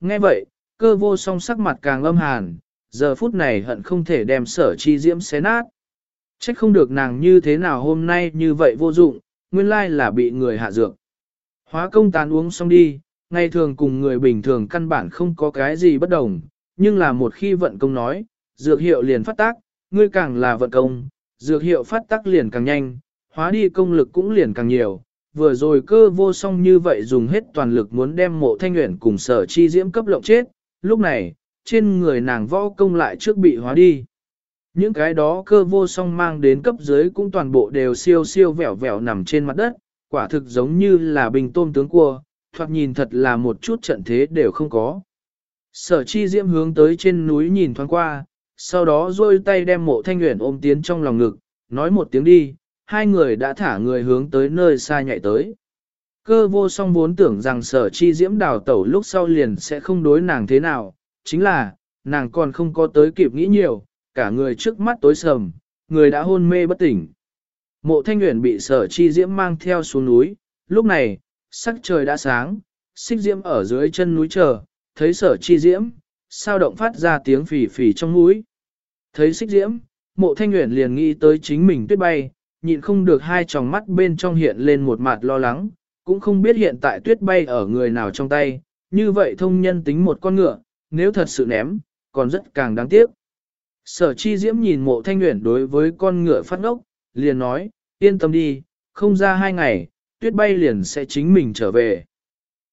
Nghe vậy, cơ vô song sắc mặt càng âm hàn, giờ phút này hận không thể đem sở chi diễm xé nát. Trách không được nàng như thế nào hôm nay như vậy vô dụng, nguyên lai là bị người hạ dược. Hóa công tán uống xong đi, ngày thường cùng người bình thường căn bản không có cái gì bất đồng, nhưng là một khi vận công nói, dược hiệu liền phát tác, ngươi càng là vận công, dược hiệu phát tác liền càng nhanh, hóa đi công lực cũng liền càng nhiều. Vừa rồi cơ vô song như vậy dùng hết toàn lực muốn đem mộ thanh nguyện cùng sở chi diễm cấp lộng chết, lúc này, trên người nàng võ công lại trước bị hóa đi. Những cái đó cơ vô song mang đến cấp dưới cũng toàn bộ đều siêu siêu vẻo vẻo nằm trên mặt đất, quả thực giống như là bình tôm tướng cua, thoạt nhìn thật là một chút trận thế đều không có. Sở chi diễm hướng tới trên núi nhìn thoáng qua, sau đó rôi tay đem mộ thanh nguyện ôm tiến trong lòng ngực, nói một tiếng đi, hai người đã thả người hướng tới nơi xa nhạy tới. Cơ vô song vốn tưởng rằng sở chi diễm đào tẩu lúc sau liền sẽ không đối nàng thế nào, chính là, nàng còn không có tới kịp nghĩ nhiều, cả người trước mắt tối sầm, người đã hôn mê bất tỉnh. Mộ thanh nguyện bị sở chi diễm mang theo xuống núi, lúc này, sắc trời đã sáng, xích diễm ở dưới chân núi chờ, thấy sở chi diễm, sao động phát ra tiếng phì phì trong núi. Thấy xích diễm, mộ thanh nguyện liền nghĩ tới chính mình tuyết bay, nhịn không được hai tròng mắt bên trong hiện lên một mặt lo lắng, cũng không biết hiện tại tuyết bay ở người nào trong tay, như vậy thông nhân tính một con ngựa, nếu thật sự ném, còn rất càng đáng tiếc. Sở chi diễm nhìn mộ thanh nguyện đối với con ngựa phát ngốc, liền nói, yên tâm đi, không ra hai ngày, tuyết bay liền sẽ chính mình trở về.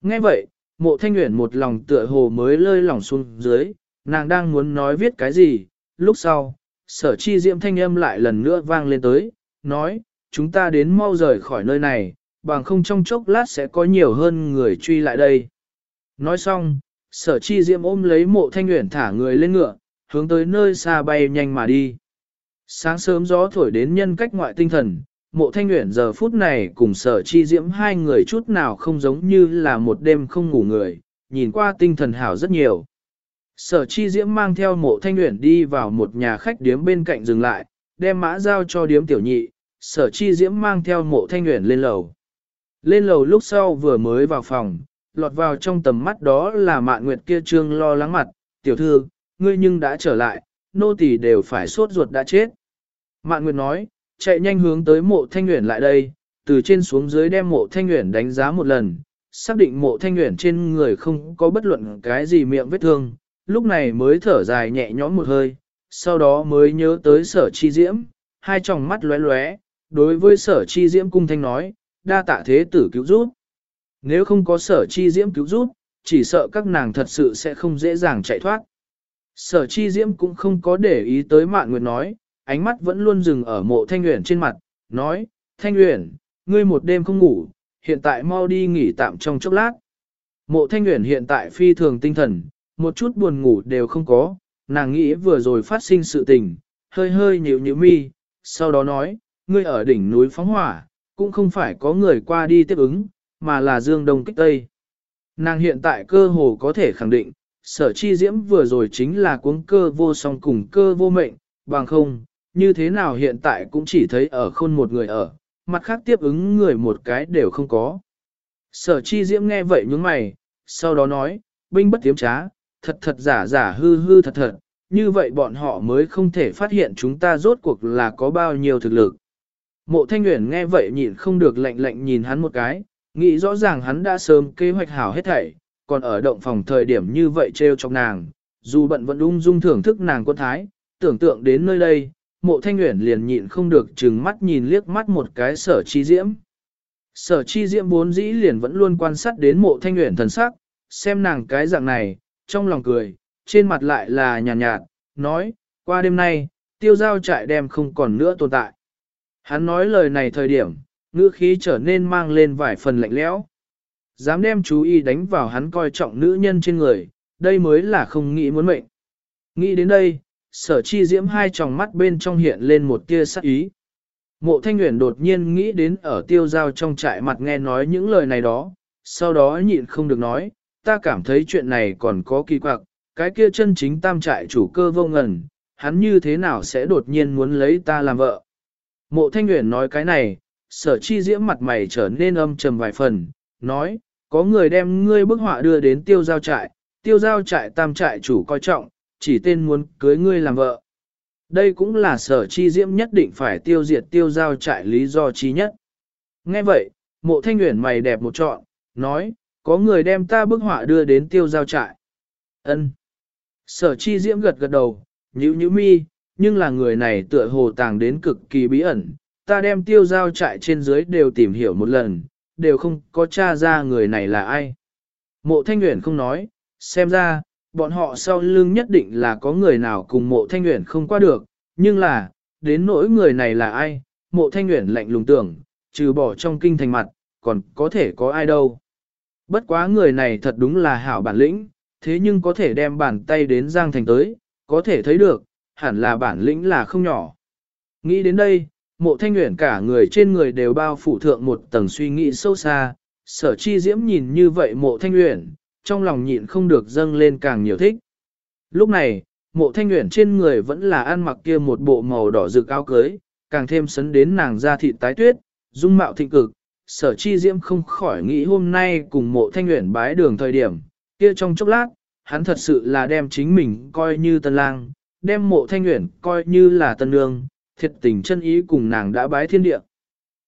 Nghe vậy, mộ thanh nguyện một lòng tựa hồ mới lơi lỏng xuống dưới, nàng đang muốn nói viết cái gì, lúc sau, sở chi diễm thanh âm lại lần nữa vang lên tới, nói, chúng ta đến mau rời khỏi nơi này, bằng không trong chốc lát sẽ có nhiều hơn người truy lại đây. Nói xong, sở chi diễm ôm lấy mộ thanh nguyện thả người lên ngựa, hướng tới nơi xa bay nhanh mà đi. Sáng sớm gió thổi đến nhân cách ngoại tinh thần, mộ thanh nguyện giờ phút này cùng sở chi diễm hai người chút nào không giống như là một đêm không ngủ người, nhìn qua tinh thần hảo rất nhiều. Sở chi diễm mang theo mộ thanh nguyện đi vào một nhà khách điếm bên cạnh dừng lại, đem mã giao cho điếm tiểu nhị, sở chi diễm mang theo mộ thanh nguyện lên lầu. Lên lầu lúc sau vừa mới vào phòng, lọt vào trong tầm mắt đó là mạn nguyệt kia trương lo lắng mặt, tiểu thư, ngươi nhưng đã trở lại, nô tỳ đều phải sốt ruột đã chết. Mạn nguyệt nói, chạy nhanh hướng tới mộ thanh nguyện lại đây, từ trên xuống dưới đem mộ thanh nguyện đánh giá một lần, xác định mộ thanh nguyện trên người không có bất luận cái gì miệng vết thương, lúc này mới thở dài nhẹ nhõm một hơi, sau đó mới nhớ tới sở chi diễm, hai tròng mắt lóe lóe, đối với sở chi diễm cung thanh nói, đa tạ thế tử cứu giúp. Nếu không có sở chi diễm cứu giúp, chỉ sợ các nàng thật sự sẽ không dễ dàng chạy thoát. Sở chi diễm cũng không có để ý tới mạn nguyệt nói, ánh mắt vẫn luôn dừng ở mộ thanh uyển trên mặt, nói, thanh uyển, ngươi một đêm không ngủ, hiện tại mau đi nghỉ tạm trong chốc lát. Mộ thanh uyển hiện tại phi thường tinh thần, một chút buồn ngủ đều không có, nàng nghĩ vừa rồi phát sinh sự tình, hơi hơi nhíu nhíu mi, sau đó nói, ngươi ở đỉnh núi phóng hỏa, cũng không phải có người qua đi tiếp ứng, mà là dương đông kích tây. Nàng hiện tại cơ hồ có thể khẳng định, sở chi diễm vừa rồi chính là cuống cơ vô song cùng cơ vô mệnh, bằng không, như thế nào hiện tại cũng chỉ thấy ở khôn một người ở, mặt khác tiếp ứng người một cái đều không có. Sở chi diễm nghe vậy nhướng mày, sau đó nói, binh bất tiếm trá, thật thật giả giả hư hư thật thật, như vậy bọn họ mới không thể phát hiện chúng ta rốt cuộc là có bao nhiêu thực lực. Mộ thanh nguyện nghe vậy nhịn không được lạnh lạnh nhìn hắn một cái, nghĩ rõ ràng hắn đã sớm kế hoạch hảo hết thảy, còn ở động phòng thời điểm như vậy trêu chọc nàng, dù bận vẫn ung dung thưởng thức nàng quân thái, tưởng tượng đến nơi đây, mộ thanh nguyện liền nhịn không được chừng mắt nhìn liếc mắt một cái sở chi diễm. Sở chi diễm bốn dĩ liền vẫn luôn quan sát đến mộ thanh nguyện thần sắc, xem nàng cái dạng này, trong lòng cười, trên mặt lại là nhàn nhạt, nhạt, nói, qua đêm nay, tiêu giao trại đem không còn nữa tồn tại. Hắn nói lời này thời điểm, ngữ khí trở nên mang lên vài phần lạnh lẽo. Dám đem chú ý đánh vào hắn coi trọng nữ nhân trên người, đây mới là không nghĩ muốn mệnh. Nghĩ đến đây, sở chi diễm hai tròng mắt bên trong hiện lên một tia sắc ý. Mộ thanh nguyện đột nhiên nghĩ đến ở tiêu giao trong trại mặt nghe nói những lời này đó, sau đó nhịn không được nói, ta cảm thấy chuyện này còn có kỳ quặc, cái kia chân chính tam trại chủ cơ vô ngần, hắn như thế nào sẽ đột nhiên muốn lấy ta làm vợ. Mộ thanh Uyển nói cái này, sở chi diễm mặt mày trở nên âm trầm vài phần, nói, có người đem ngươi bức họa đưa đến tiêu giao trại, tiêu giao trại tam trại chủ coi trọng, chỉ tên muốn cưới ngươi làm vợ. Đây cũng là sở chi diễm nhất định phải tiêu diệt tiêu giao trại lý do chí nhất. Nghe vậy, mộ thanh nguyện mày đẹp một trọn, nói, có người đem ta bức họa đưa đến tiêu giao trại. ân Sở chi diễm gật gật đầu, nhữ nhữ mi, nhưng là người này tựa hồ tàng đến cực kỳ bí ẩn, ta đem tiêu giao trại trên dưới đều tìm hiểu một lần, đều không có tra ra người này là ai. Mộ thanh uyển không nói, xem ra, bọn họ sau lưng nhất định là có người nào cùng mộ thanh uyển không qua được, nhưng là, đến nỗi người này là ai, mộ thanh uyển lạnh lùng tưởng, trừ bỏ trong kinh thành mặt, còn có thể có ai đâu. Bất quá người này thật đúng là hảo bản lĩnh, thế nhưng có thể đem bàn tay đến Giang Thành tới, có thể thấy được, hẳn là bản lĩnh là không nhỏ. Nghĩ đến đây, mộ thanh nguyện cả người trên người đều bao phủ thượng một tầng suy nghĩ sâu xa, sở chi diễm nhìn như vậy mộ thanh nguyện, trong lòng nhịn không được dâng lên càng nhiều thích. Lúc này, mộ thanh nguyện trên người vẫn là ăn mặc kia một bộ màu đỏ rực áo cưới, càng thêm sấn đến nàng da thịt tái tuyết, dung mạo thịnh cực, sở chi diễm không khỏi nghĩ hôm nay cùng mộ thanh nguyện bái đường thời điểm, kia trong chốc lát, hắn thật sự là đem chính mình coi như tân lang, đem mộ thanh nguyện coi như là tân nương, thiệt tình chân ý cùng nàng đã bái thiên địa.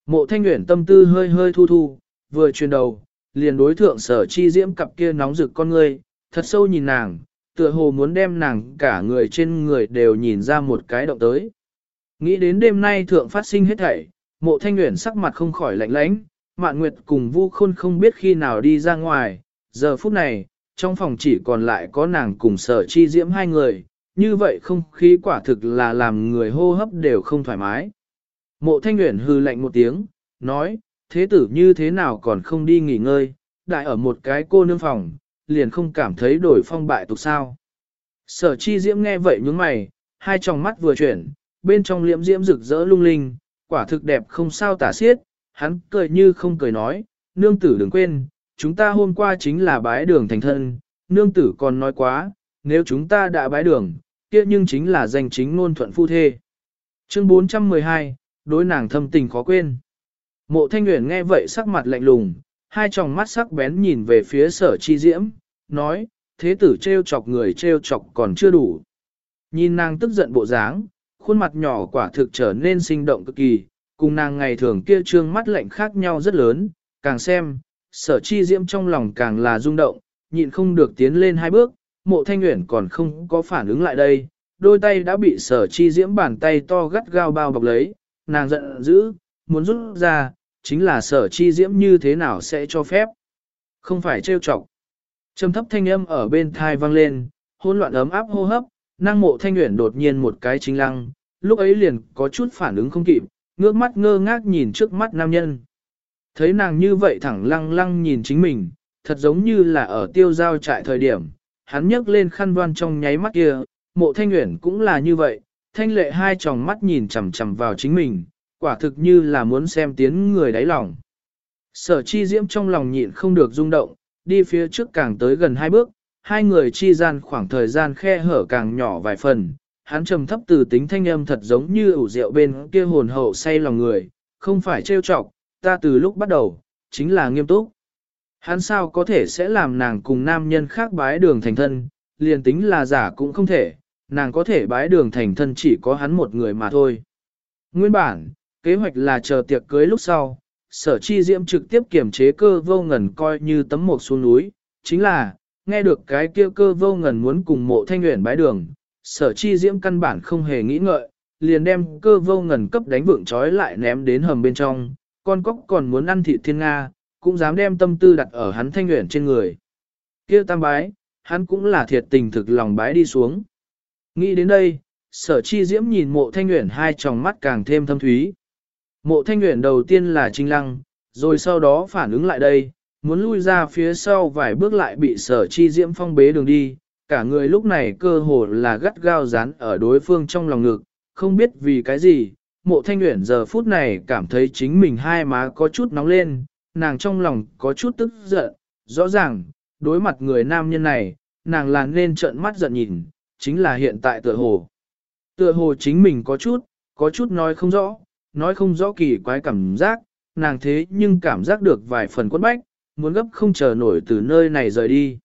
Mộ thanh nguyện tâm tư hơi hơi thu thu, vừa truyền đầu, liền đối thượng sở chi diễm cặp kia nóng rực con ngươi, thật sâu nhìn nàng, tựa hồ muốn đem nàng cả người trên người đều nhìn ra một cái động tới. Nghĩ đến đêm nay thượng phát sinh hết thảy, mộ thanh nguyện sắc mặt không khỏi lạnh lãnh, mạn nguyệt cùng vu khôn không biết khi nào đi ra ngoài, giờ phút này, trong phòng chỉ còn lại có nàng cùng sở chi diễm hai người, như vậy không khí quả thực là làm người hô hấp đều không thoải mái. Mộ thanh nguyện hư lạnh một tiếng, nói, thế tử như thế nào còn không đi nghỉ ngơi, đại ở một cái cô nương phòng, liền không cảm thấy đổi phong bại tục sao. Sở chi diễm nghe vậy nhướng mày, hai tròng mắt vừa chuyển, bên trong liễm diễm rực rỡ lung linh, quả thực đẹp không sao tả xiết, hắn cười như không cười nói, nương tử đừng quên, chúng ta hôm qua chính là bái đường thành thân, nương tử còn nói quá, nếu chúng ta đã bái đường, kia nhưng chính là danh chính ngôn thuận phu thê. Chương 412, đối nàng thâm tình khó quên. Mộ thanh nguyện nghe vậy sắc mặt lạnh lùng, hai tròng mắt sắc bén nhìn về phía sở chi diễm, nói, thế tử treo chọc người treo chọc còn chưa đủ. Nhìn nàng tức giận bộ dáng, khuôn mặt nhỏ quả thực trở nên sinh động cực kỳ, cùng nàng ngày thường kia trương mắt lạnh khác nhau rất lớn, càng xem, sở chi diễm trong lòng càng là rung động, nhịn không được tiến lên hai bước, mộ thanh nguyện còn không có phản ứng lại đây, đôi tay đã bị sở chi diễm bàn tay to gắt gao bao bọc lấy, nàng giận dữ, muốn rút ra, chính là sở chi diễm như thế nào sẽ cho phép. Không phải trêu chọc. Trầm thấp thanh âm ở bên thai vang lên, hỗn loạn ấm áp hô hấp, năng mộ thanh nguyện đột nhiên một cái chính lăng, lúc ấy liền có chút phản ứng không kịp, ngước mắt ngơ ngác nhìn trước mắt nam nhân. Thấy nàng như vậy thẳng lăng lăng nhìn chính mình, thật giống như là ở tiêu giao trại thời điểm, hắn nhấc lên khăn đoan trong nháy mắt kia, mộ thanh nguyện cũng là như vậy, thanh lệ hai tròng mắt nhìn chằm chằm vào chính mình, quả thực như là muốn xem tiến người đáy lòng. Sở chi diễm trong lòng nhịn không được rung động, đi phía trước càng tới gần hai bước, hai người chi gian khoảng thời gian khe hở càng nhỏ vài phần, hắn trầm thấp từ tính thanh âm thật giống như ủ rượu bên kia hồn hậu say lòng người, không phải trêu chọc, ta từ lúc bắt đầu, chính là nghiêm túc. Hắn sao có thể sẽ làm nàng cùng nam nhân khác bái đường thành thân, liền tính là giả cũng không thể, nàng có thể bái đường thành thân chỉ có hắn một người mà thôi. Nguyên bản, kế hoạch là chờ tiệc cưới lúc sau, sở chi diễm trực tiếp kiểm chế cơ vô ngần coi như tấm một xuống núi, chính là, nghe được cái kia cơ vô ngần muốn cùng mộ thanh nguyện bái đường, sở chi diễm căn bản không hề nghĩ ngợi, liền đem cơ vô ngần cấp đánh vượng trói lại ném đến hầm bên trong, con cóc còn muốn ăn thịt thiên Nga, cũng dám đem tâm tư đặt ở hắn thanh nguyện trên người. kia tam bái, hắn cũng là thiệt tình thực lòng bái đi xuống. Nghĩ đến đây, sở chi diễm nhìn mộ thanh nguyện hai tròng mắt càng thêm thâm thúy. Mộ thanh nguyện đầu tiên là trinh lăng, rồi sau đó phản ứng lại đây, muốn lui ra phía sau vài bước lại bị sở chi diễm phong bế đường đi, cả người lúc này cơ hồ là gắt gao dán ở đối phương trong lòng ngực, không biết vì cái gì, mộ thanh nguyện giờ phút này cảm thấy chính mình hai má có chút nóng lên, nàng trong lòng có chút tức giận, rõ ràng, đối mặt người nam nhân này, nàng là nên trợn mắt giận nhìn, chính là hiện tại tựa hồ. Tựa hồ chính mình có chút, có chút nói không rõ, nói không rõ kỳ quái cảm giác, nàng thế nhưng cảm giác được vài phần quất bách, muốn gấp không chờ nổi từ nơi này rời đi.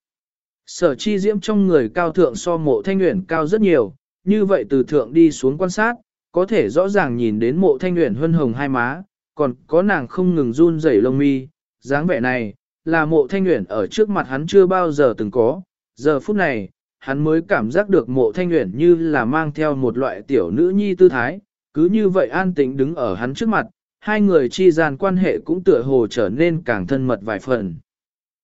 Sở chi diễm trong người cao thượng so mộ thanh nguyện cao rất nhiều, như vậy từ thượng đi xuống quan sát, có thể rõ ràng nhìn đến mộ thanh nguyện hân hồng hai má, còn có nàng không ngừng run rẩy lông mi, dáng vẻ này, là mộ thanh nguyện ở trước mặt hắn chưa bao giờ từng có, giờ phút này, hắn mới cảm giác được mộ thanh nguyện như là mang theo một loại tiểu nữ nhi tư thái, cứ như vậy an tĩnh đứng ở hắn trước mặt, hai người chi gian quan hệ cũng tựa hồ trở nên càng thân mật vài phần.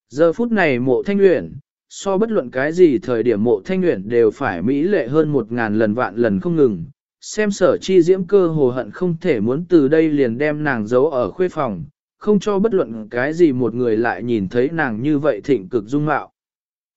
Giờ phút này mộ thanh nguyện, so bất luận cái gì thời điểm mộ thanh nguyện đều phải mỹ lệ hơn một ngàn lần vạn lần không ngừng. Xem sở chi diễm cơ hồ hận không thể muốn từ đây liền đem nàng giấu ở khuê phòng, không cho bất luận cái gì một người lại nhìn thấy nàng như vậy thịnh cực dung mạo.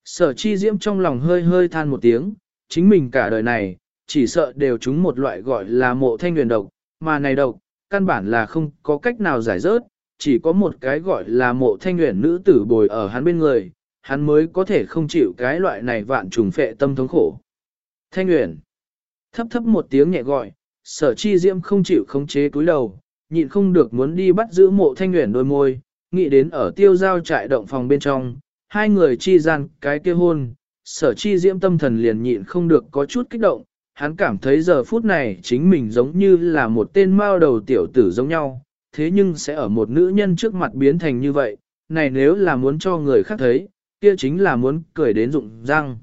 Sở chi diễm trong lòng hơi hơi than một tiếng, chính mình cả đời này, chỉ sợ đều chúng một loại gọi là mộ thanh huyền độc, mà này độc, căn bản là không có cách nào giải rớt, chỉ có một cái gọi là mộ thanh huyền nữ tử bồi ở hắn bên người, hắn mới có thể không chịu cái loại này vạn trùng phệ tâm thống khổ. Thanh huyền, thấp thấp một tiếng nhẹ gọi, sở chi diễm không chịu khống chế túi đầu, nhịn không được muốn đi bắt giữ mộ thanh nguyện đôi môi, nghĩ đến ở tiêu giao trại động phòng bên trong, hai người chi gian cái kia hôn, sở chi diễm tâm thần liền nhịn không được có chút kích động, hắn cảm thấy giờ phút này chính mình giống như là một tên mao đầu tiểu tử giống nhau, thế nhưng sẽ ở một nữ nhân trước mặt biến thành như vậy, này nếu là muốn cho người khác thấy, kia chính là muốn cười đến rụng răng.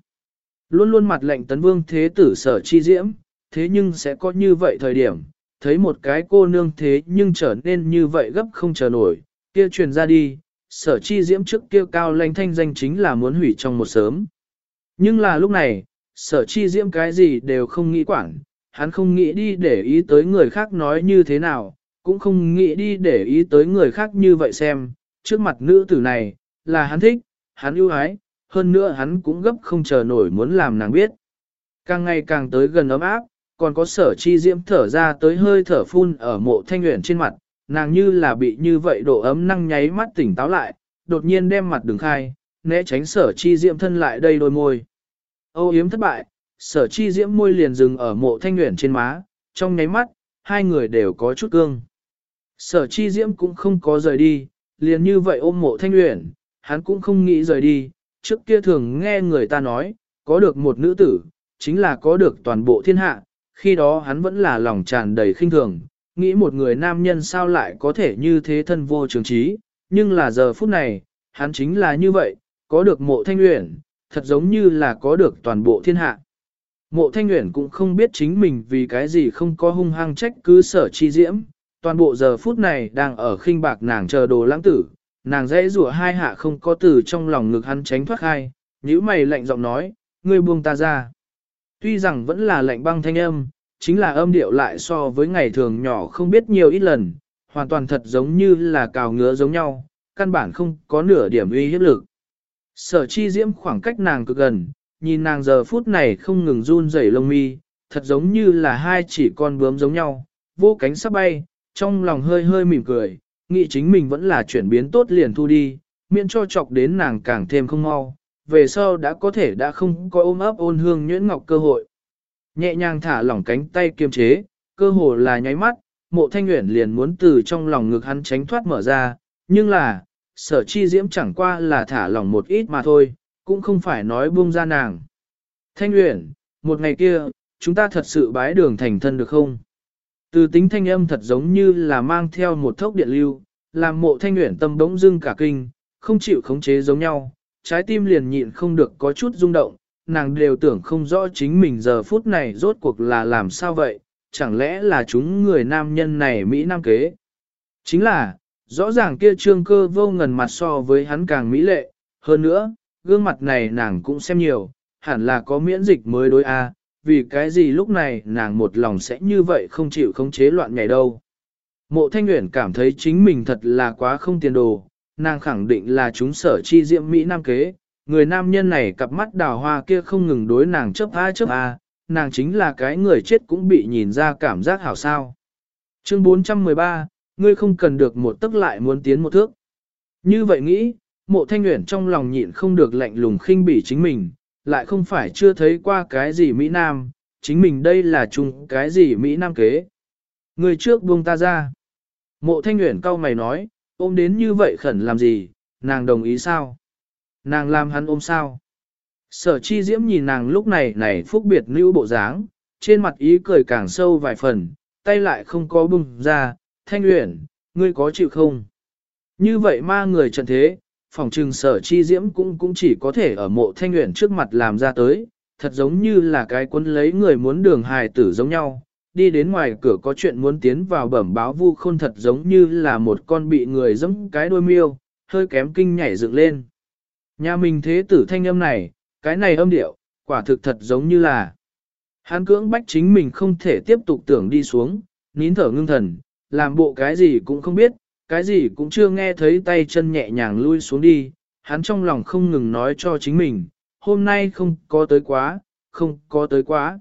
Luôn luôn mặt lệnh tấn vương thế tử sở chi diễm, thế nhưng sẽ có như vậy thời điểm, thấy một cái cô nương thế nhưng trở nên như vậy gấp không chờ nổi, kia truyền ra đi, sở chi diễm trước kia cao lãnh thanh danh chính là muốn hủy trong một sớm. Nhưng là lúc này, sở chi diễm cái gì đều không nghĩ quản, hắn không nghĩ đi để ý tới người khác nói như thế nào, cũng không nghĩ đi để ý tới người khác như vậy xem, trước mặt nữ tử này, là hắn thích, hắn yêu ái, hơn nữa hắn cũng gấp không chờ nổi muốn làm nàng biết. Càng ngày càng tới gần ấm áp, còn có sở chi diễm thở ra tới hơi thở phun ở mộ thanh nguyện trên mặt, nàng như là bị như vậy độ ấm năng nháy mắt tỉnh táo lại, đột nhiên đem mặt đường khai, né tránh sở chi diễm thân lại đây đôi môi. Âu yếm thất bại, sở chi diễm môi liền dừng ở mộ thanh nguyện trên má, trong nháy mắt, hai người đều có chút cương. Sở chi diễm cũng không có rời đi, liền như vậy ôm mộ thanh nguyện, hắn cũng không nghĩ rời đi, trước kia thường nghe người ta nói, có được một nữ tử, chính là có được toàn bộ thiên hạ, khi đó hắn vẫn là lòng tràn đầy khinh thường, nghĩ một người nam nhân sao lại có thể như thế thân vô trường trí, nhưng là giờ phút này, hắn chính là như vậy, có được mộ thanh uyển, thật giống như là có được toàn bộ thiên hạ. Mộ thanh uyển cũng không biết chính mình vì cái gì không có hung hăng trách cứ sở chi diễm, toàn bộ giờ phút này đang ở khinh bạc nàng chờ đồ lãng tử, nàng dễ rủa hai hạ không có từ trong lòng ngực hắn tránh thoát hai, nhíu mày lạnh giọng nói, ngươi buông ta ra. Tuy rằng vẫn là lạnh băng thanh âm, chính là âm điệu lại so với ngày thường nhỏ không biết nhiều ít lần, hoàn toàn thật giống như là cào ngứa giống nhau, căn bản không có nửa điểm uy hiếp lực. Sở chi diễm khoảng cách nàng cực gần, nhìn nàng giờ phút này không ngừng run rẩy lông mi, thật giống như là hai chỉ con bướm giống nhau, vô cánh sắp bay, trong lòng hơi hơi mỉm cười, nghĩ chính mình vẫn là chuyển biến tốt liền thu đi, miễn cho chọc đến nàng càng thêm không mau, về sau đã có thể đã không có ôm ấp ôn hương nhuyễn ngọc cơ hội. Nhẹ nhàng thả lỏng cánh tay kiềm chế, cơ hồ là nháy mắt, mộ thanh nguyện liền muốn từ trong lòng ngực hắn tránh thoát mở ra, nhưng là, sở chi diễm chẳng qua là thả lỏng một ít mà thôi, cũng không phải nói buông ra nàng. Thanh nguyện, một ngày kia, chúng ta thật sự bái đường thành thân được không? Từ tính thanh âm thật giống như là mang theo một thốc điện lưu, làm mộ thanh nguyện tâm bỗng dưng cả kinh, không chịu khống chế giống nhau, trái tim liền nhịn không được có chút rung động, nàng đều tưởng không rõ chính mình giờ phút này rốt cuộc là làm sao vậy, chẳng lẽ là chúng người nam nhân này Mỹ Nam kế. Chính là, rõ ràng kia trương cơ vô ngần mặt so với hắn càng mỹ lệ, hơn nữa, gương mặt này nàng cũng xem nhiều, hẳn là có miễn dịch mới đối a vì cái gì lúc này nàng một lòng sẽ như vậy không chịu không chế loạn nhảy đâu. Mộ Thanh Nguyễn cảm thấy chính mình thật là quá không tiền đồ, nàng khẳng định là chúng sở chi diệm Mỹ Nam kế, người nam nhân này cặp mắt đào hoa kia không ngừng đối nàng chấp a chấp a, nàng chính là cái người chết cũng bị nhìn ra cảm giác hảo sao. Chương 413, ngươi không cần được một tức lại muốn tiến một thước. Như vậy nghĩ, mộ thanh nguyện trong lòng nhịn không được lạnh lùng khinh bỉ chính mình, lại không phải chưa thấy qua cái gì Mỹ Nam, chính mình đây là chung cái gì Mỹ Nam kế. Người trước buông ta ra. Mộ thanh nguyện cau mày nói, ôm đến như vậy khẩn làm gì, nàng đồng ý sao? Nàng làm hắn ôm sao? Sở chi diễm nhìn nàng lúc này này phúc biệt lưu bộ dáng, trên mặt ý cười càng sâu vài phần, tay lại không có bùng ra, thanh luyện, ngươi có chịu không? Như vậy ma người trần thế, phòng trừng sở chi diễm cũng cũng chỉ có thể ở mộ thanh nguyện trước mặt làm ra tới, thật giống như là cái quân lấy người muốn đường hài tử giống nhau, đi đến ngoài cửa có chuyện muốn tiến vào bẩm báo vu khôn thật giống như là một con bị người giẫm cái đôi miêu, hơi kém kinh nhảy dựng lên. Nhà mình thế tử thanh âm này, cái này âm điệu, quả thực thật giống như là hán cưỡng bách chính mình không thể tiếp tục tưởng đi xuống, nín thở ngưng thần, làm bộ cái gì cũng không biết, cái gì cũng chưa nghe thấy tay chân nhẹ nhàng lui xuống đi, hắn trong lòng không ngừng nói cho chính mình, hôm nay không có tới quá, không có tới quá.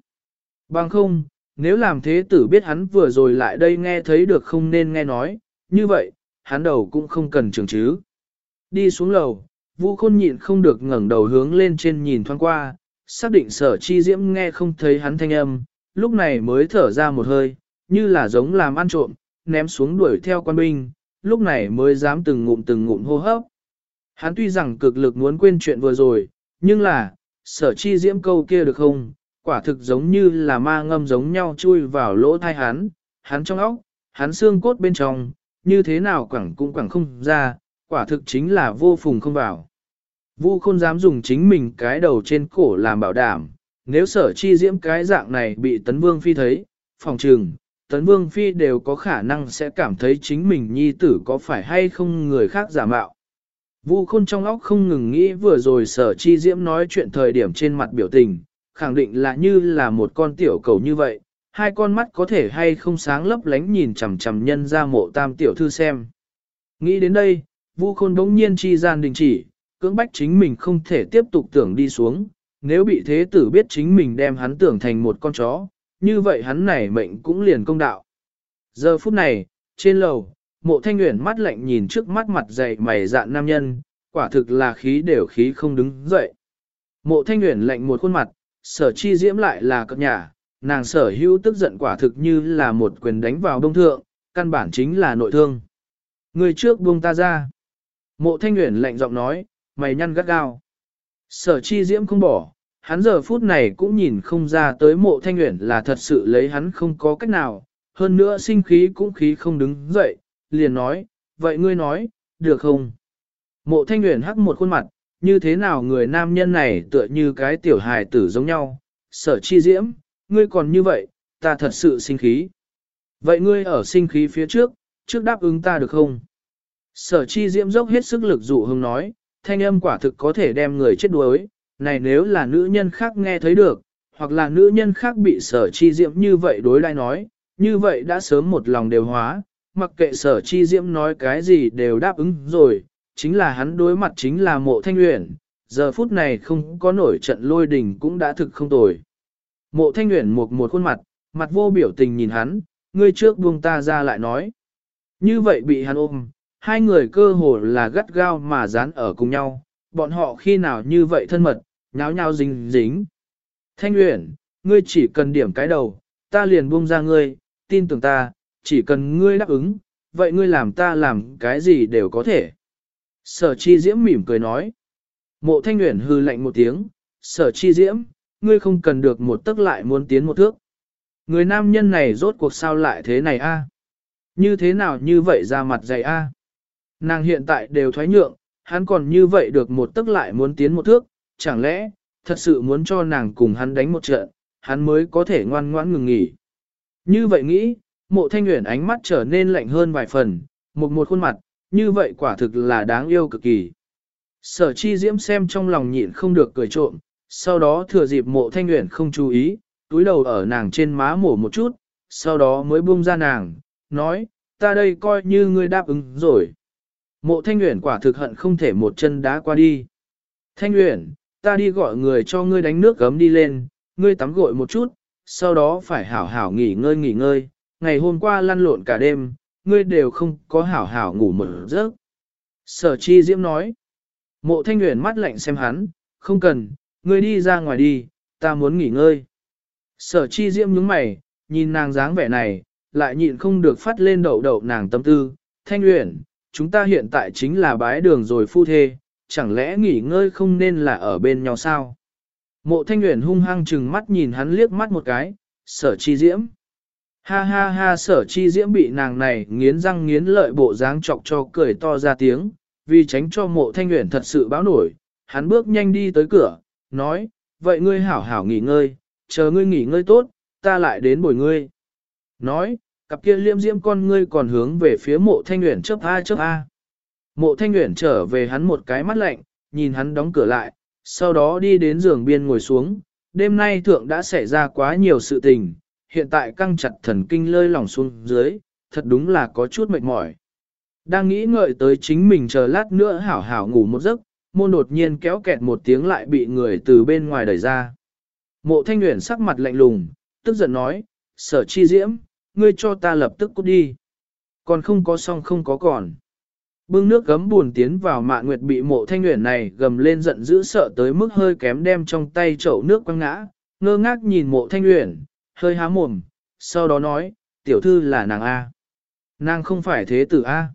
Bằng không, nếu làm thế tử biết hắn vừa rồi lại đây nghe thấy được không nên nghe nói, như vậy, hắn đầu cũng không cần trường chứ. Đi xuống lầu, vũ Khôn nhịn không được ngẩng đầu hướng lên trên nhìn thoáng qua, xác định sở chi diễm nghe không thấy hắn thanh âm, lúc này mới thở ra một hơi, như là giống làm ăn trộm, ném xuống đuổi theo quan binh, lúc này mới dám từng ngụm từng ngụm hô hấp. Hắn tuy rằng cực lực muốn quên chuyện vừa rồi, nhưng là, sở chi diễm câu kia được không, quả thực giống như là ma ngâm giống nhau chui vào lỗ thai hắn, hắn trong óc, hắn xương cốt bên trong, như thế nào quẳng cũng quẳng không ra, quả thực chính là vô phùng không vào. Vu không dám dùng chính mình cái đầu trên cổ làm bảo đảm, nếu sở chi diễm cái dạng này bị tấn vương phi thấy, phòng trừng, tấn vương phi đều có khả năng sẽ cảm thấy chính mình nhi tử có phải hay không người khác giả mạo. Vu khôn trong óc không ngừng nghĩ vừa rồi sở chi diễm nói chuyện thời điểm trên mặt biểu tình, khẳng định là như là một con tiểu cầu như vậy, hai con mắt có thể hay không sáng lấp lánh nhìn chằm chằm nhân ra mộ tam tiểu thư xem. Nghĩ đến đây, Vu Khôn đống nhiên chi gian đình chỉ, cưỡng bách chính mình không thể tiếp tục tưởng đi xuống, nếu bị thế tử biết chính mình đem hắn tưởng thành một con chó, như vậy hắn này mệnh cũng liền công đạo. Giờ phút này, trên lầu, mộ thanh nguyện mắt lạnh nhìn trước mắt mặt dày mày dạn nam nhân, quả thực là khí đều khí không đứng dậy. Mộ thanh nguyện lạnh một khuôn mặt, sở chi diễm lại là cập nhà, nàng sở hữu tức giận quả thực như là một quyền đánh vào đông thượng, căn bản chính là nội thương. Người trước buông ta ra. Mộ thanh nguyện lạnh giọng nói, mày nhăn gắt gao. Sở chi diễm không bỏ, hắn giờ phút này cũng nhìn không ra tới mộ thanh nguyện là thật sự lấy hắn không có cách nào, hơn nữa sinh khí cũng khí không đứng dậy, liền nói, vậy ngươi nói, được không? Mộ thanh nguyện hắc một khuôn mặt, như thế nào người nam nhân này tựa như cái tiểu hài tử giống nhau, sở chi diễm, ngươi còn như vậy, ta thật sự sinh khí. Vậy ngươi ở sinh khí phía trước, trước đáp ứng ta được không? Sở chi diễm dốc hết sức lực dụ hưng nói, thanh âm quả thực có thể đem người chết đuối, này nếu là nữ nhân khác nghe thấy được, hoặc là nữ nhân khác bị sở chi diễm như vậy đối lại nói, như vậy đã sớm một lòng đều hóa, mặc kệ sở chi diễm nói cái gì đều đáp ứng rồi, chính là hắn đối mặt chính là mộ thanh luyện, giờ phút này không có nổi trận lôi đình cũng đã thực không tồi. Mộ thanh luyện một một khuôn mặt, mặt vô biểu tình nhìn hắn, ngươi trước buông ta ra lại nói. Như vậy bị hắn ôm, hai người cơ hồ là gắt gao mà dán ở cùng nhau, bọn họ khi nào như vậy thân mật, nháo nháo dính dính. Thanh luyện, ngươi chỉ cần điểm cái đầu, ta liền buông ra ngươi, tin tưởng ta, chỉ cần ngươi đáp ứng, vậy ngươi làm ta làm cái gì đều có thể. Sở chi diễm mỉm cười nói. Mộ thanh nguyện hư lạnh một tiếng, sở chi diễm, ngươi không cần được một tức lại muốn tiến một thước. Người nam nhân này rốt cuộc sao lại thế này a? Như thế nào như vậy ra mặt dày a? Nàng hiện tại đều thoái nhượng, hắn còn như vậy được một tức lại muốn tiến một thước, chẳng lẽ, thật sự muốn cho nàng cùng hắn đánh một trận, hắn mới có thể ngoan ngoãn ngừng nghỉ. Như vậy nghĩ, mộ thanh nguyện ánh mắt trở nên lạnh hơn vài phần, một một khuôn mặt, như vậy quả thực là đáng yêu cực kỳ. Sở chi diễm xem trong lòng nhịn không được cười trộm, sau đó thừa dịp mộ thanh nguyện không chú ý, túi đầu ở nàng trên má mổ một chút, sau đó mới buông ra nàng, nói, ta đây coi như ngươi đáp ứng rồi. Mộ thanh nguyện quả thực hận không thể một chân đá qua đi. Thanh nguyện, ta đi gọi người cho ngươi đánh nước gấm đi lên, ngươi tắm gội một chút, sau đó phải hảo hảo nghỉ ngơi nghỉ ngơi, ngày hôm qua lăn lộn cả đêm, ngươi đều không có hảo hảo ngủ một giấc. Sở chi diễm nói, mộ thanh nguyện mắt lạnh xem hắn, không cần, ngươi đi ra ngoài đi, ta muốn nghỉ ngơi. Sở chi diễm nhướng mày, nhìn nàng dáng vẻ này, lại nhịn không được phát lên đậu đậu nàng tâm tư, thanh nguyện, chúng ta hiện tại chính là bái đường rồi phu thê, chẳng lẽ nghỉ ngơi không nên là ở bên nhau sao? Mộ thanh nguyện hung hăng chừng mắt nhìn hắn liếc mắt một cái, sở chi diễm. Ha ha ha sở chi diễm bị nàng này nghiến răng nghiến lợi bộ dáng chọc cho cười to ra tiếng, vì tránh cho mộ thanh nguyện thật sự báo nổi, hắn bước nhanh đi tới cửa, nói, vậy ngươi hảo hảo nghỉ ngơi, chờ ngươi nghỉ ngơi tốt, ta lại đến bồi ngươi. Nói, cặp kia liêm diễm con ngươi còn hướng về phía mộ thanh nguyện chớp A chớp A. Mộ thanh nguyện trở về hắn một cái mắt lạnh, nhìn hắn đóng cửa lại, sau đó đi đến giường biên ngồi xuống, đêm nay thượng đã xảy ra quá nhiều sự tình, hiện tại căng chặt thần kinh lơi lỏng xuống dưới, thật đúng là có chút mệt mỏi. Đang nghĩ ngợi tới chính mình chờ lát nữa hảo hảo ngủ một giấc, môn đột nhiên kéo kẹt một tiếng lại bị người từ bên ngoài đẩy ra. Mộ thanh nguyện sắc mặt lạnh lùng, tức giận nói, sở chi diễm, ngươi cho ta lập tức cút đi. Còn không có xong không có còn. Bưng nước gấm buồn tiến vào mạ nguyệt bị mộ thanh nguyện này gầm lên giận dữ sợ tới mức hơi kém đem trong tay chậu nước quăng ngã, ngơ ngác nhìn mộ thanh nguyện, hơi há mồm, sau đó nói, tiểu thư là nàng A. Nàng không phải thế tử A.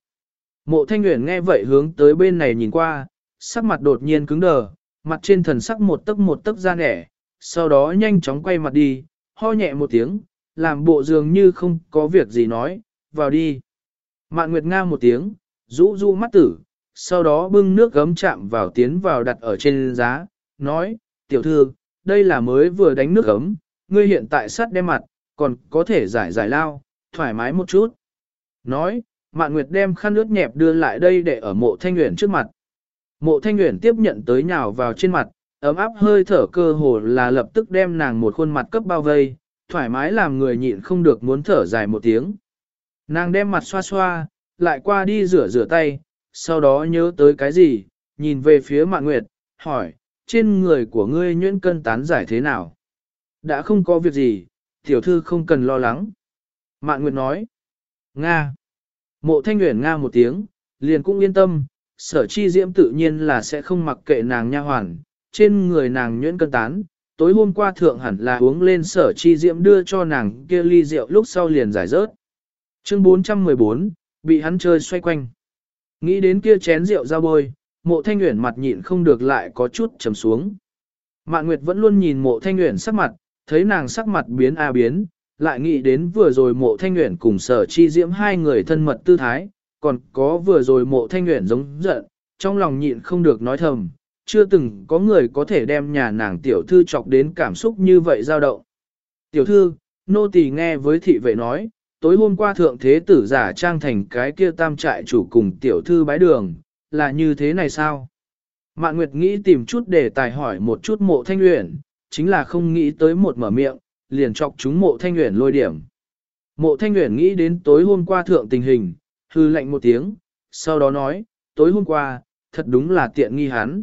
Mộ thanh nguyện nghe vậy hướng tới bên này nhìn qua, sắc mặt đột nhiên cứng đờ, mặt trên thần sắc một tấc một tấc ra nẻ, sau đó nhanh chóng quay mặt đi, ho nhẹ một tiếng, làm bộ dường như không có việc gì nói, vào đi. Mạn Nguyệt Nga một tiếng, rũ rũ mắt tử, sau đó bưng nước gấm chạm vào tiến vào đặt ở trên giá, nói, tiểu thư, đây là mới vừa đánh nước gấm, ngươi hiện tại sắt đem mặt, còn có thể giải giải lao, thoải mái một chút. Nói, Mạn Nguyệt đem khăn nước nhẹp đưa lại đây để ở mộ thanh nguyện trước mặt. Mộ thanh nguyện tiếp nhận tới nhào vào trên mặt, ấm áp hơi thở cơ hồ là lập tức đem nàng một khuôn mặt cấp bao vây, thoải mái làm người nhịn không được muốn thở dài một tiếng. Nàng đem mặt xoa xoa, lại qua đi rửa rửa tay, sau đó nhớ tới cái gì, nhìn về phía Mạn Nguyệt, hỏi, trên người của ngươi nhuyễn cân tán giải thế nào? Đã không có việc gì, tiểu thư không cần lo lắng. Mạn Nguyệt nói, Nga. Mộ thanh nguyện Nga một tiếng, liền cũng yên tâm, sở chi diễm tự nhiên là sẽ không mặc kệ nàng nha hoàn, trên người nàng nhuyễn cân tán. Tối hôm qua thượng hẳn là uống lên sở chi diễm đưa cho nàng kia ly rượu lúc sau liền giải rớt. Chương 414, bị hắn chơi xoay quanh. Nghĩ đến kia chén rượu ra bôi, mộ thanh nguyện mặt nhịn không được lại có chút trầm xuống. Mạn Nguyệt vẫn luôn nhìn mộ thanh nguyện sắc mặt, thấy nàng sắc mặt biến a biến, lại nghĩ đến vừa rồi mộ thanh nguyện cùng sở chi diễm hai người thân mật tư thái, còn có vừa rồi mộ thanh nguyện giống giận, trong lòng nhịn không được nói thầm, chưa từng có người có thể đem nhà nàng tiểu thư chọc đến cảm xúc như vậy dao động. Tiểu thư, nô tỳ nghe với thị vệ nói, tối hôm qua thượng thế tử giả trang thành cái kia tam trại chủ cùng tiểu thư bái đường, là như thế này sao? Mạn Nguyệt nghĩ tìm chút để tài hỏi một chút mộ thanh luyện, chính là không nghĩ tới một mở miệng, liền chọc chúng mộ thanh luyện lôi điểm. Mộ thanh luyện nghĩ đến tối hôm qua thượng tình hình, hư lệnh một tiếng, sau đó nói, tối hôm qua, thật đúng là tiện nghi hắn.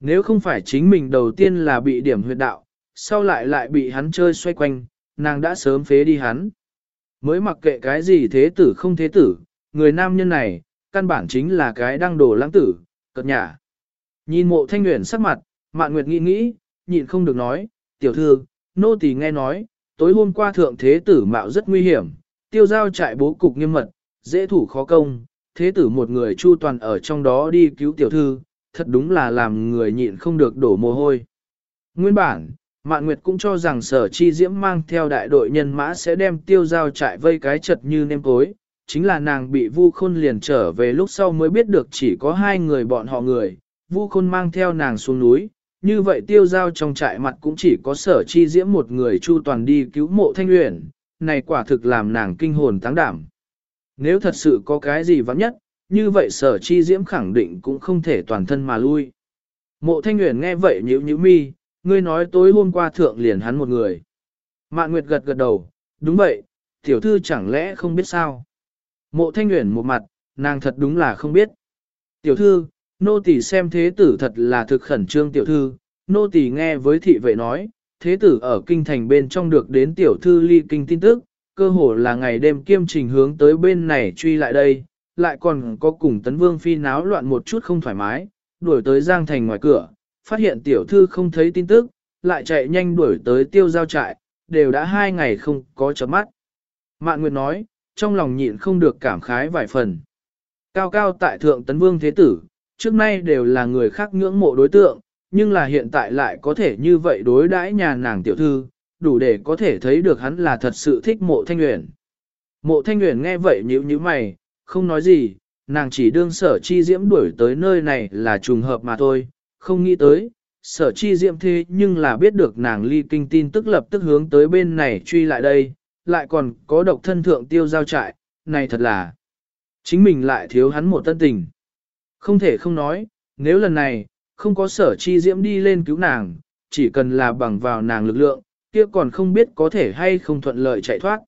Nếu không phải chính mình đầu tiên là bị điểm huyệt đạo, sau lại lại bị hắn chơi xoay quanh, nàng đã sớm phế đi hắn. Mới mặc kệ cái gì thế tử không thế tử, người nam nhân này, căn bản chính là cái đang đổ lãng tử, cật nhả. Nhìn mộ thanh nguyện sắc mặt, mạn nguyệt nghĩ nghĩ, nhịn không được nói, tiểu thư, nô tỳ nghe nói, tối hôm qua thượng thế tử mạo rất nguy hiểm, tiêu giao trại bố cục nghiêm mật, dễ thủ khó công, thế tử một người chu toàn ở trong đó đi cứu tiểu thư, thật đúng là làm người nhịn không được đổ mồ hôi. Nguyên bản, Mạn Nguyệt cũng cho rằng sở chi diễm mang theo đại đội nhân mã sẽ đem tiêu giao trại vây cái chật như nêm cối, chính là nàng bị vu khôn liền trở về lúc sau mới biết được chỉ có hai người bọn họ người, vu khôn mang theo nàng xuống núi, như vậy tiêu giao trong trại mặt cũng chỉ có sở chi diễm một người chu toàn đi cứu mộ thanh uyển này quả thực làm nàng kinh hồn táng đảm. Nếu thật sự có cái gì vắng nhất, như vậy sở chi diễm khẳng định cũng không thể toàn thân mà lui. Mộ thanh uyển nghe vậy nhíu nhíu mi, ngươi nói tối hôm qua thượng liền hắn một người. Mạn Nguyệt gật gật đầu, đúng vậy, tiểu thư chẳng lẽ không biết sao. Mộ thanh nguyện một mặt, nàng thật đúng là không biết. Tiểu thư, nô tỳ xem thế tử thật là thực khẩn trương tiểu thư, nô tỳ nghe với thị vệ nói, thế tử ở kinh thành bên trong được đến tiểu thư ly kinh tin tức, cơ hồ là ngày đêm kiêm trình hướng tới bên này truy lại đây, lại còn có cùng tấn vương phi náo loạn một chút không thoải mái, đuổi tới giang thành ngoài cửa, phát hiện tiểu thư không thấy tin tức, lại chạy nhanh đuổi tới tiêu giao trại, đều đã hai ngày không có chấm mắt. Mạn Nguyệt nói, trong lòng nhịn không được cảm khái vài phần. Cao cao tại thượng tấn vương thế tử, trước nay đều là người khác ngưỡng mộ đối tượng, nhưng là hiện tại lại có thể như vậy đối đãi nhà nàng tiểu thư, đủ để có thể thấy được hắn là thật sự thích mộ thanh nguyện. Mộ thanh nguyện nghe vậy nhíu nhíu mày, không nói gì, nàng chỉ đương sở chi diễm đuổi tới nơi này là trùng hợp mà thôi, không nghĩ tới, sở chi Diệm thế nhưng là biết được nàng ly kinh tin tức lập tức hướng tới bên này truy lại đây, lại còn có độc thân thượng tiêu giao trại, này thật là, chính mình lại thiếu hắn một tân tình. Không thể không nói, nếu lần này, không có sở chi diễm đi lên cứu nàng, chỉ cần là bằng vào nàng lực lượng, kia còn không biết có thể hay không thuận lợi chạy thoát.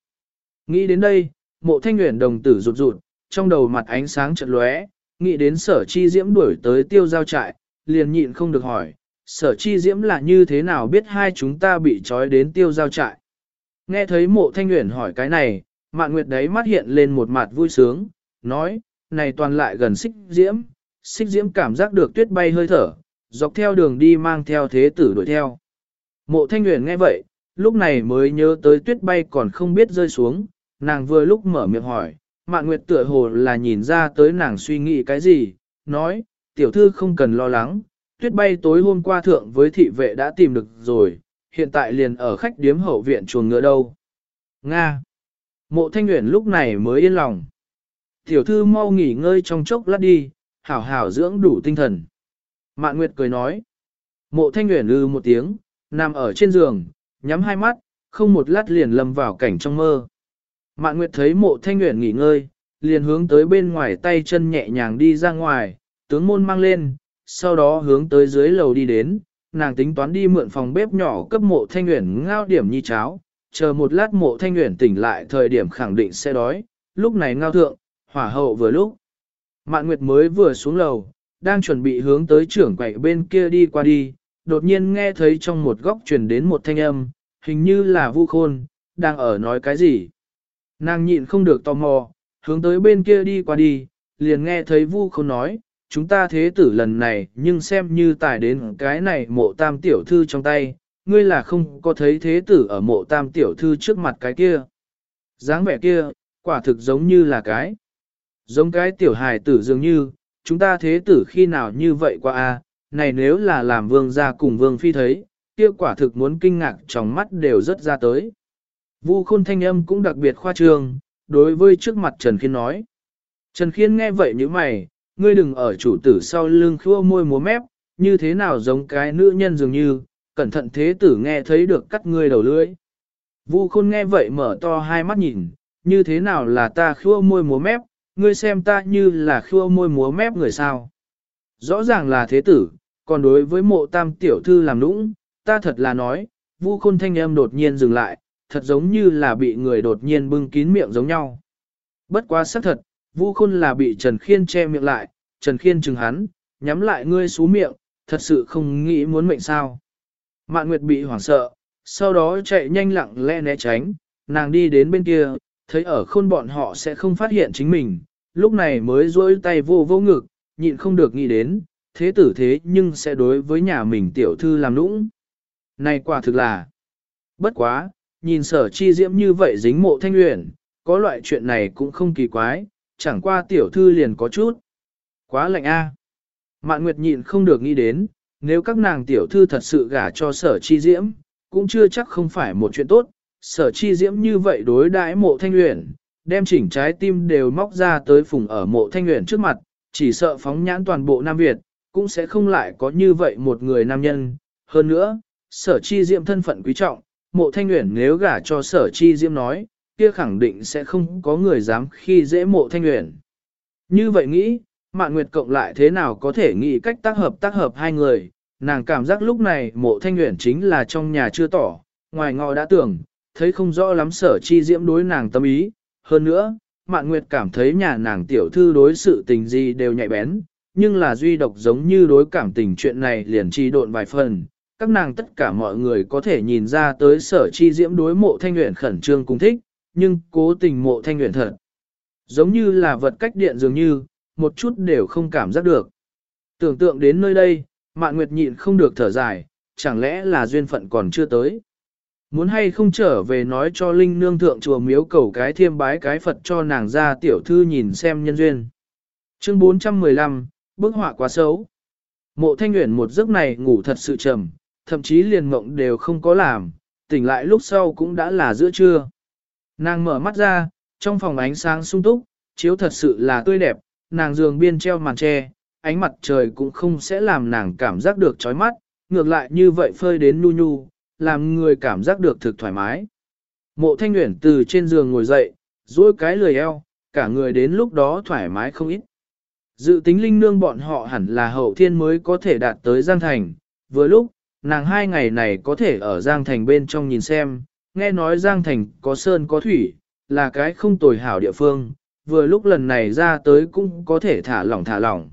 Nghĩ đến đây, mộ thanh nguyện đồng tử rụt rụt, trong đầu mặt ánh sáng chợt lóe, nghĩ đến sở chi diễm đuổi tới tiêu giao trại, liền nhịn không được hỏi, sở chi diễm là như thế nào biết hai chúng ta bị trói đến tiêu giao trại. Nghe thấy mộ thanh nguyện hỏi cái này, mạn nguyệt đấy mắt hiện lên một mặt vui sướng, nói, này toàn lại gần xích diễm, xích diễm cảm giác được tuyết bay hơi thở, dọc theo đường đi mang theo thế tử đuổi theo. Mộ thanh nguyện nghe vậy, lúc này mới nhớ tới tuyết bay còn không biết rơi xuống, nàng vừa lúc mở miệng hỏi, mạn nguyệt tựa hồ là nhìn ra tới nàng suy nghĩ cái gì, nói, tiểu thư không cần lo lắng, tuyết bay tối hôm qua thượng với thị vệ đã tìm được rồi, hiện tại liền ở khách điếm hậu viện chuồng ngựa đâu. Nga. Mộ thanh nguyện lúc này mới yên lòng. Tiểu thư mau nghỉ ngơi trong chốc lát đi, hảo hảo dưỡng đủ tinh thần. Mạn Nguyệt cười nói. Mộ thanh nguyện lư một tiếng, nằm ở trên giường, nhắm hai mắt, không một lát liền lâm vào cảnh trong mơ. Mạn Nguyệt thấy mộ thanh nguyện nghỉ ngơi, liền hướng tới bên ngoài tay chân nhẹ nhàng đi ra ngoài, tướng môn mang lên, sau đó hướng tới dưới lầu đi đến, nàng tính toán đi mượn phòng bếp nhỏ cấp mộ thanh nguyện ngao điểm nhi cháo, chờ một lát mộ thanh nguyện tỉnh lại thời điểm khẳng định sẽ đói, lúc này ngao thượng, hỏa hậu vừa lúc. Mạn Nguyệt mới vừa xuống lầu, đang chuẩn bị hướng tới trưởng quậy bên kia đi qua đi, đột nhiên nghe thấy trong một góc truyền đến một thanh âm, hình như là vu khôn, đang ở nói cái gì. Nàng nhịn không được tò mò, hướng tới bên kia đi qua đi, liền nghe thấy vu khôn nói, chúng ta thế tử lần này nhưng xem như tài đến cái này mộ tam tiểu thư trong tay, ngươi là không có thấy thế tử ở mộ tam tiểu thư trước mặt cái kia. dáng vẻ kia, quả thực giống như là cái. Giống cái tiểu hài tử dường như, chúng ta thế tử khi nào như vậy qua a này nếu là làm vương gia cùng vương phi thấy, kia quả thực muốn kinh ngạc trong mắt đều rất ra tới. Vu khôn thanh âm cũng đặc biệt khoa trương, đối với trước mặt Trần Khiên nói. Trần Khiên nghe vậy như mày, ngươi đừng ở chủ tử sau lưng khua môi múa mép, như thế nào giống cái nữ nhân dường như, cẩn thận thế tử nghe thấy được cắt ngươi đầu lưỡi. Vu khôn nghe vậy mở to hai mắt nhìn, như thế nào là ta khua môi múa mép, ngươi xem ta như là khua môi múa mép người sao. Rõ ràng là thế tử, còn đối với mộ tam tiểu thư làm nũng, ta thật là nói, vu khôn thanh âm đột nhiên dừng lại, thật giống như là bị người đột nhiên bưng kín miệng giống nhau. Bất quá xác thật, vu khôn là bị Trần Khiên che miệng lại, Trần Khiên chừng hắn, nhắm lại ngươi xú miệng, thật sự không nghĩ muốn mệnh sao. Mạn Nguyệt bị hoảng sợ, sau đó chạy nhanh lặng lẽ né tránh, nàng đi đến bên kia, thấy ở khôn bọn họ sẽ không phát hiện chính mình, lúc này mới duỗi tay vô vô ngực, nhịn không được nghĩ đến, thế tử thế nhưng sẽ đối với nhà mình tiểu thư làm nũng. Này quả thực là, bất quá, nhìn sở chi diễm như vậy dính mộ thanh luyện, có loại chuyện này cũng không kỳ quái, chẳng qua tiểu thư liền có chút. Quá lạnh a. Mạn Nguyệt nhịn không được nghĩ đến, nếu các nàng tiểu thư thật sự gả cho sở chi diễm, cũng chưa chắc không phải một chuyện tốt, sở chi diễm như vậy đối đãi mộ thanh luyện, đem chỉnh trái tim đều móc ra tới phùng ở mộ thanh luyện trước mặt, chỉ sợ phóng nhãn toàn bộ Nam Việt, cũng sẽ không lại có như vậy một người nam nhân. Hơn nữa, sở chi diễm thân phận quý trọng, mộ thanh luyện nếu gả cho sở chi diễm nói, kia khẳng định sẽ không có người dám khi dễ mộ thanh nguyện. Như vậy nghĩ, Mạn Nguyệt cộng lại thế nào có thể nghĩ cách tác hợp tác hợp hai người, nàng cảm giác lúc này mộ thanh nguyện chính là trong nhà chưa tỏ, ngoài ngọ đã tưởng, thấy không rõ lắm sở chi diễm đối nàng tâm ý. Hơn nữa, Mạn Nguyệt cảm thấy nhà nàng tiểu thư đối sự tình gì đều nhạy bén, nhưng là duy độc giống như đối cảm tình chuyện này liền chi độn vài phần. Các nàng tất cả mọi người có thể nhìn ra tới sở chi diễm đối mộ thanh nguyện khẩn trương cùng thích, nhưng cố tình mộ thanh nguyện thật. Giống như là vật cách điện dường như, một chút đều không cảm giác được. Tưởng tượng đến nơi đây, Mạn Nguyệt nhịn không được thở dài, chẳng lẽ là duyên phận còn chưa tới. Muốn hay không trở về nói cho Linh Nương Thượng chùa miếu cầu cái thiêm bái cái Phật cho nàng ra tiểu thư nhìn xem nhân duyên. Chương 415, bức họa quá xấu. Mộ thanh nguyện một giấc này ngủ thật sự trầm, thậm chí liền mộng đều không có làm, tỉnh lại lúc sau cũng đã là giữa trưa. Nàng mở mắt ra, trong phòng ánh sáng sung túc, chiếu thật sự là tươi đẹp, nàng giường biên treo màn tre, ánh mặt trời cũng không sẽ làm nàng cảm giác được chói mắt, ngược lại như vậy phơi đến nu nhu, làm người cảm giác được thực thoải mái. Mộ thanh nguyện từ trên giường ngồi dậy, duỗi cái lười eo, cả người đến lúc đó thoải mái không ít. Dự tính linh nương bọn họ hẳn là hậu thiên mới có thể đạt tới Giang Thành, vừa lúc, nàng hai ngày này có thể ở Giang Thành bên trong nhìn xem, nghe nói Giang Thành có sơn có thủy, là cái không tồi hảo địa phương, vừa lúc lần này ra tới cũng có thể thả lỏng thả lỏng.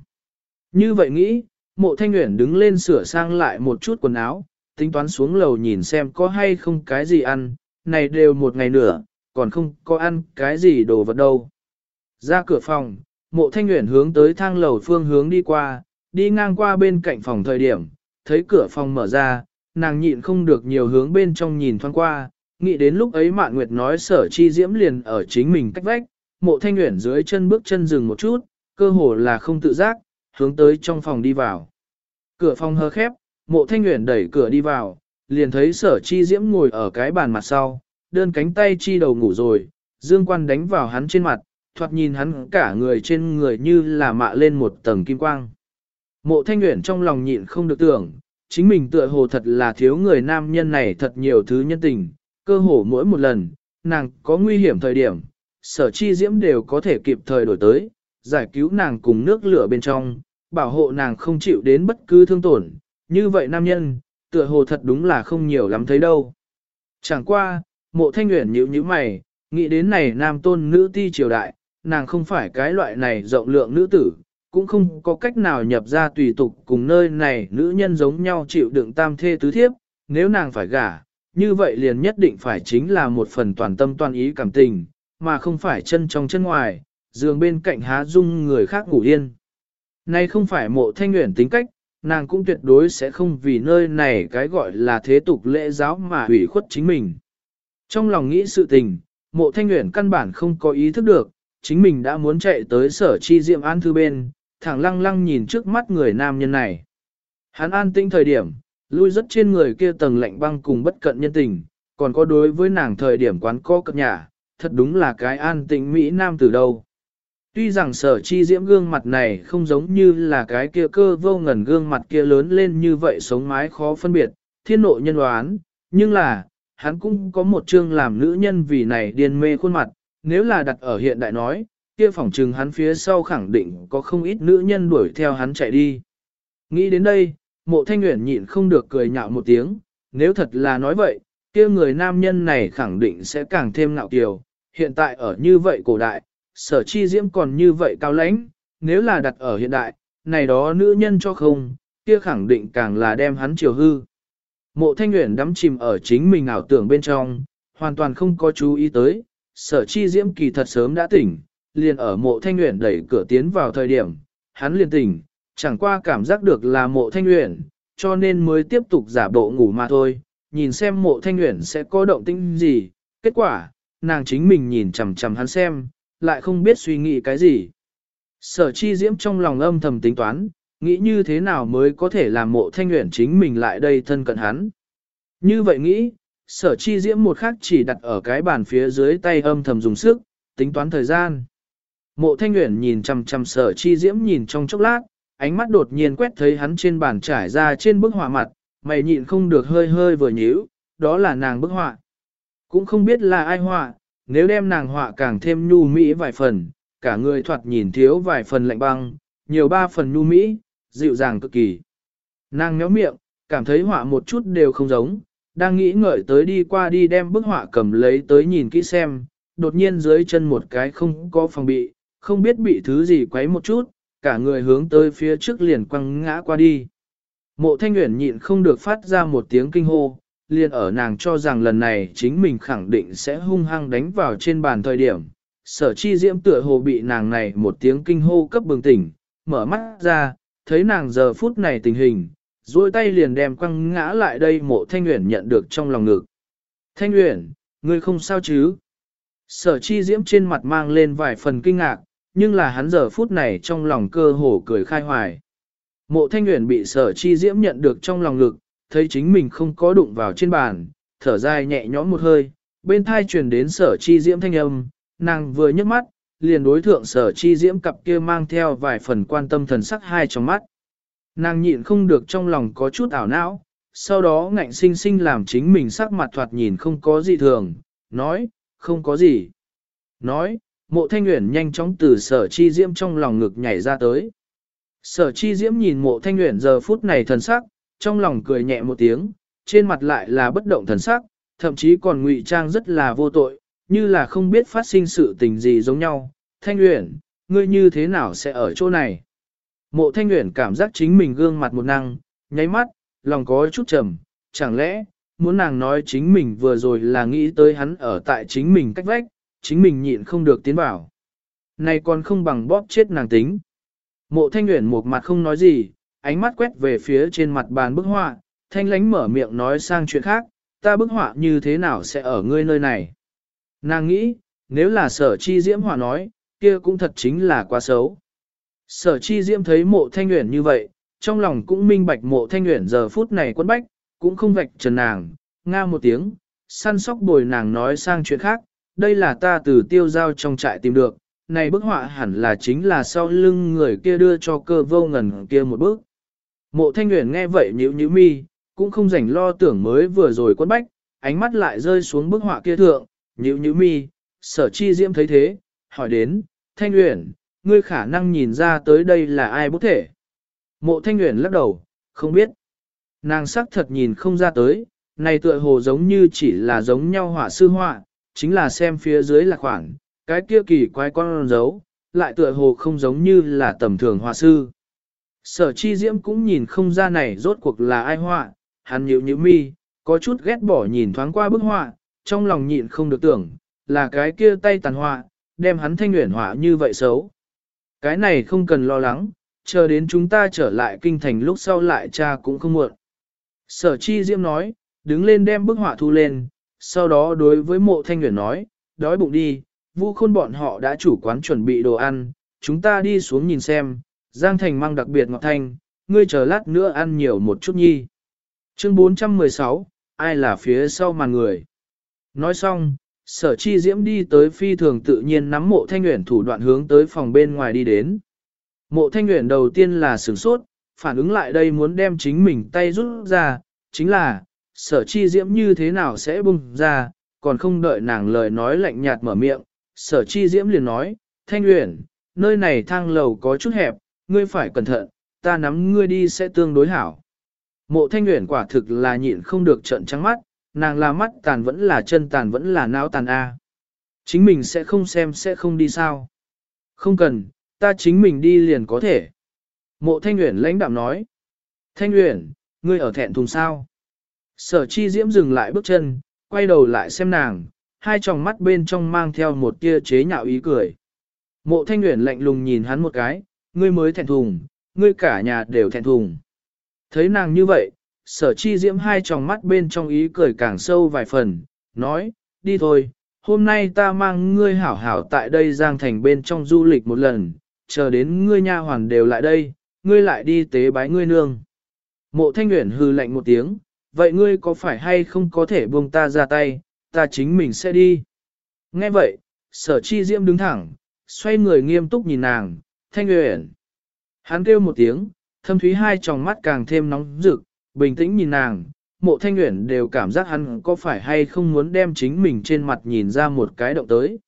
Như vậy nghĩ, mộ thanh nguyện đứng lên sửa sang lại một chút quần áo, tính toán xuống lầu nhìn xem có hay không cái gì ăn, này đều một ngày nữa, còn không có ăn cái gì đồ vật đâu. Ra cửa phòng, mộ thanh nguyện hướng tới thang lầu phương hướng đi qua, đi ngang qua bên cạnh phòng thời điểm, thấy cửa phòng mở ra, nàng nhịn không được nhiều hướng bên trong nhìn thoáng qua, nghĩ đến lúc ấy Mạn Nguyệt nói sở chi diễm liền ở chính mình cách vách, mộ thanh nguyện dưới chân bước chân dừng một chút, cơ hồ là không tự giác, hướng tới trong phòng đi vào. Cửa phòng hơ khép, mộ thanh nguyện đẩy cửa đi vào, liền thấy sở chi diễm ngồi ở cái bàn mặt sau, đơn cánh tay chi đầu ngủ rồi, dương quan đánh vào hắn trên mặt, thoạt nhìn hắn cả người trên người như là mạ lên một tầng kim quang. Mộ thanh nguyện trong lòng nhịn không được tưởng, chính mình tựa hồ thật là thiếu người nam nhân này thật nhiều thứ nhân tình, cơ hồ mỗi một lần, nàng có nguy hiểm thời điểm, sở chi diễm đều có thể kịp thời đổi tới, giải cứu nàng cùng nước lửa bên trong, bảo hộ nàng không chịu đến bất cứ thương tổn, như vậy nam nhân, tựa hồ thật đúng là không nhiều lắm thấy đâu. Chẳng qua, mộ thanh nguyện nhíu như mày, nghĩ đến này nam tôn nữ ti triều đại, nàng không phải cái loại này rộng lượng nữ tử, cũng không có cách nào nhập ra tùy tục cùng nơi này nữ nhân giống nhau chịu đựng tam thê tứ thiếp, nếu nàng phải gả, như vậy liền nhất định phải chính là một phần toàn tâm toàn ý cảm tình, mà không phải chân trong chân ngoài, giường bên cạnh há dung người khác ngủ yên. Nay không phải mộ thanh nguyện tính cách, nàng cũng tuyệt đối sẽ không vì nơi này cái gọi là thế tục lễ giáo mà hủy khuất chính mình. Trong lòng nghĩ sự tình, mộ thanh nguyện căn bản không có ý thức được, chính mình đã muốn chạy tới sở chi diệm an thư bên, thẳng lăng lăng nhìn trước mắt người nam nhân này. Hắn an tĩnh thời điểm, lui rất trên người kia tầng lạnh băng cùng bất cận nhân tình, còn có đối với nàng thời điểm quán co cập nhà, thật đúng là cái an tĩnh Mỹ Nam từ đâu. Tuy rằng sở chi diễm gương mặt này không giống như là cái kia cơ vô ngần gương mặt kia lớn lên như vậy sống mái khó phân biệt, thiên nội nhân đoán, nhưng là, hắn cũng có một chương làm nữ nhân vì này điên mê khuôn mặt, nếu là đặt ở hiện đại nói, kia phỏng trừng hắn phía sau khẳng định có không ít nữ nhân đuổi theo hắn chạy đi. Nghĩ đến đây, mộ thanh nguyện nhịn không được cười nhạo một tiếng, nếu thật là nói vậy, kia người nam nhân này khẳng định sẽ càng thêm ngạo kiều, hiện tại ở như vậy cổ đại, sở chi diễm còn như vậy cao lãnh, nếu là đặt ở hiện đại, này đó nữ nhân cho không, kia khẳng định càng là đem hắn chiều hư. Mộ thanh nguyện đắm chìm ở chính mình ảo tưởng bên trong, hoàn toàn không có chú ý tới, sở chi diễm kỳ thật sớm đã tỉnh, liền ở mộ thanh nguyện đẩy cửa tiến vào thời điểm, hắn liền tỉnh, chẳng qua cảm giác được là mộ thanh nguyện, cho nên mới tiếp tục giả bộ ngủ mà thôi, nhìn xem mộ thanh nguyện sẽ có động tĩnh gì, kết quả, nàng chính mình nhìn chằm chằm hắn xem, lại không biết suy nghĩ cái gì. Sở chi diễm trong lòng âm thầm tính toán, nghĩ như thế nào mới có thể làm mộ thanh nguyện chính mình lại đây thân cận hắn. Như vậy nghĩ, sở chi diễm một khắc chỉ đặt ở cái bàn phía dưới tay âm thầm dùng sức, tính toán thời gian. Mộ thanh nguyện nhìn chằm chằm sở chi diễm nhìn trong chốc lát, ánh mắt đột nhiên quét thấy hắn trên bàn trải ra trên bức họa mặt, mày nhịn không được hơi hơi vừa nhíu, đó là nàng bức họa. Cũng không biết là ai họa, nếu đem nàng họa càng thêm nhu mỹ vài phần, cả người thoạt nhìn thiếu vài phần lạnh băng, nhiều ba phần nhu mỹ, dịu dàng cực kỳ. Nàng nhó miệng, cảm thấy họa một chút đều không giống, đang nghĩ ngợi tới đi qua đi đem bức họa cầm lấy tới nhìn kỹ xem, đột nhiên dưới chân một cái không có phòng bị, không biết bị thứ gì quấy một chút, cả người hướng tới phía trước liền quăng ngã qua đi. Mộ thanh nguyện nhịn không được phát ra một tiếng kinh hô, liền ở nàng cho rằng lần này chính mình khẳng định sẽ hung hăng đánh vào trên bàn thời điểm. Sở chi diễm tựa hồ bị nàng này một tiếng kinh hô cấp bừng tỉnh, mở mắt ra, thấy nàng giờ phút này tình hình, duỗi tay liền đem quăng ngã lại đây mộ thanh nguyện nhận được trong lòng ngực. Thanh nguyện, ngươi không sao chứ? Sở chi diễm trên mặt mang lên vài phần kinh ngạc, nhưng là hắn giờ phút này trong lòng cơ hồ cười khai hoài. Mộ thanh nguyện bị sở chi diễm nhận được trong lòng lực, thấy chính mình không có đụng vào trên bàn, thở dài nhẹ nhõm một hơi, bên thai truyền đến sở chi diễm thanh âm, nàng vừa nhấc mắt, liền đối thượng sở chi diễm cặp kia mang theo vài phần quan tâm thần sắc hai trong mắt. Nàng nhịn không được trong lòng có chút ảo não, sau đó ngạnh sinh sinh làm chính mình sắc mặt thoạt nhìn không có gì thường, nói, không có gì. Nói, mộ thanh Uyển nhanh chóng từ sở chi diễm trong lòng ngực nhảy ra tới. Sở chi diễm nhìn mộ thanh Uyển giờ phút này thần sắc, trong lòng cười nhẹ một tiếng, trên mặt lại là bất động thần sắc, thậm chí còn ngụy trang rất là vô tội, như là không biết phát sinh sự tình gì giống nhau. Thanh Uyển, ngươi như thế nào sẽ ở chỗ này? Mộ thanh Uyển cảm giác chính mình gương mặt một năng, nháy mắt, lòng có chút trầm, chẳng lẽ, muốn nàng nói chính mình vừa rồi là nghĩ tới hắn ở tại chính mình cách vách, chính mình nhịn không được tiến vào. Này còn không bằng bóp chết nàng tính. Mộ thanh nguyện một mặt không nói gì, ánh mắt quét về phía trên mặt bàn bức họa, thanh lánh mở miệng nói sang chuyện khác, ta bức họa như thế nào sẽ ở ngươi nơi này. Nàng nghĩ, nếu là sở chi diễm họa nói, kia cũng thật chính là quá xấu. Sở chi diễm thấy mộ thanh nguyện như vậy, trong lòng cũng minh bạch mộ thanh nguyện giờ phút này quân bách, cũng không vạch trần nàng, nga một tiếng, săn sóc bồi nàng nói sang chuyện khác, đây là ta từ tiêu giao trong trại tìm được, này bức họa hẳn là chính là sau lưng người kia đưa cho cơ vô ngần kia một bước. Mộ thanh nguyện nghe vậy nhíu nhíu mi, cũng không rảnh lo tưởng mới vừa rồi quân bách, ánh mắt lại rơi xuống bức họa kia thượng, nhíu nhíu mi, sở chi diễm thấy thế, hỏi đến, thanh nguyện, ngươi khả năng nhìn ra tới đây là ai bức thể. Mộ thanh nguyện lắc đầu, không biết. Nàng sắc thật nhìn không ra tới, này tựa hồ giống như chỉ là giống nhau họa sư họa, chính là xem phía dưới là khoảng, cái kia kỳ quái con dấu, lại tựa hồ không giống như là tầm thường họa sư. Sở chi diễm cũng nhìn không ra này rốt cuộc là ai họa, hắn nhịu nhịu mi, có chút ghét bỏ nhìn thoáng qua bức họa, trong lòng nhịn không được tưởng, là cái kia tay tàn họa, đem hắn thanh nguyện họa như vậy xấu. Cái này không cần lo lắng, chờ đến chúng ta trở lại kinh thành lúc sau lại cha cũng không muộn. Sở chi diễm nói, đứng lên đem bức họa thu lên, sau đó đối với mộ thanh nguyện nói, đói bụng đi, vu khôn bọn họ đã chủ quán chuẩn bị đồ ăn, chúng ta đi xuống nhìn xem, Giang Thành mang đặc biệt ngọt thanh, ngươi chờ lát nữa ăn nhiều một chút nhi. Chương 416, ai là phía sau màn người? Nói xong, sở chi diễm đi tới phi thường tự nhiên nắm mộ thanh nguyện thủ đoạn hướng tới phòng bên ngoài đi đến. Mộ thanh nguyện đầu tiên là sửng sốt, phản ứng lại đây muốn đem chính mình tay rút ra, chính là, sở chi diễm như thế nào sẽ bung ra, còn không đợi nàng lời nói lạnh nhạt mở miệng, sở chi diễm liền nói, thanh nguyện, nơi này thang lầu có chút hẹp, ngươi phải cẩn thận, ta nắm ngươi đi sẽ tương đối hảo. Mộ thanh nguyện quả thực là nhịn không được trận trắng mắt, nàng là mắt tàn vẫn là chân tàn vẫn là não tàn A. Chính mình sẽ không xem sẽ không đi sao. Không cần, ta chính mình đi liền có thể. Mộ thanh nguyện lãnh đạm nói. Thanh nguyện, ngươi ở thẹn thùng sao? Sở chi diễm dừng lại bước chân, quay đầu lại xem nàng, hai tròng mắt bên trong mang theo một tia chế nhạo ý cười. Mộ thanh nguyện lạnh lùng nhìn hắn một cái, ngươi mới thẹn thùng, ngươi cả nhà đều thẹn thùng. Thấy nàng như vậy, sở chi diễm hai tròng mắt bên trong ý cười càng sâu vài phần, nói, đi thôi, hôm nay ta mang ngươi hảo hảo tại đây giang thành bên trong du lịch một lần, chờ đến ngươi nha hoàn đều lại đây, ngươi lại đi tế bái ngươi nương. Mộ thanh nguyện hư lạnh một tiếng, vậy ngươi có phải hay không có thể buông ta ra tay, ta chính mình sẽ đi. Nghe vậy, sở chi diễm đứng thẳng, xoay người nghiêm túc nhìn nàng, thanh nguyện. Hắn kêu một tiếng, thâm thúy hai tròng mắt càng thêm nóng rực, bình tĩnh nhìn nàng, mộ thanh nguyện đều cảm giác hắn có phải hay không muốn đem chính mình trên mặt nhìn ra một cái động tới.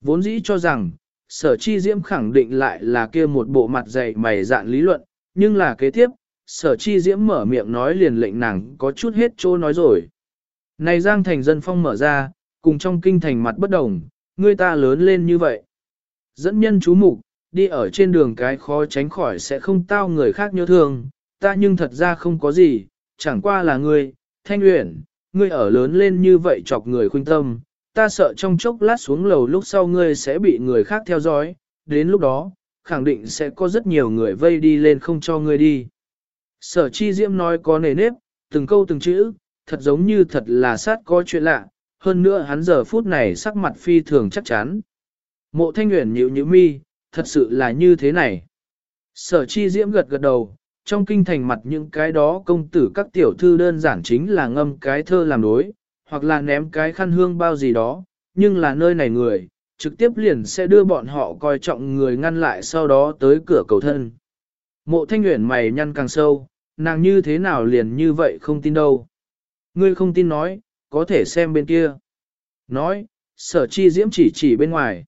Vốn dĩ cho rằng, sở chi diễm khẳng định lại là kia một bộ mặt dày mày dạn lý luận, nhưng là kế tiếp, sở chi diễm mở miệng nói liền lệnh nàng có chút hết chỗ nói rồi. Này giang thành dân phong mở ra, cùng trong kinh thành mặt bất đồng, người ta lớn lên như vậy. Dẫn nhân chú mục, đi ở trên đường cái khó tránh khỏi sẽ không tao người khác nhớ thương, ta nhưng thật ra không có gì, chẳng qua là ngươi, thanh uyển, ngươi ở lớn lên như vậy chọc người khuyên tâm, ta sợ trong chốc lát xuống lầu lúc sau ngươi sẽ bị người khác theo dõi, đến lúc đó, khẳng định sẽ có rất nhiều người vây đi lên không cho ngươi đi. Sở chi diễm nói có nề nếp, từng câu từng chữ, thật giống như thật là sát có chuyện lạ, hơn nữa hắn giờ phút này sắc mặt phi thường chắc chắn. Mộ thanh nguyện nhịu như mi, thật sự là như thế này. Sở chi diễm gật gật đầu, trong kinh thành mặt những cái đó công tử các tiểu thư đơn giản chính là ngâm cái thơ làm đối, hoặc là ném cái khăn hương bao gì đó, nhưng là nơi này người, trực tiếp liền sẽ đưa bọn họ coi trọng người ngăn lại sau đó tới cửa cầu thân. Mộ thanh nguyện mày nhăn càng sâu, nàng như thế nào liền như vậy không tin đâu. Ngươi không tin nói, có thể xem bên kia. Nói, sở chi diễm chỉ chỉ bên ngoài.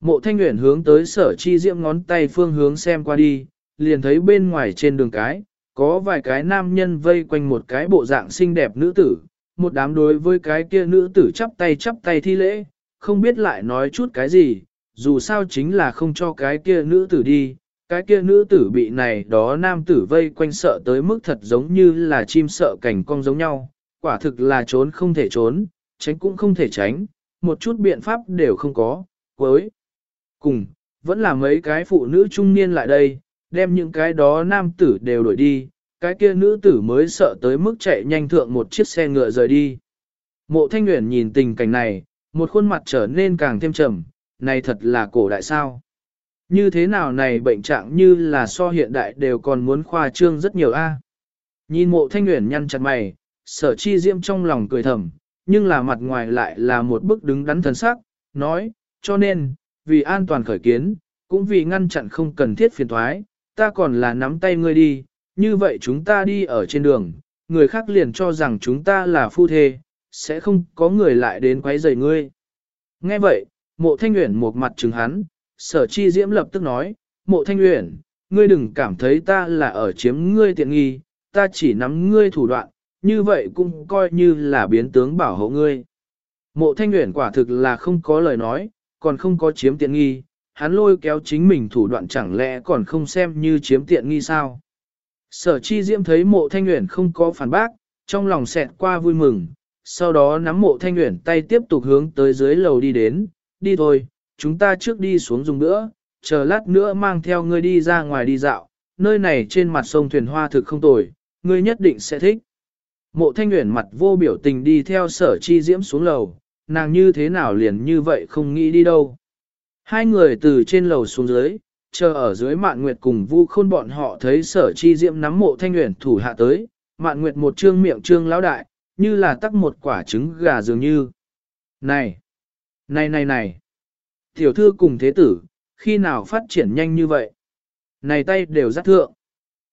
Mộ thanh nguyện hướng tới sở chi diễm ngón tay phương hướng xem qua đi, liền thấy bên ngoài trên đường cái, có vài cái nam nhân vây quanh một cái bộ dạng xinh đẹp nữ tử, một đám đối với cái kia nữ tử chắp tay chắp tay thi lễ, không biết lại nói chút cái gì, dù sao chính là không cho cái kia nữ tử đi, cái kia nữ tử bị này đó nam tử vây quanh sợ tới mức thật giống như là chim sợ cảnh cong giống nhau, quả thực là trốn không thể trốn, tránh cũng không thể tránh, một chút biện pháp đều không có, với cùng, vẫn là mấy cái phụ nữ trung niên lại đây, đem những cái đó nam tử đều đuổi đi, cái kia nữ tử mới sợ tới mức chạy nhanh thượng một chiếc xe ngựa rời đi. Mộ Thanh Nguyễn nhìn tình cảnh này, một khuôn mặt trở nên càng thêm trầm, này thật là cổ đại sao. Như thế nào này bệnh trạng như là so hiện đại đều còn muốn khoa trương rất nhiều a. Nhìn mộ Thanh Nguyễn nhăn chặt mày, sở chi diễm trong lòng cười thầm, nhưng là mặt ngoài lại là một bức đứng đắn thần sắc, nói, cho nên, vì an toàn khởi kiến, cũng vì ngăn chặn không cần thiết phiền thoái, ta còn là nắm tay ngươi đi, như vậy chúng ta đi ở trên đường, người khác liền cho rằng chúng ta là phu thê, sẽ không có người lại đến quấy rầy ngươi. Nghe vậy, mộ thanh nguyện một mặt trừng hắn, sở chi diễm lập tức nói, mộ thanh uyển, ngươi đừng cảm thấy ta là ở chiếm ngươi tiện nghi, ta chỉ nắm ngươi thủ đoạn, như vậy cũng coi như là biến tướng bảo hộ ngươi. Mộ thanh uyển quả thực là không có lời nói, còn không có chiếm tiện nghi, hắn lôi kéo chính mình thủ đoạn chẳng lẽ còn không xem như chiếm tiện nghi sao. Sở chi diễm thấy mộ thanh Uyển không có phản bác, trong lòng xẹt qua vui mừng, sau đó nắm mộ thanh Uyển tay tiếp tục hướng tới dưới lầu đi đến, đi thôi, chúng ta trước đi xuống dùng nữa, chờ lát nữa mang theo ngươi đi ra ngoài đi dạo, nơi này trên mặt sông thuyền hoa thực không tồi, ngươi nhất định sẽ thích. Mộ thanh nguyện mặt vô biểu tình đi theo sở chi diễm xuống lầu, nàng như thế nào liền như vậy không nghĩ đi đâu. Hai người từ trên lầu xuống dưới, chờ ở dưới mạn nguyệt cùng vu khôn bọn họ thấy sở chi diễm nắm mộ thanh nguyện thủ hạ tới, mạn nguyệt một trương miệng trương lão đại, như là tắc một quả trứng gà dường như. Này! Này này này! Tiểu thư cùng thế tử, khi nào phát triển nhanh như vậy? Này tay đều rất thượng.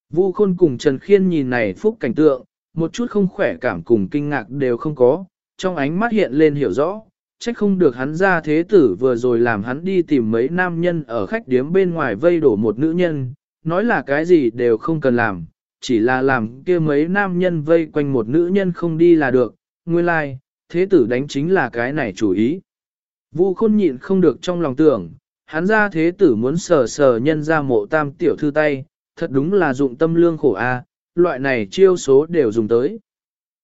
Vu khôn cùng Trần Khiên nhìn này phúc cảnh tượng, một chút không khỏe cảm cùng kinh ngạc đều không có, trong ánh mắt hiện lên hiểu rõ, trách không được hắn ra thế tử vừa rồi làm hắn đi tìm mấy nam nhân ở khách điếm bên ngoài vây đổ một nữ nhân, nói là cái gì đều không cần làm, chỉ là làm kia mấy nam nhân vây quanh một nữ nhân không đi là được, nguyên lai, like, thế tử đánh chính là cái này chủ ý. Vu khôn nhịn không được trong lòng tưởng, hắn ra thế tử muốn sờ sờ nhân ra mộ tam tiểu thư tay, thật đúng là dụng tâm lương khổ a, loại này chiêu số đều dùng tới.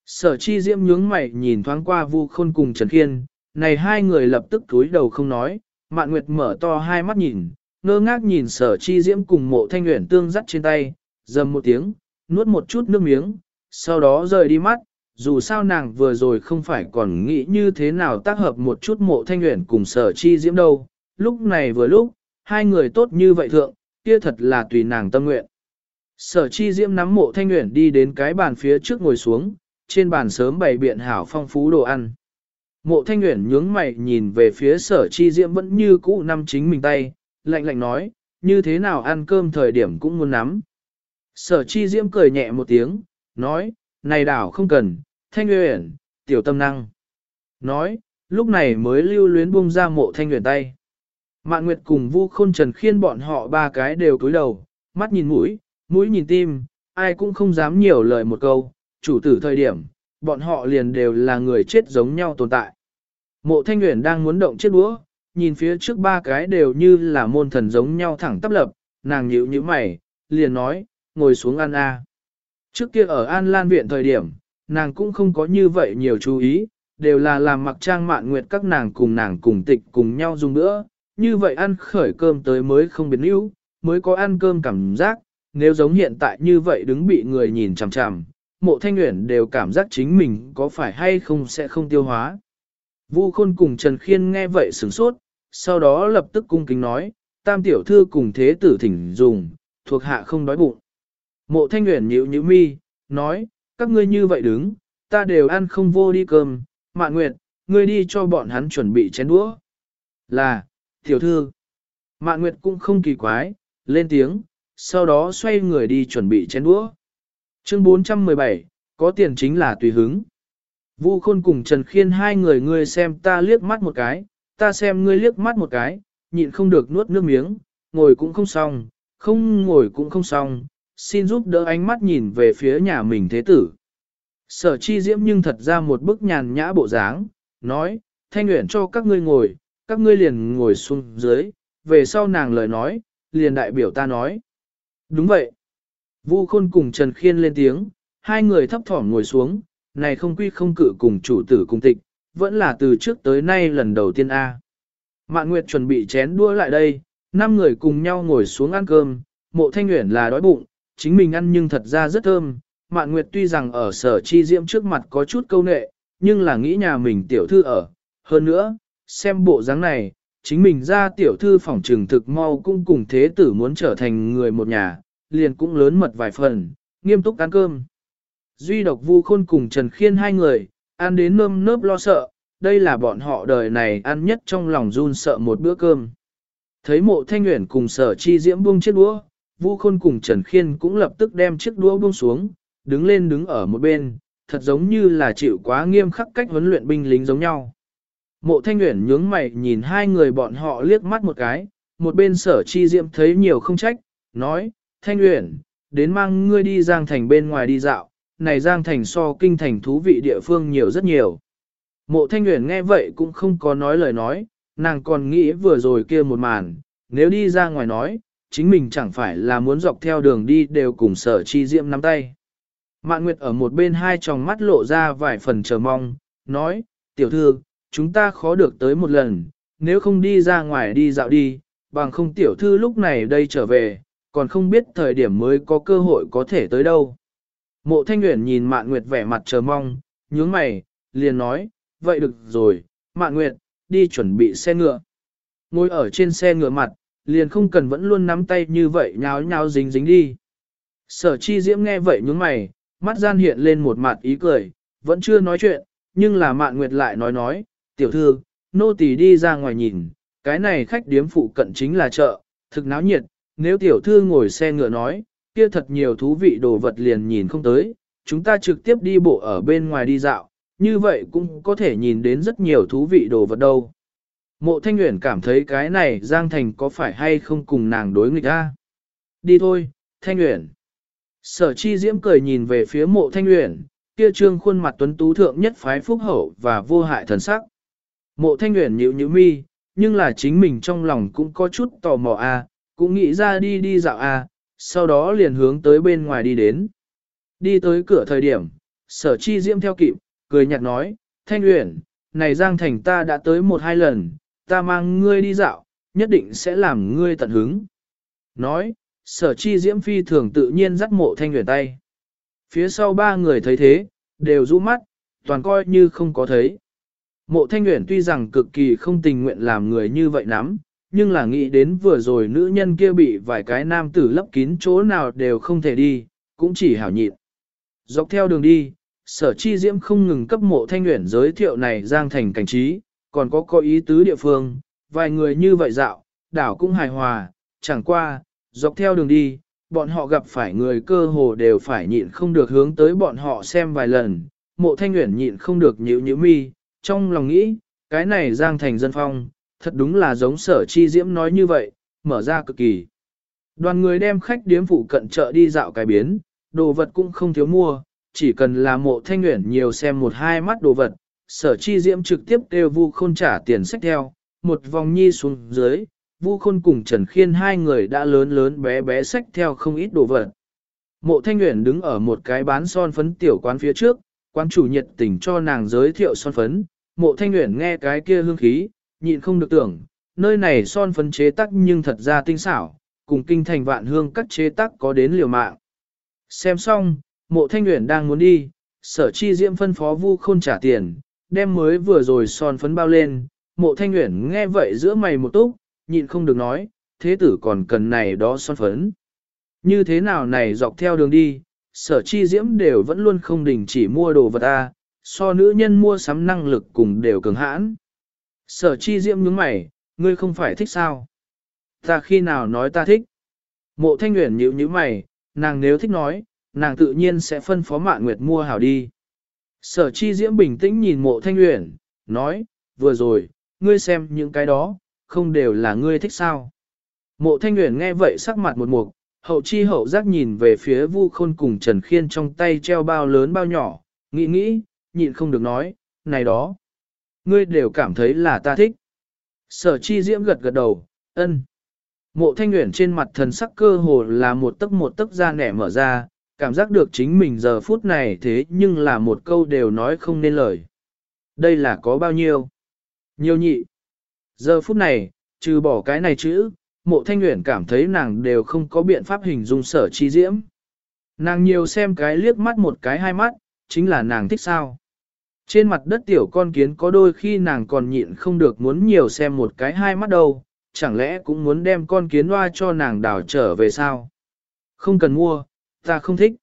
Sở chi diễm nhướng mày nhìn thoáng qua vu khôn cùng Trần Khiên, này hai người lập tức cúi đầu không nói, Mạn Nguyệt mở to hai mắt nhìn, ngơ ngác nhìn sở chi diễm cùng mộ thanh nguyện tương dắt trên tay, dầm một tiếng, nuốt một chút nước miếng, sau đó rời đi mắt, dù sao nàng vừa rồi không phải còn nghĩ như thế nào tác hợp một chút mộ thanh nguyện cùng sở chi diễm đâu, lúc này vừa lúc, hai người tốt như vậy thượng, kia thật là tùy nàng tâm nguyện. Sở chi diễm nắm mộ thanh nguyện đi đến cái bàn phía trước ngồi xuống, trên bàn sớm bày biện hảo phong phú đồ ăn. Mộ thanh nguyện nhướng mày nhìn về phía sở chi diễm vẫn như cũ nắm chính mình tay, lạnh lạnh nói, như thế nào ăn cơm thời điểm cũng muốn nắm. Sở chi diễm cười nhẹ một tiếng, nói, này đảo không cần, thanh nguyện, tiểu tâm năng. Nói, lúc này mới lưu luyến buông ra mộ thanh nguyện tay. Mạn Nguyệt cùng Vu Khôn Trần Khiên bọn họ ba cái đều cúi đầu, mắt nhìn mũi, mũi nhìn tim, ai cũng không dám nhiều lời một câu, chủ tử thời điểm, bọn họ liền đều là người chết giống nhau tồn tại. Mộ Thanh Nguyễn đang muốn động chiếc đũa, nhìn phía trước ba cái đều như là môn thần giống nhau thẳng tắp lập, nàng nhíu nhíu mày, liền nói, ngồi xuống ăn a. Trước kia ở An Lan Viện thời điểm, nàng cũng không có như vậy nhiều chú ý, đều là làm mặc trang mạn nguyệt các nàng cùng nàng cùng tịch cùng nhau dùng nữa, như vậy ăn khởi cơm tới mới không biến yếu, mới có ăn cơm cảm giác, nếu giống hiện tại như vậy đứng bị người nhìn chằm chằm, mộ thanh nguyện đều cảm giác chính mình có phải hay không sẽ không tiêu hóa. Vu Khôn cùng Trần Khiên nghe vậy sửng sốt, sau đó lập tức cung kính nói, tam tiểu thư cùng thế tử thỉnh dùng, thuộc hạ không đói bụng. Mộ thanh nguyện nhíu nhíu mi, nói, các ngươi như vậy đứng, ta đều ăn không vô đi cơm, mạn nguyệt, ngươi đi cho bọn hắn chuẩn bị chén đũa. Là, tiểu thư. Mạn nguyệt cũng không kỳ quái, lên tiếng, sau đó xoay người đi chuẩn bị chén đũa. Chương 417, có tiền chính là tùy hứng. Vu Khôn cùng Trần Khiên hai người ngươi xem ta liếc mắt một cái, ta xem ngươi liếc mắt một cái, nhịn không được nuốt nước miếng, ngồi cũng không xong, không ngồi cũng không xong, xin giúp đỡ ánh mắt nhìn về phía nhà mình thế tử. Sở chi diễm nhưng thật ra một bức nhàn nhã bộ dáng, nói, thanh nguyện cho các ngươi ngồi, các ngươi liền ngồi xuống dưới, về sau nàng lời nói, liền đại biểu ta nói. Đúng vậy. Vu Khôn cùng Trần Khiên lên tiếng, hai người thấp thỏm ngồi xuống, này không quy không cử cùng chủ tử cùng tịch, vẫn là từ trước tới nay lần đầu tiên A. Mạn Nguyệt chuẩn bị chén đua lại đây, năm người cùng nhau ngồi xuống ăn cơm, mộ thanh nguyện là đói bụng, chính mình ăn nhưng thật ra rất thơm. Mạn Nguyệt tuy rằng ở sở chi diễm trước mặt có chút câu nệ, nhưng là nghĩ nhà mình tiểu thư ở. Hơn nữa, xem bộ dáng này, chính mình ra tiểu thư phỏng trừng thực mau cũng cùng thế tử muốn trở thành người một nhà, liền cũng lớn mật vài phần, nghiêm túc ăn cơm. Duy độc vu khôn cùng Trần Khiên hai người, ăn đến nơm nớp lo sợ, đây là bọn họ đời này ăn nhất trong lòng run sợ một bữa cơm. Thấy mộ thanh nguyện cùng sở chi diễm buông chiếc đũa, vu khôn cùng Trần Khiên cũng lập tức đem chiếc đũa buông xuống, đứng lên đứng ở một bên, thật giống như là chịu quá nghiêm khắc cách huấn luyện binh lính giống nhau. Mộ thanh Uyển nhướng mày nhìn hai người bọn họ liếc mắt một cái, một bên sở chi Diệm thấy nhiều không trách, nói, thanh Uyển, đến mang ngươi đi giang thành bên ngoài đi dạo, này giang thành so kinh thành thú vị địa phương nhiều rất nhiều. Mộ thanh Uyển nghe vậy cũng không có nói lời nói, nàng còn nghĩ vừa rồi kia một màn, nếu đi ra ngoài nói, chính mình chẳng phải là muốn dọc theo đường đi đều cùng sở chi diễm nắm tay. Mạn Nguyệt ở một bên hai tròng mắt lộ ra vài phần chờ mong, nói, tiểu thư, chúng ta khó được tới một lần, nếu không đi ra ngoài đi dạo đi, bằng không tiểu thư lúc này đây trở về, còn không biết thời điểm mới có cơ hội có thể tới đâu. Mộ Thanh Nguyễn nhìn Mạn Nguyệt vẻ mặt chờ mong, nhướng mày, liền nói, vậy được rồi, Mạn Nguyệt, đi chuẩn bị xe ngựa. Ngồi ở trên xe ngựa mặt, liền không cần vẫn luôn nắm tay như vậy nháo nháo dính dính đi. Sở chi diễm nghe vậy nhướng mày, mắt gian hiện lên một mặt ý cười, vẫn chưa nói chuyện, nhưng là Mạn Nguyệt lại nói nói, tiểu thư, nô tỳ đi ra ngoài nhìn, cái này khách điếm phụ cận chính là chợ, thực náo nhiệt, nếu tiểu thư ngồi xe ngựa nói, kia thật nhiều thú vị đồ vật liền nhìn không tới, chúng ta trực tiếp đi bộ ở bên ngoài đi dạo, như vậy cũng có thể nhìn đến rất nhiều thú vị đồ vật đâu. Mộ Thanh Uyển cảm thấy cái này Giang Thành có phải hay không cùng nàng đối nghịch a? Đi thôi, Thanh Uyển. Sở chi diễm cười nhìn về phía mộ Thanh Uyển, kia trương khuôn mặt tuấn tú thượng nhất phái phúc hậu và vô hại thần sắc. Mộ Thanh Uyển nhíu nhíu mi, nhưng là chính mình trong lòng cũng có chút tò mò a, cũng nghĩ ra đi đi dạo a, sau đó liền hướng tới bên ngoài đi đến. Đi tới cửa thời điểm, sở chi diễm theo kịp, cười nhạt nói, Thanh Uyển, này Giang Thành ta đã tới một hai lần, ta mang ngươi đi dạo, nhất định sẽ làm ngươi tận hứng. Nói, sở chi diễm phi thường tự nhiên dắt mộ Thanh nguyện tay. Phía sau ba người thấy thế, đều rũ mắt, toàn coi như không có thấy. Mộ Thanh nguyện tuy rằng cực kỳ không tình nguyện làm người như vậy lắm, nhưng là nghĩ đến vừa rồi nữ nhân kia bị vài cái nam tử lấp kín chỗ nào đều không thể đi, cũng chỉ hảo nhịn. Dọc theo đường đi, sở chi diễm không ngừng cấp mộ thanh nguyện giới thiệu này giang thành cảnh trí, còn có có ý tứ địa phương, vài người như vậy dạo, đảo cũng hài hòa, chẳng qua, dọc theo đường đi, bọn họ gặp phải người cơ hồ đều phải nhịn không được hướng tới bọn họ xem vài lần, mộ thanh nguyện nhịn không được nhíu nhíu mi, trong lòng nghĩ, cái này giang thành dân phong, thật đúng là giống sở chi diễm nói như vậy, mở ra cực kỳ. Đoàn người đem khách điếm phụ cận chợ đi dạo cái biến, đồ vật cũng không thiếu mua, chỉ cần là mộ thanh nguyện nhiều xem một hai mắt đồ vật, sở chi diễm trực tiếp kêu vu khôn trả tiền sách theo, một vòng nhi xuống dưới, vu khôn cùng Trần Khiên hai người đã lớn lớn bé bé sách theo không ít đồ vật. Mộ thanh nguyện đứng ở một cái bán son phấn tiểu quán phía trước, quán chủ nhiệt tình cho nàng giới thiệu son phấn, mộ thanh nguyện nghe cái kia hương khí, nhịn không được tưởng, nơi này son phấn chế tác nhưng thật ra tinh xảo, cùng kinh thành vạn hương các chế tác có đến liều mạng. Xem xong, mộ thanh nguyện đang muốn đi, sở chi diễm phân phó vu khôn trả tiền, đem mới vừa rồi son phấn bao lên, mộ thanh nguyện nghe vậy giữa mày một túc, nhịn không được nói, thế tử còn cần này đó son phấn. Như thế nào này dọc theo đường đi, sở chi diễm đều vẫn luôn không đình chỉ mua đồ vật A, so nữ nhân mua sắm năng lực cùng đều cường hãn. Sở chi diễm nhướng mày, ngươi không phải thích sao? Ta khi nào nói ta thích? Mộ thanh nguyện nhíu nhíu mày, nàng nếu thích nói, nàng tự nhiên sẽ phân phó mạng nguyệt mua hảo đi. Sở chi diễm bình tĩnh nhìn mộ thanh nguyện, nói, vừa rồi, ngươi xem những cái đó, không đều là ngươi thích sao. Mộ thanh nguyện nghe vậy sắc mặt một mục, hậu chi hậu giác nhìn về phía vu khôn cùng Trần Khiên trong tay treo bao lớn bao nhỏ, nghĩ nghĩ, nhịn không được nói, này đó. Ngươi đều cảm thấy là ta thích. Sở chi diễm gật gật đầu, ân. Mộ thanh nguyện trên mặt thần sắc cơ hồ là một tấc một tấc da nẻ mở ra, cảm giác được chính mình giờ phút này thế nhưng là một câu đều nói không nên lời. Đây là có bao nhiêu? Nhiều nhị. Giờ phút này, trừ bỏ cái này chữ, mộ thanh nguyện cảm thấy nàng đều không có biện pháp hình dung sở chi diễm. Nàng nhiều xem cái liếc mắt một cái hai mắt, chính là nàng thích sao. Trên mặt đất tiểu con kiến có đôi khi nàng còn nhịn không được muốn nhiều xem một cái hai mắt đâu, chẳng lẽ cũng muốn đem con kiến hoa cho nàng đảo trở về sao? Không cần mua, ta không thích.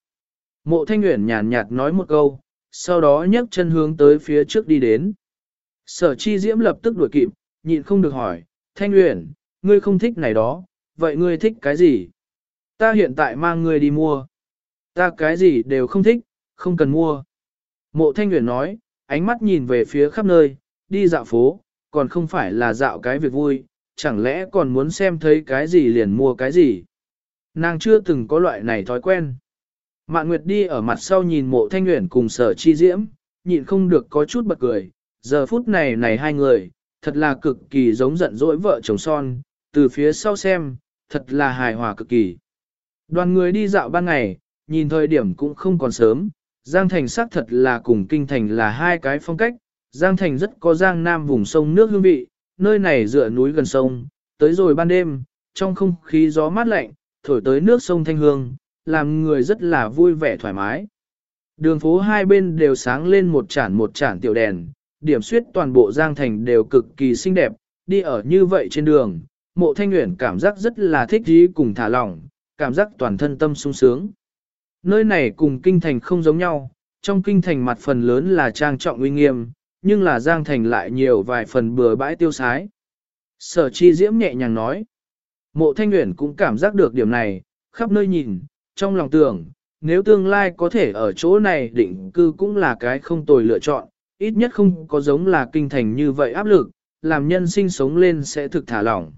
Mộ thanh nguyện nhàn nhạt nói một câu, sau đó nhấc chân hướng tới phía trước đi đến. Sở chi diễm lập tức đuổi kịp, nhịn không được hỏi, thanh nguyện, ngươi không thích này đó, vậy ngươi thích cái gì? Ta hiện tại mang ngươi đi mua. Ta cái gì đều không thích, không cần mua. Mộ thanh nguyện nói, ánh mắt nhìn về phía khắp nơi, đi dạo phố, còn không phải là dạo cái việc vui, chẳng lẽ còn muốn xem thấy cái gì liền mua cái gì. Nàng chưa từng có loại này thói quen. Mạn Nguyệt đi ở mặt sau nhìn mộ thanh nguyện cùng sở chi diễm, nhịn không được có chút bật cười, giờ phút này này hai người, thật là cực kỳ giống giận dỗi vợ chồng son, từ phía sau xem, thật là hài hòa cực kỳ. Đoàn người đi dạo ban ngày, nhìn thời điểm cũng không còn sớm, Giang Thành xác thật là cùng Kinh Thành là hai cái phong cách, Giang Thành rất có Giang Nam vùng sông nước hương vị, nơi này dựa núi gần sông, tới rồi ban đêm, trong không khí gió mát lạnh, thổi tới nước sông Thanh Hương, làm người rất là vui vẻ thoải mái. Đường phố hai bên đều sáng lên một chản một chản tiểu đèn, điểm suyết toàn bộ Giang Thành đều cực kỳ xinh đẹp, đi ở như vậy trên đường, mộ thanh nguyện cảm giác rất là thích thú cùng thả lỏng, cảm giác toàn thân tâm sung sướng. Nơi này cùng kinh thành không giống nhau, trong kinh thành mặt phần lớn là trang trọng uy nghiêm, nhưng là Giang Thành lại nhiều vài phần bừa bãi tiêu sái. Sở chi diễm nhẹ nhàng nói. Mộ thanh Uyển cũng cảm giác được điểm này, khắp nơi nhìn, trong lòng tưởng, nếu tương lai có thể ở chỗ này định cư cũng là cái không tồi lựa chọn, ít nhất không có giống là kinh thành như vậy áp lực, làm nhân sinh sống lên sẽ thực thả lỏng.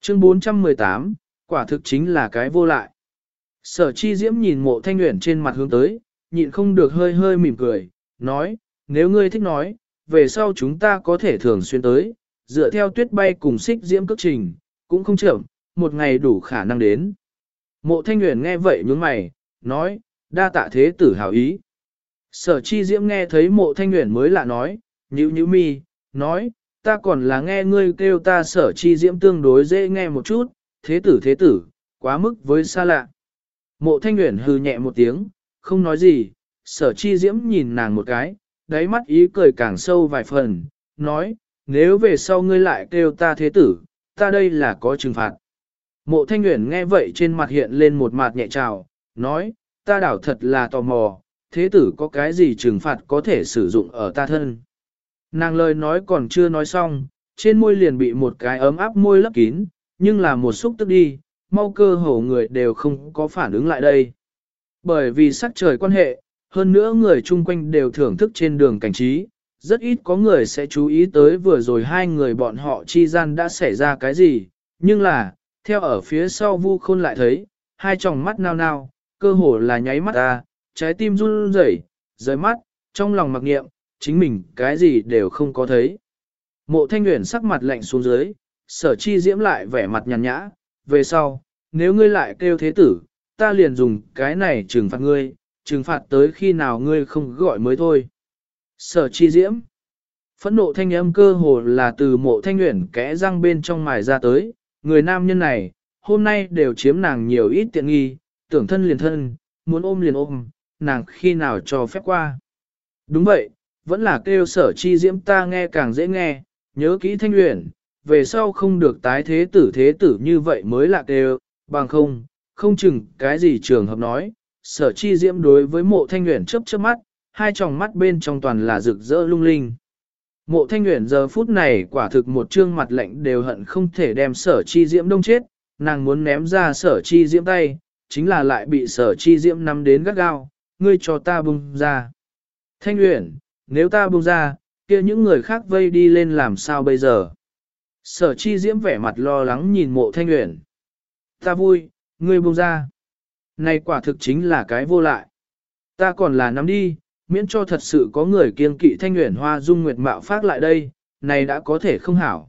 Chương 418, quả thực chính là cái vô lại. Sở chi diễm nhìn mộ thanh nguyện trên mặt hướng tới, nhịn không được hơi hơi mỉm cười, nói, nếu ngươi thích nói, về sau chúng ta có thể thường xuyên tới, dựa theo tuyết bay cùng xích diễm cước trình, cũng không chậm, một ngày đủ khả năng đến. Mộ thanh nguyện nghe vậy nhướng mày, nói, đa tạ thế tử hào ý. Sở chi diễm nghe thấy mộ thanh nguyện mới lạ nói, nhữ nhữ mi, nói, ta còn là nghe ngươi kêu ta sở chi diễm tương đối dễ nghe một chút, thế tử thế tử, quá mức với xa lạ. Mộ thanh nguyện hừ nhẹ một tiếng, không nói gì, sở chi diễm nhìn nàng một cái, đáy mắt ý cười càng sâu vài phần, nói, nếu về sau ngươi lại kêu ta thế tử, ta đây là có trừng phạt. Mộ thanh Uyển nghe vậy trên mặt hiện lên một mặt nhẹ trào, nói, ta đảo thật là tò mò, thế tử có cái gì trừng phạt có thể sử dụng ở ta thân. Nàng lời nói còn chưa nói xong, trên môi liền bị một cái ấm áp môi lấp kín, nhưng là một xúc tức đi, mau cơ hồ người đều không có phản ứng lại đây. Bởi vì sắc trời quan hệ, hơn nữa người chung quanh đều thưởng thức trên đường cảnh trí, rất ít có người sẽ chú ý tới vừa rồi hai người bọn họ chi gian đã xảy ra cái gì, nhưng là, theo ở phía sau vu khôn lại thấy, hai tròng mắt nao nao, cơ hồ là nháy mắt ta, trái tim run rẩy, rời mắt, trong lòng mặc nghiệm, chính mình cái gì đều không có thấy. Mộ thanh nguyện sắc mặt lạnh xuống dưới, sở chi diễm lại vẻ mặt nhàn nhã, về sau, nếu ngươi lại kêu thế tử, ta liền dùng cái này trừng phạt ngươi, trừng phạt tới khi nào ngươi không gọi mới thôi. Sở chi diễm. Phẫn nộ thanh âm cơ hồ là từ mộ thanh nguyện kẽ răng bên trong mài ra tới, người nam nhân này, hôm nay đều chiếm nàng nhiều ít tiện nghi, tưởng thân liền thân, muốn ôm liền ôm, nàng khi nào cho phép qua. Đúng vậy, vẫn là kêu sở chi diễm ta nghe càng dễ nghe, nhớ kỹ thanh luyện, về sau không được tái thế tử thế tử như vậy mới là kêu, bằng không, không chừng cái gì trường hợp nói, sở chi diễm đối với mộ thanh nguyện chớp chớp mắt, hai tròng mắt bên trong toàn là rực rỡ lung linh. Mộ thanh nguyện giờ phút này quả thực một trương mặt lạnh đều hận không thể đem sở chi diễm đông chết, nàng muốn ném ra sở chi diễm tay, chính là lại bị sở chi diễm nắm đến gắt gao, ngươi cho ta bung ra. Thanh nguyện, nếu ta bung ra, kia những người khác vây đi lên làm sao bây giờ? Sở chi diễm vẻ mặt lo lắng nhìn mộ thanh nguyện. Ta vui, ngươi bung ra. Này quả thực chính là cái vô lại. Ta còn là nắm đi, miễn cho thật sự có người kiên kỵ thanh nguyện hoa dung nguyệt mạo phát lại đây, này đã có thể không hảo.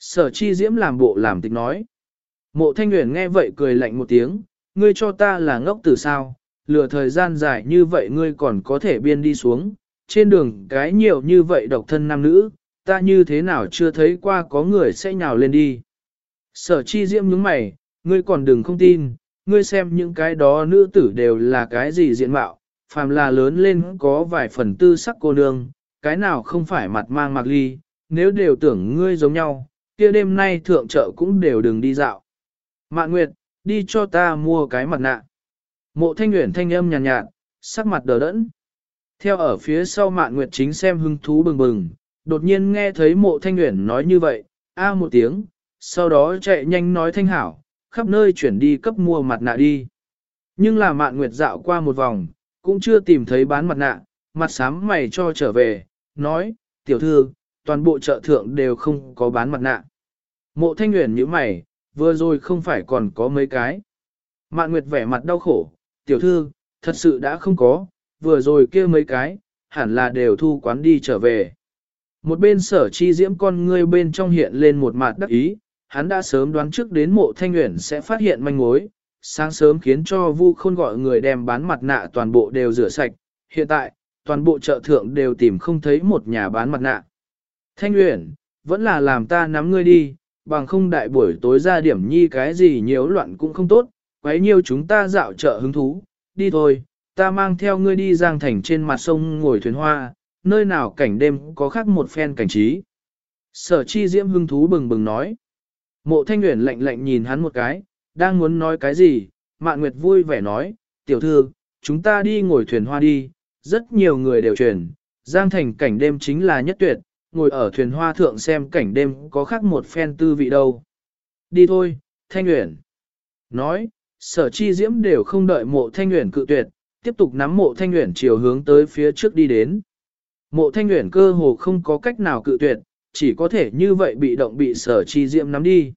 Sở chi diễm làm bộ làm tịch nói. Mộ thanh nguyện nghe vậy cười lạnh một tiếng, ngươi cho ta là ngốc từ sao, lừa thời gian dài như vậy ngươi còn có thể biên đi xuống, trên đường cái nhiều như vậy độc thân nam nữ, ta như thế nào chưa thấy qua có người sẽ nhào lên đi. Sở chi diễm nhướng mày, ngươi còn đừng không tin, ngươi xem những cái đó nữ tử đều là cái gì diện mạo, phàm là lớn lên có vài phần tư sắc cô nương, cái nào không phải mặt mang mặc ly, nếu đều tưởng ngươi giống nhau, kia đêm nay thượng chợ cũng đều đừng đi dạo. Mạn Nguyệt, đi cho ta mua cái mặt nạ. Mộ thanh nguyện thanh âm nhàn nhạt, nhạt, sắc mặt đờ đẫn. Theo ở phía sau Mạn Nguyệt chính xem hứng thú bừng bừng, đột nhiên nghe thấy mộ thanh nguyện nói như vậy, a một tiếng, sau đó chạy nhanh nói thanh hảo, khắp nơi chuyển đi cấp mua mặt nạ đi. Nhưng là Mạn Nguyệt dạo qua một vòng, cũng chưa tìm thấy bán mặt nạ, mặt sám mày cho trở về, nói, tiểu thư, toàn bộ chợ thượng đều không có bán mặt nạ. Mộ thanh nguyện như mày, vừa rồi không phải còn có mấy cái. Mạn Nguyệt vẻ mặt đau khổ, tiểu thư, thật sự đã không có, vừa rồi kia mấy cái, hẳn là đều thu quán đi trở về. Một bên sở chi diễm con ngươi bên trong hiện lên một mặt đắc ý, hắn đã sớm đoán trước đến mộ thanh nguyện sẽ phát hiện manh mối, sáng sớm khiến cho vu khôn gọi người đem bán mặt nạ toàn bộ đều rửa sạch, hiện tại, toàn bộ chợ thượng đều tìm không thấy một nhà bán mặt nạ. Thanh Uyển, vẫn là làm ta nắm ngươi đi, bằng không đại buổi tối ra điểm nhi cái gì nhiễu loạn cũng không tốt, quấy nhiêu chúng ta dạo chợ hứng thú, đi thôi, ta mang theo ngươi đi giang thành trên mặt sông ngồi thuyền hoa, nơi nào cảnh đêm có khác một phen cảnh trí. Sở chi diễm hứng thú bừng bừng nói. Mộ thanh nguyện lạnh lạnh nhìn hắn một cái, đang muốn nói cái gì, mạn nguyệt vui vẻ nói, tiểu thư, chúng ta đi ngồi thuyền hoa đi, rất nhiều người đều truyền, giang thành cảnh đêm chính là nhất tuyệt, ngồi ở thuyền hoa thượng xem cảnh đêm có khác một phen tư vị đâu. Đi thôi, thanh Uyển. Nói, sở chi diễm đều không đợi mộ thanh Uyển cự tuyệt, tiếp tục nắm mộ thanh Uyển chiều hướng tới phía trước đi đến. Mộ thanh Uyển cơ hồ không có cách nào cự tuyệt, chỉ có thể như vậy bị động bị sở chi diễm nắm đi.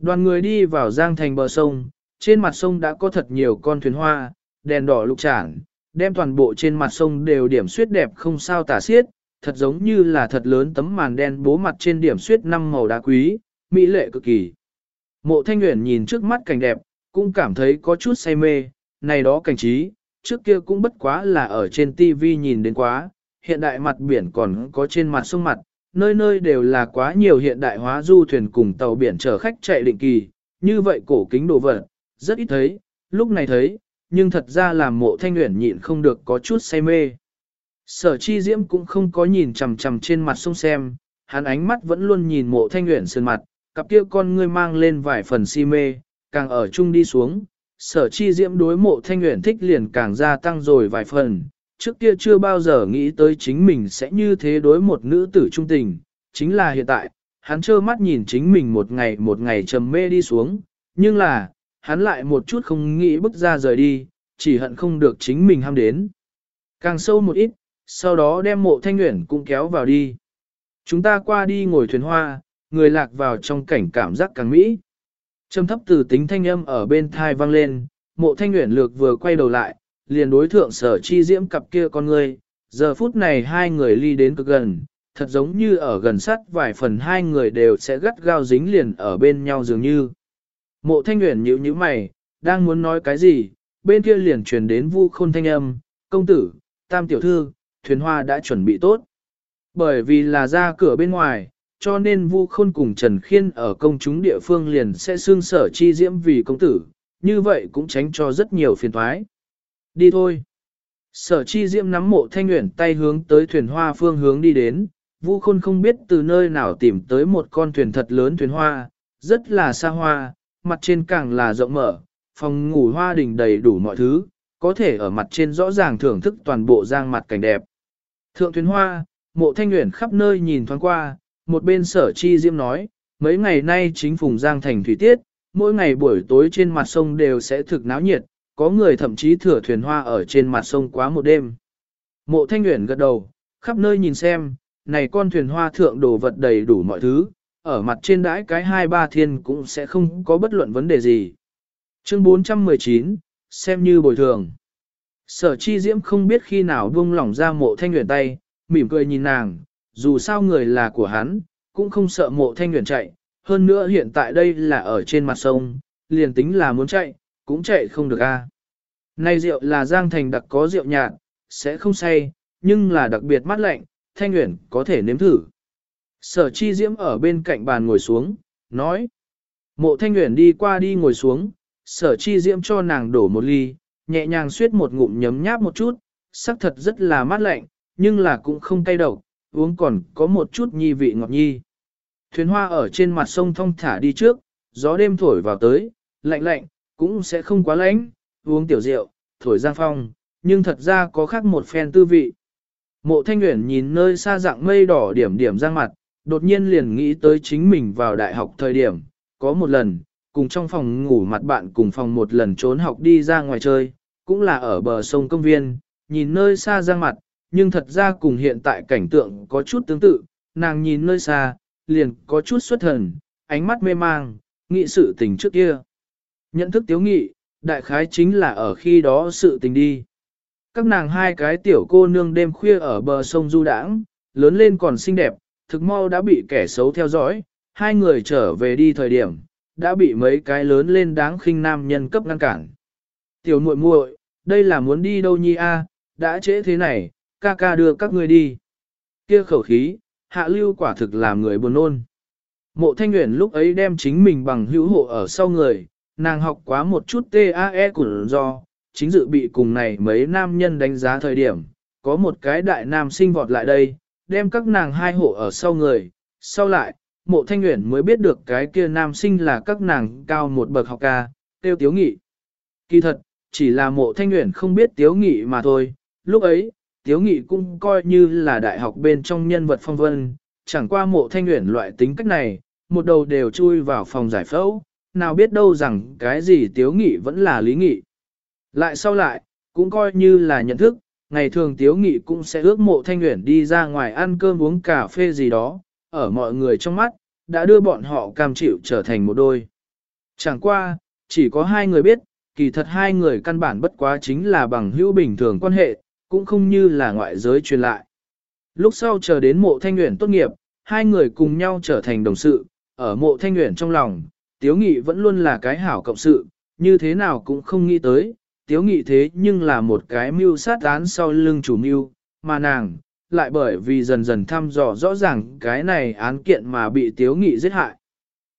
Đoàn người đi vào giang thành bờ sông, trên mặt sông đã có thật nhiều con thuyền hoa, đèn đỏ lục trảng, đem toàn bộ trên mặt sông đều điểm suyết đẹp không sao tả xiết, thật giống như là thật lớn tấm màn đen bố mặt trên điểm suyết năm màu đá quý, mỹ lệ cực kỳ. Mộ thanh nguyện nhìn trước mắt cảnh đẹp, cũng cảm thấy có chút say mê, này đó cảnh trí, trước kia cũng bất quá là ở trên TV nhìn đến quá, hiện đại mặt biển còn có trên mặt sông mặt, nơi nơi đều là quá nhiều hiện đại hóa du thuyền cùng tàu biển chở khách chạy định kỳ, như vậy cổ kính đồ vật, rất ít thấy, lúc này thấy, nhưng thật ra làm mộ thanh nguyện nhịn không được có chút say mê. Sở chi diễm cũng không có nhìn chằm chằm trên mặt sông xem, hắn ánh mắt vẫn luôn nhìn mộ thanh nguyện sơn mặt, cặp kia con ngươi mang lên vài phần si mê, càng ở chung đi xuống, sở chi diễm đối mộ thanh nguyện thích liền càng gia tăng rồi vài phần, trước kia chưa bao giờ nghĩ tới chính mình sẽ như thế đối một nữ tử trung tình, chính là hiện tại, hắn trơ mắt nhìn chính mình một ngày một ngày trầm mê đi xuống, nhưng là, hắn lại một chút không nghĩ bước ra rời đi, chỉ hận không được chính mình ham đến. Càng sâu một ít, sau đó đem mộ thanh nguyện cũng kéo vào đi. Chúng ta qua đi ngồi thuyền hoa, người lạc vào trong cảnh cảm giác càng mỹ. Trầm thấp từ tính thanh âm ở bên thai vang lên, mộ thanh nguyện lược vừa quay đầu lại, liền đối thượng sở chi diễm cặp kia con người, giờ phút này hai người ly đến cực gần, thật giống như ở gần sát vài phần hai người đều sẽ gắt gao dính liền ở bên nhau dường như. Mộ thanh nguyện nhíu nhíu mày, đang muốn nói cái gì, bên kia liền truyền đến vu khôn thanh âm, công tử, tam tiểu thư, thuyền hoa đã chuẩn bị tốt. Bởi vì là ra cửa bên ngoài, cho nên vu khôn cùng Trần Khiên ở công chúng địa phương liền sẽ xương sở chi diễm vì công tử, như vậy cũng tránh cho rất nhiều phiền thoái. Đi thôi. Sở chi diễm nắm mộ thanh nguyện tay hướng tới thuyền hoa phương hướng đi đến, Vu Khôn không biết từ nơi nào tìm tới một con thuyền thật lớn thuyền hoa, rất là xa hoa, mặt trên càng là rộng mở, phòng ngủ hoa đình đầy đủ mọi thứ, có thể ở mặt trên rõ ràng thưởng thức toàn bộ giang mặt cảnh đẹp. Thượng thuyền hoa, mộ thanh nguyện khắp nơi nhìn thoáng qua, một bên sở chi diễm nói, mấy ngày nay chính phùng giang thành thủy tiết, mỗi ngày buổi tối trên mặt sông đều sẽ thực náo nhiệt, có người thậm chí thừa thuyền hoa ở trên mặt sông quá một đêm. Mộ thanh Uyển gật đầu, khắp nơi nhìn xem, này con thuyền hoa thượng đồ vật đầy đủ mọi thứ, ở mặt trên đãi cái hai ba thiên cũng sẽ không có bất luận vấn đề gì. Chương 419, xem như bồi thường. Sở chi diễm không biết khi nào buông lỏng ra mộ thanh nguyện tay, mỉm cười nhìn nàng, dù sao người là của hắn, cũng không sợ mộ thanh nguyện chạy, hơn nữa hiện tại đây là ở trên mặt sông, liền tính là muốn chạy, cũng chạy không được a. Này rượu là giang thành đặc có rượu nhạt, sẽ không say, nhưng là đặc biệt mát lạnh, thanh nguyện có thể nếm thử. Sở chi diễm ở bên cạnh bàn ngồi xuống, nói. Mộ thanh nguyện đi qua đi ngồi xuống, sở chi diễm cho nàng đổ một ly, nhẹ nhàng suyết một ngụm nhấm nháp một chút, sắc thật rất là mát lạnh, nhưng là cũng không cay độc, uống còn có một chút nhi vị ngọt nhi. Thuyền hoa ở trên mặt sông thong thả đi trước, gió đêm thổi vào tới, lạnh lạnh, cũng sẽ không quá lạnh, uống tiểu rượu, thổi giang phong, nhưng thật ra có khác một phen tư vị. Mộ thanh Uyển nhìn nơi xa dạng mây đỏ điểm điểm giang mặt, đột nhiên liền nghĩ tới chính mình vào đại học thời điểm, có một lần, cùng trong phòng ngủ mặt bạn cùng phòng một lần trốn học đi ra ngoài chơi, cũng là ở bờ sông công viên, nhìn nơi xa giang mặt, nhưng thật ra cùng hiện tại cảnh tượng có chút tương tự, nàng nhìn nơi xa, liền có chút xuất thần, ánh mắt mê mang, nghị sự tình trước kia. Nhận thức tiếu nghị, đại khái chính là ở khi đó sự tình đi. Các nàng hai cái tiểu cô nương đêm khuya ở bờ sông du đãng, lớn lên còn xinh đẹp, thực mau đã bị kẻ xấu theo dõi, hai người trở về đi thời điểm, đã bị mấy cái lớn lên đáng khinh nam nhân cấp ngăn cản. Tiểu muội muội, đây là muốn đi đâu nhi a? đã trễ thế này, ca ca đưa các ngươi đi. Kia khẩu khí, hạ lưu quả thực làm người buồn nôn. Mộ thanh nguyện lúc ấy đem chính mình bằng hữu hộ ở sau người, nàng học quá một chút TAE của do, chính dự bị cùng này mấy nam nhân đánh giá thời điểm, có một cái đại nam sinh vọt lại đây, đem các nàng hai hộ ở sau người, sau lại, mộ thanh nguyện mới biết được cái kia nam sinh là các nàng cao một bậc học ca, tiêu tiếu nghị. Kỳ thật, chỉ là mộ thanh nguyện không biết tiếu nghị mà thôi, lúc ấy, tiếu nghị cũng coi như là đại học bên trong nhân vật phong vân, chẳng qua mộ thanh nguyện loại tính cách này, một đầu đều chui vào phòng giải phẫu, nào biết đâu rằng cái gì tiếu nghị vẫn là lý nghị. Lại sau lại, cũng coi như là nhận thức, ngày thường tiếu nghị cũng sẽ ước mộ thanh nguyện đi ra ngoài ăn cơm uống cà phê gì đó, ở mọi người trong mắt, đã đưa bọn họ cam chịu trở thành một đôi. Chẳng qua, chỉ có hai người biết, kỳ thật hai người căn bản bất quá chính là bằng hữu bình thường quan hệ, cũng không như là ngoại giới truyền lại. Lúc sau chờ đến mộ thanh nguyện tốt nghiệp, hai người cùng nhau trở thành đồng sự, ở mộ thanh nguyện trong lòng, tiếu nghị vẫn luôn là cái hảo cộng sự, như thế nào cũng không nghĩ tới, tiếu nghị thế nhưng là một cái mưu sát án sau lưng chủ mưu, mà nàng, lại bởi vì dần dần thăm dò rõ ràng cái này án kiện mà bị tiếu nghị giết hại.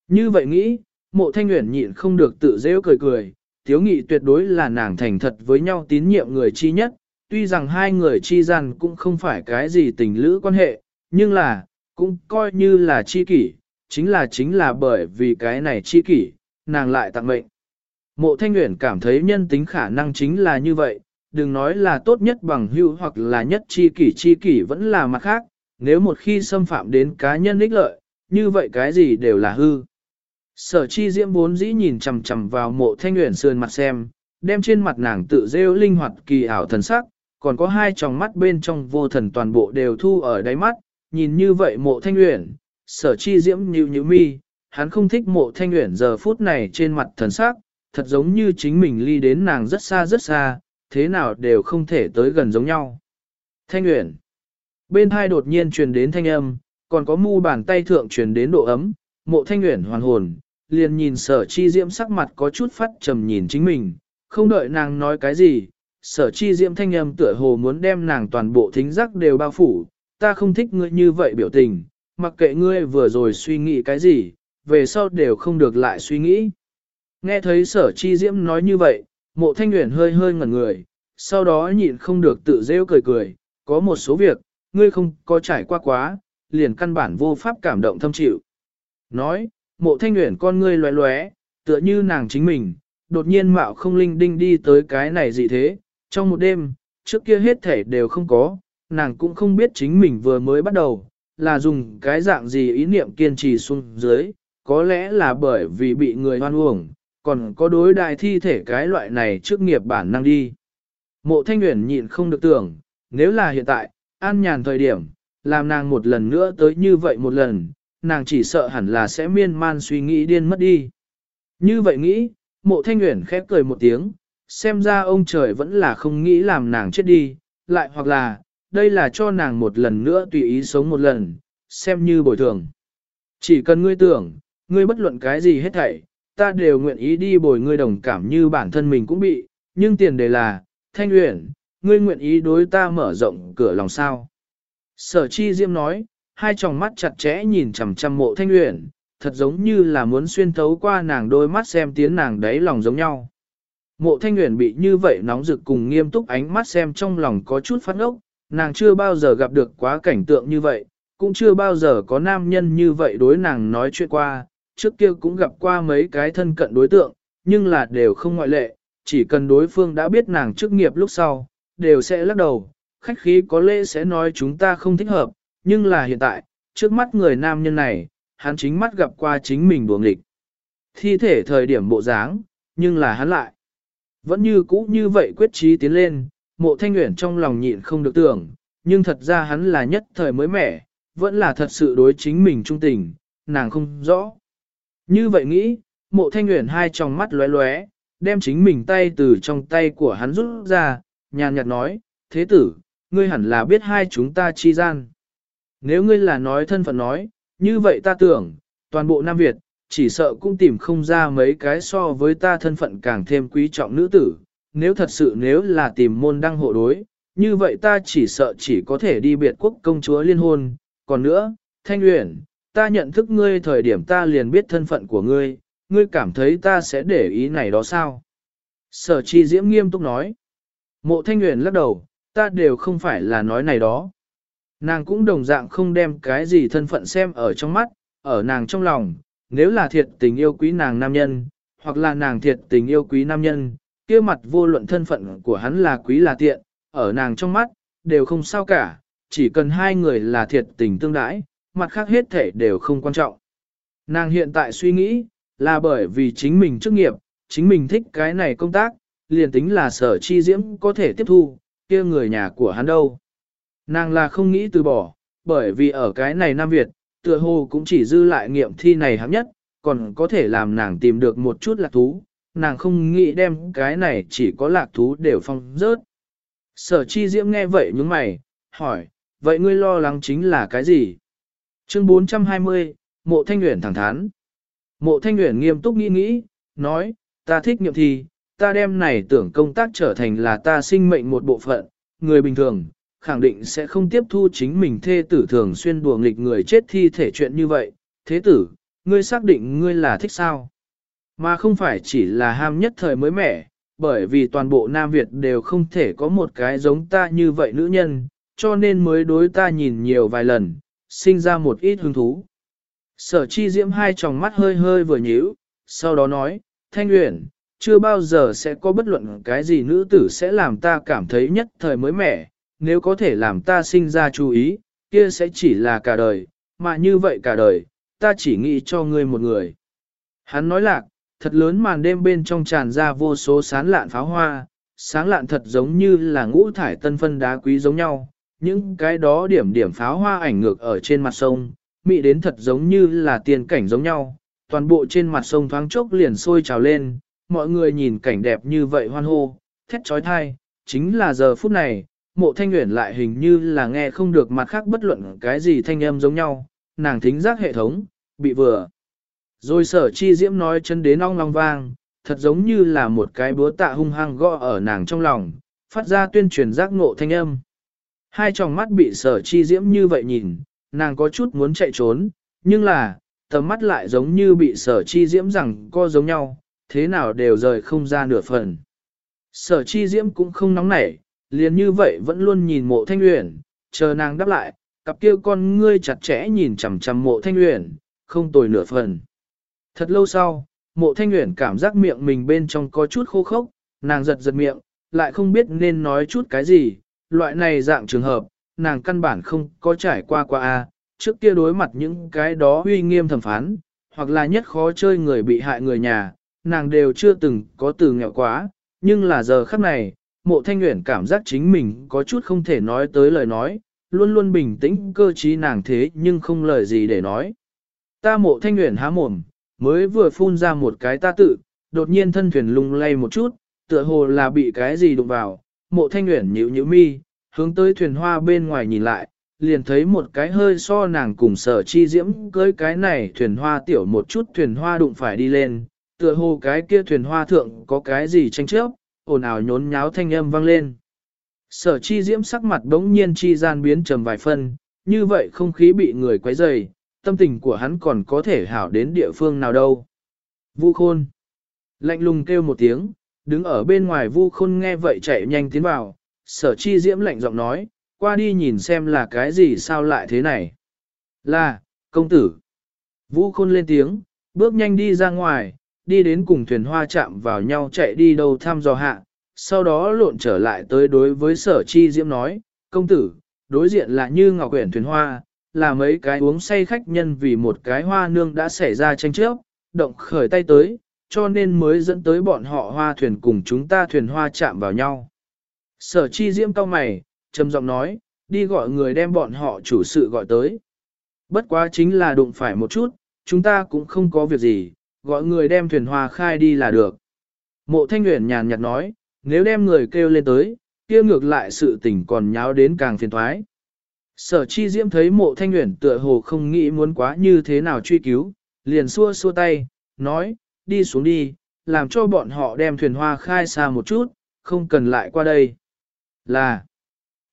Như vậy nghĩ, mộ thanh nguyện nhịn không được tự rêu cười cười, tiếu nghị tuyệt đối là nàng thành thật với nhau tín nhiệm người chi nhất, tuy rằng hai người chi gian cũng không phải cái gì tình lữ quan hệ, nhưng là, cũng coi như là chi kỷ, chính là chính là bởi vì cái này chi kỷ, nàng lại tặng mệnh. Mộ thanh uyển cảm thấy nhân tính khả năng chính là như vậy, đừng nói là tốt nhất bằng hữu hoặc là nhất chi kỷ chi kỷ vẫn là mặt khác, nếu một khi xâm phạm đến cá nhân ích lợi, như vậy cái gì đều là hư. Sở chi diễm bốn dĩ nhìn chằm chằm vào mộ thanh nguyện sườn mặt xem, đem trên mặt nàng tự rêu linh hoạt kỳ ảo thần sắc, còn có hai tròng mắt bên trong vô thần toàn bộ đều thu ở đáy mắt, nhìn như vậy mộ thanh nguyện, sở chi diễm như như mi, hắn không thích mộ thanh nguyện giờ phút này trên mặt thần sắc, thật giống như chính mình ly đến nàng rất xa rất xa, thế nào đều không thể tới gần giống nhau. Thanh Uyển. Bên hai đột nhiên truyền đến thanh âm, còn có mu bàn tay thượng truyền đến độ ấm, mộ Thanh Uyển hoàn hồn, liền nhìn sở chi diễm sắc mặt có chút phát trầm nhìn chính mình, không đợi nàng nói cái gì, sở chi diễm thanh âm tựa hồ muốn đem nàng toàn bộ thính giác đều bao phủ, ta không thích ngươi như vậy biểu tình, mặc kệ ngươi vừa rồi suy nghĩ cái gì, về sau đều không được lại suy nghĩ. Nghe thấy sở chi diễm nói như vậy, mộ thanh nguyện hơi hơi ngẩn người, sau đó nhịn không được tự rêu cười cười, có một số việc, ngươi không có trải qua quá, liền căn bản vô pháp cảm động thâm chịu. Nói, mộ thanh nguyện con ngươi loé loé, tựa như nàng chính mình, đột nhiên mạo không linh đinh đi tới cái này gì thế, trong một đêm, trước kia hết thể đều không có, nàng cũng không biết chính mình vừa mới bắt đầu, là dùng cái dạng gì ý niệm kiên trì xuống dưới, có lẽ là bởi vì bị người hoan uổng, còn có đối đại thi thể cái loại này trước nghiệp bản năng đi. Mộ thanh Nguyễn nhịn không được tưởng, nếu là hiện tại, an nhàn thời điểm, làm nàng một lần nữa tới như vậy một lần, nàng chỉ sợ hẳn là sẽ miên man suy nghĩ điên mất đi. Như vậy nghĩ, mộ thanh Nguyễn khép cười một tiếng, xem ra ông trời vẫn là không nghĩ làm nàng chết đi, lại hoặc là, đây là cho nàng một lần nữa tùy ý sống một lần, xem như bồi thường. Chỉ cần ngươi tưởng, ngươi bất luận cái gì hết thảy, ta đều nguyện ý đi bồi ngươi đồng cảm như bản thân mình cũng bị, nhưng tiền đề là, thanh uyển, ngươi nguyện ý đối ta mở rộng cửa lòng sao. Sở chi diêm nói, hai tròng mắt chặt chẽ nhìn chằm chằm mộ thanh uyển, thật giống như là muốn xuyên thấu qua nàng đôi mắt xem tiếng nàng đấy lòng giống nhau. Mộ thanh uyển bị như vậy nóng rực cùng nghiêm túc ánh mắt xem trong lòng có chút phát ốc, nàng chưa bao giờ gặp được quá cảnh tượng như vậy, cũng chưa bao giờ có nam nhân như vậy đối nàng nói chuyện qua, trước kia cũng gặp qua mấy cái thân cận đối tượng, nhưng là đều không ngoại lệ, chỉ cần đối phương đã biết nàng chức nghiệp lúc sau, đều sẽ lắc đầu, khách khí có lẽ sẽ nói chúng ta không thích hợp, nhưng là hiện tại, trước mắt người nam nhân này, hắn chính mắt gặp qua chính mình buồng địch, Thi thể thời điểm bộ dáng, nhưng là hắn lại. Vẫn như cũ như vậy quyết trí tiến lên, mộ thanh nguyện trong lòng nhịn không được tưởng, nhưng thật ra hắn là nhất thời mới mẻ, vẫn là thật sự đối chính mình trung tình, nàng không rõ. Như vậy nghĩ, mộ thanh nguyện hai tròng mắt lóe lóe, đem chính mình tay từ trong tay của hắn rút ra, nhàn nhạt nói, thế tử, ngươi hẳn là biết hai chúng ta chi gian. Nếu ngươi là nói thân phận nói, như vậy ta tưởng, toàn bộ Nam Việt, chỉ sợ cũng tìm không ra mấy cái so với ta thân phận càng thêm quý trọng nữ tử. Nếu thật sự nếu là tìm môn đăng hộ đối, như vậy ta chỉ sợ chỉ có thể đi biệt quốc công chúa liên hôn. Còn nữa, Thanh Uyển, ta nhận thức ngươi thời điểm ta liền biết thân phận của ngươi, ngươi cảm thấy ta sẽ để ý này đó sao? Sở chi diễm nghiêm túc nói. Mộ thanh uyển lắc đầu, ta đều không phải là nói này đó. Nàng cũng đồng dạng không đem cái gì thân phận xem ở trong mắt, ở nàng trong lòng, nếu là thiệt tình yêu quý nàng nam nhân, hoặc là nàng thiệt tình yêu quý nam nhân, kia mặt vô luận thân phận của hắn là quý là tiện, ở nàng trong mắt, đều không sao cả, chỉ cần hai người là thiệt tình tương đãi, mặt khác hết thể đều không quan trọng. Nàng hiện tại suy nghĩ, là bởi vì chính mình chức nghiệp, chính mình thích cái này công tác, liền tính là sở chi diễm có thể tiếp thu, kia người nhà của hắn đâu. Nàng là không nghĩ từ bỏ, bởi vì ở cái này Nam Việt, tựa hồ cũng chỉ dư lại nghiệm thi này hạng nhất, còn có thể làm nàng tìm được một chút lạc thú, nàng không nghĩ đem cái này chỉ có lạc thú đều phong rớt. Sở chi diễm nghe vậy nhướng mày, hỏi, vậy ngươi lo lắng chính là cái gì? Chương 420, Mộ Thanh Uyển thẳng thắn. Mộ Thanh Uyển nghiêm túc nghĩ nghĩ, nói, ta thích nghiệm thi, ta đem này tưởng công tác trở thành là ta sinh mệnh một bộ phận, người bình thường, khẳng định sẽ không tiếp thu chính mình thê tử thường xuyên đùa nghịch người chết thi thể chuyện như vậy. Thế tử, ngươi xác định ngươi là thích sao? Mà không phải chỉ là ham nhất thời mới mẻ, bởi vì toàn bộ Nam Việt đều không thể có một cái giống ta như vậy nữ nhân, cho nên mới đối ta nhìn nhiều vài lần, sinh ra một ít hứng thú. Sở chi diễm hai tròng mắt hơi hơi vừa nhíu, sau đó nói, Thanh Uyển, chưa bao giờ sẽ có bất luận cái gì nữ tử sẽ làm ta cảm thấy nhất thời mới mẻ, nếu có thể làm ta sinh ra chú ý, kia sẽ chỉ là cả đời, mà như vậy cả đời, ta chỉ nghĩ cho ngươi một người. Hắn nói lạc, thật lớn màn đêm bên trong tràn ra vô số sán lạn pháo hoa, sáng lạn thật giống như là ngũ thải tân phân đá quý giống nhau, những cái đó điểm điểm pháo hoa ảnh ngược ở trên mặt sông, mị đến thật giống như là tiền cảnh giống nhau, toàn bộ trên mặt sông thoáng chốc liền sôi trào lên, mọi người nhìn cảnh đẹp như vậy hoan hô, thét trói thai, chính là giờ phút này, mộ thanh nguyện lại hình như là nghe không được mặt khác bất luận cái gì thanh âm giống nhau, nàng thính giác hệ thống, bị vừa. Rồi sở chi diễm nói chân đến ong long vang, thật giống như là một cái búa tạ hung hăng gõ ở nàng trong lòng, phát ra tuyên truyền giác ngộ thanh âm. Hai tròng mắt bị sở chi diễm như vậy nhìn, nàng có chút muốn chạy trốn, nhưng là, tầm mắt lại giống như bị sở chi diễm rằng co giống nhau, thế nào đều rời không ra nửa phần. Sở chi diễm cũng không nóng nảy, liền như vậy vẫn luôn nhìn mộ thanh uyển, chờ nàng đáp lại, cặp kia con ngươi chặt chẽ nhìn chằm chằm mộ thanh uyển, không tồi nửa phần. Thật lâu sau, mộ thanh nguyện cảm giác miệng mình bên trong có chút khô khốc, nàng giật giật miệng, lại không biết nên nói chút cái gì, loại này dạng trường hợp, nàng căn bản không có trải qua qua a. Trước kia đối mặt những cái đó uy nghiêm thẩm phán, hoặc là nhất khó chơi người bị hại người nhà, nàng đều chưa từng có từ nghèo quá, nhưng là giờ khắc này, mộ thanh nguyện cảm giác chính mình có chút không thể nói tới lời nói, luôn luôn bình tĩnh cơ trí nàng thế nhưng không lời gì để nói. Ta mộ thanh nguyện há mồm, mới vừa phun ra một cái ta tự, đột nhiên thân thuyền lung lay một chút, tựa hồ là bị cái gì đụng vào, mộ thanh nguyện nhíu nhíu mi, hướng tới thuyền hoa bên ngoài nhìn lại, liền thấy một cái hơi so nàng cùng sở chi diễm cưới cái này thuyền hoa tiểu một chút thuyền hoa đụng phải đi lên, tựa hồ cái kia thuyền hoa thượng có cái gì tranh chấp, ồn ào nhốn nháo thanh âm vang lên. Sở chi diễm sắc mặt đống nhiên chi gian biến trầm vài phân, như vậy không khí bị người quấy rầy, tâm tình của hắn còn có thể hảo đến địa phương nào đâu. Vu khôn. Lạnh lùng kêu một tiếng, đứng ở bên ngoài vu khôn nghe vậy chạy nhanh tiến vào, sở chi diễm lạnh giọng nói, qua đi nhìn xem là cái gì sao lại thế này. Là, công tử. Vu khôn lên tiếng, bước nhanh đi ra ngoài, đi đến cùng thuyền hoa chạm vào nhau chạy đi đâu thăm dò hạ, sau đó lộn trở lại tới đối với sở chi diễm nói, công tử, đối diện là như ngọc quyển thuyền hoa, là mấy cái uống say khách nhân vì một cái hoa nương đã xảy ra tranh chấp, động khởi tay tới, cho nên mới dẫn tới bọn họ hoa thuyền cùng chúng ta thuyền hoa chạm vào nhau. Sở chi diễm cao mày, trầm giọng nói, đi gọi người đem bọn họ chủ sự gọi tới. Bất quá chính là đụng phải một chút, chúng ta cũng không có việc gì, gọi người đem thuyền hoa khai đi là được. Mộ thanh nguyện nhàn nhạt nói, nếu đem người kêu lên tới, kia ngược lại sự tình còn nháo đến càng phiền thoái. Sở chi diễm thấy mộ thanh nguyện tựa hồ không nghĩ muốn quá như thế nào truy cứu, liền xua xua tay, nói, đi xuống đi, làm cho bọn họ đem thuyền hoa khai xa một chút, không cần lại qua đây. Là,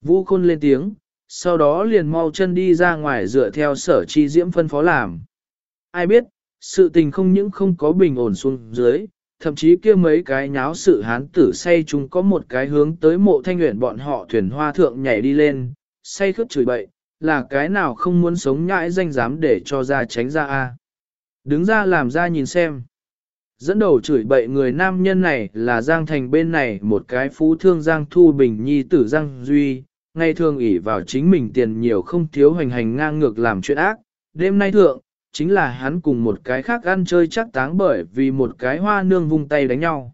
vũ khôn lên tiếng, sau đó liền mau chân đi ra ngoài dựa theo sở chi diễm phân phó làm. Ai biết, sự tình không những không có bình ổn xuống dưới, thậm chí kia mấy cái nháo sự hán tử say chúng có một cái hướng tới mộ thanh nguyện bọn họ thuyền hoa thượng nhảy đi lên, say khướt chửi bậy, là cái nào không muốn sống nhãi danh dám để cho ra tránh ra a Đứng ra làm ra nhìn xem. Dẫn đầu chửi bậy người nam nhân này là Giang Thành bên này một cái phú thương Giang Thu Bình Nhi tử Giang Duy, ngày thường ỷ vào chính mình tiền nhiều không thiếu hành hành ngang ngược làm chuyện ác. Đêm nay thượng, chính là hắn cùng một cái khác ăn chơi chắc táng bởi vì một cái hoa nương vung tay đánh nhau.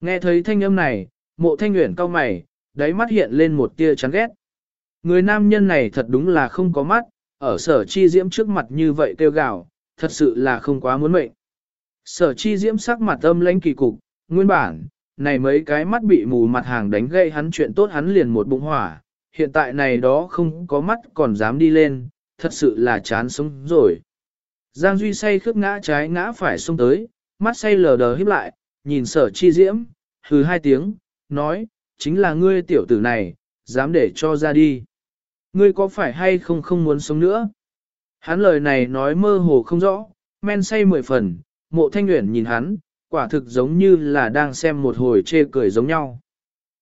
Nghe thấy thanh âm này, mộ thanh nguyện cao mày, đáy mắt hiện lên một tia chán ghét. Người nam nhân này thật đúng là không có mắt, ở sở chi diễm trước mặt như vậy kêu gào, thật sự là không quá muốn mệnh. Sở chi diễm sắc mặt âm lãnh kỳ cục, nguyên bản, này mấy cái mắt bị mù mặt hàng đánh gây hắn chuyện tốt hắn liền một bụng hỏa, hiện tại này đó không có mắt còn dám đi lên, thật sự là chán sống rồi. Giang Duy say khước ngã trái ngã phải xông tới, mắt say lờ đờ híp lại, nhìn sở chi diễm, hừ hai tiếng, nói, chính là ngươi tiểu tử này, dám để cho ra đi. Ngươi có phải hay không không muốn sống nữa? Hắn lời này nói mơ hồ không rõ, men say mười phần, mộ thanh nguyện nhìn hắn, quả thực giống như là đang xem một hồi chê cười giống nhau.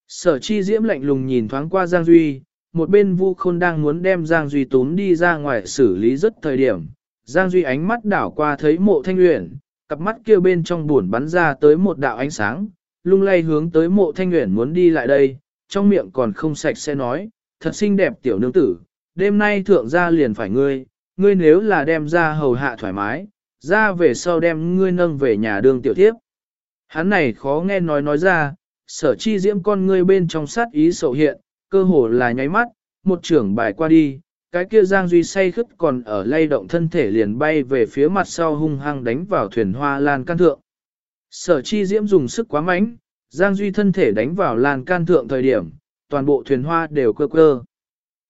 Sở chi diễm lạnh lùng nhìn thoáng qua Giang Duy, một bên vu khôn đang muốn đem Giang Duy tốn đi ra ngoài xử lý rất thời điểm. Giang Duy ánh mắt đảo qua thấy mộ thanh nguyện, cặp mắt kia bên trong buồn bắn ra tới một đạo ánh sáng, lung lay hướng tới mộ thanh nguyện muốn đi lại đây, trong miệng còn không sạch sẽ nói, thật xinh đẹp tiểu nương tử, đêm nay thượng gia liền phải ngươi, ngươi nếu là đem ra hầu hạ thoải mái, ra về sau đem ngươi nâng về nhà đường tiểu thiếp. Hắn này khó nghe nói nói ra, sở chi diễm con ngươi bên trong sát ý sầu hiện, cơ hồ là nháy mắt, một trưởng bài qua đi, cái kia Giang Duy say khứt còn ở lay động thân thể liền bay về phía mặt sau hung hăng đánh vào thuyền hoa lan can thượng. Sở chi diễm dùng sức quá mạnh, Giang Duy thân thể đánh vào lan can thượng thời điểm, toàn bộ thuyền hoa đều cơ cơ.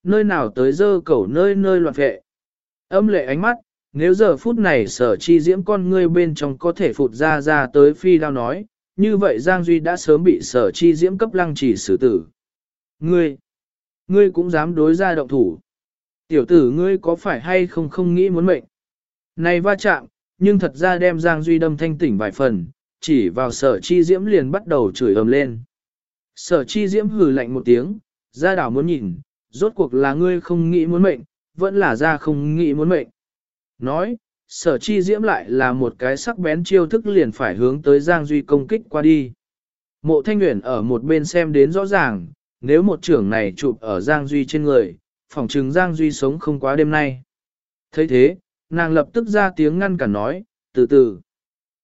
Nơi nào tới dơ cẩu nơi nơi loạn vệ. Âm lệ ánh mắt, nếu giờ phút này sở chi diễm con ngươi bên trong có thể phụt ra ra tới phi đao nói, như vậy Giang Duy đã sớm bị sở chi diễm cấp lăng chỉ xử tử. Ngươi, ngươi cũng dám đối ra động thủ. Tiểu tử ngươi có phải hay không không nghĩ muốn mệnh. Này va chạm, nhưng thật ra đem Giang Duy đâm thanh tỉnh vài phần, chỉ vào sở chi diễm liền bắt đầu chửi ầm lên. Sở chi diễm hừ lạnh một tiếng, ra đảo muốn nhìn, rốt cuộc là ngươi không nghĩ muốn mệnh, vẫn là ra không nghĩ muốn mệnh. Nói, sở chi diễm lại là một cái sắc bén chiêu thức liền phải hướng tới Giang Duy công kích qua đi. Mộ Thanh nguyện ở một bên xem đến rõ ràng, nếu một trưởng này chụp ở Giang Duy trên người, phỏng chừng Giang Duy sống không quá đêm nay. thấy thế, nàng lập tức ra tiếng ngăn cản nói, từ từ.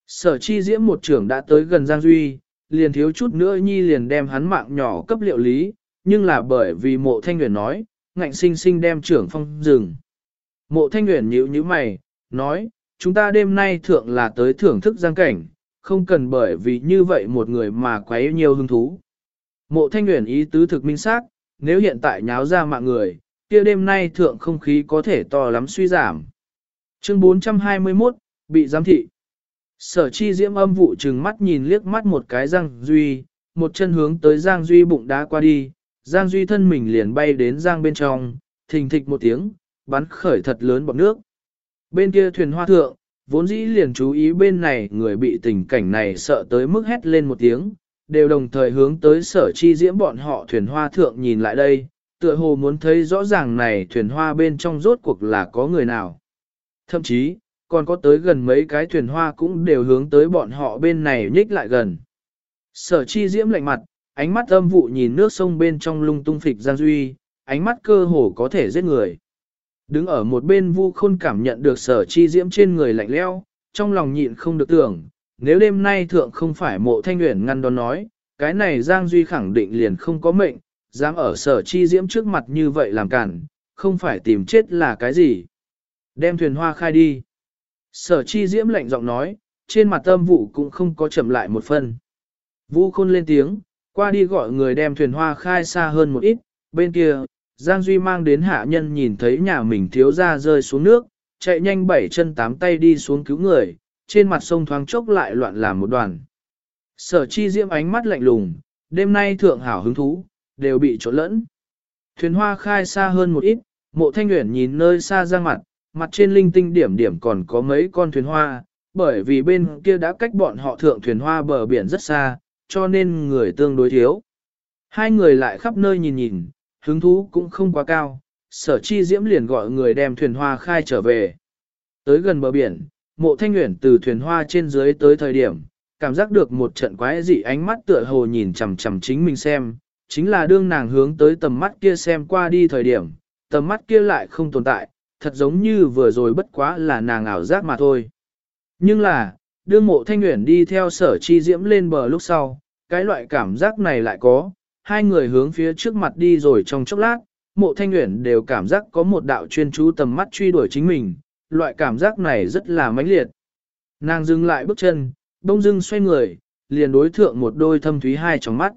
Sở chi diễm một trưởng đã tới gần Giang Duy, liền thiếu chút nữa nhi liền đem hắn mạng nhỏ cấp liệu lý, nhưng là bởi vì mộ thanh nguyện nói, ngạnh sinh sinh đem trưởng phong dừng. Mộ thanh nguyện nhíu như mày, nói, chúng ta đêm nay thượng là tới thưởng thức giang cảnh, không cần bởi vì như vậy một người mà quấy nhiều hứng thú. Mộ thanh nguyện ý tứ thực minh xác, nếu hiện tại nháo ra mạng người, kia đêm nay thượng không khí có thể to lắm suy giảm. Chương 421, bị giám thị. Sở chi diễm âm vụ trừng mắt nhìn liếc mắt một cái Giang Duy, một chân hướng tới Giang Duy bụng đá qua đi, Giang Duy thân mình liền bay đến Giang bên trong, thình thịch một tiếng, bắn khởi thật lớn bọc nước. Bên kia thuyền hoa thượng, vốn dĩ liền chú ý bên này người bị tình cảnh này sợ tới mức hét lên một tiếng, đều đồng thời hướng tới sở chi diễm bọn họ thuyền hoa thượng nhìn lại đây, tựa hồ muốn thấy rõ ràng này thuyền hoa bên trong rốt cuộc là có người nào. Thậm chí, còn có tới gần mấy cái thuyền hoa cũng đều hướng tới bọn họ bên này nhích lại gần. Sở chi diễm lạnh mặt, ánh mắt âm vụ nhìn nước sông bên trong lung tung phịch Giang Duy, ánh mắt cơ hồ có thể giết người. Đứng ở một bên vu khôn cảm nhận được sở chi diễm trên người lạnh leo, trong lòng nhịn không được tưởng, nếu đêm nay thượng không phải mộ thanh nguyện ngăn đón nói, cái này Giang Duy khẳng định liền không có mệnh, dám ở sở chi diễm trước mặt như vậy làm cản, không phải tìm chết là cái gì. Đem thuyền hoa khai đi. Sở chi diễm lạnh giọng nói, trên mặt tâm vụ cũng không có chậm lại một phân. Vũ khôn lên tiếng, qua đi gọi người đem thuyền hoa khai xa hơn một ít, bên kia, Giang Duy mang đến hạ nhân nhìn thấy nhà mình thiếu ra rơi xuống nước, chạy nhanh bảy chân tám tay đi xuống cứu người, trên mặt sông thoáng chốc lại loạn làm một đoàn. Sở chi diễm ánh mắt lạnh lùng, đêm nay thượng hảo hứng thú, đều bị trộn lẫn. Thuyền hoa khai xa hơn một ít, mộ thanh nguyện nhìn nơi xa ra mặt, mặt trên linh tinh điểm điểm còn có mấy con thuyền hoa, bởi vì bên kia đã cách bọn họ thượng thuyền hoa bờ biển rất xa, cho nên người tương đối thiếu. Hai người lại khắp nơi nhìn nhìn, hứng thú cũng không quá cao, sở chi diễm liền gọi người đem thuyền hoa khai trở về. Tới gần bờ biển, mộ thanh nguyện từ thuyền hoa trên dưới tới thời điểm, cảm giác được một trận quái dị ánh mắt tựa hồ nhìn chằm chằm chính mình xem, chính là đương nàng hướng tới tầm mắt kia xem qua đi thời điểm, tầm mắt kia lại không tồn tại, thật giống như vừa rồi bất quá là nàng ảo giác mà thôi. Nhưng là, đương mộ thanh nguyện đi theo sở chi diễm lên bờ lúc sau, cái loại cảm giác này lại có, hai người hướng phía trước mặt đi rồi trong chốc lát, mộ thanh nguyện đều cảm giác có một đạo chuyên chú tầm mắt truy đuổi chính mình, loại cảm giác này rất là mãnh liệt. Nàng dừng lại bước chân, bông dưng xoay người, liền đối thượng một đôi thâm thúy hai trong mắt.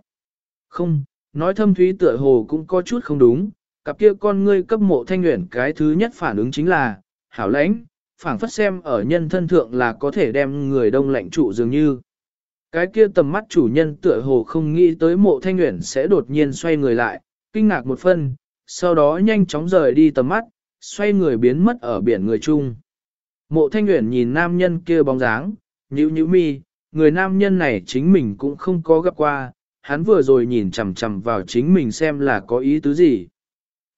Không, nói thâm thúy tựa hồ cũng có chút không đúng, cặp kia con ngươi cấp mộ thanh nguyện cái thứ nhất phản ứng chính là, hảo lãnh, phảng phất xem ở nhân thân thượng là có thể đem người đông lạnh trụ dường như. Cái kia tầm mắt chủ nhân tựa hồ không nghĩ tới mộ thanh nguyện sẽ đột nhiên xoay người lại, kinh ngạc một phân, sau đó nhanh chóng rời đi tầm mắt, xoay người biến mất ở biển người chung. Mộ thanh nguyện nhìn nam nhân kia bóng dáng, nhíu nhíu mi, người nam nhân này chính mình cũng không có gặp qua, hắn vừa rồi nhìn chằm chằm vào chính mình xem là có ý tứ gì.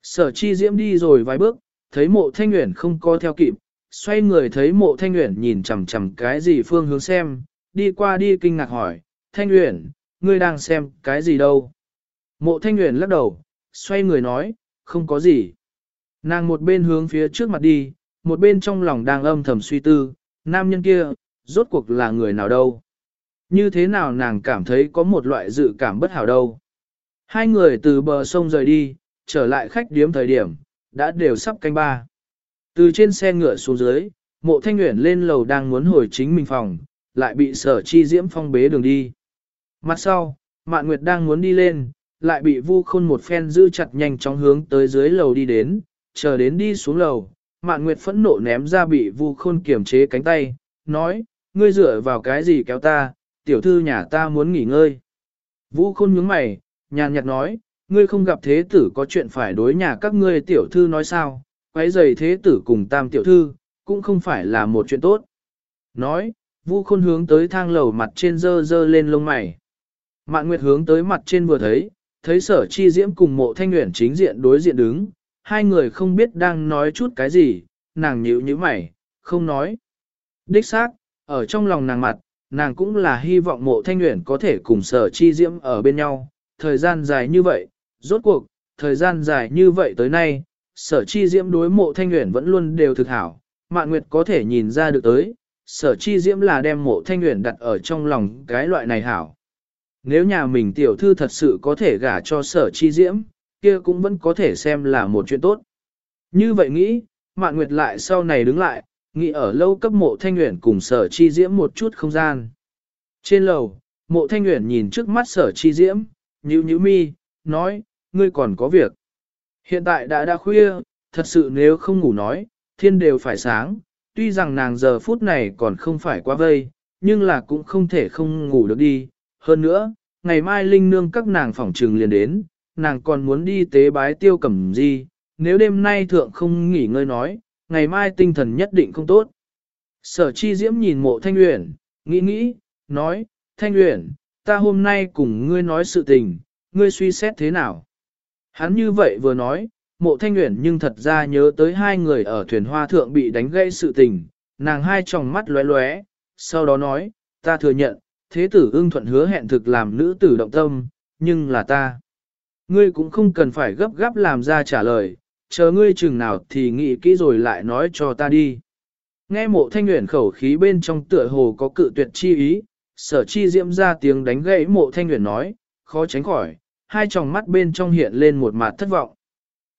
Sở chi diễm đi rồi vài bước, thấy mộ thanh nguyện không co theo kịp, xoay người thấy mộ thanh nguyện nhìn chằm chằm cái gì phương hướng xem, đi qua đi kinh ngạc hỏi, thanh nguyện, ngươi đang xem cái gì đâu? Mộ thanh nguyện lắc đầu, xoay người nói, không có gì. Nàng một bên hướng phía trước mặt đi, một bên trong lòng đang âm thầm suy tư, nam nhân kia, rốt cuộc là người nào đâu? Như thế nào nàng cảm thấy có một loại dự cảm bất hảo đâu? Hai người từ bờ sông rời đi, trở lại khách điếm thời điểm, đã đều sắp canh ba. Từ trên xe ngựa xuống dưới, mộ thanh nguyện lên lầu đang muốn hồi chính mình phòng, lại bị sở chi diễm phong bế đường đi. Mặt sau, mạn nguyệt đang muốn đi lên, lại bị vu khôn một phen giữ chặt nhanh chóng hướng tới dưới lầu đi đến, chờ đến đi xuống lầu. Mạn Nguyệt phẫn nộ ném ra bị vu khôn kiềm chế cánh tay, nói, ngươi dựa vào cái gì kéo ta, tiểu thư nhà ta muốn nghỉ ngơi. Vu khôn nhướng mày, nhàn nhạt nói, ngươi không gặp thế tử có chuyện phải đối nhà các ngươi tiểu thư nói sao, quấy giày thế tử cùng tam tiểu thư, cũng không phải là một chuyện tốt. Nói, vu khôn hướng tới thang lầu mặt trên dơ dơ lên lông mày. Mạn Nguyệt hướng tới mặt trên vừa thấy, thấy sở chi diễm cùng mộ thanh nguyện chính diện đối diện đứng, hai người không biết đang nói chút cái gì, nàng nhíu nhíu mày, không nói. Đích xác, ở trong lòng nàng mặt, nàng cũng là hy vọng mộ thanh nguyện có thể cùng sở chi diễm ở bên nhau, thời gian dài như vậy, rốt cuộc, thời gian dài như vậy tới nay, sở chi diễm đối mộ thanh nguyện vẫn luôn đều thực hảo, mạn nguyệt có thể nhìn ra được tới, sở chi diễm là đem mộ thanh nguyện đặt ở trong lòng cái loại này hảo. Nếu nhà mình tiểu thư thật sự có thể gả cho sở chi diễm, kia cũng vẫn có thể xem là một chuyện tốt. Như vậy nghĩ, mạn nguyệt lại sau này đứng lại, nghĩ ở lâu cấp mộ thanh nguyện cùng sở chi diễm một chút không gian. Trên lầu, mộ thanh nguyện nhìn trước mắt sở chi diễm, nhíu nhíu mi, nói, ngươi còn có việc. Hiện tại đã đã khuya, thật sự nếu không ngủ nói, thiên đều phải sáng, tuy rằng nàng giờ phút này còn không phải quá vây, nhưng là cũng không thể không ngủ được đi. Hơn nữa, ngày mai linh nương các nàng phỏng trừng liền đến, nàng còn muốn đi tế bái tiêu cẩm gì, nếu đêm nay thượng không nghỉ ngơi nói, ngày mai tinh thần nhất định không tốt. Sở chi diễm nhìn mộ thanh uyển, nghĩ nghĩ, nói, thanh uyển, ta hôm nay cùng ngươi nói sự tình, ngươi suy xét thế nào? Hắn như vậy vừa nói, mộ thanh uyển nhưng thật ra nhớ tới hai người ở thuyền hoa thượng bị đánh gây sự tình, nàng hai tròng mắt lóe lóe, sau đó nói, ta thừa nhận, thế tử ưng thuận hứa hẹn thực làm nữ tử động tâm, nhưng là ta. Ngươi cũng không cần phải gấp gáp làm ra trả lời, chờ ngươi chừng nào thì nghĩ kỹ rồi lại nói cho ta đi. Nghe mộ thanh nguyện khẩu khí bên trong tựa hồ có cự tuyệt chi ý, sở chi diễm ra tiếng đánh gãy mộ thanh nguyện nói, khó tránh khỏi, hai tròng mắt bên trong hiện lên một mặt thất vọng.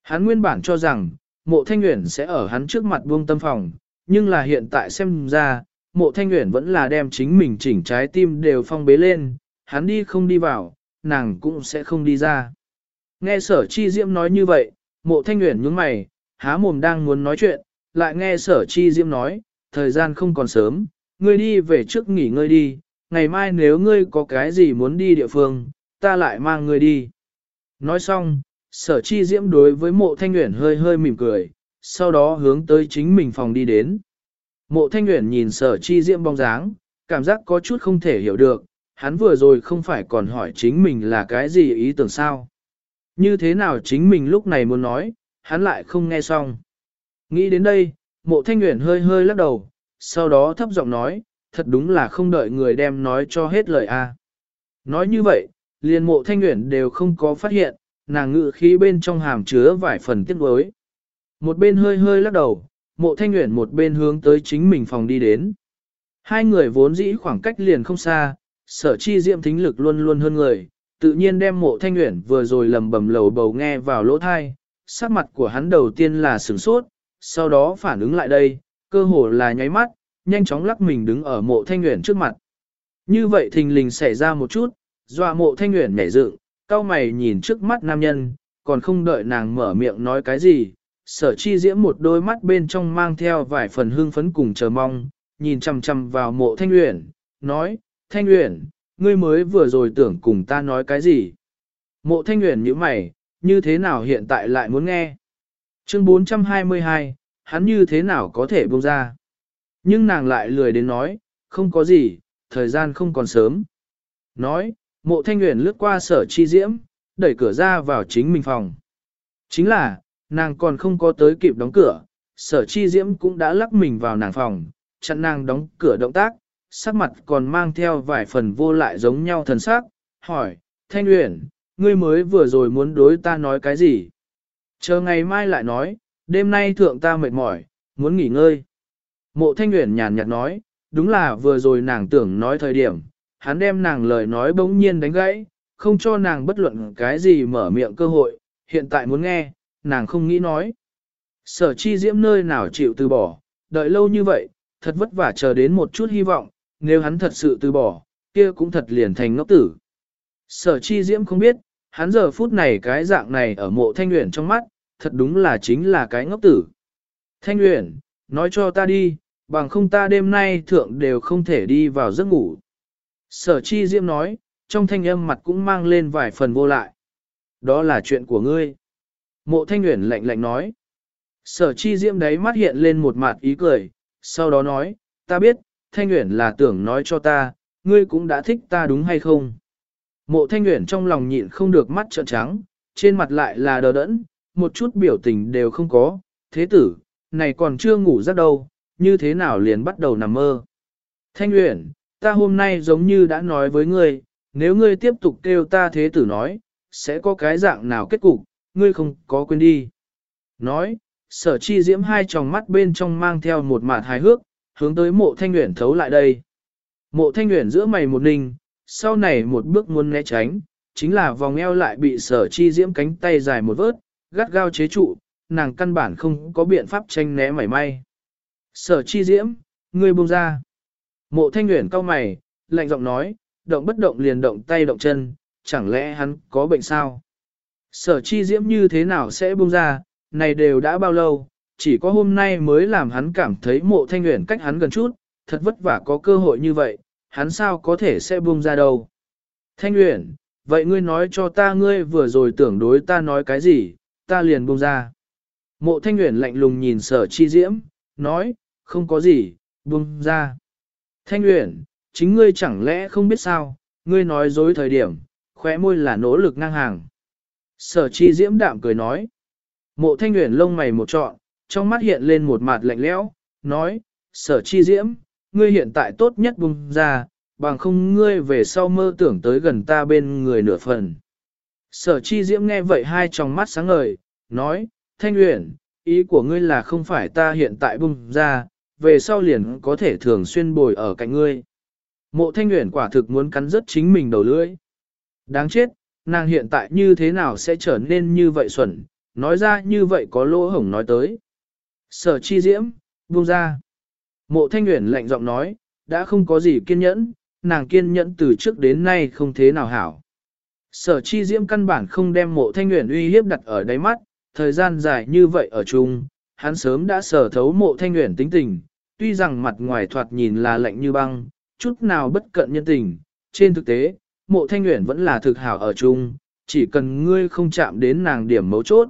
Hắn nguyên bản cho rằng, mộ thanh nguyện sẽ ở hắn trước mặt buông tâm phòng, nhưng là hiện tại xem ra, mộ thanh nguyện vẫn là đem chính mình chỉnh trái tim đều phong bế lên, hắn đi không đi vào, nàng cũng sẽ không đi ra. Nghe sở chi diễm nói như vậy, mộ thanh nguyện nhướng mày, há mồm đang muốn nói chuyện, lại nghe sở chi diễm nói, thời gian không còn sớm, ngươi đi về trước nghỉ ngơi đi, ngày mai nếu ngươi có cái gì muốn đi địa phương, ta lại mang ngươi đi. Nói xong, sở chi diễm đối với mộ thanh nguyện hơi hơi mỉm cười, sau đó hướng tới chính mình phòng đi đến. Mộ thanh nguyện nhìn sở chi diễm bóng dáng, cảm giác có chút không thể hiểu được, hắn vừa rồi không phải còn hỏi chính mình là cái gì ý tưởng sao. Như thế nào chính mình lúc này muốn nói, hắn lại không nghe xong. Nghĩ đến đây, mộ thanh nguyện hơi hơi lắc đầu, sau đó thấp giọng nói, thật đúng là không đợi người đem nói cho hết lời a. Nói như vậy, liền mộ thanh nguyện đều không có phát hiện, nàng ngự khí bên trong hàm chứa vài phần tiếc đối. Một bên hơi hơi lắc đầu, mộ thanh nguyện một bên hướng tới chính mình phòng đi đến. Hai người vốn dĩ khoảng cách liền không xa, sở chi diệm thính lực luôn luôn hơn người, tự nhiên đem mộ thanh nguyện vừa rồi lầm bầm lầu bầu nghe vào lỗ thai, sắc mặt của hắn đầu tiên là sửng sốt, sau đó phản ứng lại đây, cơ hồ là nháy mắt, nhanh chóng lắc mình đứng ở mộ thanh nguyện trước mặt. Như vậy thình lình xảy ra một chút, dọa mộ thanh nguyện nhảy dựng, cao mày nhìn trước mắt nam nhân, còn không đợi nàng mở miệng nói cái gì, sở chi diễm một đôi mắt bên trong mang theo vài phần hương phấn cùng chờ mong, nhìn chằm chằm vào mộ thanh uyển, nói, thanh uyển, ngươi mới vừa rồi tưởng cùng ta nói cái gì. Mộ thanh uyển như mày, như thế nào hiện tại lại muốn nghe. Chương 422, hắn như thế nào có thể buông ra. Nhưng nàng lại lười đến nói, không có gì, thời gian không còn sớm. Nói, mộ thanh Uyển lướt qua sở chi diễm, đẩy cửa ra vào chính mình phòng. Chính là, nàng còn không có tới kịp đóng cửa, sở chi diễm cũng đã lắc mình vào nàng phòng, chặn nàng đóng cửa động tác, sắc mặt còn mang theo vài phần vô lại giống nhau thần sắc, hỏi, Thanh Uyển, ngươi mới vừa rồi muốn đối ta nói cái gì? Chờ ngày mai lại nói, đêm nay thượng ta mệt mỏi, muốn nghỉ ngơi. Mộ Thanh Uyển nhàn nhạt nói, đúng là vừa rồi nàng tưởng nói thời điểm, hắn đem nàng lời nói bỗng nhiên đánh gãy, không cho nàng bất luận cái gì mở miệng cơ hội, hiện tại muốn nghe, nàng không nghĩ nói. Sở chi diễm nơi nào chịu từ bỏ, đợi lâu như vậy, thật vất vả chờ đến một chút hy vọng, nếu hắn thật sự từ bỏ, kia cũng thật liền thành ngốc tử. Sở chi diễm không biết, hắn giờ phút này cái dạng này ở mộ thanh nguyện trong mắt, thật đúng là chính là cái ngốc tử. Thanh nguyện, nói cho ta đi, bằng không ta đêm nay thượng đều không thể đi vào giấc ngủ. Sở chi diễm nói, trong thanh âm mặt cũng mang lên vài phần vô lại. Đó là chuyện của ngươi. Mộ thanh nguyện lạnh lạnh nói. Sở chi diễm đấy mắt hiện lên một mặt ý cười, sau đó nói, ta biết, thanh nguyện là tưởng nói cho ta, ngươi cũng đã thích ta đúng hay không. Mộ thanh nguyện trong lòng nhịn không được mắt trợn trắng, trên mặt lại là đờ đẫn, một chút biểu tình đều không có, thế tử, này còn chưa ngủ giấc đâu, như thế nào liền bắt đầu nằm mơ. Thanh Uyển, ta hôm nay giống như đã nói với ngươi, nếu ngươi tiếp tục kêu ta thế tử nói, sẽ có cái dạng nào kết cục, ngươi không có quên đi. Nói, sở chi diễm hai tròng mắt bên trong mang theo một mạt hài hước, hướng tới mộ thanh nguyện thấu lại đây. Mộ thanh nguyện giữa mày một ninh, sau này một bước muốn né tránh, chính là vòng eo lại bị sở chi diễm cánh tay dài một vớt, gắt gao chế trụ, nàng căn bản không có biện pháp tranh né mảy may. Sở chi diễm, ngươi buông ra. Mộ thanh nguyện cau mày, lạnh giọng nói, động bất động liền động tay động chân, chẳng lẽ hắn có bệnh sao? Sở chi diễm như thế nào sẽ buông ra, này đều đã bao lâu, chỉ có hôm nay mới làm hắn cảm thấy mộ thanh nguyện cách hắn gần chút, thật vất vả có cơ hội như vậy, hắn sao có thể sẽ buông ra đâu. Thanh Uyển, vậy ngươi nói cho ta ngươi vừa rồi tưởng đối ta nói cái gì, ta liền buông ra. Mộ thanh Uyển lạnh lùng nhìn sở chi diễm, nói, không có gì, buông ra. Thanh nguyện, chính ngươi chẳng lẽ không biết sao, ngươi nói dối thời điểm, khóe môi là nỗ lực ngang hàng. Sở chi diễm đạm cười nói. Mộ thanh nguyện lông mày một trọn, trong mắt hiện lên một mặt lạnh lẽo, nói, sở chi diễm, ngươi hiện tại tốt nhất bùng ra, bằng không ngươi về sau mơ tưởng tới gần ta bên người nửa phần. Sở chi diễm nghe vậy hai tròng mắt sáng ngời, nói, thanh nguyện, ý của ngươi là không phải ta hiện tại bùng ra, về sau liền có thể thường xuyên bồi ở cạnh ngươi. Mộ thanh nguyện quả thực muốn cắn rứt chính mình đầu lưỡi. Đáng chết, nàng hiện tại như thế nào sẽ trở nên như vậy xuẩn, nói ra như vậy có lỗ hổng nói tới. Sở chi diễm, buông ra. Mộ thanh nguyện lạnh giọng nói, đã không có gì kiên nhẫn, nàng kiên nhẫn từ trước đến nay không thế nào hảo. Sở chi diễm căn bản không đem mộ thanh nguyện uy hiếp đặt ở đáy mắt, thời gian dài như vậy ở chung, hắn sớm đã sở thấu mộ thanh nguyện tính tình, tuy rằng mặt ngoài thoạt nhìn là lạnh như băng, chút nào bất cận nhân tình, trên thực tế, mộ thanh nguyện vẫn là thực hảo ở chung, chỉ cần ngươi không chạm đến nàng điểm mấu chốt.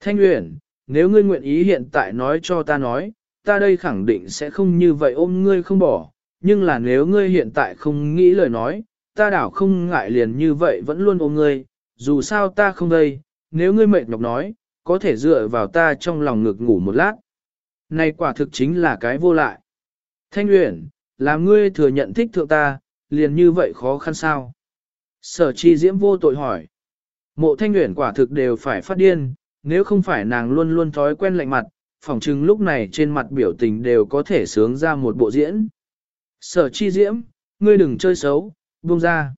Thanh nguyện, nếu ngươi nguyện ý hiện tại nói cho ta nói, ta đây khẳng định sẽ không như vậy ôm ngươi không bỏ, nhưng là nếu ngươi hiện tại không nghĩ lời nói, ta đảo không ngại liền như vậy vẫn luôn ôm ngươi, dù sao ta không đây, nếu ngươi mệt nhọc nói, có thể dựa vào ta trong lòng ngực ngủ một lát. Này quả thực chính là cái vô lại. Thanh Uyển, làm ngươi thừa nhận thích thượng ta, liền như vậy khó khăn sao? Sở chi diễm vô tội hỏi. Mộ Thanh Uyển quả thực đều phải phát điên, nếu không phải nàng luôn luôn thói quen lạnh mặt, phỏng chừng lúc này trên mặt biểu tình đều có thể sướng ra một bộ diễn. Sở chi diễm, ngươi đừng chơi xấu, buông ra.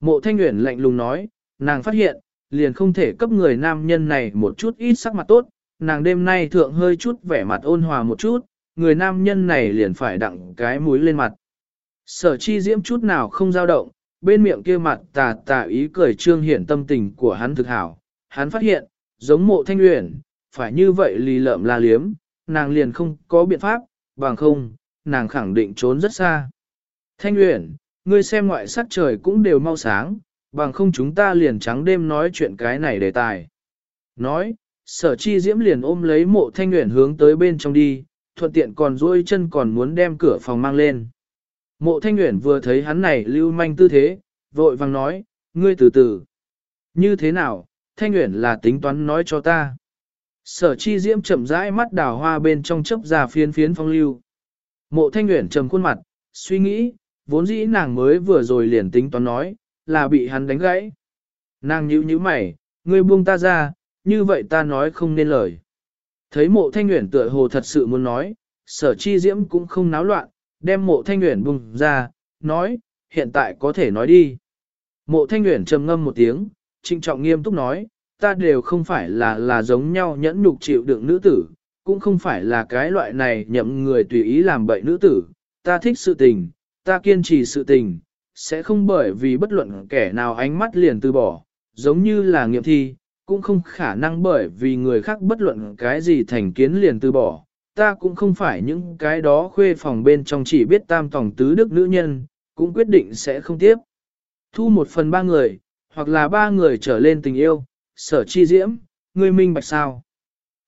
Mộ thanh nguyện lạnh lùng nói, nàng phát hiện, liền không thể cấp người nam nhân này một chút ít sắc mặt tốt, nàng đêm nay thượng hơi chút vẻ mặt ôn hòa một chút, người nam nhân này liền phải đặng cái mũi lên mặt. Sở chi diễm chút nào không dao động, bên miệng kia mặt tà tà ý cười trương hiển tâm tình của hắn thực hảo. Hắn phát hiện, giống mộ thanh luyện, phải như vậy lì lợm la liếm, nàng liền không có biện pháp, bằng không, nàng khẳng định trốn rất xa. Thanh luyện, ngươi xem ngoại sắc trời cũng đều mau sáng, bằng không chúng ta liền trắng đêm nói chuyện cái này đề tài. Nói, sở chi diễm liền ôm lấy mộ thanh nguyện hướng tới bên trong đi, thuận tiện còn duỗi chân còn muốn đem cửa phòng mang lên. Mộ thanh nguyện vừa thấy hắn này lưu manh tư thế, vội vàng nói, ngươi từ từ. Như thế nào, Thanh Uyển là tính toán nói cho ta. Sở chi diễm chậm rãi mắt đào hoa bên trong chớp ra phiến phiến phong lưu. Mộ Thanh Uyển trầm khuôn mặt, suy nghĩ, vốn dĩ nàng mới vừa rồi liền tính toán nói, là bị hắn đánh gãy. Nàng nhíu nhíu mày, ngươi buông ta ra, như vậy ta nói không nên lời. Thấy mộ thanh nguyện tựa hồ thật sự muốn nói, sở chi diễm cũng không náo loạn, đem mộ thanh nguyện bùng ra, nói, hiện tại có thể nói đi. Mộ thanh nguyện trầm ngâm một tiếng, trinh trọng nghiêm túc nói, ta đều không phải là là giống nhau nhẫn nhục chịu đựng nữ tử, cũng không phải là cái loại này nhậm người tùy ý làm bậy nữ tử, ta thích sự tình, ta kiên trì sự tình, sẽ không bởi vì bất luận kẻ nào ánh mắt liền từ bỏ, giống như là nghiệm thi, cũng không khả năng bởi vì người khác bất luận cái gì thành kiến liền từ bỏ. Ta cũng không phải những cái đó khuê phòng bên trong chỉ biết tam tòng tứ đức nữ nhân, cũng quyết định sẽ không tiếp. Thu một phần ba người, hoặc là ba người trở lên tình yêu, sở chi diễm, người minh bạch sao.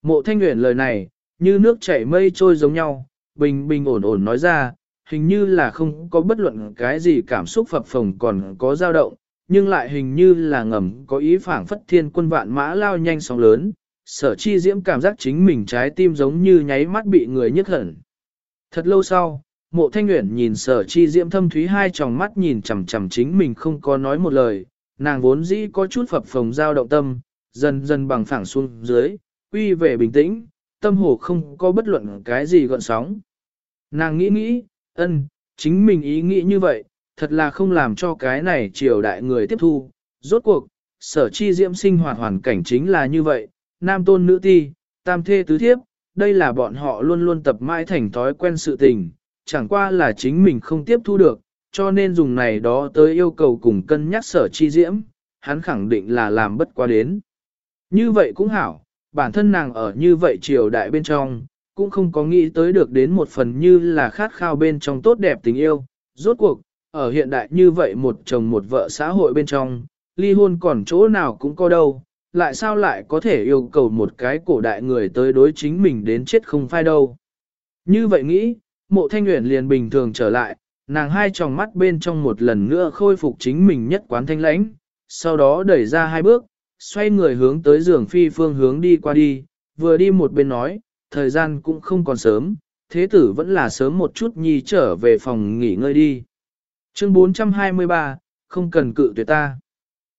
Mộ thanh nguyện lời này, như nước chảy mây trôi giống nhau, bình bình ổn ổn nói ra, hình như là không có bất luận cái gì cảm xúc phập phồng còn có dao động, nhưng lại hình như là ngầm có ý phảng phất thiên quân vạn mã lao nhanh sóng lớn, sở chi diễm cảm giác chính mình trái tim giống như nháy mắt bị người nhức hẳn. Thật lâu sau, mộ thanh nguyện nhìn sở chi diễm thâm thúy hai tròng mắt nhìn chằm chằm chính mình không có nói một lời, nàng vốn dĩ có chút phập phồng dao động tâm, dần dần bằng phẳng xuống dưới, quy về bình tĩnh, tâm hồ không có bất luận cái gì gọn sóng. Nàng nghĩ nghĩ, ân, chính mình ý nghĩ như vậy, thật là không làm cho cái này triều đại người tiếp thu. Rốt cuộc, sở chi diễm sinh hoạt hoàn cảnh chính là như vậy, nam tôn nữ ti, tam thê tứ thiếp, đây là bọn họ luôn luôn tập mãi thành thói quen sự tình, chẳng qua là chính mình không tiếp thu được, cho nên dùng này đó tới yêu cầu cùng cân nhắc sở chi diễm, hắn khẳng định là làm bất quá đến. Như vậy cũng hảo, bản thân nàng ở như vậy triều đại bên trong, cũng không có nghĩ tới được đến một phần như là khát khao bên trong tốt đẹp tình yêu. Rốt cuộc, ở hiện đại như vậy một chồng một vợ xã hội bên trong, ly hôn còn chỗ nào cũng có đâu, lại sao lại có thể yêu cầu một cái cổ đại người tới đối chính mình đến chết không phai đâu. Như vậy nghĩ, mộ thanh nguyện liền bình thường trở lại, nàng hai tròng mắt bên trong một lần nữa khôi phục chính mình nhất quán thanh lãnh, sau đó đẩy ra hai bước, xoay người hướng tới giường phi phương hướng đi qua đi, vừa đi một bên nói, thời gian cũng không còn sớm, thế tử vẫn là sớm một chút nhi trở về phòng nghỉ ngơi đi. Chương 423, không cần cự tuyệt ta.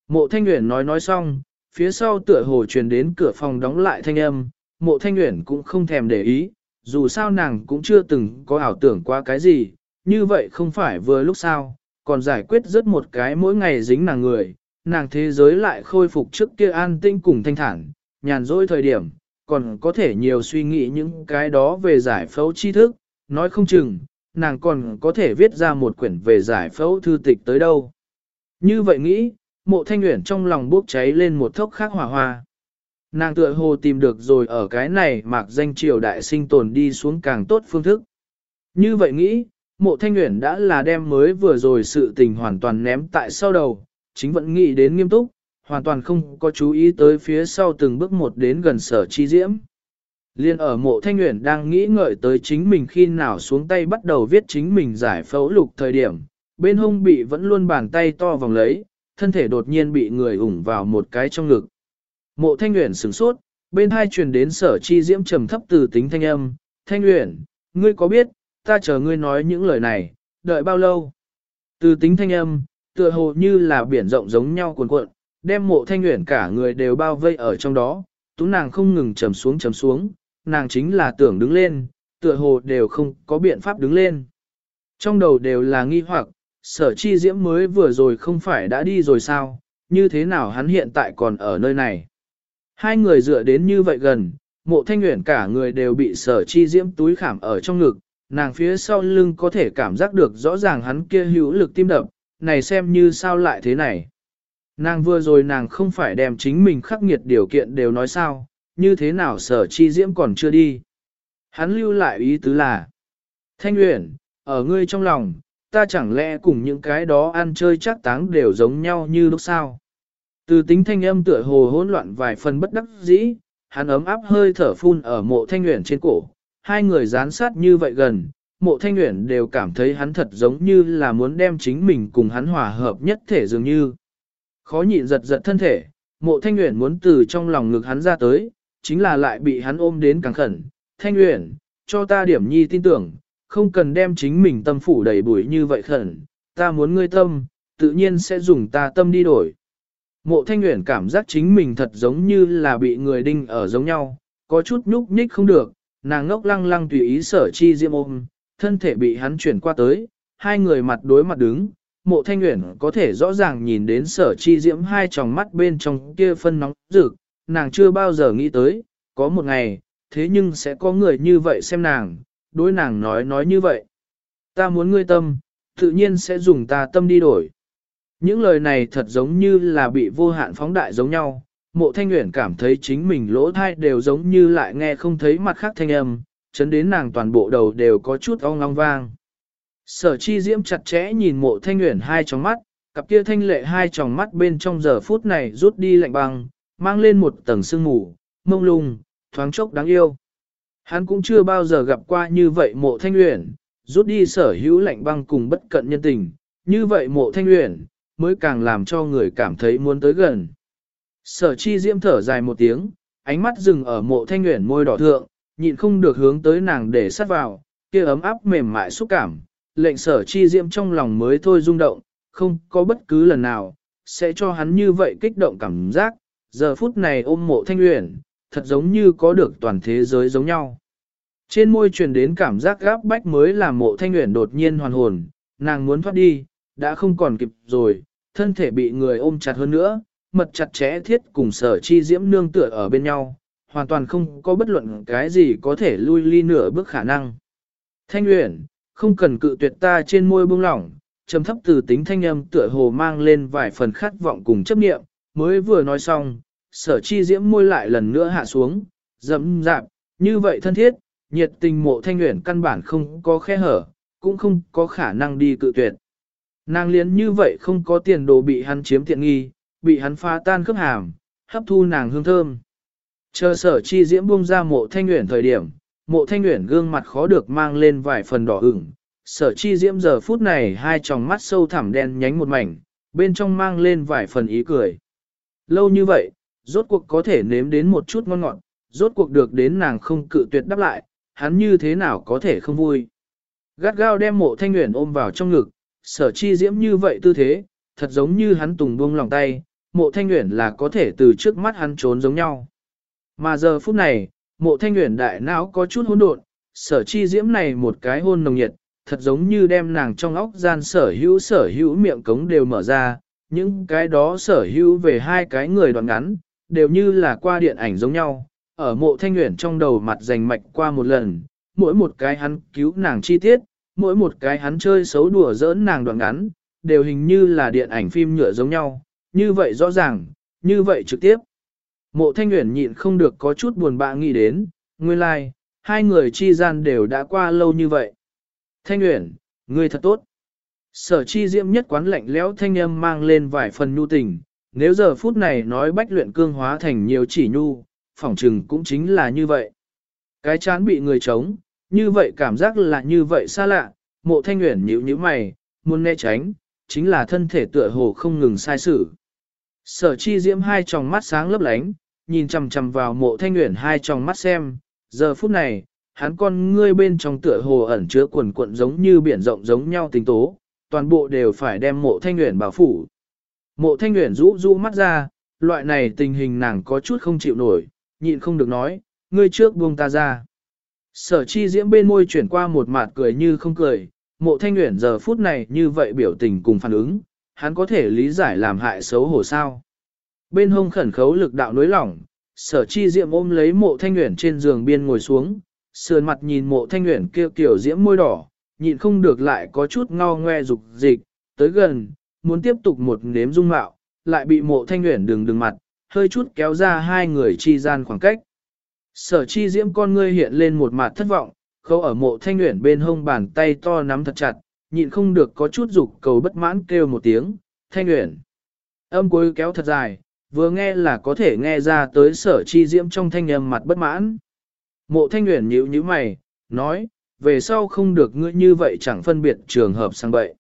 Mộ Thanh Nguyễn nói nói xong, phía sau tựa hồ truyền đến cửa phòng đóng lại thanh âm, mộ Thanh Nguyễn cũng không thèm để ý, dù sao nàng cũng chưa từng có ảo tưởng qua cái gì, như vậy không phải vừa lúc sao, còn giải quyết rất một cái mỗi ngày dính nàng người, nàng thế giới lại khôi phục trước kia an tinh cùng thanh thản, nhàn rỗi thời điểm, còn có thể nhiều suy nghĩ những cái đó về giải phẫu tri thức, nói không chừng, nàng còn có thể viết ra một quyển về giải phẫu thư tịch tới đâu. Như vậy nghĩ, mộ thanh nguyện trong lòng bốc cháy lên một thốc khác hỏa hoa. Nàng tựa hồ tìm được rồi ở cái này mạc danh triều đại sinh tồn đi xuống càng tốt phương thức. Như vậy nghĩ, mộ thanh nguyện đã là đem mới vừa rồi sự tình hoàn toàn ném tại sau đầu, chính vẫn nghĩ đến nghiêm túc, hoàn toàn không có chú ý tới phía sau từng bước một đến gần sở chi diễm. Liên ở mộ thanh nguyện đang nghĩ ngợi tới chính mình khi nào xuống tay bắt đầu viết chính mình giải phẫu lục thời điểm, bên hông bị vẫn luôn bàn tay to vòng lấy, thân thể đột nhiên bị người ủng vào một cái trong ngực. Mộ thanh nguyện sửng sốt, bên hai truyền đến sở chi diễm trầm thấp từ tính thanh âm, thanh nguyện, ngươi có biết, ta chờ ngươi nói những lời này, đợi bao lâu? Từ tính thanh âm, tựa hồ như là biển rộng giống nhau cuồn cuộn, đem mộ thanh nguyện cả người đều bao vây ở trong đó, tú nàng không ngừng trầm xuống trầm xuống, nàng chính là tưởng đứng lên, tựa hồ đều không có biện pháp đứng lên. Trong đầu đều là nghi hoặc, sở chi diễm mới vừa rồi không phải đã đi rồi sao, như thế nào hắn hiện tại còn ở nơi này. Hai người dựa đến như vậy gần, mộ thanh nguyện cả người đều bị sở chi diễm túi khảm ở trong ngực, nàng phía sau lưng có thể cảm giác được rõ ràng hắn kia hữu lực tim đập, này xem như sao lại thế này. Nàng vừa rồi nàng không phải đem chính mình khắc nghiệt điều kiện đều nói sao, như thế nào sở chi diễm còn chưa đi. Hắn lưu lại ý tứ là, Thanh Uyển, ở ngươi trong lòng, ta chẳng lẽ cùng những cái đó ăn chơi chắc táng đều giống nhau như lúc sao. Từ tính thanh âm tựa hồ hỗn loạn vài phần bất đắc dĩ, hắn ấm áp hơi thở phun ở mộ thanh uyển trên cổ, hai người dán sát như vậy gần, mộ thanh uyển đều cảm thấy hắn thật giống như là muốn đem chính mình cùng hắn hòa hợp nhất thể dường như. Khó nhịn giật giật thân thể, mộ thanh uyển muốn từ trong lòng ngực hắn ra tới, chính là lại bị hắn ôm đến càng khẩn. Thanh Uyển, cho ta điểm nhi tin tưởng, không cần đem chính mình tâm phủ đầy bụi như vậy khẩn, ta muốn ngươi tâm, tự nhiên sẽ dùng ta tâm đi đổi. Mộ thanh Uyển cảm giác chính mình thật giống như là bị người đinh ở giống nhau, có chút nhúc nhích không được, nàng ngốc lăng lăng tùy ý sở chi diêm ôm, thân thể bị hắn chuyển qua tới, hai người mặt đối mặt đứng, mộ thanh Uyển có thể rõ ràng nhìn đến sở chi diễm hai tròng mắt bên trong kia phân nóng rực, nàng chưa bao giờ nghĩ tới, có một ngày, thế nhưng sẽ có người như vậy xem nàng, đối nàng nói nói như vậy. Ta muốn ngươi tâm, tự nhiên sẽ dùng ta tâm đi đổi. Những lời này thật giống như là bị vô hạn phóng đại giống nhau, mộ thanh nguyện cảm thấy chính mình lỗ thai đều giống như lại nghe không thấy mặt khác thanh âm, chấn đến nàng toàn bộ đầu đều có chút ong long vang. Sở chi diễm chặt chẽ nhìn mộ thanh nguyện hai tròng mắt, cặp kia thanh lệ hai tròng mắt bên trong giờ phút này rút đi lạnh băng, mang lên một tầng sương mù, mông lung, thoáng chốc đáng yêu. Hắn cũng chưa bao giờ gặp qua như vậy mộ thanh luyện, rút đi sở hữu lạnh băng cùng bất cận nhân tình, như vậy mộ thanh luyện mới càng làm cho người cảm thấy muốn tới gần. Sở chi diễm thở dài một tiếng, ánh mắt dừng ở mộ thanh luyện môi đỏ thượng, nhịn không được hướng tới nàng để sát vào, kia ấm áp mềm mại xúc cảm, lệnh sở chi diễm trong lòng mới thôi rung động, không có bất cứ lần nào, sẽ cho hắn như vậy kích động cảm giác, giờ phút này ôm mộ thanh uyển, thật giống như có được toàn thế giới giống nhau. Trên môi truyền đến cảm giác gáp bách mới làm mộ thanh uyển đột nhiên hoàn hồn, nàng muốn thoát đi, đã không còn kịp rồi, thân thể bị người ôm chặt hơn nữa, mật chặt chẽ thiết cùng sở chi diễm nương tựa ở bên nhau, hoàn toàn không có bất luận cái gì có thể lui ly nửa bước khả năng. Thanh uyển, không cần cự tuyệt ta trên môi buông lỏng, trầm thấp từ tính thanh âm tựa hồ mang lên vài phần khát vọng cùng chấp niệm, mới vừa nói xong, sở chi diễm môi lại lần nữa hạ xuống, dẫm dạp, như vậy thân thiết, nhiệt tình mộ thanh nguyện căn bản không có khe hở, cũng không có khả năng đi cự tuyệt. Nàng liến như vậy không có tiền đồ bị hắn chiếm tiện nghi, bị hắn phá tan khớp hàm, hấp thu nàng hương thơm. Chờ sở chi diễm buông ra mộ thanh nguyện thời điểm, mộ thanh nguyện gương mặt khó được mang lên vài phần đỏ ửng. Sở chi diễm giờ phút này hai tròng mắt sâu thẳm đen nhánh một mảnh, bên trong mang lên vài phần ý cười. Lâu như vậy, rốt cuộc có thể nếm đến một chút ngon ngọt, rốt cuộc được đến nàng không cự tuyệt đáp lại, hắn như thế nào có thể không vui. Gắt gao đem mộ thanh nguyện ôm vào trong ngực, sở chi diễm như vậy tư thế, thật giống như hắn tùng buông lòng tay, mộ thanh nguyện là có thể từ trước mắt hắn trốn giống nhau. Mà giờ phút này, mộ thanh nguyện đại não có chút hỗn độn, sở chi diễm này một cái hôn nồng nhiệt, thật giống như đem nàng trong óc gian sở hữu sở hữu miệng cống đều mở ra, những cái đó sở hữu về hai cái người đoạn ngắn, đều như là qua điện ảnh giống nhau, ở mộ thanh nguyện trong đầu mặt rành mạch qua một lần, mỗi một cái hắn cứu nàng chi tiết, mỗi một cái hắn chơi xấu đùa giỡn nàng đoạn ngắn, đều hình như là điện ảnh phim nhựa giống nhau, như vậy rõ ràng, như vậy trực tiếp. Mộ thanh nguyện nhịn không được có chút buồn bã nghĩ đến, nguyên lai, like, hai người chi gian đều đã qua lâu như vậy. Thanh nguyện, ngươi thật tốt. Sở chi diễm nhất quán lạnh lẽo thanh âm mang lên vài phần nhu tình, nếu giờ phút này nói bách luyện cương hóa thành nhiều chỉ nhu, phỏng trừng cũng chính là như vậy. Cái chán bị người chống, như vậy cảm giác là như vậy xa lạ, mộ thanh nguyện nhíu nhíu mày, muốn né tránh, chính là thân thể tựa hồ không ngừng sai sự. Sở chi diễm hai tròng mắt sáng lấp lánh, nhìn chằm chằm vào mộ thanh nguyện hai tròng mắt xem, giờ phút này, hắn con ngươi bên trong tựa hồ ẩn chứa quần cuộn giống như biển rộng giống nhau tình tố, toàn bộ đều phải đem mộ thanh nguyện bảo phủ. Mộ thanh nguyện rũ rũ mắt ra, loại này tình hình nàng có chút không chịu nổi, nhịn không được nói, ngươi trước buông ta ra. Sở chi diễm bên môi chuyển qua một mặt cười như không cười, mộ thanh nguyện giờ phút này như vậy biểu tình cùng phản ứng, hắn có thể lý giải làm hại xấu hổ sao. Bên hông khẩn khấu lực đạo nối lỏng, sở chi diễm ôm lấy mộ thanh nguyện trên giường biên ngồi xuống, sườn mặt nhìn mộ thanh nguyện kêu kiểu diễm môi đỏ, nhịn không được lại có chút ngao ngoe dục dịch, tới gần, muốn tiếp tục một nếm dung mạo, lại bị mộ thanh nguyện đường đường mặt, hơi chút kéo ra hai người chi gian khoảng cách. Sở chi diễm con ngươi hiện lên một mặt thất vọng, khâu ở mộ thanh nguyện bên hông bàn tay to nắm thật chặt, nhịn không được có chút dục cầu bất mãn kêu một tiếng, thanh nguyện. Âm cuối kéo thật dài, vừa nghe là có thể nghe ra tới sở chi diễm trong thanh âm mặt bất mãn. Mộ thanh nguyện nhíu nhíu mày, nói, về sau không được ngươi như vậy chẳng phân biệt trường hợp sang bậy.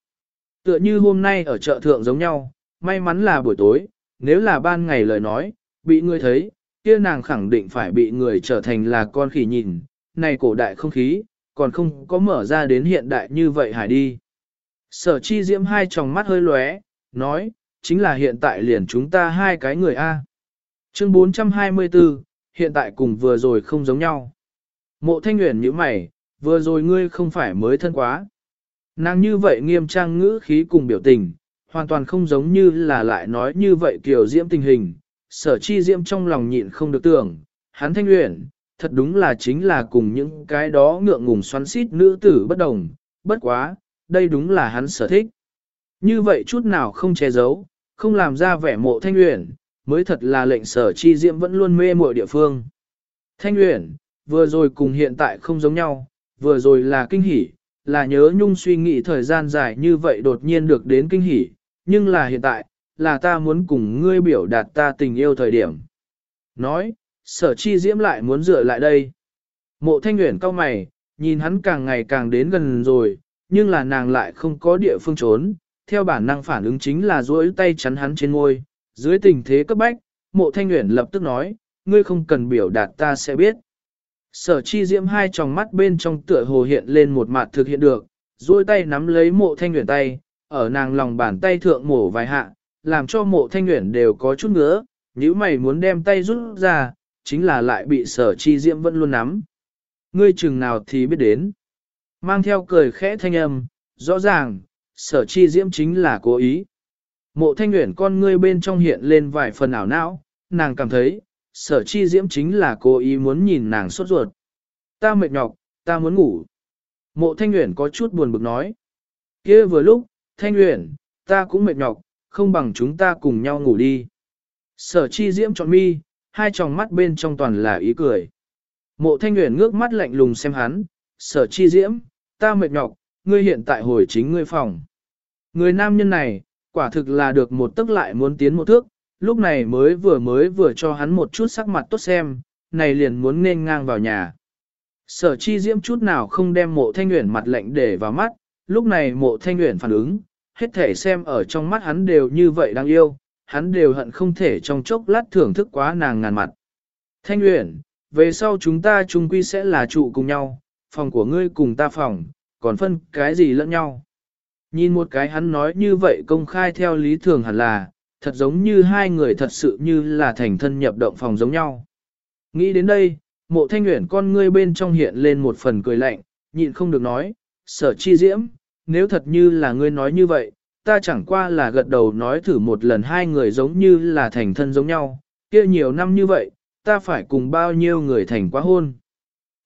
Tựa như hôm nay ở chợ thượng giống nhau, may mắn là buổi tối, nếu là ban ngày lời nói, bị ngươi thấy, kia nàng khẳng định phải bị người trở thành là con khỉ nhìn, này cổ đại không khí, còn không có mở ra đến hiện đại như vậy hải đi. Sở chi diễm hai tròng mắt hơi lóe, nói, chính là hiện tại liền chúng ta hai cái người A. Chương 424, hiện tại cùng vừa rồi không giống nhau. Mộ thanh nguyện như mày, vừa rồi ngươi không phải mới thân quá. Nàng như vậy nghiêm trang ngữ khí cùng biểu tình, hoàn toàn không giống như là lại nói như vậy kiểu diễm tình hình. Sở chi diễm trong lòng nhịn không được tưởng, hắn thanh luyện, thật đúng là chính là cùng những cái đó ngượng ngùng xoắn xít nữ tử bất đồng, bất quá, đây đúng là hắn sở thích. Như vậy chút nào không che giấu, không làm ra vẻ mộ thanh luyện, mới thật là lệnh sở chi diễm vẫn luôn mê mọi địa phương. Thanh luyện, vừa rồi cùng hiện tại không giống nhau, vừa rồi là kinh hỉ, là nhớ nhung suy nghĩ thời gian dài như vậy đột nhiên được đến kinh hỉ, nhưng là hiện tại, là ta muốn cùng ngươi biểu đạt ta tình yêu thời điểm. Nói, sở chi diễm lại muốn dựa lại đây. Mộ thanh nguyện cao mày, nhìn hắn càng ngày càng đến gần rồi, nhưng là nàng lại không có địa phương trốn, theo bản năng phản ứng chính là duỗi tay chắn hắn trên ngôi, dưới tình thế cấp bách, mộ thanh nguyện lập tức nói, ngươi không cần biểu đạt ta sẽ biết. Sở chi diễm hai tròng mắt bên trong tựa hồ hiện lên một mặt thực hiện được, duỗi tay nắm lấy mộ thanh nguyện tay, ở nàng lòng bàn tay thượng mổ vài hạ, làm cho mộ thanh nguyện đều có chút ngứa, nếu mày muốn đem tay rút ra, chính là lại bị sở chi diễm vẫn luôn nắm. Ngươi chừng nào thì biết đến. Mang theo cười khẽ thanh âm, rõ ràng, sở chi diễm chính là cố ý. Mộ thanh nguyện con ngươi bên trong hiện lên vài phần ảo não, nàng cảm thấy, sở chi diễm chính là cố ý muốn nhìn nàng sốt ruột. Ta mệt nhọc, ta muốn ngủ. Mộ thanh Uyển có chút buồn bực nói. kia vừa lúc, thanh Uyển, ta cũng mệt nhọc, không bằng chúng ta cùng nhau ngủ đi. Sở chi diễm chọn mi, hai tròng mắt bên trong toàn là ý cười. Mộ thanh Uyển ngước mắt lạnh lùng xem hắn, sở chi diễm, ta mệt nhọc, ngươi hiện tại hồi chính ngươi phòng. Người nam nhân này, quả thực là được một tức lại muốn tiến một thước, lúc này mới vừa mới vừa cho hắn một chút sắc mặt tốt xem, này liền muốn nên ngang vào nhà. Sở chi diễm chút nào không đem mộ thanh nguyện mặt lạnh để vào mắt, lúc này mộ thanh nguyện phản ứng, hết thể xem ở trong mắt hắn đều như vậy đáng yêu, hắn đều hận không thể trong chốc lát thưởng thức quá nàng ngàn mặt. Thanh nguyện, về sau chúng ta chung quy sẽ là trụ cùng nhau, phòng của ngươi cùng ta phòng, còn phân cái gì lẫn nhau. Nhìn một cái hắn nói như vậy công khai theo lý thường hẳn là, thật giống như hai người thật sự như là thành thân nhập động phòng giống nhau. Nghĩ đến đây, mộ thanh nguyện con ngươi bên trong hiện lên một phần cười lạnh, nhịn không được nói, sở chi diễm, nếu thật như là ngươi nói như vậy, ta chẳng qua là gật đầu nói thử một lần hai người giống như là thành thân giống nhau, kia nhiều năm như vậy, ta phải cùng bao nhiêu người thành quá hôn.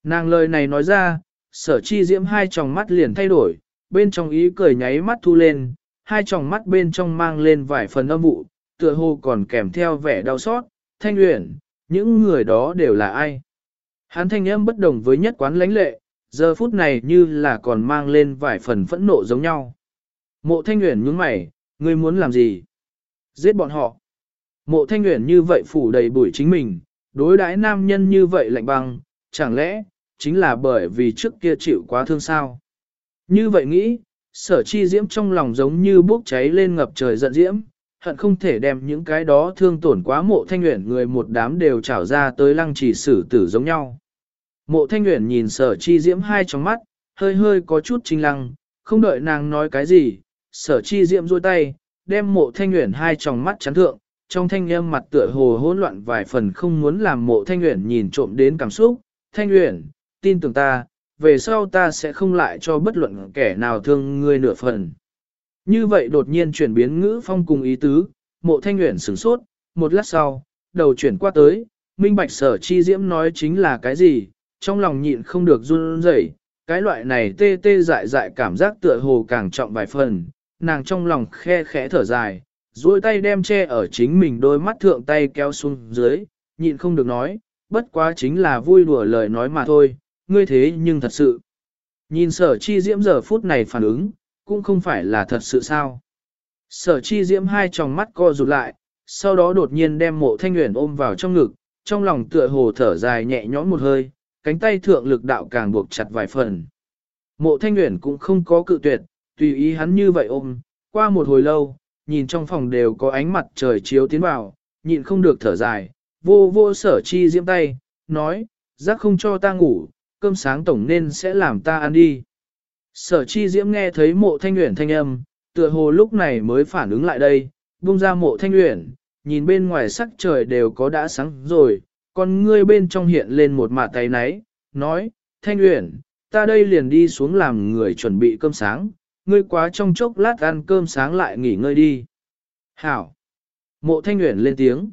Nàng lời này nói ra, sở chi diễm hai tròng mắt liền thay đổi, bên trong ý cười nháy mắt thu lên, hai tròng mắt bên trong mang lên vài phần âm vụ, tựa hồ còn kèm theo vẻ đau xót, thanh luyện, những người đó đều là ai. Hắn thanh âm bất đồng với nhất quán lãnh lệ, giờ phút này như là còn mang lên vài phần phẫn nộ giống nhau. Mộ thanh luyện nhướng mày, ngươi muốn làm gì? Giết bọn họ. Mộ thanh luyện như vậy phủ đầy bụi chính mình, đối đãi nam nhân như vậy lạnh băng, chẳng lẽ, chính là bởi vì trước kia chịu quá thương sao? Như vậy nghĩ, sở chi diễm trong lòng giống như bốc cháy lên ngập trời giận diễm, hận không thể đem những cái đó thương tổn quá mộ thanh nguyện người một đám đều trảo ra tới lăng chỉ xử tử giống nhau. Mộ thanh nguyện nhìn sở chi diễm hai trong mắt, hơi hơi có chút trinh lăng, không đợi nàng nói cái gì, sở chi diễm rôi tay, đem mộ thanh nguyện hai tròng mắt chắn thượng, trong thanh âm mặt tựa hồ hỗn loạn vài phần không muốn làm mộ thanh nguyện nhìn trộm đến cảm xúc. Thanh nguyện, tin tưởng ta, về sau ta sẽ không lại cho bất luận kẻ nào thương ngươi nửa phần. Như vậy đột nhiên chuyển biến ngữ phong cùng ý tứ, mộ thanh nguyện sửng sốt, một lát sau, đầu chuyển qua tới, minh bạch sở chi diễm nói chính là cái gì, trong lòng nhịn không được run rẩy, cái loại này tê tê dại dại cảm giác tựa hồ càng trọng vài phần, nàng trong lòng khe khẽ thở dài, duỗi tay đem che ở chính mình đôi mắt thượng tay kéo xuống dưới, nhịn không được nói, bất quá chính là vui đùa lời nói mà thôi, ngươi thế nhưng thật sự. Nhìn sở chi diễm giờ phút này phản ứng, cũng không phải là thật sự sao. Sở chi diễm hai tròng mắt co rụt lại, sau đó đột nhiên đem mộ thanh nguyện ôm vào trong ngực, trong lòng tựa hồ thở dài nhẹ nhõm một hơi, cánh tay thượng lực đạo càng buộc chặt vài phần. Mộ thanh nguyện cũng không có cự tuyệt, tùy ý hắn như vậy ôm, qua một hồi lâu, nhìn trong phòng đều có ánh mặt trời chiếu tiến vào, nhịn không được thở dài, vô vô sở chi diễm tay, nói, giác không cho ta ngủ, cơm sáng tổng nên sẽ làm ta ăn đi. Sở chi diễm nghe thấy mộ thanh nguyện thanh âm, tựa hồ lúc này mới phản ứng lại đây, buông ra mộ thanh nguyện, nhìn bên ngoài sắc trời đều có đã sáng rồi, còn ngươi bên trong hiện lên một mạ tay náy, nói, thanh nguyện, ta đây liền đi xuống làm người chuẩn bị cơm sáng, ngươi quá trong chốc lát ăn cơm sáng lại nghỉ ngơi đi. Hảo! Mộ thanh nguyện lên tiếng.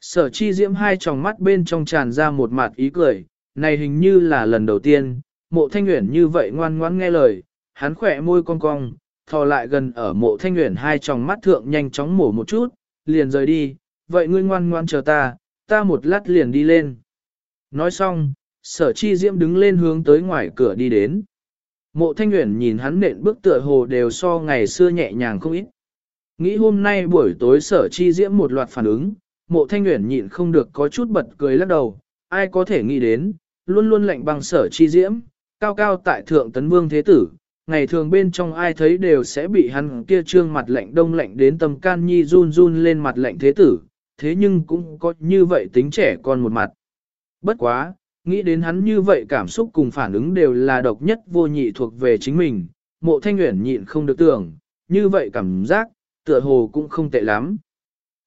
Sở chi diễm hai tròng mắt bên trong tràn ra một mặt ý cười, này hình như là lần đầu tiên, mộ thanh nguyện như vậy ngoan ngoãn nghe lời, hắn khỏe môi cong cong, thò lại gần ở mộ thanh nguyện hai tròng mắt thượng nhanh chóng mổ một chút, liền rời đi, vậy ngươi ngoan ngoan chờ ta, ta một lát liền đi lên. Nói xong, sở chi diễm đứng lên hướng tới ngoài cửa đi đến. Mộ thanh nguyện nhìn hắn nện bước tựa hồ đều so ngày xưa nhẹ nhàng không ít. Nghĩ hôm nay buổi tối sở chi diễm một loạt phản ứng, mộ thanh nguyện nhịn không được có chút bật cười lắc đầu, ai có thể nghĩ đến, luôn luôn lạnh bằng sở chi diễm, cao cao tại thượng tấn vương thế tử, ngày thường bên trong ai thấy đều sẽ bị hắn kia trương mặt lạnh đông lạnh đến tâm can nhi run run lên mặt lạnh thế tử, thế nhưng cũng có như vậy tính trẻ con một mặt. Bất quá, Nghĩ đến hắn như vậy cảm xúc cùng phản ứng đều là độc nhất vô nhị thuộc về chính mình, mộ thanh uyển nhịn không được tưởng, như vậy cảm giác, tựa hồ cũng không tệ lắm.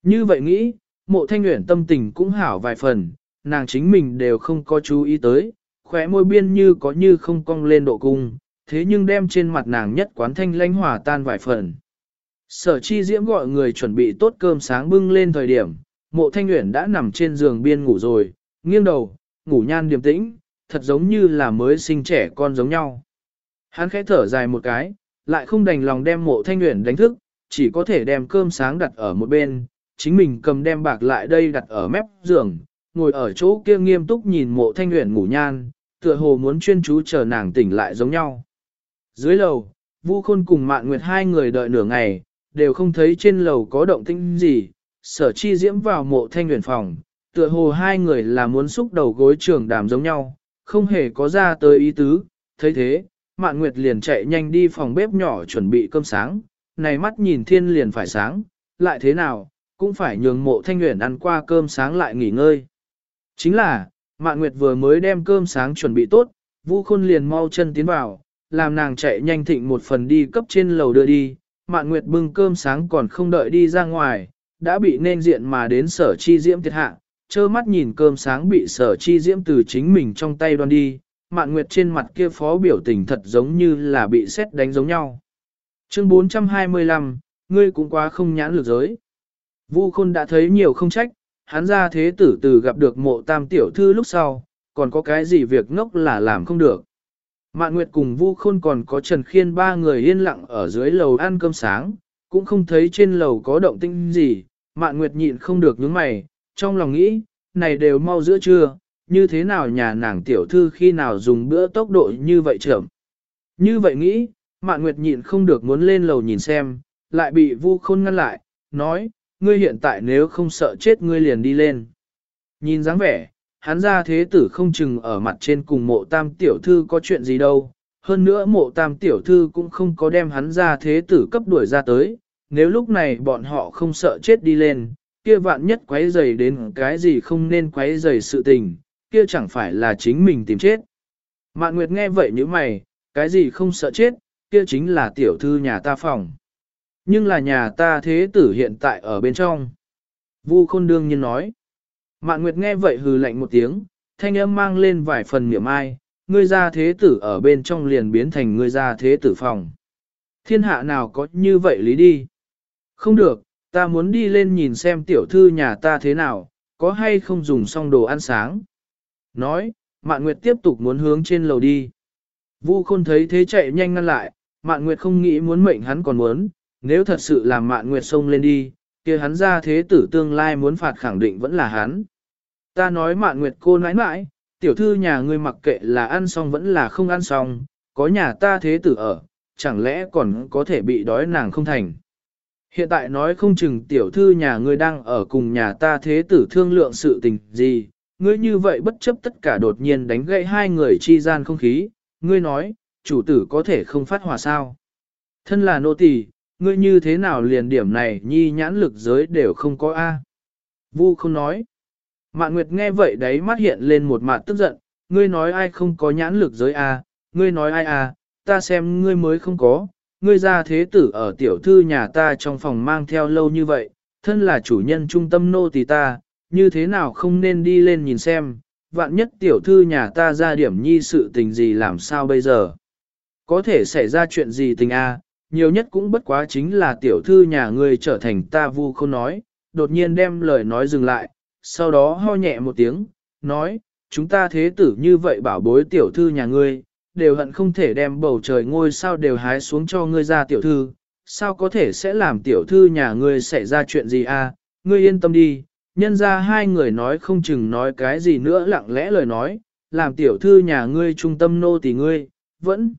Như vậy nghĩ, mộ thanh uyển tâm tình cũng hảo vài phần, nàng chính mình đều không có chú ý tới, khóe môi biên như có như không cong lên độ cung, thế nhưng đem trên mặt nàng nhất quán thanh lãnh hòa tan vài phần. Sở chi diễm gọi người chuẩn bị tốt cơm sáng bưng lên thời điểm, mộ thanh nguyện đã nằm trên giường biên ngủ rồi, nghiêng đầu, ngủ nhan điềm tĩnh, thật giống như là mới sinh trẻ con giống nhau. Hắn khẽ thở dài một cái, lại không đành lòng đem mộ thanh nguyện đánh thức, chỉ có thể đem cơm sáng đặt ở một bên, chính mình cầm đem bạc lại đây đặt ở mép giường, ngồi ở chỗ kia nghiêm túc nhìn mộ thanh nguyện ngủ nhan, tựa hồ muốn chuyên chú chờ nàng tỉnh lại giống nhau. Dưới lầu, Vu Khôn cùng Mạn Nguyệt hai người đợi nửa ngày, đều không thấy trên lầu có động tĩnh gì, sở chi diễm vào mộ thanh nguyện phòng, tựa hồ hai người là muốn xúc đầu gối trường đàm giống nhau, không hề có ra tới ý tứ, thấy thế, Mạn Nguyệt liền chạy nhanh đi phòng bếp nhỏ chuẩn bị cơm sáng, này mắt nhìn thiên liền phải sáng, lại thế nào, cũng phải nhường mộ thanh nguyện ăn qua cơm sáng lại nghỉ ngơi. Chính là, Mạn Nguyệt vừa mới đem cơm sáng chuẩn bị tốt, Vu Khôn liền mau chân tiến vào, làm nàng chạy nhanh thịnh một phần đi cấp trên lầu đưa đi. Mạn Nguyệt bưng cơm sáng còn không đợi đi ra ngoài, đã bị nên diện mà đến sở chi diễm thiệt hạ, trơ mắt nhìn cơm sáng bị sở chi diễm từ chính mình trong tay đoan đi, Mạn Nguyệt trên mặt kia phó biểu tình thật giống như là bị xét đánh giống nhau. Chương 425, ngươi cũng quá không nhãn lược giới. Vu Khôn đã thấy nhiều không trách, hắn ra thế tử từ gặp được mộ tam tiểu thư lúc sau, còn có cái gì việc ngốc là làm không được. Mạn Nguyệt cùng Vu Khôn còn có Trần Khiên ba người yên lặng ở dưới lầu ăn cơm sáng, cũng không thấy trên lầu có động tĩnh gì, Mạn Nguyệt nhịn không được nhướng mày, trong lòng nghĩ, này đều mau giữa trưa, như thế nào nhà nàng tiểu thư khi nào dùng bữa tốc độ như vậy chậm. Như vậy nghĩ, Mạn Nguyệt nhịn không được muốn lên lầu nhìn xem, lại bị Vu Khôn ngăn lại, nói, ngươi hiện tại nếu không sợ chết ngươi liền đi lên. Nhìn dáng vẻ, hắn ra thế tử không chừng ở mặt trên cùng mộ tam tiểu thư có chuyện gì đâu, hơn nữa mộ tam tiểu thư cũng không có đem hắn ra thế tử cấp đuổi ra tới, nếu lúc này bọn họ không sợ chết đi lên, kia vạn nhất quấy rầy đến cái gì không nên quấy rầy sự tình, kia chẳng phải là chính mình tìm chết. Mạn Nguyệt nghe vậy như mày, cái gì không sợ chết, kia chính là tiểu thư nhà ta phòng. Nhưng là nhà ta thế tử hiện tại ở bên trong. Vu Khôn đương nhiên nói. Mạn Nguyệt nghe vậy hừ lạnh một tiếng, thanh âm mang lên vài phần niệm ai, ngươi ra thế tử ở bên trong liền biến thành ngươi ra thế tử phòng. Thiên hạ nào có như vậy lý đi? Không được, ta muốn đi lên nhìn xem tiểu thư nhà ta thế nào, có hay không dùng xong đồ ăn sáng. Nói, Mạn Nguyệt tiếp tục muốn hướng trên lầu đi. Vu Khôn thấy thế chạy nhanh ngăn lại, Mạn Nguyệt không nghĩ muốn mệnh hắn còn muốn, nếu thật sự làm Mạn Nguyệt xông lên đi, kia hắn ra thế tử tương lai muốn phạt khẳng định vẫn là hắn. Ta nói Mạn Nguyệt cô nãi nãi, tiểu thư nhà ngươi mặc kệ là ăn xong vẫn là không ăn xong, có nhà ta thế tử ở, chẳng lẽ còn có thể bị đói nàng không thành. Hiện tại nói không chừng tiểu thư nhà ngươi đang ở cùng nhà ta thế tử thương lượng sự tình gì, ngươi như vậy bất chấp tất cả đột nhiên đánh gãy hai người chi gian không khí, ngươi nói, chủ tử có thể không phát hỏa sao. Thân là nô tỳ, ngươi như thế nào liền điểm này nhi nhãn lực giới đều không có A. Vu không nói. Mạn Nguyệt nghe vậy đấy mắt hiện lên một mặt tức giận, ngươi nói ai không có nhãn lực giới A, ngươi nói ai A, ta xem ngươi mới không có, ngươi ra thế tử ở tiểu thư nhà ta trong phòng mang theo lâu như vậy, thân là chủ nhân trung tâm nô tỳ ta, như thế nào không nên đi lên nhìn xem, vạn nhất tiểu thư nhà ta ra điểm nhi sự tình gì làm sao bây giờ. Có thể xảy ra chuyện gì tình a nhiều nhất cũng bất quá chính là tiểu thư nhà ngươi trở thành ta vu không nói, đột nhiên đem lời nói dừng lại, sau đó ho nhẹ một tiếng, nói, chúng ta thế tử như vậy bảo bối tiểu thư nhà ngươi, đều hận không thể đem bầu trời ngôi sao đều hái xuống cho ngươi ra tiểu thư, sao có thể sẽ làm tiểu thư nhà ngươi xảy ra chuyện gì a? ngươi yên tâm đi, nhân ra hai người nói không chừng nói cái gì nữa lặng lẽ lời nói, làm tiểu thư nhà ngươi trung tâm nô tỳ ngươi, vẫn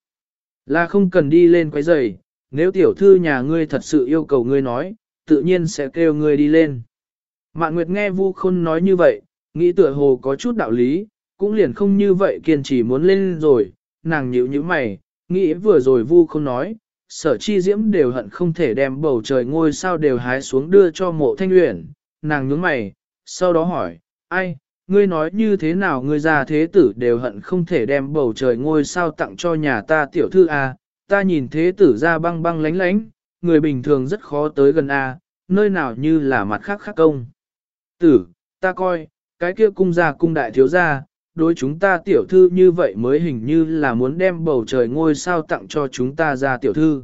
là không cần đi lên quấy giày, nếu tiểu thư nhà ngươi thật sự yêu cầu ngươi nói, tự nhiên sẽ kêu ngươi đi lên. Mạn Nguyệt nghe Vu Khôn nói như vậy, nghĩ tựa hồ có chút đạo lý, cũng liền không như vậy kiên trì muốn lên rồi, nàng nhíu nhíu mày, nghĩ vừa rồi Vu Khôn nói, sở chi diễm đều hận không thể đem bầu trời ngôi sao đều hái xuống đưa cho mộ thanh uyển, nàng nhướng mày, sau đó hỏi, ai, ngươi nói như thế nào ngươi già thế tử đều hận không thể đem bầu trời ngôi sao tặng cho nhà ta tiểu thư a, ta nhìn thế tử ra băng băng lánh lánh, người bình thường rất khó tới gần a, nơi nào như là mặt khác khác công. Tử, ta coi, cái kia cung gia cung đại thiếu gia, đối chúng ta tiểu thư như vậy mới hình như là muốn đem bầu trời ngôi sao tặng cho chúng ta ra tiểu thư.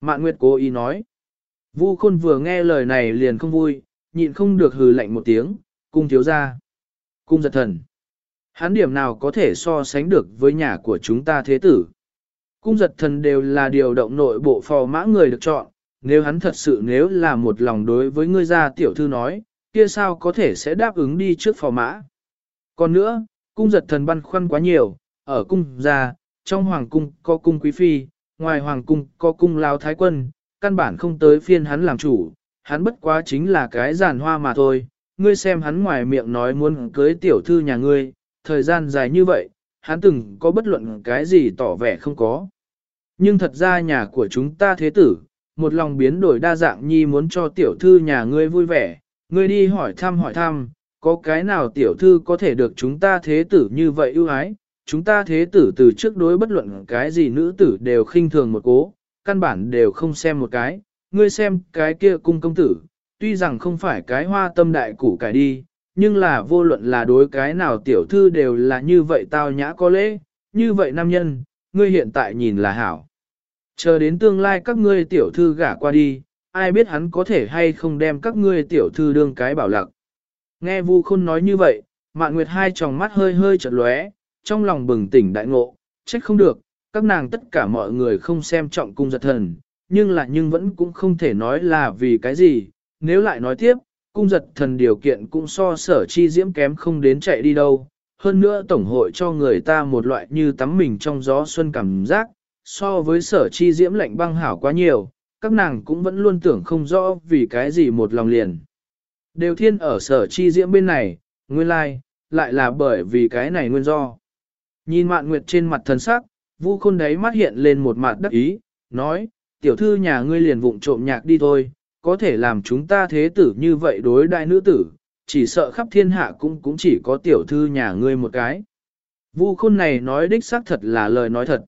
Mạn Nguyệt cố ý nói. Vu Khôn vừa nghe lời này liền không vui, nhịn không được hừ lạnh một tiếng, cung thiếu gia. Cung giật thần. Hắn điểm nào có thể so sánh được với nhà của chúng ta thế tử. Cung giật thần đều là điều động nội bộ phò mã người được chọn, nếu hắn thật sự nếu là một lòng đối với ngươi gia tiểu thư nói, kia sao có thể sẽ đáp ứng đi trước phò mã. Còn nữa, cung giật thần băn khoăn quá nhiều, ở cung gia, trong hoàng cung có cung quý phi, ngoài hoàng cung có cung lao thái quân, căn bản không tới phiên hắn làm chủ, hắn bất quá chính là cái giàn hoa mà thôi, ngươi xem hắn ngoài miệng nói muốn cưới tiểu thư nhà ngươi, thời gian dài như vậy, hắn từng có bất luận cái gì tỏ vẻ không có. Nhưng thật ra nhà của chúng ta thế tử, một lòng biến đổi đa dạng nhi muốn cho tiểu thư nhà ngươi vui vẻ, ngươi đi hỏi thăm hỏi thăm, có cái nào tiểu thư có thể được chúng ta thế tử như vậy ưu ái, chúng ta thế tử từ trước đối bất luận cái gì nữ tử đều khinh thường một cố, căn bản đều không xem một cái, ngươi xem cái kia cung công tử, tuy rằng không phải cái hoa tâm đại củ cải đi, nhưng là vô luận là đối cái nào tiểu thư đều là như vậy tao nhã có lễ, như vậy nam nhân, ngươi hiện tại nhìn là hảo. Chờ đến tương lai các ngươi tiểu thư gả qua đi, ai biết hắn có thể hay không đem các ngươi tiểu thư đương cái bảo lặc. Nghe Vu Khôn nói như vậy, Mạn Nguyệt hai tròng mắt hơi hơi chợt lóe, trong lòng bừng tỉnh đại ngộ, trách không được, các nàng tất cả mọi người không xem trọng cung giật thần, nhưng là nhưng vẫn cũng không thể nói là vì cái gì, nếu lại nói tiếp, cung giật thần điều kiện cũng so sở chi diễm kém không đến chạy đi đâu. Hơn nữa tổng hội cho người ta một loại như tắm mình trong gió xuân cảm giác, so với sở chi diễm lạnh băng hảo quá nhiều, các nàng cũng vẫn luôn tưởng không rõ vì cái gì một lòng liền. Đều thiên ở sở chi diễm bên này, nguyên lai, like, lại là bởi vì cái này nguyên do. Nhìn mạn nguyệt trên mặt thần sắc, vu khôn đấy mắt hiện lên một mặt đắc ý, nói, tiểu thư nhà ngươi liền vụng trộm nhạc đi thôi, có thể làm chúng ta thế tử như vậy đối đại nữ tử, chỉ sợ khắp thiên hạ cũng cũng chỉ có tiểu thư nhà ngươi một cái. Vu khôn này nói đích xác thật là lời nói thật.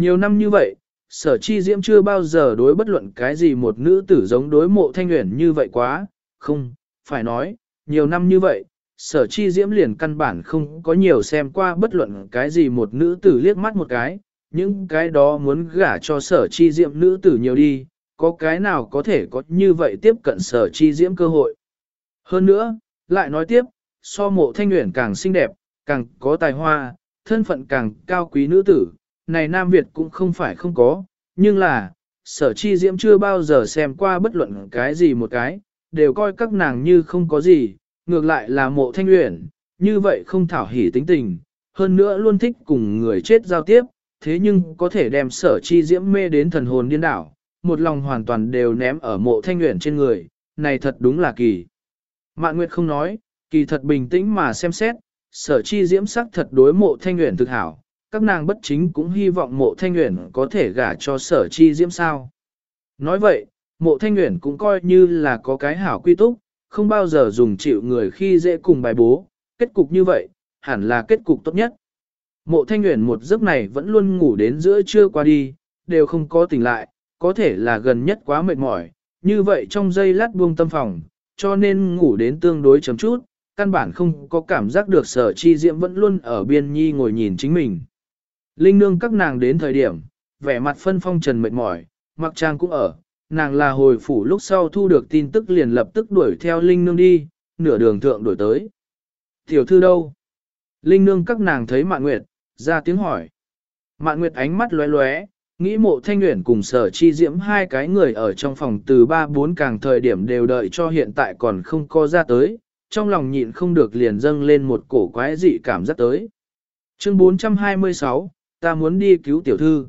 Nhiều năm như vậy, sở chi diễm chưa bao giờ đối bất luận cái gì một nữ tử giống đối mộ thanh nguyện như vậy quá, không, phải nói, nhiều năm như vậy, sở chi diễm liền căn bản không có nhiều xem qua bất luận cái gì một nữ tử liếc mắt một cái, những cái đó muốn gả cho sở chi diễm nữ tử nhiều đi, có cái nào có thể có như vậy tiếp cận sở chi diễm cơ hội. Hơn nữa, lại nói tiếp, so mộ thanh nguyện càng xinh đẹp, càng có tài hoa, thân phận càng cao quý nữ tử, này Nam Việt cũng không phải không có, nhưng là, sở chi diễm chưa bao giờ xem qua bất luận cái gì một cái, đều coi các nàng như không có gì, ngược lại là mộ thanh luyện, như vậy không thảo hỉ tính tình, hơn nữa luôn thích cùng người chết giao tiếp, thế nhưng có thể đem sở chi diễm mê đến thần hồn điên đảo, một lòng hoàn toàn đều ném ở mộ thanh luyện trên người, này thật đúng là kỳ. Mạn Nguyệt không nói, kỳ thật bình tĩnh mà xem xét, sở chi diễm sắc thật đối mộ thanh luyện thực hảo, các nàng bất chính cũng hy vọng mộ thanh uyển có thể gả cho sở chi diễm sao. Nói vậy, mộ thanh uyển cũng coi như là có cái hảo quy túc, không bao giờ dùng chịu người khi dễ cùng bài bố, kết cục như vậy, hẳn là kết cục tốt nhất. Mộ thanh nguyện một giấc này vẫn luôn ngủ đến giữa trưa qua đi, đều không có tỉnh lại, có thể là gần nhất quá mệt mỏi, như vậy trong giây lát buông tâm phòng, cho nên ngủ đến tương đối chấm chút, căn bản không có cảm giác được sở chi diễm vẫn luôn ở biên nhi ngồi nhìn chính mình. Linh nương các nàng đến thời điểm, vẻ mặt phân phong trần mệt mỏi, mặc trang cũng ở, nàng là hồi phủ lúc sau thu được tin tức liền lập tức đuổi theo Linh Nương đi, nửa đường thượng đuổi tới. Tiểu thư đâu? Linh Nương các nàng thấy Mạn Nguyệt, ra tiếng hỏi. Mạn Nguyệt ánh mắt lóe lóe, nghĩ mộ thanh nguyện cùng sở chi diễm hai cái người ở trong phòng từ ba bốn càng thời điểm đều đợi cho hiện tại còn không có ra tới, trong lòng nhịn không được liền dâng lên một cổ quái dị cảm giác tới. Chương 426, ta muốn đi cứu tiểu thư.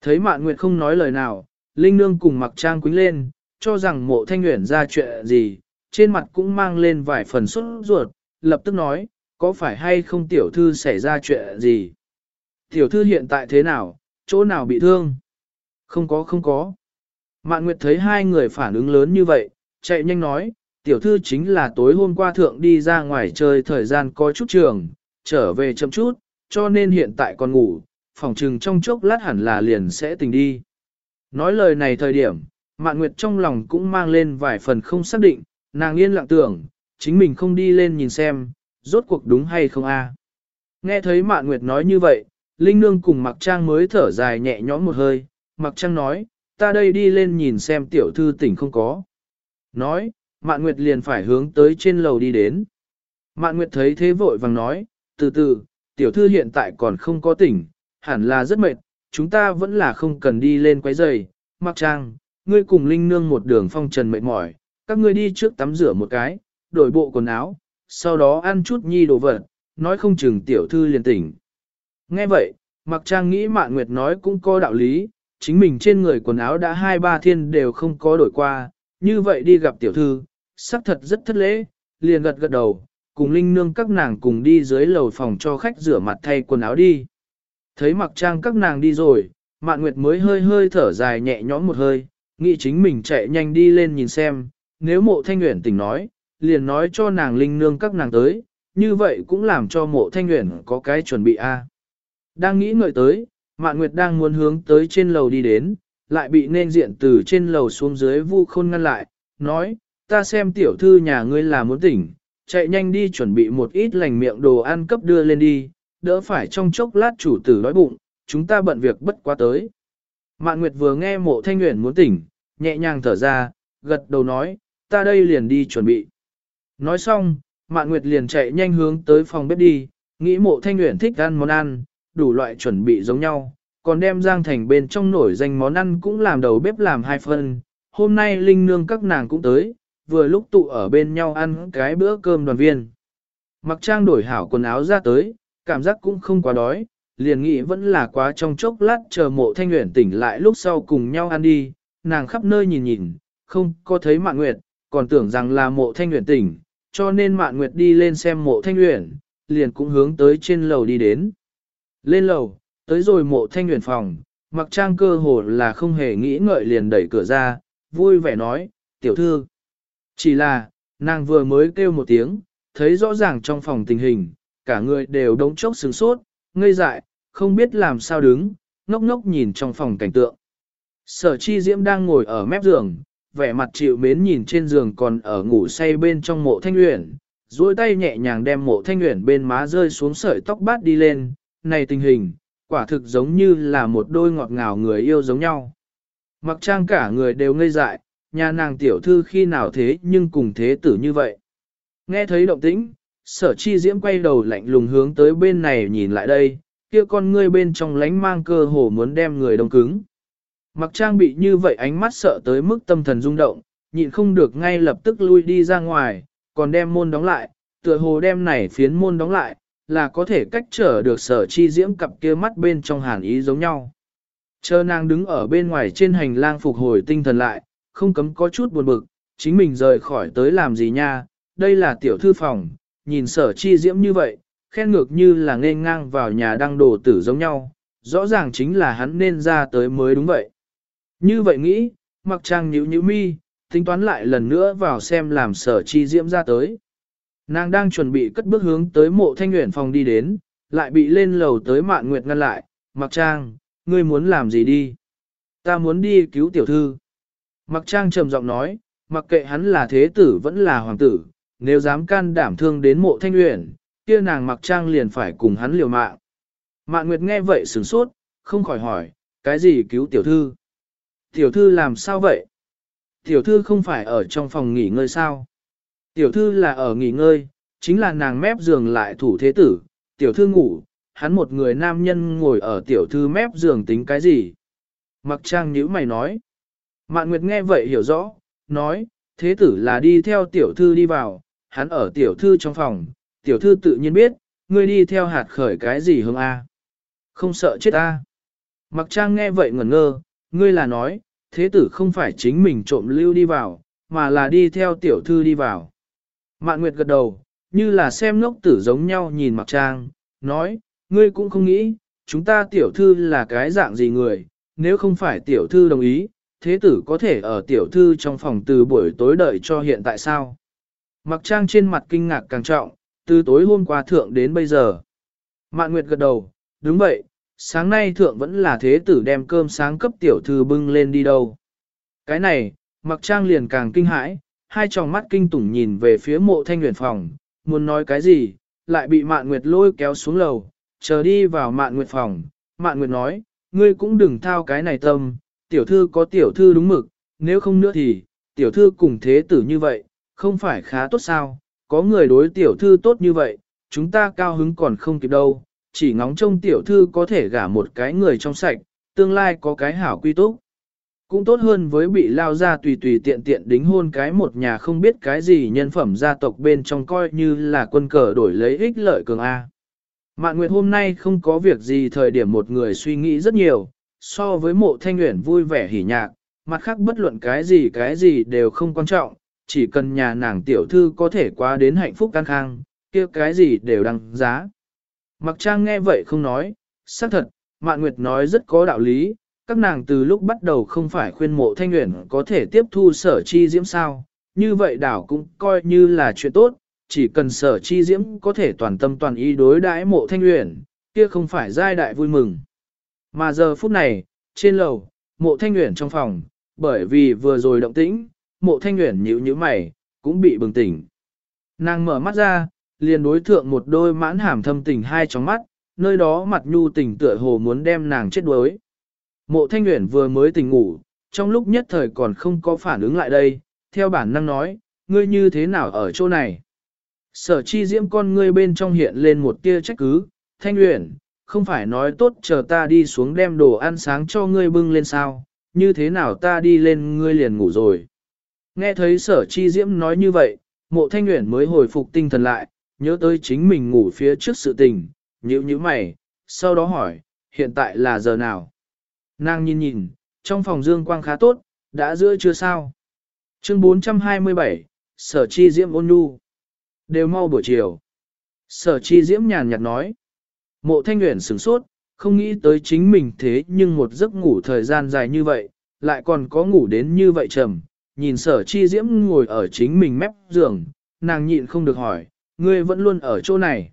Thấy Mạn Nguyệt không nói lời nào, Linh Nương cùng mặc trang quính lên, cho rằng mộ thanh nguyện ra chuyện gì, trên mặt cũng mang lên vài phần xuất ruột, lập tức nói, có phải hay không tiểu thư xảy ra chuyện gì? Tiểu thư hiện tại thế nào, chỗ nào bị thương? Không có không có. Mạn Nguyệt thấy hai người phản ứng lớn như vậy, chạy nhanh nói, tiểu thư chính là tối hôm qua thượng đi ra ngoài chơi thời gian có chút trường, trở về chậm chút, cho nên hiện tại còn ngủ, phòng trừng trong chốc lát hẳn là liền sẽ tỉnh đi. Nói lời này thời điểm, Mạn Nguyệt trong lòng cũng mang lên vài phần không xác định, nàng yên lặng tưởng, chính mình không đi lên nhìn xem, rốt cuộc đúng hay không a. Nghe thấy Mạn Nguyệt nói như vậy, Linh Nương cùng Mặc Trang mới thở dài nhẹ nhõm một hơi, Mặc Trang nói, ta đây đi lên nhìn xem tiểu thư tỉnh không có. Nói, Mạn Nguyệt liền phải hướng tới trên lầu đi đến. Mạn Nguyệt thấy thế vội vàng nói, từ từ, tiểu thư hiện tại còn không có tỉnh, hẳn là rất mệt, chúng ta vẫn là không cần đi lên quấy giày. Mặc trang, ngươi cùng Linh Nương một đường phong trần mệt mỏi, các ngươi đi trước tắm rửa một cái, đổi bộ quần áo, sau đó ăn chút nhi đồ vật, nói không chừng tiểu thư liền tỉnh. Nghe vậy, Mặc trang nghĩ Mạn Nguyệt nói cũng có đạo lý, chính mình trên người quần áo đã hai ba thiên đều không có đổi qua, như vậy đi gặp tiểu thư, xác thật rất thất lễ, liền gật gật đầu, cùng Linh Nương các nàng cùng đi dưới lầu phòng cho khách rửa mặt thay quần áo đi. Thấy mặc trang các nàng đi rồi, Mạn Nguyệt mới hơi hơi thở dài nhẹ nhõm một hơi, nghĩ chính mình chạy nhanh đi lên nhìn xem, nếu mộ thanh nguyện tỉnh nói, liền nói cho nàng Linh Nương các nàng tới, như vậy cũng làm cho mộ thanh nguyện có cái chuẩn bị a. Đang nghĩ ngợi tới, Mạn Nguyệt đang muốn hướng tới trên lầu đi đến, lại bị nên diện từ trên lầu xuống dưới vu khôn ngăn lại, nói, ta xem tiểu thư nhà ngươi là muốn tỉnh, chạy nhanh đi chuẩn bị một ít lành miệng đồ ăn cấp đưa lên đi, đỡ phải trong chốc lát chủ tử đói bụng, chúng ta bận việc bất quá tới. Mạn Nguyệt vừa nghe mộ thanh nguyện muốn tỉnh, nhẹ nhàng thở ra, gật đầu nói, ta đây liền đi chuẩn bị. Nói xong, Mạn Nguyệt liền chạy nhanh hướng tới phòng bếp đi, nghĩ mộ thanh nguyện thích ăn món ăn, đủ loại chuẩn bị giống nhau, còn đem giang thành bên trong nổi danh món ăn cũng làm đầu bếp làm hai phần. Hôm nay Linh Nương các nàng cũng tới, vừa lúc tụ ở bên nhau ăn cái bữa cơm đoàn viên. Mặc trang đổi hảo quần áo ra tới, cảm giác cũng không quá đói, liền nghĩ vẫn là quá trong chốc lát chờ mộ thanh nguyện tỉnh lại lúc sau cùng nhau ăn đi, nàng khắp nơi nhìn nhìn, không có thấy mạn nguyệt, còn tưởng rằng là mộ thanh nguyện tỉnh, cho nên mạn nguyệt đi lên xem mộ thanh nguyện, liền cũng hướng tới trên lầu đi đến. Lên lầu, tới rồi mộ thanh nguyện phòng, mặc trang cơ hồ là không hề nghĩ ngợi liền đẩy cửa ra, vui vẻ nói, tiểu thư. Chỉ là, nàng vừa mới kêu một tiếng, thấy rõ ràng trong phòng tình hình, cả người đều đống chốc sướng sốt, ngây dại, không biết làm sao đứng, ngốc ngốc nhìn trong phòng cảnh tượng. Sở chi diễm đang ngồi ở mép giường, vẻ mặt chịu mến nhìn trên giường còn ở ngủ say bên trong mộ thanh luyện, duỗi tay nhẹ nhàng đem mộ thanh luyện bên má rơi xuống sợi tóc bát đi lên, này tình hình, quả thực giống như là một đôi ngọt ngào người yêu giống nhau. Mặc trang cả người đều ngây dại, nhà nàng tiểu thư khi nào thế nhưng cùng thế tử như vậy. Nghe thấy động tĩnh, sở chi diễm quay đầu lạnh lùng hướng tới bên này nhìn lại đây, kia con ngươi bên trong lánh mang cơ hồ muốn đem người đông cứng. Mặc trang bị như vậy ánh mắt sợ tới mức tâm thần rung động, nhịn không được ngay lập tức lui đi ra ngoài, còn đem môn đóng lại, tựa hồ đem này phiến môn đóng lại, là có thể cách trở được sở chi diễm cặp kia mắt bên trong hàn ý giống nhau. Chờ nàng đứng ở bên ngoài trên hành lang phục hồi tinh thần lại, không cấm có chút buồn bực, chính mình rời khỏi tới làm gì nha, đây là tiểu thư phòng, nhìn sở chi diễm như vậy, khen ngược như là nên ngang vào nhà đăng đồ tử giống nhau, rõ ràng chính là hắn nên ra tới mới đúng vậy. Như vậy nghĩ, mặc trang nhíu nhíu mi, tính toán lại lần nữa vào xem làm sở chi diễm ra tới. Nàng đang chuẩn bị cất bước hướng tới mộ thanh nguyện phòng đi đến, lại bị lên lầu tới mạn nguyệt ngăn lại, mặc trang, ngươi muốn làm gì đi? Ta muốn đi cứu tiểu thư. Mặc trang trầm giọng nói, mặc kệ hắn là thế tử vẫn là hoàng tử, nếu dám can đảm thương đến mộ thanh uyển, kia nàng mặc trang liền phải cùng hắn liều mạng. Mạn Nguyệt nghe vậy sửng sốt, không khỏi hỏi, cái gì cứu tiểu thư? Tiểu thư làm sao vậy? Tiểu thư không phải ở trong phòng nghỉ ngơi sao? Tiểu thư là ở nghỉ ngơi, chính là nàng mép giường lại thủ thế tử, tiểu thư ngủ, hắn một người nam nhân ngồi ở tiểu thư mép giường tính cái gì? Mặc trang nhíu mày nói. Mạn Nguyệt nghe vậy hiểu rõ, nói, thế tử là đi theo tiểu thư đi vào, hắn ở tiểu thư trong phòng, tiểu thư tự nhiên biết, ngươi đi theo hạt khởi cái gì hương A. Không sợ chết A. Mặc trang nghe vậy ngẩn ngơ, ngươi là nói, thế tử không phải chính mình trộm lưu đi vào, mà là đi theo tiểu thư đi vào. Mạn Nguyệt gật đầu, như là xem ngốc tử giống nhau nhìn mặc trang, nói, ngươi cũng không nghĩ, chúng ta tiểu thư là cái dạng gì người, nếu không phải tiểu thư đồng ý, thế tử có thể ở tiểu thư trong phòng từ buổi tối đợi cho hiện tại sao? Mặc trang trên mặt kinh ngạc càng trọng, từ tối hôm qua thượng đến bây giờ. Mạn Nguyệt gật đầu, đúng vậy, sáng nay thượng vẫn là thế tử đem cơm sáng cấp tiểu thư bưng lên đi đâu. Cái này, mặc trang liền càng kinh hãi, hai tròng mắt kinh tủng nhìn về phía mộ thanh nguyện phòng, muốn nói cái gì, lại bị Mạn Nguyệt lôi kéo xuống lầu, chờ đi vào Mạn Nguyệt phòng. Mạn Nguyệt nói, ngươi cũng đừng thao cái này tâm, tiểu thư có tiểu thư đúng mực, nếu không nữa thì, tiểu thư cùng thế tử như vậy, không phải khá tốt sao, có người đối tiểu thư tốt như vậy, chúng ta cao hứng còn không kịp đâu, chỉ ngóng trông tiểu thư có thể gả một cái người trong sạch, tương lai có cái hảo quy túc. Cũng tốt hơn với bị lao ra tùy tùy tiện tiện đính hôn cái một nhà không biết cái gì nhân phẩm gia tộc bên trong coi như là quân cờ đổi lấy ích lợi cường A. Mạn Nguyệt hôm nay không có việc gì thời điểm một người suy nghĩ rất nhiều, so với mộ thanh nguyện vui vẻ hỉ nhạc, mặt khác bất luận cái gì cái gì đều không quan trọng, chỉ cần nhà nàng tiểu thư có thể qua đến hạnh phúc căng khang, kia cái gì đều đăng giá. Mặc trang nghe vậy không nói, xác thật, Mạn Nguyệt nói rất có đạo lý, các nàng từ lúc bắt đầu không phải khuyên mộ thanh nguyện có thể tiếp thu sở chi diễm sao, như vậy đảo cũng coi như là chuyện tốt, chỉ cần sở chi diễm có thể toàn tâm toàn ý đối đãi mộ thanh nguyện, kia không phải giai đại vui mừng. Mà giờ phút này, trên lầu, mộ thanh nguyện trong phòng, bởi vì vừa rồi động tĩnh, mộ thanh nguyện nhíu nhíu mày, cũng bị bừng tỉnh. Nàng mở mắt ra, liền đối thượng một đôi mãn hàm thâm tình hai tróng mắt, nơi đó mặt nhu tình tựa hồ muốn đem nàng chết đuối. Mộ thanh nguyện vừa mới tỉnh ngủ, trong lúc nhất thời còn không có phản ứng lại đây, theo bản năng nói, ngươi như thế nào ở chỗ này. Sở chi diễm con ngươi bên trong hiện lên một tia trách cứ, thanh nguyện, không phải nói tốt chờ ta đi xuống đem đồ ăn sáng cho ngươi bưng lên sao, như thế nào ta đi lên ngươi liền ngủ rồi. Nghe thấy sở chi diễm nói như vậy, mộ thanh nguyện mới hồi phục tinh thần lại, nhớ tới chính mình ngủ phía trước sự tình, nhíu nhíu mày, sau đó hỏi, hiện tại là giờ nào? Nàng nhìn nhìn, trong phòng dương quang khá tốt, đã giữa chưa sao? Chương 427, Sở Chi Diễm ôn nhu. Đều mau buổi chiều. Sở Chi Diễm nhàn nhạt nói. Mộ Thanh nguyện sửng sốt, không nghĩ tới chính mình thế nhưng một giấc ngủ thời gian dài như vậy, lại còn có ngủ đến như vậy trầm. Nhìn Sở Chi Diễm ngồi ở chính mình mép giường, nàng nhịn không được hỏi, ngươi vẫn luôn ở chỗ này.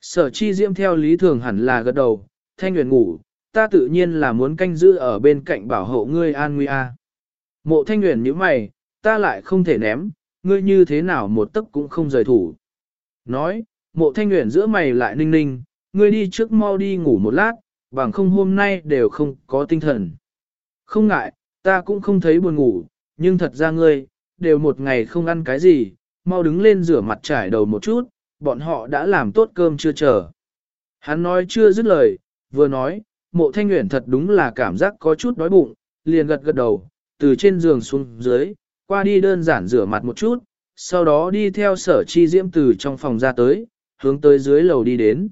Sở chi diễm theo lý thường hẳn là gật đầu, thanh nguyện ngủ, ta tự nhiên là muốn canh giữ ở bên cạnh bảo hộ ngươi an nguy a. Mộ thanh nguyện như mày, ta lại không thể ném, ngươi như thế nào một tấc cũng không rời thủ. Nói, mộ thanh nguyện giữa mày lại ninh ninh, ngươi đi trước mau đi ngủ một lát, bằng không hôm nay đều không có tinh thần. Không ngại, ta cũng không thấy buồn ngủ, nhưng thật ra ngươi, đều một ngày không ăn cái gì, mau đứng lên rửa mặt trải đầu một chút, bọn họ đã làm tốt cơm chưa chờ. Hắn nói chưa dứt lời, vừa nói, mộ thanh nguyện thật đúng là cảm giác có chút đói bụng, liền gật gật đầu, từ trên giường xuống dưới, qua đi đơn giản rửa mặt một chút, sau đó đi theo sở chi diễm từ trong phòng ra tới, hướng tới dưới lầu đi đến.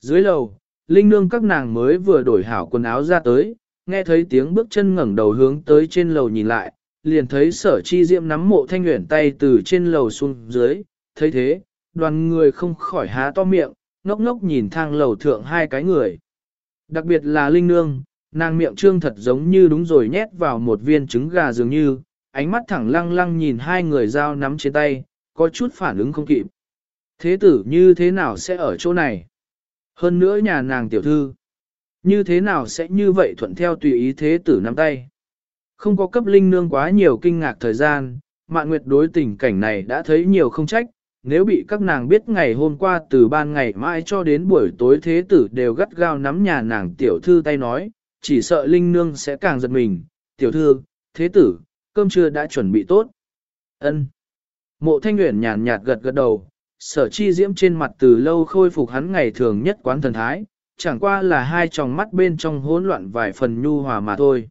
Dưới lầu, Linh Nương các nàng mới vừa đổi hảo quần áo ra tới, nghe thấy tiếng bước chân ngẩng đầu hướng tới trên lầu nhìn lại, liền thấy sở chi diễm nắm mộ thanh nguyện tay từ trên lầu xuống dưới, thấy thế, đoàn người không khỏi há to miệng, ngốc ngốc nhìn thang lầu thượng hai cái người. Đặc biệt là Linh Nương, nàng miệng trương thật giống như đúng rồi nhét vào một viên trứng gà dường như, ánh mắt thẳng lăng lăng nhìn hai người dao nắm trên tay, có chút phản ứng không kịp. Thế tử như thế nào sẽ ở chỗ này? Hơn nữa nhà nàng tiểu thư. Như thế nào sẽ như vậy thuận theo tùy ý thế tử nắm tay? Không có cấp linh nương quá nhiều kinh ngạc thời gian, mạn nguyệt đối tình cảnh này đã thấy nhiều không trách, nếu bị các nàng biết ngày hôm qua từ ban ngày mai cho đến buổi tối thế tử đều gắt gao nắm nhà nàng tiểu thư tay nói, chỉ sợ linh nương sẽ càng giật mình, tiểu thư, thế tử, cơm trưa đã chuẩn bị tốt. ân Mộ thanh nguyện nhàn nhạt gật gật đầu, sở chi diễm trên mặt từ lâu khôi phục hắn ngày thường nhất quán thần thái, chẳng qua là hai tròng mắt bên trong hỗn loạn vài phần nhu hòa mà thôi.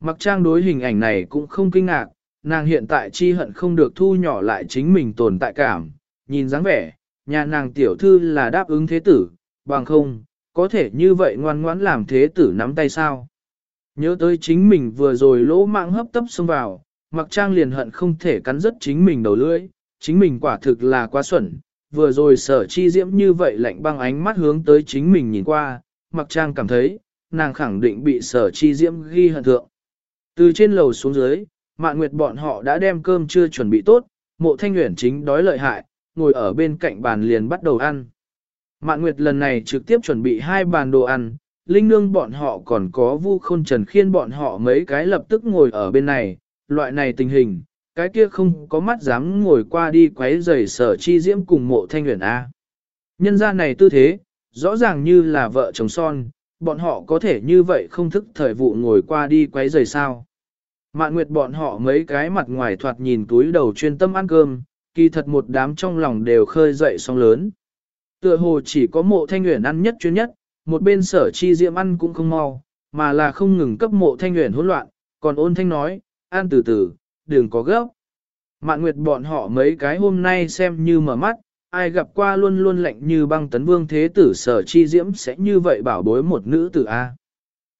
Mặc trang đối hình ảnh này cũng không kinh ngạc, nàng hiện tại chi hận không được thu nhỏ lại chính mình tồn tại cảm, nhìn dáng vẻ, nhà nàng tiểu thư là đáp ứng thế tử, bằng không, có thể như vậy ngoan ngoãn làm thế tử nắm tay sao. Nhớ tới chính mình vừa rồi lỗ mạng hấp tấp xông vào, mặc trang liền hận không thể cắn rứt chính mình đầu lưỡi, chính mình quả thực là quá xuẩn, vừa rồi sở chi diễm như vậy lạnh băng ánh mắt hướng tới chính mình nhìn qua, mặc trang cảm thấy, nàng khẳng định bị sở chi diễm ghi hận thượng. Từ trên lầu xuống dưới, Mạn Nguyệt bọn họ đã đem cơm chưa chuẩn bị tốt, mộ thanh nguyện chính đói lợi hại, ngồi ở bên cạnh bàn liền bắt đầu ăn. Mạn Nguyệt lần này trực tiếp chuẩn bị hai bàn đồ ăn, Linh Nương bọn họ còn có vu khôn trần khiên bọn họ mấy cái lập tức ngồi ở bên này, loại này tình hình, cái kia không có mắt dám ngồi qua đi quấy rầy sở chi diễm cùng mộ thanh nguyện A. Nhân gia này tư thế, rõ ràng như là vợ chồng son, bọn họ có thể như vậy không thức thời vụ ngồi qua đi quấy rầy sao. Mạn Nguyệt bọn họ mấy cái mặt ngoài thoạt nhìn túi đầu chuyên tâm ăn cơm, kỳ thật một đám trong lòng đều khơi dậy sóng lớn. Tựa hồ chỉ có mộ thanh nguyện ăn nhất chuyên nhất, một bên sở chi diễm ăn cũng không mau, mà là không ngừng cấp mộ thanh nguyện hỗn loạn, còn ôn thanh nói, ăn từ từ, đừng có gấp. Mạn Nguyệt bọn họ mấy cái hôm nay xem như mở mắt, ai gặp qua luôn luôn lạnh như băng tấn vương thế tử sở chi diễm sẽ như vậy bảo bối một nữ tử A.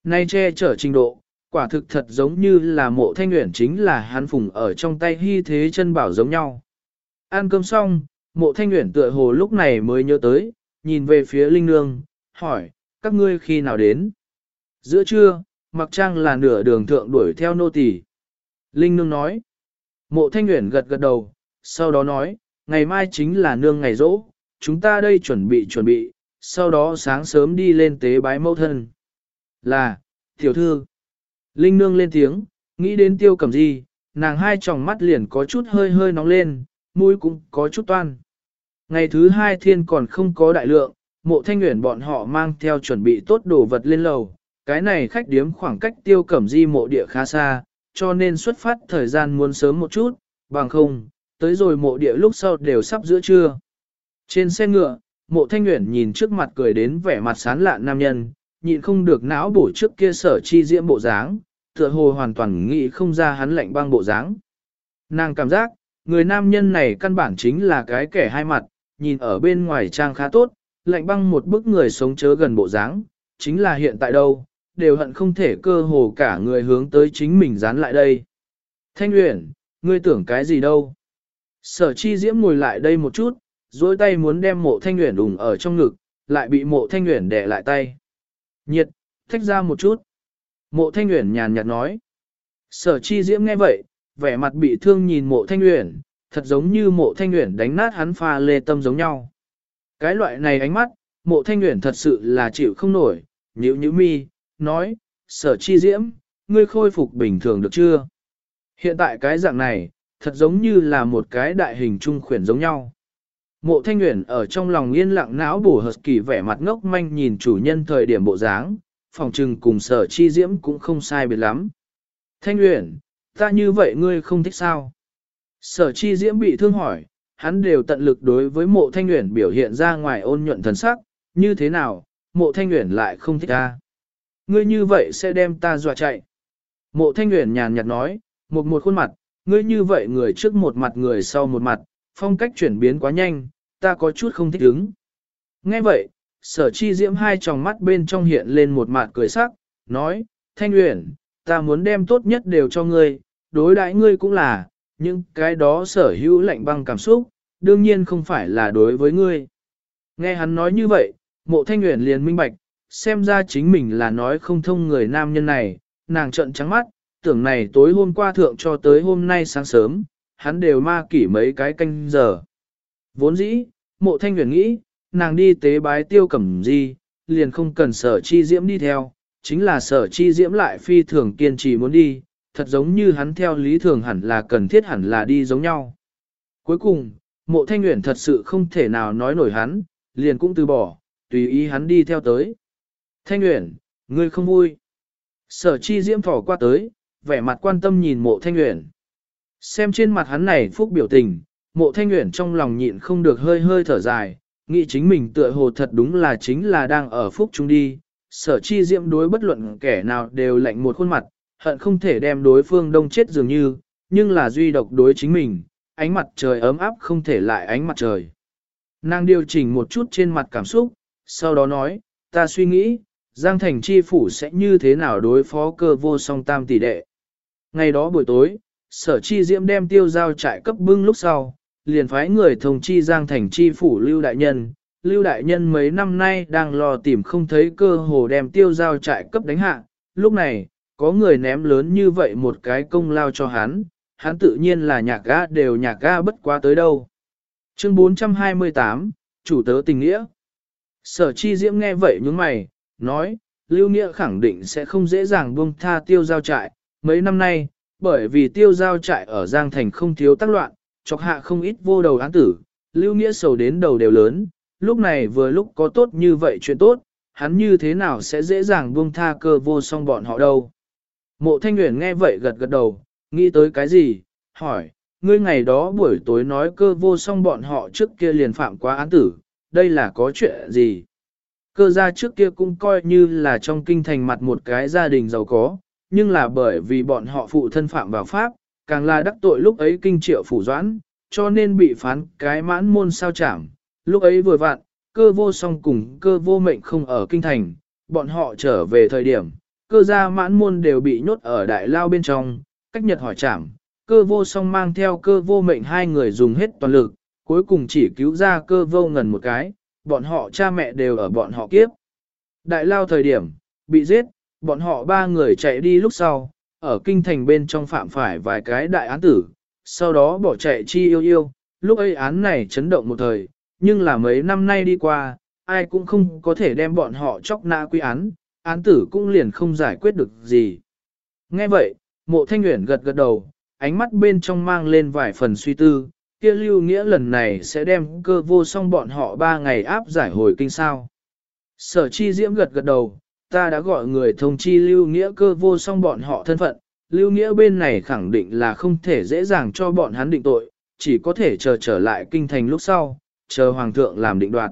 Nay che chở trình độ, quả thực thật giống như là mộ thanh nguyện chính là hắn phùng ở trong tay hy thế chân bảo giống nhau. Ăn cơm xong, mộ thanh nguyện tựa hồ lúc này mới nhớ tới, nhìn về phía Linh Nương, hỏi, các ngươi khi nào đến? Giữa trưa, mặc trang là nửa đường thượng đuổi theo nô tỳ. Linh Nương nói, mộ thanh nguyện gật gật đầu, sau đó nói, ngày mai chính là nương ngày rỗ, chúng ta đây chuẩn bị chuẩn bị, sau đó sáng sớm đi lên tế bái mẫu thân. Là, tiểu thư. Linh nương lên tiếng, nghĩ đến tiêu cầm gì, nàng hai tròng mắt liền có chút hơi hơi nóng lên, mũi cũng có chút toan. Ngày thứ hai thiên còn không có đại lượng, mộ thanh nguyện bọn họ mang theo chuẩn bị tốt đồ vật lên lầu. Cái này khách điếm khoảng cách tiêu cẩm di mộ địa khá xa, cho nên xuất phát thời gian muốn sớm một chút, bằng không, tới rồi mộ địa lúc sau đều sắp giữa trưa. Trên xe ngựa, mộ thanh nguyện nhìn trước mặt cười đến vẻ mặt sán lạ nam nhân, nhịn không được não bổ trước kia sở chi diễm bộ dáng, tựa hồ hoàn toàn nghĩ không ra hắn lạnh băng bộ dáng. Nàng cảm giác, người nam nhân này căn bản chính là cái kẻ hai mặt, nhìn ở bên ngoài trang khá tốt, lạnh băng một bức người sống chớ gần bộ dáng, chính là hiện tại đâu, đều hận không thể cơ hồ cả người hướng tới chính mình dán lại đây. Thanh Uyển, ngươi tưởng cái gì đâu? Sở chi diễm ngồi lại đây một chút, dối tay muốn đem mộ thanh Uyển đùng ở trong ngực, lại bị mộ thanh Uyển đè lại tay. Nhiệt, thách ra một chút. Mộ thanh Uyển nhàn nhạt nói. Sở chi diễm nghe vậy, vẻ mặt bị thương nhìn mộ thanh Uyển, thật giống như mộ thanh Uyển đánh nát hắn pha lê tâm giống nhau. Cái loại này ánh mắt, mộ thanh Uyển thật sự là chịu không nổi, nhíu nhíu mi, nói, sở chi diễm, ngươi khôi phục bình thường được chưa? Hiện tại cái dạng này, thật giống như là một cái đại hình trung khuyển giống nhau. Mộ thanh Uyển ở trong lòng yên lặng não bổ hợp kỳ vẻ mặt ngốc manh nhìn chủ nhân thời điểm bộ dáng, phòng trừng cùng sở chi diễm cũng không sai biệt lắm. Thanh Uyển, ta như vậy ngươi không thích sao? Sở chi diễm bị thương hỏi, hắn đều tận lực đối với mộ thanh Uyển biểu hiện ra ngoài ôn nhuận thần sắc, như thế nào, mộ thanh Uyển lại không thích ta. Ngươi như vậy sẽ đem ta dọa chạy. Mộ thanh Uyển nhàn nhạt nói, một một khuôn mặt, ngươi như vậy người trước một mặt người sau một mặt, phong cách chuyển biến quá nhanh, ta có chút không thích ứng. Nghe vậy, sở chi diễm hai tròng mắt bên trong hiện lên một mặt cười sắc, nói, Thanh Uyển, ta muốn đem tốt nhất đều cho ngươi, đối đãi ngươi cũng là, nhưng cái đó sở hữu lạnh băng cảm xúc, đương nhiên không phải là đối với ngươi. Nghe hắn nói như vậy, mộ Thanh Uyển liền minh bạch, xem ra chính mình là nói không thông người nam nhân này, nàng trợn trắng mắt, tưởng này tối hôm qua thượng cho tới hôm nay sáng sớm, hắn đều ma kỷ mấy cái canh giờ. Vốn dĩ, mộ thanh Uyển nghĩ, nàng đi tế bái tiêu cẩm di liền không cần sở chi diễm đi theo, chính là sở chi diễm lại phi thường kiên trì muốn đi, thật giống như hắn theo lý thường hẳn là cần thiết hẳn là đi giống nhau. Cuối cùng, mộ thanh nguyện thật sự không thể nào nói nổi hắn, liền cũng từ bỏ, tùy ý hắn đi theo tới. Thanh nguyện, ngươi không vui. Sở chi diễm thỏ qua tới, vẻ mặt quan tâm nhìn mộ thanh nguyện. Xem trên mặt hắn này phúc biểu tình, mộ thanh nguyện trong lòng nhịn không được hơi hơi thở dài, nghĩ chính mình tựa hồ thật đúng là chính là đang ở phúc chúng đi. Sở chi diễm đối bất luận kẻ nào đều lạnh một khuôn mặt, hận không thể đem đối phương đông chết dường như, nhưng là duy độc đối chính mình, ánh mặt trời ấm áp không thể lại ánh mặt trời. Nàng điều chỉnh một chút trên mặt cảm xúc, sau đó nói, ta suy nghĩ, Giang Thành Chi Phủ sẽ như thế nào đối phó cơ vô song tam tỷ đệ. Ngày đó buổi tối, sở chi diễm đem tiêu giao trại cấp bưng lúc sau, liền phái người thông chi giang thành chi phủ lưu đại nhân. Lưu đại nhân mấy năm nay đang lo tìm không thấy cơ hồ đem tiêu giao trại cấp đánh hạ, lúc này, có người ném lớn như vậy một cái công lao cho hắn, hắn tự nhiên là nhạc ga đều nhạc ga bất quá tới đâu. Chương 428, chủ tớ tình nghĩa. Sở chi diễm nghe vậy nhướng mày, nói, Lưu Nghĩa khẳng định sẽ không dễ dàng buông tha tiêu giao trại. Mấy năm nay, bởi vì tiêu giao trại ở Giang Thành không thiếu tác loạn, chọc hạ không ít vô đầu án tử, Lưu Nghĩa sầu đến đầu đều lớn, lúc này vừa lúc có tốt như vậy chuyện tốt, hắn như thế nào sẽ dễ dàng buông tha cơ vô song bọn họ đâu. Mộ Thanh Nguyễn nghe vậy gật gật đầu, nghĩ tới cái gì, hỏi, ngươi ngày đó buổi tối nói cơ vô song bọn họ trước kia liền phạm quá án tử, đây là có chuyện gì? Cơ gia trước kia cũng coi như là trong kinh thành mặt một cái gia đình giàu có, nhưng là bởi vì bọn họ phụ thân phạm vào pháp, càng là đắc tội lúc ấy kinh triệu phủ doãn, cho nên bị phán cái mãn môn sao chảm. Lúc ấy vừa vạn cơ vô song cùng cơ vô mệnh không ở kinh thành, bọn họ trở về thời điểm, cơ gia mãn môn đều bị nhốt ở đại lao bên trong, cách nhật hỏi chảm, cơ vô song mang theo cơ vô mệnh hai người dùng hết toàn lực, cuối cùng chỉ cứu ra cơ vô ngần một cái, bọn họ cha mẹ đều ở bọn họ kiếp. Đại lao thời điểm, bị giết, bọn họ ba người chạy đi lúc sau, ở kinh thành bên trong phạm phải vài cái đại án tử, sau đó bỏ chạy chi yêu yêu, lúc ấy án này chấn động một thời, nhưng là mấy năm nay đi qua, ai cũng không có thể đem bọn họ chóc nã quy án, án tử cũng liền không giải quyết được gì. Nghe vậy, mộ thanh nguyện gật gật đầu, ánh mắt bên trong mang lên vài phần suy tư, kia lưu nghĩa lần này sẽ đem cơ vô song bọn họ ba ngày áp giải hồi kinh sao. Sở chi diễm gật gật đầu, ta đã gọi người thông chi lưu nghĩa cơ vô song bọn họ thân phận, lưu nghĩa bên này khẳng định là không thể dễ dàng cho bọn hắn định tội, chỉ có thể chờ trở lại kinh thành lúc sau, chờ hoàng thượng làm định đoạt.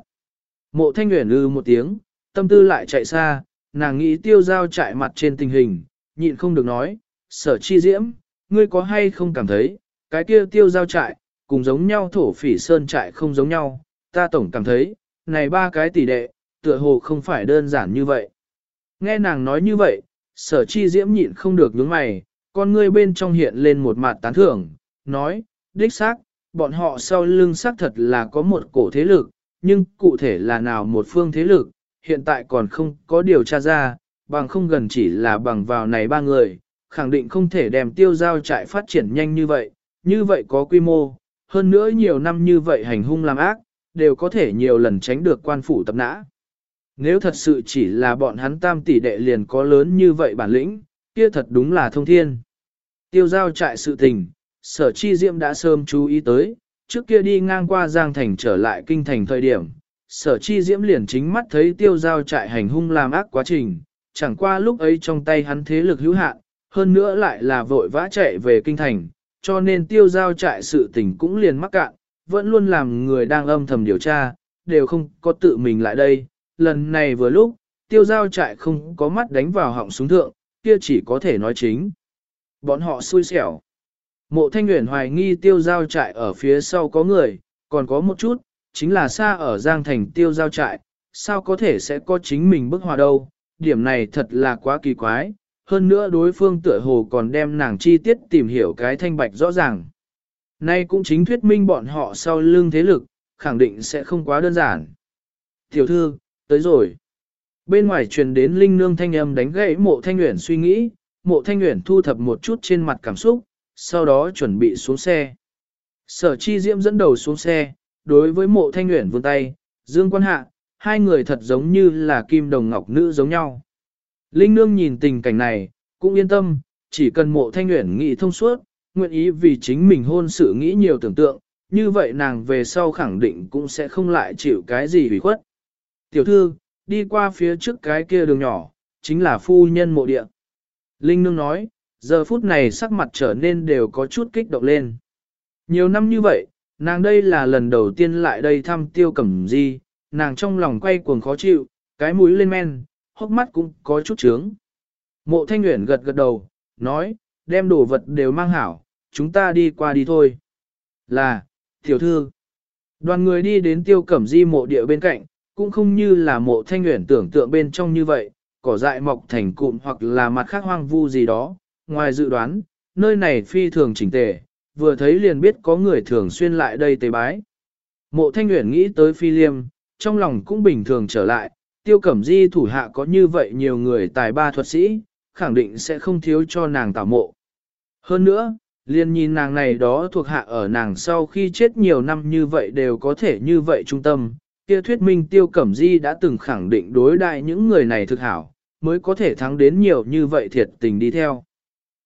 Mộ thanh nguyện lư một tiếng, tâm tư lại chạy xa, nàng nghĩ tiêu giao chạy mặt trên tình hình, nhịn không được nói, sở chi diễm, ngươi có hay không cảm thấy, cái kia tiêu giao trại, cùng giống nhau thổ phỉ sơn trại không giống nhau, ta tổng cảm thấy, này ba cái tỷ đệ, tựa hồ không phải đơn giản như vậy. Nghe nàng nói như vậy, sở chi diễm nhịn không được nhướng mày, con ngươi bên trong hiện lên một mặt tán thưởng, nói, đích xác, bọn họ sau lưng xác thật là có một cổ thế lực, nhưng cụ thể là nào một phương thế lực, hiện tại còn không có điều tra ra, bằng không gần chỉ là bằng vào này ba người, khẳng định không thể đem tiêu giao trại phát triển nhanh như vậy, như vậy có quy mô, hơn nữa nhiều năm như vậy hành hung làm ác, đều có thể nhiều lần tránh được quan phủ tập nã. Nếu thật sự chỉ là bọn hắn tam tỷ đệ liền có lớn như vậy bản lĩnh, kia thật đúng là thông thiên. Tiêu giao trại sự tình, sở chi diệm đã sớm chú ý tới, trước kia đi ngang qua Giang Thành trở lại kinh thành thời điểm, sở chi diễm liền chính mắt thấy tiêu giao trại hành hung làm ác quá trình, chẳng qua lúc ấy trong tay hắn thế lực hữu hạn, hơn nữa lại là vội vã chạy về kinh thành, cho nên tiêu giao trại sự tình cũng liền mắc cạn, vẫn luôn làm người đang âm thầm điều tra, đều không có tự mình lại đây. Lần này vừa lúc, tiêu giao trại không có mắt đánh vào họng súng thượng, kia chỉ có thể nói chính. Bọn họ xui xẻo. Mộ thanh nguyện hoài nghi tiêu giao trại ở phía sau có người, còn có một chút, chính là xa ở Giang Thành tiêu giao trại, sao có thể sẽ có chính mình bức hòa đâu, điểm này thật là quá kỳ quái, hơn nữa đối phương tựa hồ còn đem nàng chi tiết tìm hiểu cái thanh bạch rõ ràng. Nay cũng chính thuyết minh bọn họ sau lưng thế lực, khẳng định sẽ không quá đơn giản. Tiểu thư, tới rồi. Bên ngoài truyền đến linh nương thanh âm đánh gãy mộ thanh nguyện suy nghĩ, mộ thanh nguyện thu thập một chút trên mặt cảm xúc, sau đó chuẩn bị xuống xe. Sở chi diễm dẫn đầu xuống xe, đối với mộ thanh nguyện vươn tay, dương quan hạ, hai người thật giống như là kim đồng ngọc nữ giống nhau. Linh nương nhìn tình cảnh này, cũng yên tâm, chỉ cần mộ thanh nguyện nghĩ thông suốt, nguyện ý vì chính mình hôn sự nghĩ nhiều tưởng tượng, như vậy nàng về sau khẳng định cũng sẽ không lại chịu cái gì hủy khuất. Tiểu thư, đi qua phía trước cái kia đường nhỏ, chính là phu nhân mộ địa. Linh nương nói, giờ phút này sắc mặt trở nên đều có chút kích động lên. Nhiều năm như vậy, nàng đây là lần đầu tiên lại đây thăm tiêu cẩm di, nàng trong lòng quay cuồng khó chịu, cái mũi lên men, hốc mắt cũng có chút trướng. Mộ thanh nguyện gật gật đầu, nói, đem đồ vật đều mang hảo, chúng ta đi qua đi thôi. Là, tiểu thư, đoàn người đi đến tiêu cẩm di mộ địa bên cạnh, cũng không như là mộ thanh nguyện tưởng tượng bên trong như vậy, cỏ dại mọc thành cụm hoặc là mặt khác hoang vu gì đó. Ngoài dự đoán, nơi này phi thường chỉnh tề, vừa thấy liền biết có người thường xuyên lại đây tế bái. Mộ thanh nguyện nghĩ tới phi liêm, trong lòng cũng bình thường trở lại, tiêu cẩm di thủ hạ có như vậy nhiều người tài ba thuật sĩ, khẳng định sẽ không thiếu cho nàng tảo mộ. Hơn nữa, Liên nhìn nàng này đó thuộc hạ ở nàng sau khi chết nhiều năm như vậy đều có thể như vậy trung tâm, kia thuyết minh tiêu cẩm di đã từng khẳng định đối đại những người này thực hảo, mới có thể thắng đến nhiều như vậy thiệt tình đi theo.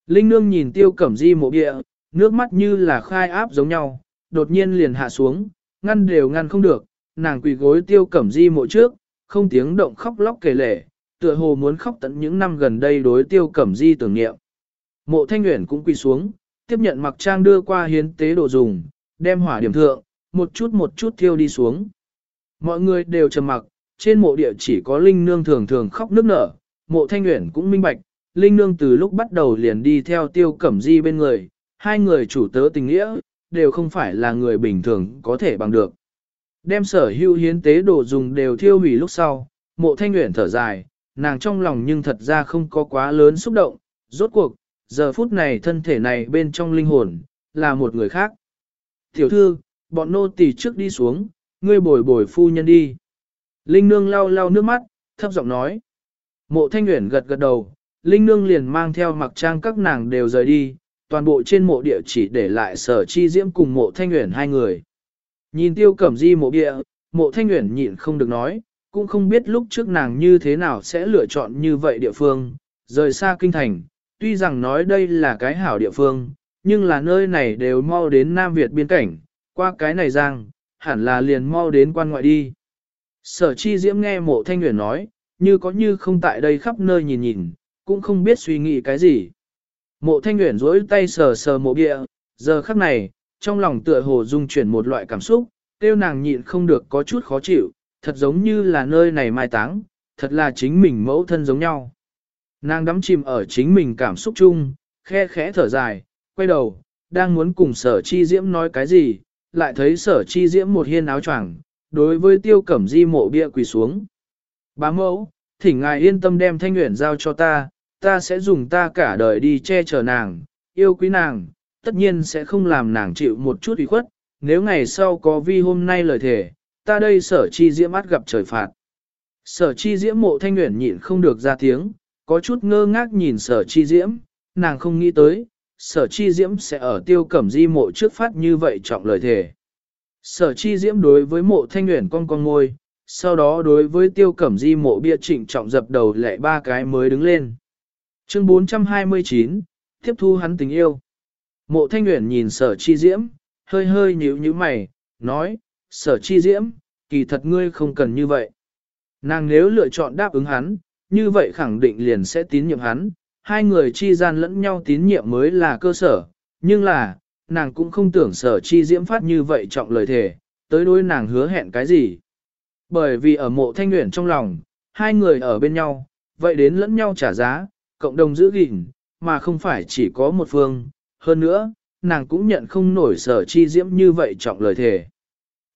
Linh nương nhìn tiêu cẩm di mộ địa, nước mắt như là khai áp giống nhau, đột nhiên liền hạ xuống, ngăn đều ngăn không được, nàng quỳ gối tiêu cẩm di mộ trước, không tiếng động khóc lóc kể lể, tựa hồ muốn khóc tận những năm gần đây đối tiêu cẩm di tưởng niệm. Mộ thanh nguyện cũng quỳ xuống, tiếp nhận mặc trang đưa qua hiến tế đồ dùng, đem hỏa điểm thượng, một chút một chút thiêu đi xuống. Mọi người đều trầm mặc, trên mộ địa chỉ có Linh Nương thường thường khóc nức nở, mộ thanh nguyện cũng minh bạch, Linh Nương từ lúc bắt đầu liền đi theo tiêu cẩm di bên người, hai người chủ tớ tình nghĩa, đều không phải là người bình thường có thể bằng được. Đem sở hữu hiến tế đồ dùng đều thiêu hủy lúc sau, mộ thanh nguyện thở dài, nàng trong lòng nhưng thật ra không có quá lớn xúc động, rốt cuộc, giờ phút này thân thể này bên trong linh hồn, là một người khác. Tiểu thư, bọn nô tỳ trước đi xuống, ngươi bồi bồi phu nhân đi. Linh nương lau lau nước mắt, thấp giọng nói. Mộ thanh nguyện gật gật đầu, Linh nương liền mang theo mặc trang các nàng đều rời đi, toàn bộ trên mộ địa chỉ để lại sở chi diễm cùng mộ thanh nguyện hai người. Nhìn tiêu cẩm di mộ địa, mộ thanh nguyện nhịn không được nói, cũng không biết lúc trước nàng như thế nào sẽ lựa chọn như vậy địa phương, rời xa kinh thành, tuy rằng nói đây là cái hảo địa phương, nhưng là nơi này đều mau đến Nam Việt biên cảnh, qua cái này giang, hẳn là liền mau đến quan ngoại đi. Sở chi diễm nghe mộ thanh nguyện nói, như có như không tại đây khắp nơi nhìn nhìn, cũng không biết suy nghĩ cái gì. Mộ thanh nguyện rỗi tay sờ sờ mộ địa, giờ khắc này, trong lòng tựa hồ dung chuyển một loại cảm xúc, tiêu nàng nhịn không được có chút khó chịu, thật giống như là nơi này mai táng, thật là chính mình mẫu thân giống nhau. Nàng đắm chìm ở chính mình cảm xúc chung, khe khẽ thở dài, quay đầu, đang muốn cùng sở chi diễm nói cái gì, lại thấy sở chi diễm một hiên áo choàng đối với tiêu cẩm di mộ bia quỳ xuống. Bá mẫu, thỉnh ngài yên tâm đem thanh nguyện giao cho ta, ta sẽ dùng ta cả đời đi che chở nàng, yêu quý nàng, tất nhiên sẽ không làm nàng chịu một chút ủy khuất, nếu ngày sau có vi hôm nay lời thề, ta đây sở chi diễm át gặp trời phạt. Sở chi diễm mộ thanh nguyện nhịn không được ra tiếng, có chút ngơ ngác nhìn sở chi diễm, nàng không nghĩ tới, sở chi diễm sẽ ở tiêu cẩm di mộ trước phát như vậy trọng lời thề. Sở chi diễm đối với mộ thanh nguyện con con ngôi, sau đó đối với tiêu cẩm di mộ bia trịnh trọng dập đầu lệ ba cái mới đứng lên. Chương 429, tiếp thu hắn tình yêu. Mộ thanh nguyện nhìn sở chi diễm, hơi hơi nhíu nhíu mày, nói, sở chi diễm, kỳ thật ngươi không cần như vậy. Nàng nếu lựa chọn đáp ứng hắn, như vậy khẳng định liền sẽ tín nhiệm hắn, hai người chi gian lẫn nhau tín nhiệm mới là cơ sở, nhưng là, nàng cũng không tưởng sở chi diễm phát như vậy trọng lời thề, tới đối nàng hứa hẹn cái gì. Bởi vì ở mộ thanh nguyện trong lòng, hai người ở bên nhau, vậy đến lẫn nhau trả giá, cộng đồng giữ gìn, mà không phải chỉ có một phương. Hơn nữa, nàng cũng nhận không nổi sở chi diễm như vậy trọng lời thề.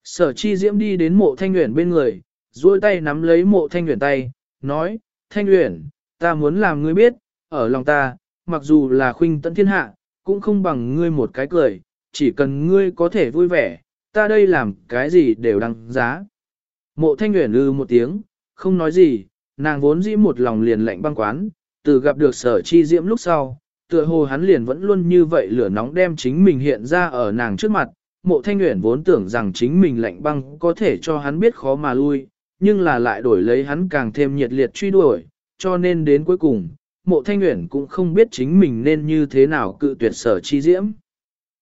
Sở chi diễm đi đến mộ thanh nguyện bên người, duỗi tay nắm lấy mộ thanh nguyện tay, nói, thanh nguyện, ta muốn làm ngươi biết, ở lòng ta, mặc dù là khuynh tận thiên hạ, cũng không bằng ngươi một cái cười, chỉ cần ngươi có thể vui vẻ, ta đây làm cái gì đều đăng giá. Mộ thanh nguyện ư ừ một tiếng, không nói gì, nàng vốn dĩ một lòng liền lạnh băng quán, từ gặp được sở chi diễm lúc sau, tựa hồ hắn liền vẫn luôn như vậy lửa nóng đem chính mình hiện ra ở nàng trước mặt. Mộ thanh nguyện vốn tưởng rằng chính mình lạnh băng có thể cho hắn biết khó mà lui, nhưng là lại đổi lấy hắn càng thêm nhiệt liệt truy đuổi, cho nên đến cuối cùng, mộ thanh nguyện cũng không biết chính mình nên như thế nào cự tuyệt sở chi diễm.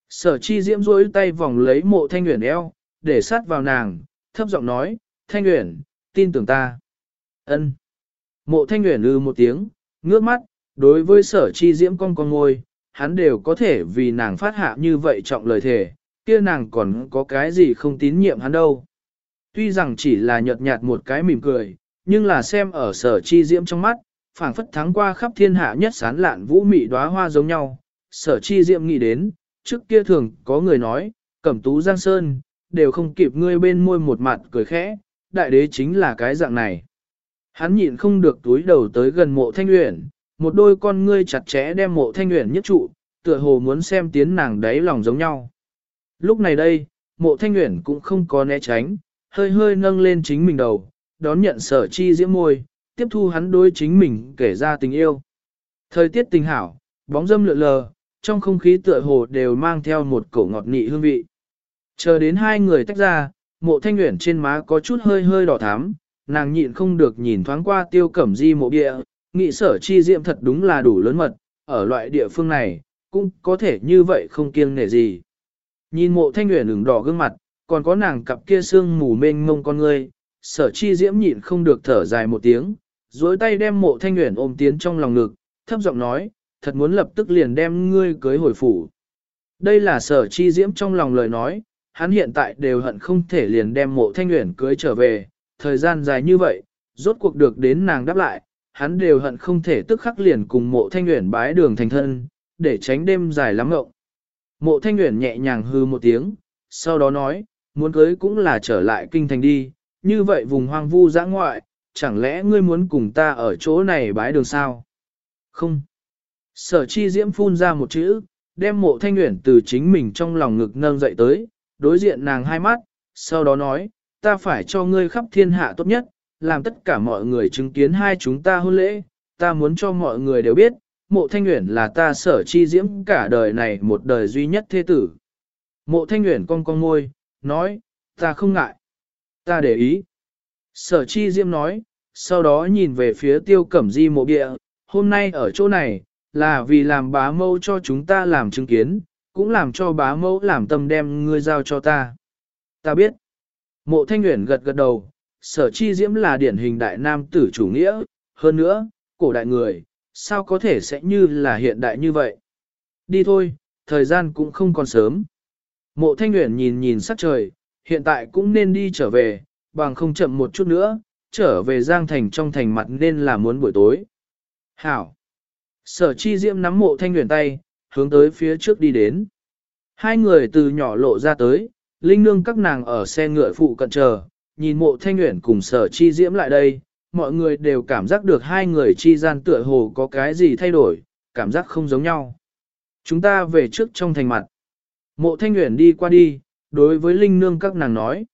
Sở chi diễm rối tay vòng lấy mộ thanh nguyện eo, để sát vào nàng, thấp giọng nói, thanh nguyện, tin tưởng ta. ân Mộ thanh nguyện ư một tiếng, ngước mắt, đối với sở chi diễm con con ngôi, hắn đều có thể vì nàng phát hạ như vậy trọng lời thề, kia nàng còn có cái gì không tín nhiệm hắn đâu. Tuy rằng chỉ là nhợt nhạt một cái mỉm cười, nhưng là xem ở sở chi diễm trong mắt, phảng phất thắng qua khắp thiên hạ nhất sán lạn vũ mị đóa hoa giống nhau. Sở chi Diệm nghĩ đến, trước kia thường có người nói, cẩm tú giang sơn, đều không kịp ngươi bên môi một mặt cười khẽ, đại đế chính là cái dạng này. Hắn nhịn không được túi đầu tới gần mộ thanh uyển, một đôi con ngươi chặt chẽ đem mộ thanh uyển nhất trụ, tựa hồ muốn xem tiến nàng đáy lòng giống nhau. Lúc này đây, mộ thanh uyển cũng không có né tránh, hơi hơi nâng lên chính mình đầu, đón nhận sở chi diễm môi, tiếp thu hắn đối chính mình kể ra tình yêu. Thời tiết tình hảo, bóng dâm lượn lờ, trong không khí tựa hồ đều mang theo một cổ ngọt nị hương vị. Chờ đến hai người tách ra, mộ thanh nguyện trên má có chút hơi hơi đỏ thắm, nàng nhịn không được nhìn thoáng qua tiêu cẩm di mộ địa, nghị sở chi diệm thật đúng là đủ lớn mật, ở loại địa phương này, cũng có thể như vậy không kiêng nể gì. Nhìn mộ thanh nguyện ửng đỏ gương mặt, còn có nàng cặp kia xương mù mênh mông con ngươi, sở chi diễm nhịn không được thở dài một tiếng, duỗi tay đem mộ thanh nguyện ôm tiến trong lòng ngực, thấp giọng nói, thật muốn lập tức liền đem ngươi cưới hồi phủ. Đây là sở chi diễm trong lòng lời nói, hắn hiện tại đều hận không thể liền đem mộ thanh nguyện cưới trở về, thời gian dài như vậy, rốt cuộc được đến nàng đáp lại, hắn đều hận không thể tức khắc liền cùng mộ thanh nguyện bái đường thành thân, để tránh đêm dài lắm ngộng. Mộ thanh nguyện nhẹ nhàng hư một tiếng, sau đó nói, muốn cưới cũng là trở lại kinh thành đi, như vậy vùng hoang vu giã ngoại, chẳng lẽ ngươi muốn cùng ta ở chỗ này bái đường sao? Không. Sở chi diễm phun ra một chữ, đem mộ thanh nguyện từ chính mình trong lòng ngực nâng dậy tới, đối diện nàng hai mắt, sau đó nói, ta phải cho ngươi khắp thiên hạ tốt nhất, làm tất cả mọi người chứng kiến hai chúng ta hôn lễ, ta muốn cho mọi người đều biết, mộ thanh nguyện là ta sở chi diễm cả đời này một đời duy nhất thế tử. Mộ thanh nguyện cong cong môi, nói, ta không ngại, ta để ý. Sở chi diễm nói, sau đó nhìn về phía tiêu cẩm di mộ địa, hôm nay ở chỗ này, là vì làm bá mâu cho chúng ta làm chứng kiến, cũng làm cho bá mâu làm tâm đem ngươi giao cho ta. Ta biết. Mộ thanh nguyện gật gật đầu, sở chi diễm là điển hình đại nam tử chủ nghĩa, hơn nữa, cổ đại người, sao có thể sẽ như là hiện đại như vậy. Đi thôi, thời gian cũng không còn sớm. Mộ thanh nguyện nhìn nhìn sắc trời, hiện tại cũng nên đi trở về, bằng không chậm một chút nữa, trở về Giang Thành trong thành mặt nên là muốn buổi tối. Hảo! Sở chi diễm nắm mộ thanh nguyện tay, hướng tới phía trước đi đến. Hai người từ nhỏ lộ ra tới, linh nương các nàng ở xe ngựa phụ cận chờ, nhìn mộ thanh nguyện cùng sở chi diễm lại đây, mọi người đều cảm giác được hai người chi gian tựa hồ có cái gì thay đổi, cảm giác không giống nhau. Chúng ta về trước trong thành mặt. Mộ thanh nguyện đi qua đi, đối với linh nương các nàng nói.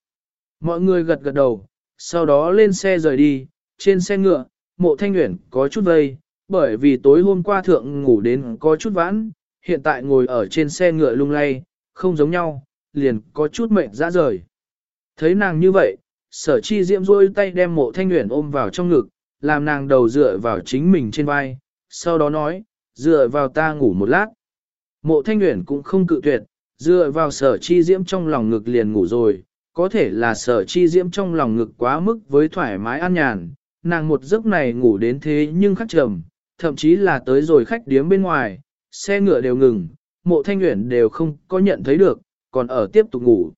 Mọi người gật gật đầu, sau đó lên xe rời đi, trên xe ngựa, mộ thanh nguyện có chút vây, bởi vì tối hôm qua thượng ngủ đến có chút vãn, hiện tại ngồi ở trên xe ngựa lung lay, không giống nhau, liền có chút mệnh ra rời. Thấy nàng như vậy, sở chi diễm rôi tay đem mộ thanh nguyện ôm vào trong ngực, làm nàng đầu dựa vào chính mình trên vai, sau đó nói, dựa vào ta ngủ một lát. Mộ thanh nguyện cũng không cự tuyệt, dựa vào sở chi diễm trong lòng ngực liền ngủ rồi, có thể là sở chi diễm trong lòng ngực quá mức với thoải mái an nhàn, nàng một giấc này ngủ đến thế nhưng khắc trầm, thậm chí là tới rồi khách điếm bên ngoài, xe ngựa đều ngừng, mộ thanh nguyện đều không có nhận thấy được, còn ở tiếp tục ngủ.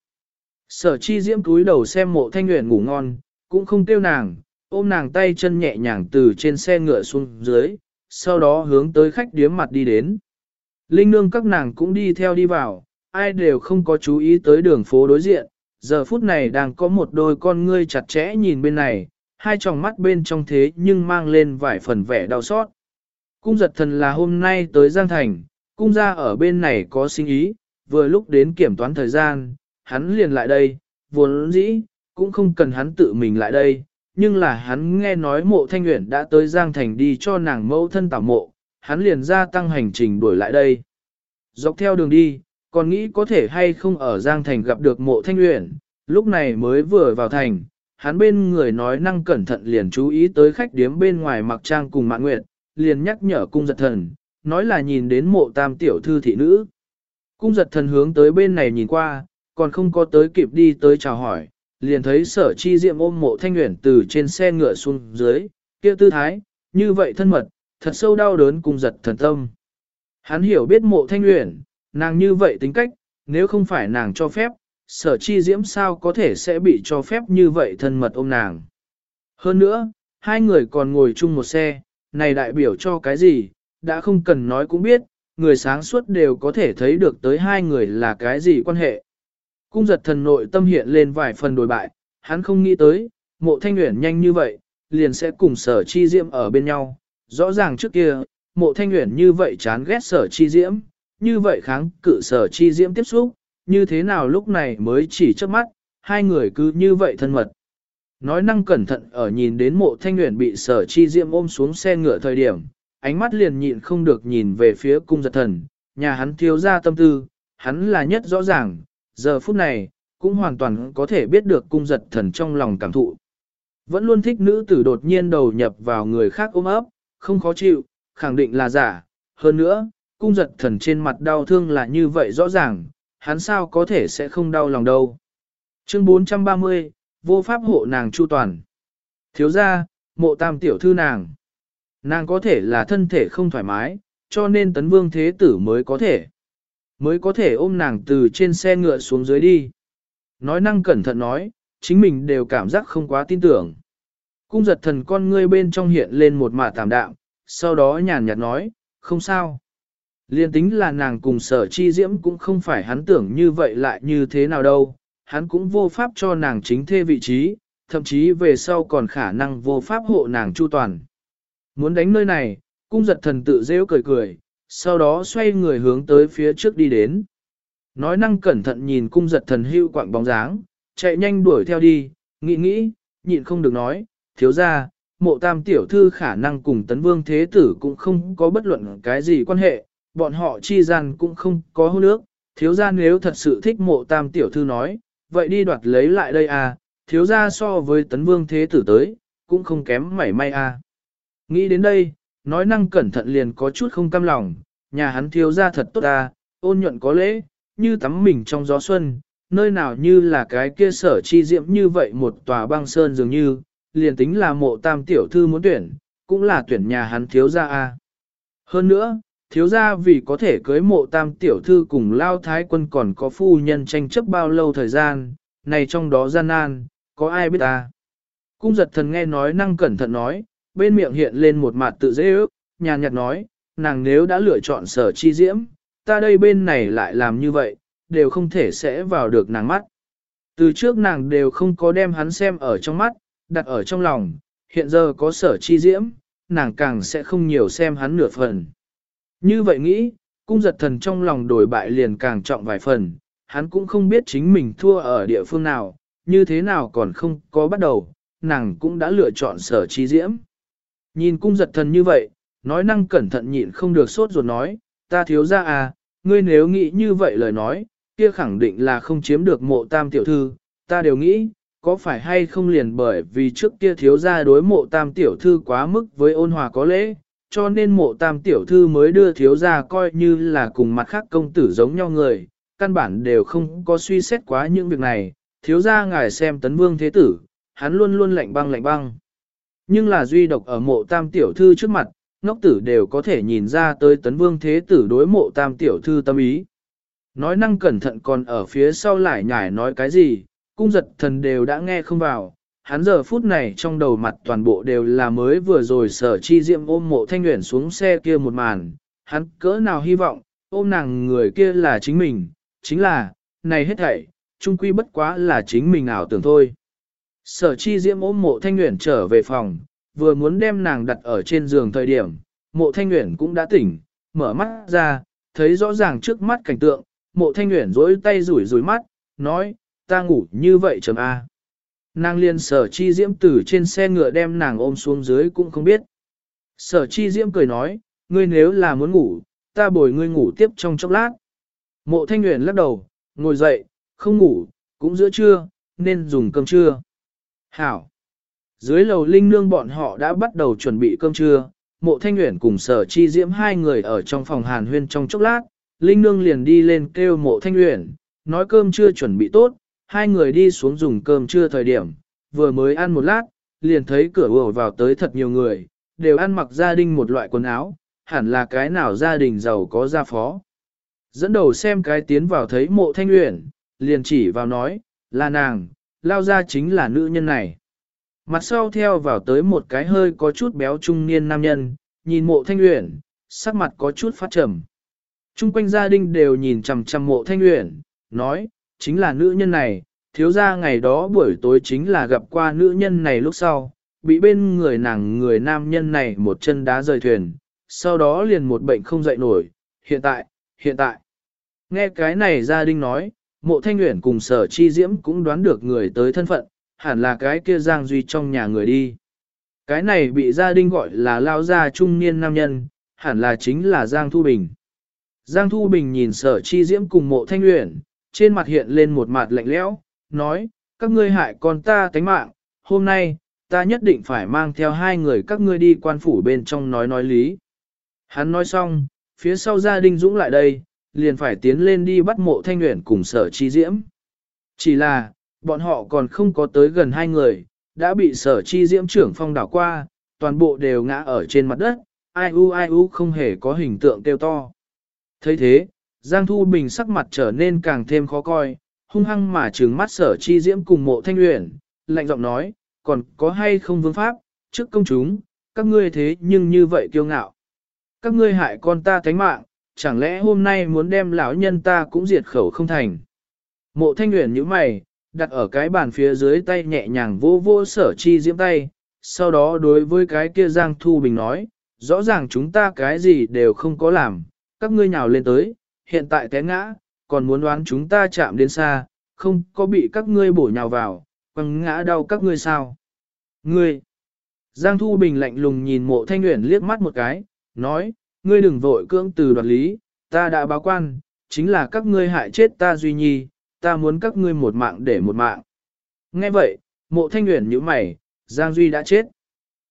Sở chi diễm cúi đầu xem mộ thanh nguyện ngủ ngon, cũng không kêu nàng, ôm nàng tay chân nhẹ nhàng từ trên xe ngựa xuống dưới, sau đó hướng tới khách điếm mặt đi đến. Linh nương các nàng cũng đi theo đi vào, ai đều không có chú ý tới đường phố đối diện, giờ phút này đang có một đôi con ngươi chặt chẽ nhìn bên này, hai tròng mắt bên trong thế nhưng mang lên vài phần vẻ đau xót. Cung giật thần là hôm nay tới Giang Thành, cung gia ở bên này có sinh ý, vừa lúc đến kiểm toán thời gian, hắn liền lại đây, vốn dĩ, cũng không cần hắn tự mình lại đây, nhưng là hắn nghe nói mộ thanh nguyện đã tới Giang Thành đi cho nàng mẫu thân tảo mộ, hắn liền ra tăng hành trình đuổi lại đây. Dọc theo đường đi, còn nghĩ có thể hay không ở Giang Thành gặp được mộ thanh nguyện, lúc này mới vừa vào thành, hắn bên người nói năng cẩn thận liền chú ý tới khách điếm bên ngoài mặc trang cùng mạng nguyện, liền nhắc nhở cung giật thần, nói là nhìn đến mộ tam tiểu thư thị nữ. Cung giật thần hướng tới bên này nhìn qua, còn không có tới kịp đi tới chào hỏi, liền thấy sở chi diệm ôm mộ thanh nguyện từ trên xe ngựa xuống dưới, kia tư thái, như vậy thân mật, thật sâu đau đớn cung giật thần tâm. Hắn hiểu biết mộ thanh nguyện, nàng như vậy tính cách, nếu không phải nàng cho phép, sở chi diễm sao có thể sẽ bị cho phép như vậy thân mật ôm nàng. Hơn nữa, hai người còn ngồi chung một xe, này đại biểu cho cái gì, đã không cần nói cũng biết, người sáng suốt đều có thể thấy được tới hai người là cái gì quan hệ. Cung giật thần nội tâm hiện lên vài phần đổi bại, hắn không nghĩ tới, mộ thanh nguyện nhanh như vậy, liền sẽ cùng sở chi diễm ở bên nhau. Rõ ràng trước kia, mộ thanh nguyện như vậy chán ghét sở chi diễm, như vậy kháng cự sở chi diễm tiếp xúc, như thế nào lúc này mới chỉ trước mắt, hai người cứ như vậy thân mật. Nói năng cẩn thận ở nhìn đến mộ thanh nguyện bị sở chi diễm ôm xuống xe ngựa thời điểm, ánh mắt liền nhịn không được nhìn về phía cung giật thần, nhà hắn thiếu ra tâm tư, hắn là nhất rõ ràng, giờ phút này, cũng hoàn toàn có thể biết được cung giật thần trong lòng cảm thụ. Vẫn luôn thích nữ tử đột nhiên đầu nhập vào người khác ôm ấp, không khó chịu, khẳng định là giả. Hơn nữa, cung giật thần trên mặt đau thương là như vậy rõ ràng, hắn sao có thể sẽ không đau lòng đâu. Chương 430, vô pháp hộ nàng chu toàn. Thiếu ra, mộ tam tiểu thư nàng. Nàng có thể là thân thể không thoải mái, cho nên tấn vương thế tử mới có thể. Mới có thể ôm nàng từ trên xe ngựa xuống dưới đi. Nói năng cẩn thận nói, chính mình đều cảm giác không quá tin tưởng. Cung giật thần con ngươi bên trong hiện lên một mả tạm đạm, sau đó nhàn nhạt nói, không sao. Liên tính là nàng cùng sở chi diễm cũng không phải hắn tưởng như vậy lại như thế nào đâu, hắn cũng vô pháp cho nàng chính thê vị trí, thậm chí về sau còn khả năng vô pháp hộ nàng chu toàn. Muốn đánh nơi này, cung giật thần tự rêu cười cười, sau đó xoay người hướng tới phía trước đi đến. Nói năng cẩn thận nhìn cung giật thần hưu quạng bóng dáng, chạy nhanh đuổi theo đi, nghĩ nghĩ, nhịn không được nói, thiếu ra, mộ tam tiểu thư khả năng cùng tấn vương thế tử cũng không có bất luận cái gì quan hệ, bọn họ chi gian cũng không có hôn ước, thiếu gia nếu thật sự thích mộ tam tiểu thư nói, vậy đi đoạt lấy lại đây à, thiếu gia so với tấn vương thế tử tới, cũng không kém mảy may à. Nghĩ đến đây, nói năng cẩn thận liền có chút không cam lòng, nhà hắn thiếu gia thật tốt à, ôn nhuận có lễ, như tắm mình trong gió xuân, nơi nào như là cái kia sở chi diệm như vậy một tòa băng sơn dường như, liền tính là mộ tam tiểu thư muốn tuyển, cũng là tuyển nhà hắn thiếu gia a. Hơn nữa, thiếu gia vì có thể cưới mộ tam tiểu thư cùng lao thái quân còn có phu nhân tranh chấp bao lâu thời gian, này trong đó gian nan, có ai biết ta. Cung giật thần nghe nói năng cẩn thận nói, bên miệng hiện lên một mặt tự dễ ước, nhàn nhạt nói, nàng nếu đã lựa chọn sở chi diễm, ta đây bên này lại làm như vậy, đều không thể sẽ vào được nàng mắt. Từ trước nàng đều không có đem hắn xem ở trong mắt, đặt ở trong lòng, hiện giờ có sở chi diễm, nàng càng sẽ không nhiều xem hắn nửa phần. Như vậy nghĩ, cung giật thần trong lòng đổi bại liền càng trọng vài phần, hắn cũng không biết chính mình thua ở địa phương nào, như thế nào còn không có bắt đầu, nàng cũng đã lựa chọn sở chi diễm. Nhìn cung giật thần như vậy, nói năng cẩn thận nhịn không được sốt ruột nói, ta thiếu ra à, ngươi nếu nghĩ như vậy lời nói, kia khẳng định là không chiếm được mộ tam tiểu thư, ta đều nghĩ, có phải hay không liền bởi vì trước kia thiếu gia đối mộ tam tiểu thư quá mức với ôn hòa có lễ, cho nên mộ tam tiểu thư mới đưa thiếu gia coi như là cùng mặt khác công tử giống nhau người, căn bản đều không có suy xét quá những việc này, thiếu gia ngài xem tấn vương thế tử, hắn luôn luôn lạnh băng lạnh băng. Nhưng là duy độc ở mộ tam tiểu thư trước mặt, ngốc tử đều có thể nhìn ra tới tấn vương thế tử đối mộ tam tiểu thư tâm ý. Nói năng cẩn thận còn ở phía sau lại nhải nói cái gì, cung giật thần đều đã nghe không vào. Hắn giờ phút này trong đầu mặt toàn bộ đều là mới vừa rồi sở chi diệm ôm mộ thanh nguyện xuống xe kia một màn. Hắn cỡ nào hy vọng, ôm nàng người kia là chính mình, chính là, này hết thảy, trung quy bất quá là chính mình ảo tưởng thôi. Sở chi diễm ôm mộ thanh nguyện trở về phòng, vừa muốn đem nàng đặt ở trên giường thời điểm, mộ thanh nguyện cũng đã tỉnh, mở mắt ra, thấy rõ ràng trước mắt cảnh tượng, mộ thanh nguyện rối tay rủi rủi mắt, nói, ta ngủ như vậy chấm A. Nàng liền sở chi diễm tử trên xe ngựa đem nàng ôm xuống dưới cũng không biết. Sở chi diễm cười nói, ngươi nếu là muốn ngủ, ta bồi ngươi ngủ tiếp trong chốc lát. Mộ thanh nguyện lắc đầu, ngồi dậy, không ngủ, cũng giữa trưa, nên dùng cơm trưa. Hảo! Dưới lầu linh nương bọn họ đã bắt đầu chuẩn bị cơm trưa, mộ thanh nguyện cùng sở chi diễm hai người ở trong phòng hàn huyên trong chốc lát, linh nương liền đi lên kêu mộ thanh nguyện, nói cơm chưa chuẩn bị tốt, hai người đi xuống dùng cơm trưa thời điểm, vừa mới ăn một lát, liền thấy cửa ùa vào tới thật nhiều người, đều ăn mặc gia đình một loại quần áo, hẳn là cái nào gia đình giàu có gia phó. Dẫn đầu xem cái tiến vào thấy mộ thanh uyển, liền chỉ vào nói, là nàng, lao ra chính là nữ nhân này. Mặt sau theo vào tới một cái hơi có chút béo trung niên nam nhân, nhìn mộ thanh uyển, sắc mặt có chút phát trầm. Trung quanh gia đình đều nhìn chằm chằm mộ thanh uyển, nói, chính là nữ nhân này, thiếu ra ngày đó buổi tối chính là gặp qua nữ nhân này lúc sau, bị bên người nàng người nam nhân này một chân đá rời thuyền, sau đó liền một bệnh không dậy nổi, hiện tại, hiện tại. Nghe cái này gia đình nói, mộ thanh nguyện cùng sở chi diễm cũng đoán được người tới thân phận, hẳn là cái kia giang duy trong nhà người đi. Cái này bị gia đình gọi là lao gia trung niên nam nhân, hẳn là chính là Giang Thu Bình. Giang Thu Bình nhìn sở chi diễm cùng mộ thanh luyện, trên mặt hiện lên một mặt lạnh lẽo, nói, các ngươi hại con ta tánh mạng, hôm nay, ta nhất định phải mang theo hai người các ngươi đi quan phủ bên trong nói nói lý. Hắn nói xong, phía sau gia đình dũng lại đây, liền phải tiến lên đi bắt mộ thanh nguyện cùng sở chi diễm. Chỉ là, bọn họ còn không có tới gần hai người, đã bị sở chi diễm trưởng phong đảo qua, toàn bộ đều ngã ở trên mặt đất, ai u ai u không hề có hình tượng kêu to. thấy thế, Giang Thu Bình sắc mặt trở nên càng thêm khó coi, hung hăng mà trừng mắt sở chi diễm cùng mộ thanh luyện, lạnh giọng nói, còn có hay không vương pháp, trước công chúng, các ngươi thế nhưng như vậy kiêu ngạo. Các ngươi hại con ta thánh mạng, chẳng lẽ hôm nay muốn đem lão nhân ta cũng diệt khẩu không thành. Mộ thanh luyện như mày, đặt ở cái bàn phía dưới tay nhẹ nhàng vô vô sở chi diễm tay, sau đó đối với cái kia Giang Thu Bình nói, rõ ràng chúng ta cái gì đều không có làm, các ngươi nhào lên tới, hiện tại té ngã, còn muốn đoán chúng ta chạm đến xa, không có bị các ngươi bổ nhào vào, quăng ngã đau các ngươi sao. Ngươi! Giang Thu Bình lạnh lùng nhìn mộ thanh nguyện liếc mắt một cái, nói, ngươi đừng vội cưỡng từ đoạt lý, ta đã báo quan, chính là các ngươi hại chết ta duy nhi, ta muốn các ngươi một mạng để một mạng. Nghe vậy, mộ thanh nguyện như mày, Giang Duy đã chết.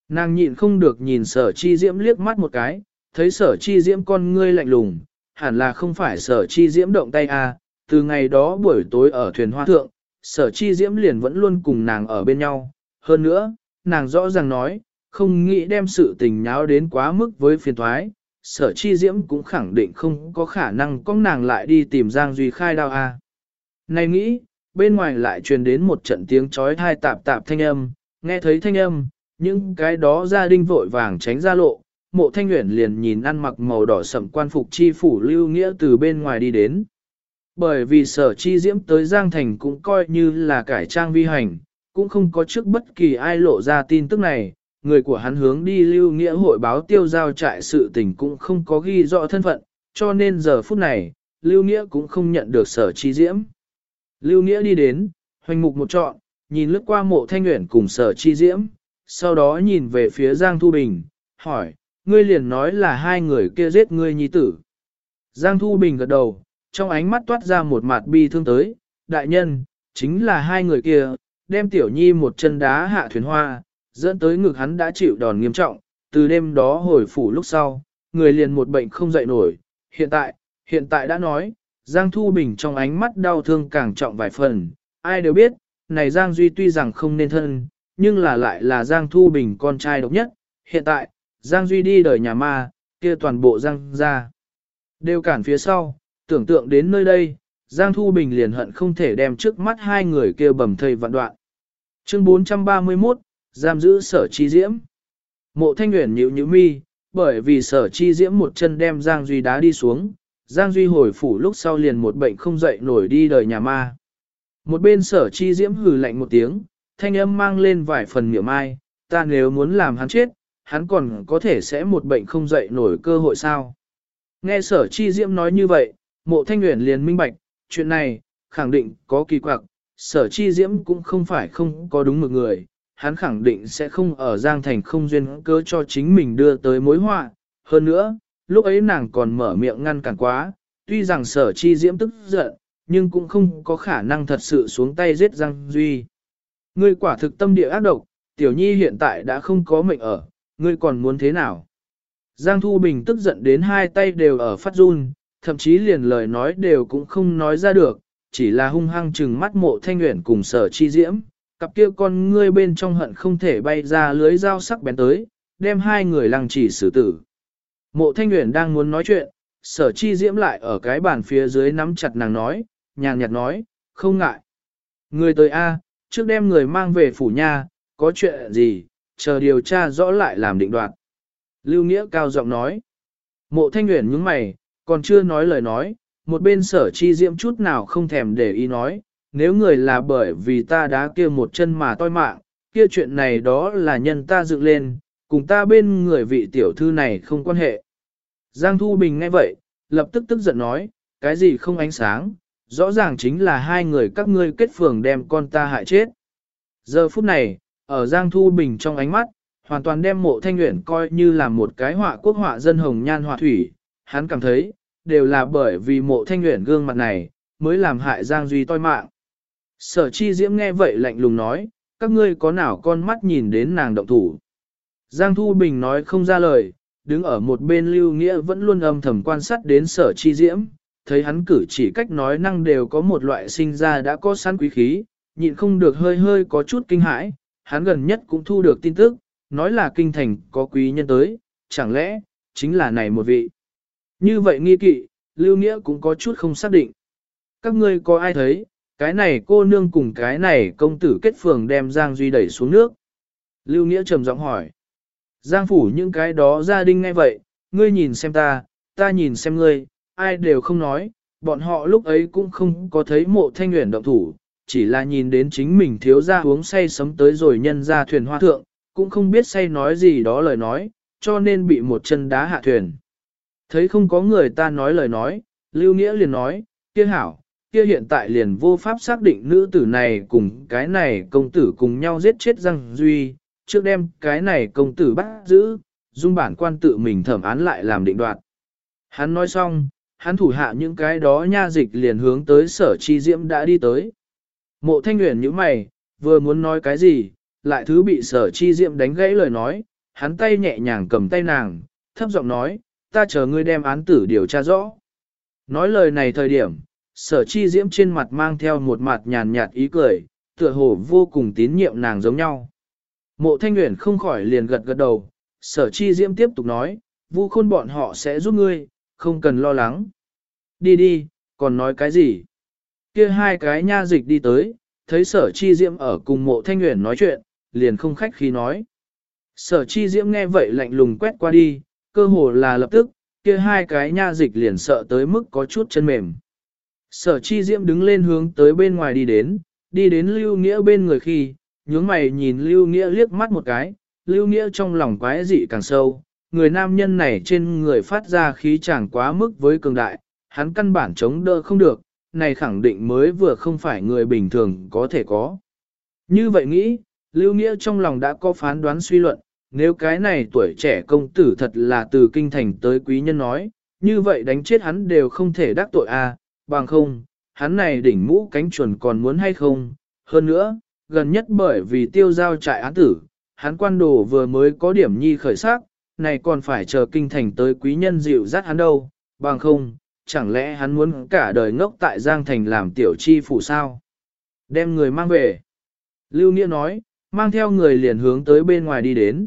Nàng nhịn không được nhìn sở chi diễm liếc mắt một cái, thấy sở chi diễm con ngươi lạnh lùng, hẳn là không phải sở chi diễm động tay à, từ ngày đó buổi tối ở thuyền hoa thượng, sở chi diễm liền vẫn luôn cùng nàng ở bên nhau. Hơn nữa, nàng rõ ràng nói, không nghĩ đem sự tình nháo đến quá mức với phiền thoái, sở chi diễm cũng khẳng định không có khả năng có nàng lại đi tìm Giang Duy khai đao à. a. Này nghĩ, bên ngoài lại truyền đến một trận tiếng chói thai tạp tạp thanh âm, nghe thấy thanh âm, những cái đó gia đình vội vàng tránh ra lộ, mộ thanh uyển liền nhìn ăn mặc màu đỏ sậm quan phục chi phủ lưu nghĩa từ bên ngoài đi đến. Bởi vì sở chi diễm tới Giang Thành cũng coi như là cải trang vi hành, cũng không có trước bất kỳ ai lộ ra tin tức này, người của hắn hướng đi lưu nghĩa hội báo tiêu giao trại sự tình cũng không có ghi rõ thân phận, cho nên giờ phút này, lưu nghĩa cũng không nhận được sở chi diễm. Lưu nghĩa đi đến, hoành mục một trọn, nhìn lướt qua mộ thanh nguyện cùng sở chi diễm, sau đó nhìn về phía Giang Thu Bình, hỏi, ngươi liền nói là hai người kia giết ngươi nhi tử. Giang Thu Bình gật đầu, trong ánh mắt toát ra một mặt bi thương tới, đại nhân, chính là hai người kia, đem tiểu nhi một chân đá hạ thuyền hoa, dẫn tới ngực hắn đã chịu đòn nghiêm trọng, từ đêm đó hồi phủ lúc sau, người liền một bệnh không dậy nổi, hiện tại, hiện tại đã nói, Giang Thu Bình trong ánh mắt đau thương càng trọng vài phần, ai đều biết, này Giang Duy tuy rằng không nên thân, nhưng là lại là Giang Thu Bình con trai độc nhất, hiện tại, Giang Duy đi đời nhà ma, kia toàn bộ Giang ra. Đều cản phía sau, tưởng tượng đến nơi đây, Giang Thu Bình liền hận không thể đem trước mắt hai người kia bầm thây vạn đoạn. Chương 431, giam giữ sở chi diễm. Mộ thanh Nguyễn nhịu nhịu mi, bởi vì sở chi diễm một chân đem Giang Duy đá đi xuống, Giang Duy hồi phủ lúc sau liền một bệnh không dậy nổi đi đời nhà ma. Một bên sở chi diễm hừ lạnh một tiếng, thanh âm mang lên vài phần miệng mai, ta nếu muốn làm hắn chết, hắn còn có thể sẽ một bệnh không dậy nổi cơ hội sao. Nghe sở chi diễm nói như vậy, mộ thanh nguyện liền minh bạch, chuyện này, khẳng định có kỳ quặc, sở chi diễm cũng không phải không có đúng một người, hắn khẳng định sẽ không ở Giang Thành không duyên cơ cho chính mình đưa tới mối họa. Hơn nữa, lúc ấy nàng còn mở miệng ngăn cản quá, tuy rằng sở chi diễm tức giận, nhưng cũng không có khả năng thật sự xuống tay giết Giang Duy. Ngươi quả thực tâm địa ác độc, tiểu nhi hiện tại đã không có mệnh ở, ngươi còn muốn thế nào? Giang Thu Bình tức giận đến hai tay đều ở phát run, thậm chí liền lời nói đều cũng không nói ra được, chỉ là hung hăng chừng mắt mộ thanh nguyện cùng sở chi diễm, cặp kia con ngươi bên trong hận không thể bay ra lưới dao sắc bén tới, đem hai người lăng chỉ xử tử. Mộ thanh nguyện đang muốn nói chuyện, sở chi diễm lại ở cái bàn phía dưới nắm chặt nàng nói, nhàn nhạt nói, không ngại. Người tới A, trước đem người mang về phủ nha, có chuyện gì, chờ điều tra rõ lại làm định đoạt. Lưu Nghĩa cao giọng nói. Mộ thanh Nguyễn nhướng mày, còn chưa nói lời nói, một bên sở chi diễm chút nào không thèm để ý nói, nếu người là bởi vì ta đã kia một chân mà toi mạng, kia chuyện này đó là nhân ta dựng lên, cùng ta bên người vị tiểu thư này không quan hệ. Giang Thu Bình nghe vậy, lập tức tức giận nói, cái gì không ánh sáng, rõ ràng chính là hai người các ngươi kết phường đem con ta hại chết. Giờ phút này, ở Giang Thu Bình trong ánh mắt, hoàn toàn đem mộ thanh nguyện coi như là một cái họa quốc họa dân hồng nhan họa thủy, hắn cảm thấy, đều là bởi vì mộ thanh nguyện gương mặt này, mới làm hại Giang Duy toi mạng. Sở chi diễm nghe vậy lạnh lùng nói, các ngươi có nào con mắt nhìn đến nàng động thủ. Giang Thu Bình nói không ra lời, đứng ở một bên lưu nghĩa vẫn luôn âm thầm quan sát đến sở chi diễm, thấy hắn cử chỉ cách nói năng đều có một loại sinh ra đã có sẵn quý khí, nhịn không được hơi hơi có chút kinh hãi, hắn gần nhất cũng thu được tin tức, nói là kinh thành có quý nhân tới, chẳng lẽ, chính là này một vị. Như vậy nghi kỵ, lưu nghĩa cũng có chút không xác định. Các ngươi có ai thấy, cái này cô nương cùng cái này công tử kết phường đem Giang Duy đẩy xuống nước. Lưu Nghĩa trầm giọng hỏi. Giang phủ những cái đó gia đình ngay vậy, ngươi nhìn xem ta, ta nhìn xem ngươi, ai đều không nói, bọn họ lúc ấy cũng không có thấy mộ thanh nguyện động thủ, chỉ là nhìn đến chính mình thiếu ra uống say sấm tới rồi nhân ra thuyền hoa thượng, cũng không biết say nói gì đó lời nói, cho nên bị một chân đá hạ thuyền. Thấy không có người ta nói lời nói, Lưu Nghĩa liền nói, kia hảo, kia hiện tại liền vô pháp xác định nữ tử này cùng cái này công tử cùng nhau giết chết răng Duy, trước đem cái này công tử bắt giữ, dung bản quan tự mình thẩm án lại làm định đoạt. Hắn nói xong, hắn thủ hạ những cái đó nha dịch liền hướng tới sở chi diễm đã đi tới. Mộ thanh nguyện như mày, vừa muốn nói cái gì, lại thứ bị sở chi Diệm đánh gãy lời nói, hắn tay nhẹ nhàng cầm tay nàng, thấp giọng nói, ta chờ ngươi đem án tử điều tra rõ. Nói lời này thời điểm, sở chi diễm trên mặt mang theo một mặt nhàn nhạt ý cười, tựa hồ vô cùng tín nhiệm nàng giống nhau. Mộ thanh nguyện không khỏi liền gật gật đầu, sở chi diễm tiếp tục nói, vu khôn bọn họ sẽ giúp ngươi, không cần lo lắng. Đi đi, còn nói cái gì? Kia hai cái nha dịch đi tới, thấy sở chi diễm ở cùng mộ thanh nguyện nói chuyện, liền không khách khí nói. Sở chi diễm nghe vậy lạnh lùng quét qua đi, cơ hồ là lập tức, kia hai cái nha dịch liền sợ tới mức có chút chân mềm. Sở chi diễm đứng lên hướng tới bên ngoài đi đến, đi đến lưu nghĩa bên người khi, nhướng mày nhìn lưu nghĩa liếc mắt một cái, lưu nghĩa trong lòng quái dị càng sâu, người nam nhân này trên người phát ra khí chẳng quá mức với cường đại, hắn căn bản chống đỡ không được, này khẳng định mới vừa không phải người bình thường có thể có. Như vậy nghĩ, lưu nghĩa trong lòng đã có phán đoán suy luận, nếu cái này tuổi trẻ công tử thật là từ kinh thành tới quý nhân nói, như vậy đánh chết hắn đều không thể đắc tội a, à, bằng không, hắn này đỉnh mũ cánh chuẩn còn muốn hay không, hơn nữa, gần nhất bởi vì tiêu giao trại án tử, hắn quan đồ vừa mới có điểm nhi khởi sắc, này còn phải chờ kinh thành tới quý nhân dịu dắt hắn đâu, bằng không, chẳng lẽ hắn muốn cả đời ngốc tại Giang Thành làm tiểu chi phủ sao? Đem người mang về. Lưu Nghĩa nói, mang theo người liền hướng tới bên ngoài đi đến.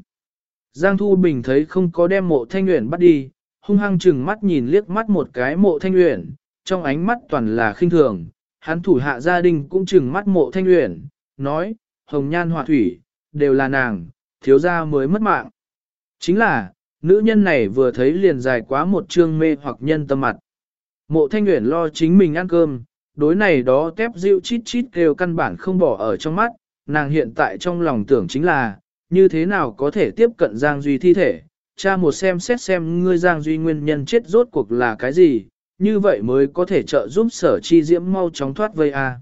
Giang Thu Bình thấy không có đem mộ thanh nguyện bắt đi, hung hăng chừng mắt nhìn liếc mắt một cái mộ thanh nguyện, trong ánh mắt toàn là khinh thường, hắn thủ hạ gia đình cũng chừng mắt mộ thanh uyển, nói, hồng nhan họa thủy, đều là nàng, thiếu gia mới mất mạng. Chính là, nữ nhân này vừa thấy liền dài quá một chương mê hoặc nhân tâm mặt. Mộ thanh uyển lo chính mình ăn cơm, đối này đó tép rượu chít chít kêu căn bản không bỏ ở trong mắt, nàng hiện tại trong lòng tưởng chính là, như thế nào có thể tiếp cận Giang Duy thi thể, cha một xem xét xem ngươi Giang Duy nguyên nhân chết rốt cuộc là cái gì, như vậy mới có thể trợ giúp sở chi diễm mau chóng thoát vây a.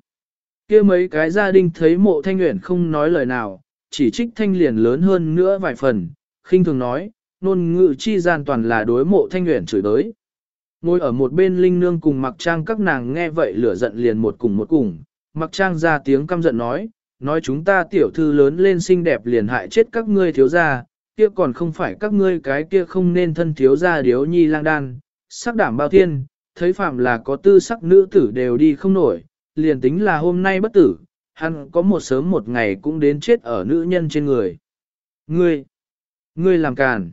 kia mấy cái gia đình thấy mộ thanh nguyện không nói lời nào, chỉ trích thanh liền lớn hơn nữa vài phần, khinh thường nói, nôn ngự chi gian toàn là đối mộ thanh nguyện chửi đới. Ngồi ở một bên linh nương cùng mặc trang các nàng nghe vậy lửa giận liền một cùng một cùng, mặc trang ra tiếng căm giận nói, nói chúng ta tiểu thư lớn lên xinh đẹp liền hại chết các ngươi thiếu gia, kia còn không phải các ngươi cái kia không nên thân thiếu gia điếu nhi lang đan, sắc đảm bao thiên, thấy phạm là có tư sắc nữ tử đều đi không nổi, liền tính là hôm nay bất tử, hắn có một sớm một ngày cũng đến chết ở nữ nhân trên người. Ngươi, ngươi làm càn.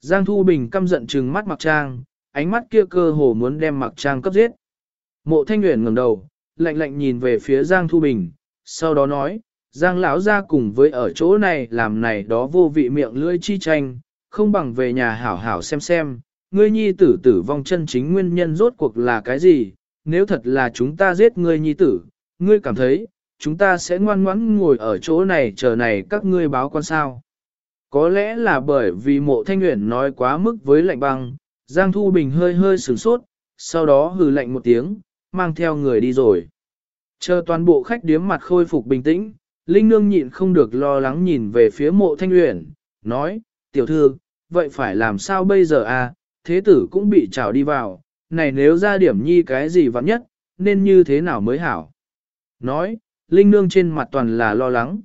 Giang Thu Bình căm giận trừng mắt mặc trang, ánh mắt kia cơ hồ muốn đem mặc trang cấp giết. Mộ Thanh nguyện ngẩng đầu, lạnh lạnh nhìn về phía Giang Thu Bình, sau đó nói, Giang lão ra cùng với ở chỗ này làm này đó vô vị miệng lưỡi chi tranh, không bằng về nhà hảo hảo xem xem, ngươi nhi tử tử vong chân chính nguyên nhân rốt cuộc là cái gì, nếu thật là chúng ta giết ngươi nhi tử, ngươi cảm thấy, chúng ta sẽ ngoan ngoãn ngồi ở chỗ này chờ này các ngươi báo con sao. Có lẽ là bởi vì mộ thanh nguyện nói quá mức với lạnh băng, Giang Thu Bình hơi hơi sửng sốt, sau đó hừ lạnh một tiếng, mang theo người đi rồi. Chờ toàn bộ khách điếm mặt khôi phục bình tĩnh, Linh Nương nhịn không được lo lắng nhìn về phía mộ thanh Uyển, nói, tiểu thư, vậy phải làm sao bây giờ à, thế tử cũng bị trào đi vào, này nếu ra điểm nhi cái gì vắng nhất, nên như thế nào mới hảo. Nói, Linh Nương trên mặt toàn là lo lắng.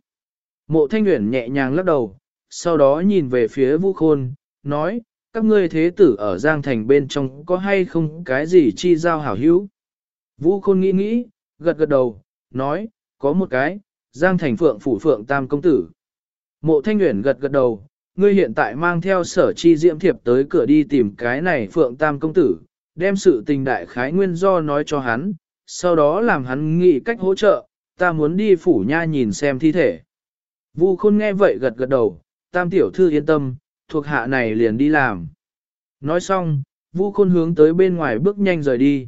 Mộ Thanh Uyển nhẹ nhàng lắc đầu, sau đó nhìn về phía Vũ Khôn, nói, các ngươi thế tử ở Giang Thành bên trong có hay không cái gì chi giao hảo hữu. Vũ Khôn nghĩ nghĩ, gật gật đầu, nói, có một cái, Giang Thành Phượng Phủ Phượng Tam Công Tử. Mộ Thanh Nguyễn gật gật đầu, ngươi hiện tại mang theo sở chi diễm thiệp tới cửa đi tìm cái này Phượng Tam Công Tử, đem sự tình đại khái nguyên do nói cho hắn, sau đó làm hắn nghĩ cách hỗ trợ, ta muốn đi phủ nha nhìn xem thi thể. Vu Khôn nghe vậy gật gật đầu, Tam Tiểu Thư yên tâm, thuộc hạ này liền đi làm. Nói xong, Vu Khôn hướng tới bên ngoài bước nhanh rời đi.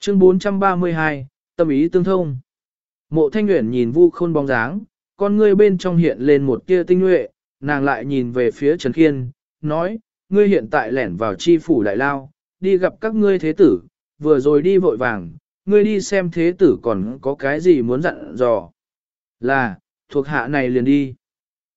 Chương 432, tâm ý tương thông. Mộ Thanh Uyển nhìn Vu Khôn bóng dáng, con ngươi bên trong hiện lên một tia tinh nhuệ, nàng lại nhìn về phía Trần Khiên, nói, ngươi hiện tại lẻn vào chi phủ đại lao, đi gặp các ngươi thế tử, vừa rồi đi vội vàng, ngươi đi xem thế tử còn có cái gì muốn dặn dò. Là, thuộc hạ này liền đi.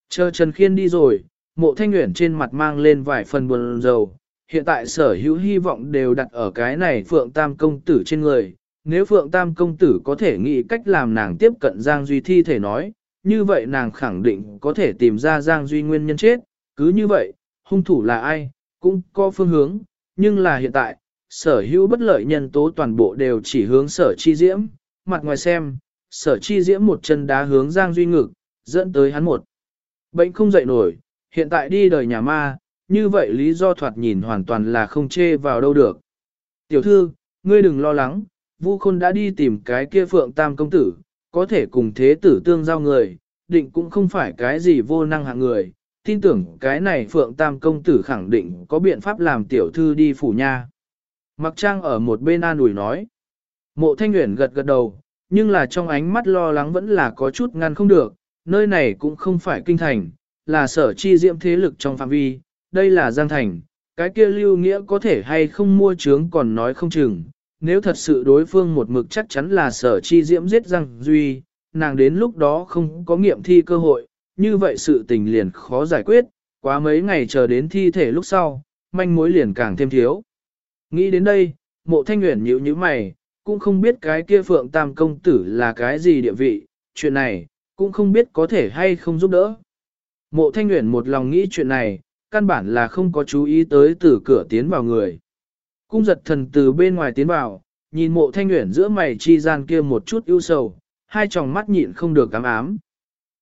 Chờ Trần Khiên đi rồi, mộ thanh nguyện trên mặt mang lên vài phần buồn dầu. Hiện tại sở hữu hy vọng đều đặt ở cái này Phượng Tam Công Tử trên người. Nếu Phượng Tam Công Tử có thể nghĩ cách làm nàng tiếp cận Giang Duy thi thể nói, như vậy nàng khẳng định có thể tìm ra Giang Duy nguyên nhân chết. Cứ như vậy, hung thủ là ai, cũng có phương hướng, nhưng là hiện tại, sở hữu bất lợi nhân tố toàn bộ đều chỉ hướng sở chi diễm, mặt ngoài xem, sở chi diễm một chân đá hướng Giang Duy ngực, dẫn tới hắn một. Bệnh không dậy nổi, hiện tại đi đời nhà ma, như vậy lý do thoạt nhìn hoàn toàn là không chê vào đâu được. Tiểu thư, ngươi đừng lo lắng, Vu Khôn đã đi tìm cái kia Phượng Tam công tử, có thể cùng thế tử tương giao người, định cũng không phải cái gì vô năng hạng người, tin tưởng cái này Phượng Tam công tử khẳng định có biện pháp làm tiểu thư đi phủ nha. Mặc trang ở một bên an ủi nói. Mộ thanh uyển gật gật đầu, nhưng là trong ánh mắt lo lắng vẫn là có chút ngăn không được, nơi này cũng không phải kinh thành, là sở chi diễm thế lực trong phạm vi, đây là Giang Thành, cái kia lưu nghĩa có thể hay không mua trướng còn nói không chừng, nếu thật sự đối phương một mực chắc chắn là sở chi diễm giết Giang Duy, nàng đến lúc đó không có nghiệm thi cơ hội, như vậy sự tình liền khó giải quyết, quá mấy ngày chờ đến thi thể lúc sau, manh mối liền càng thêm thiếu. Nghĩ đến đây, mộ thanh nguyện nhíu như mày, cũng không biết cái kia phượng tam công tử là cái gì địa vị, chuyện này, cũng không biết có thể hay không giúp đỡ. Mộ thanh nguyện một lòng nghĩ chuyện này, căn bản là không có chú ý tới từ cửa tiến vào người. Cung giật thần từ bên ngoài tiến vào, nhìn mộ thanh nguyện giữa mày chi gian kia một chút ưu sầu, hai tròng mắt nhịn không được cám ám.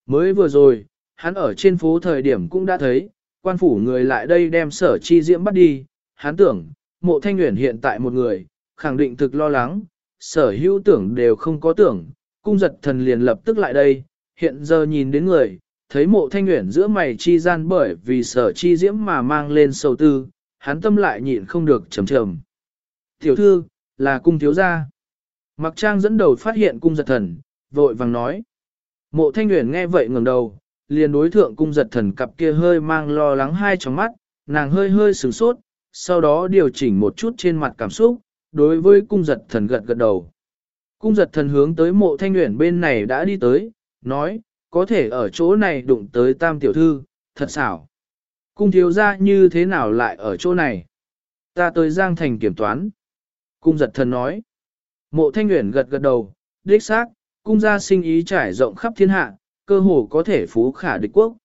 Mới vừa rồi, hắn ở trên phố thời điểm cũng đã thấy, quan phủ người lại đây đem sở chi diễm bắt đi, hắn tưởng, mộ thanh nguyện hiện tại một người, khẳng định thực lo lắng, sở hữu tưởng đều không có tưởng, cung giật thần liền lập tức lại đây, hiện giờ nhìn đến người, thấy mộ thanh nguyện giữa mày chi gian bởi vì sở chi diễm mà mang lên sầu tư, hắn tâm lại nhịn không được trầm trầm. Tiểu thư, là cung thiếu gia. Mặc trang dẫn đầu phát hiện cung giật thần, vội vàng nói. Mộ thanh nguyện nghe vậy ngẩng đầu, liền đối thượng cung giật thần cặp kia hơi mang lo lắng hai trong mắt, nàng hơi hơi sửng sốt, sau đó điều chỉnh một chút trên mặt cảm xúc, đối với cung giật thần gật gật đầu. Cung giật thần hướng tới mộ thanh nguyện bên này đã đi tới, nói, có thể ở chỗ này đụng tới tam tiểu thư, thật xảo. Cung thiếu ra như thế nào lại ở chỗ này? Ta tới Giang Thành kiểm toán. Cung giật thần nói. Mộ thanh nguyện gật gật đầu, đích xác, cung gia sinh ý trải rộng khắp thiên hạ, cơ hồ có thể phú khả địch quốc.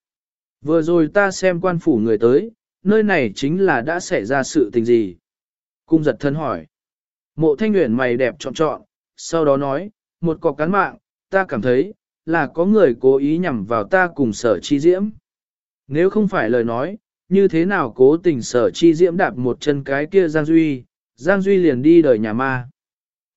Vừa rồi ta xem quan phủ người tới, nơi này chính là đã xảy ra sự tình gì? Cung giật thân hỏi. Mộ thanh nguyện mày đẹp trọn trọn, sau đó nói, một cọc cán mạng, ta cảm thấy, là có người cố ý nhằm vào ta cùng sở chi diễm. Nếu không phải lời nói, như thế nào cố tình sở chi diễm đạp một chân cái kia Giang Duy, Giang Duy liền đi đời nhà ma.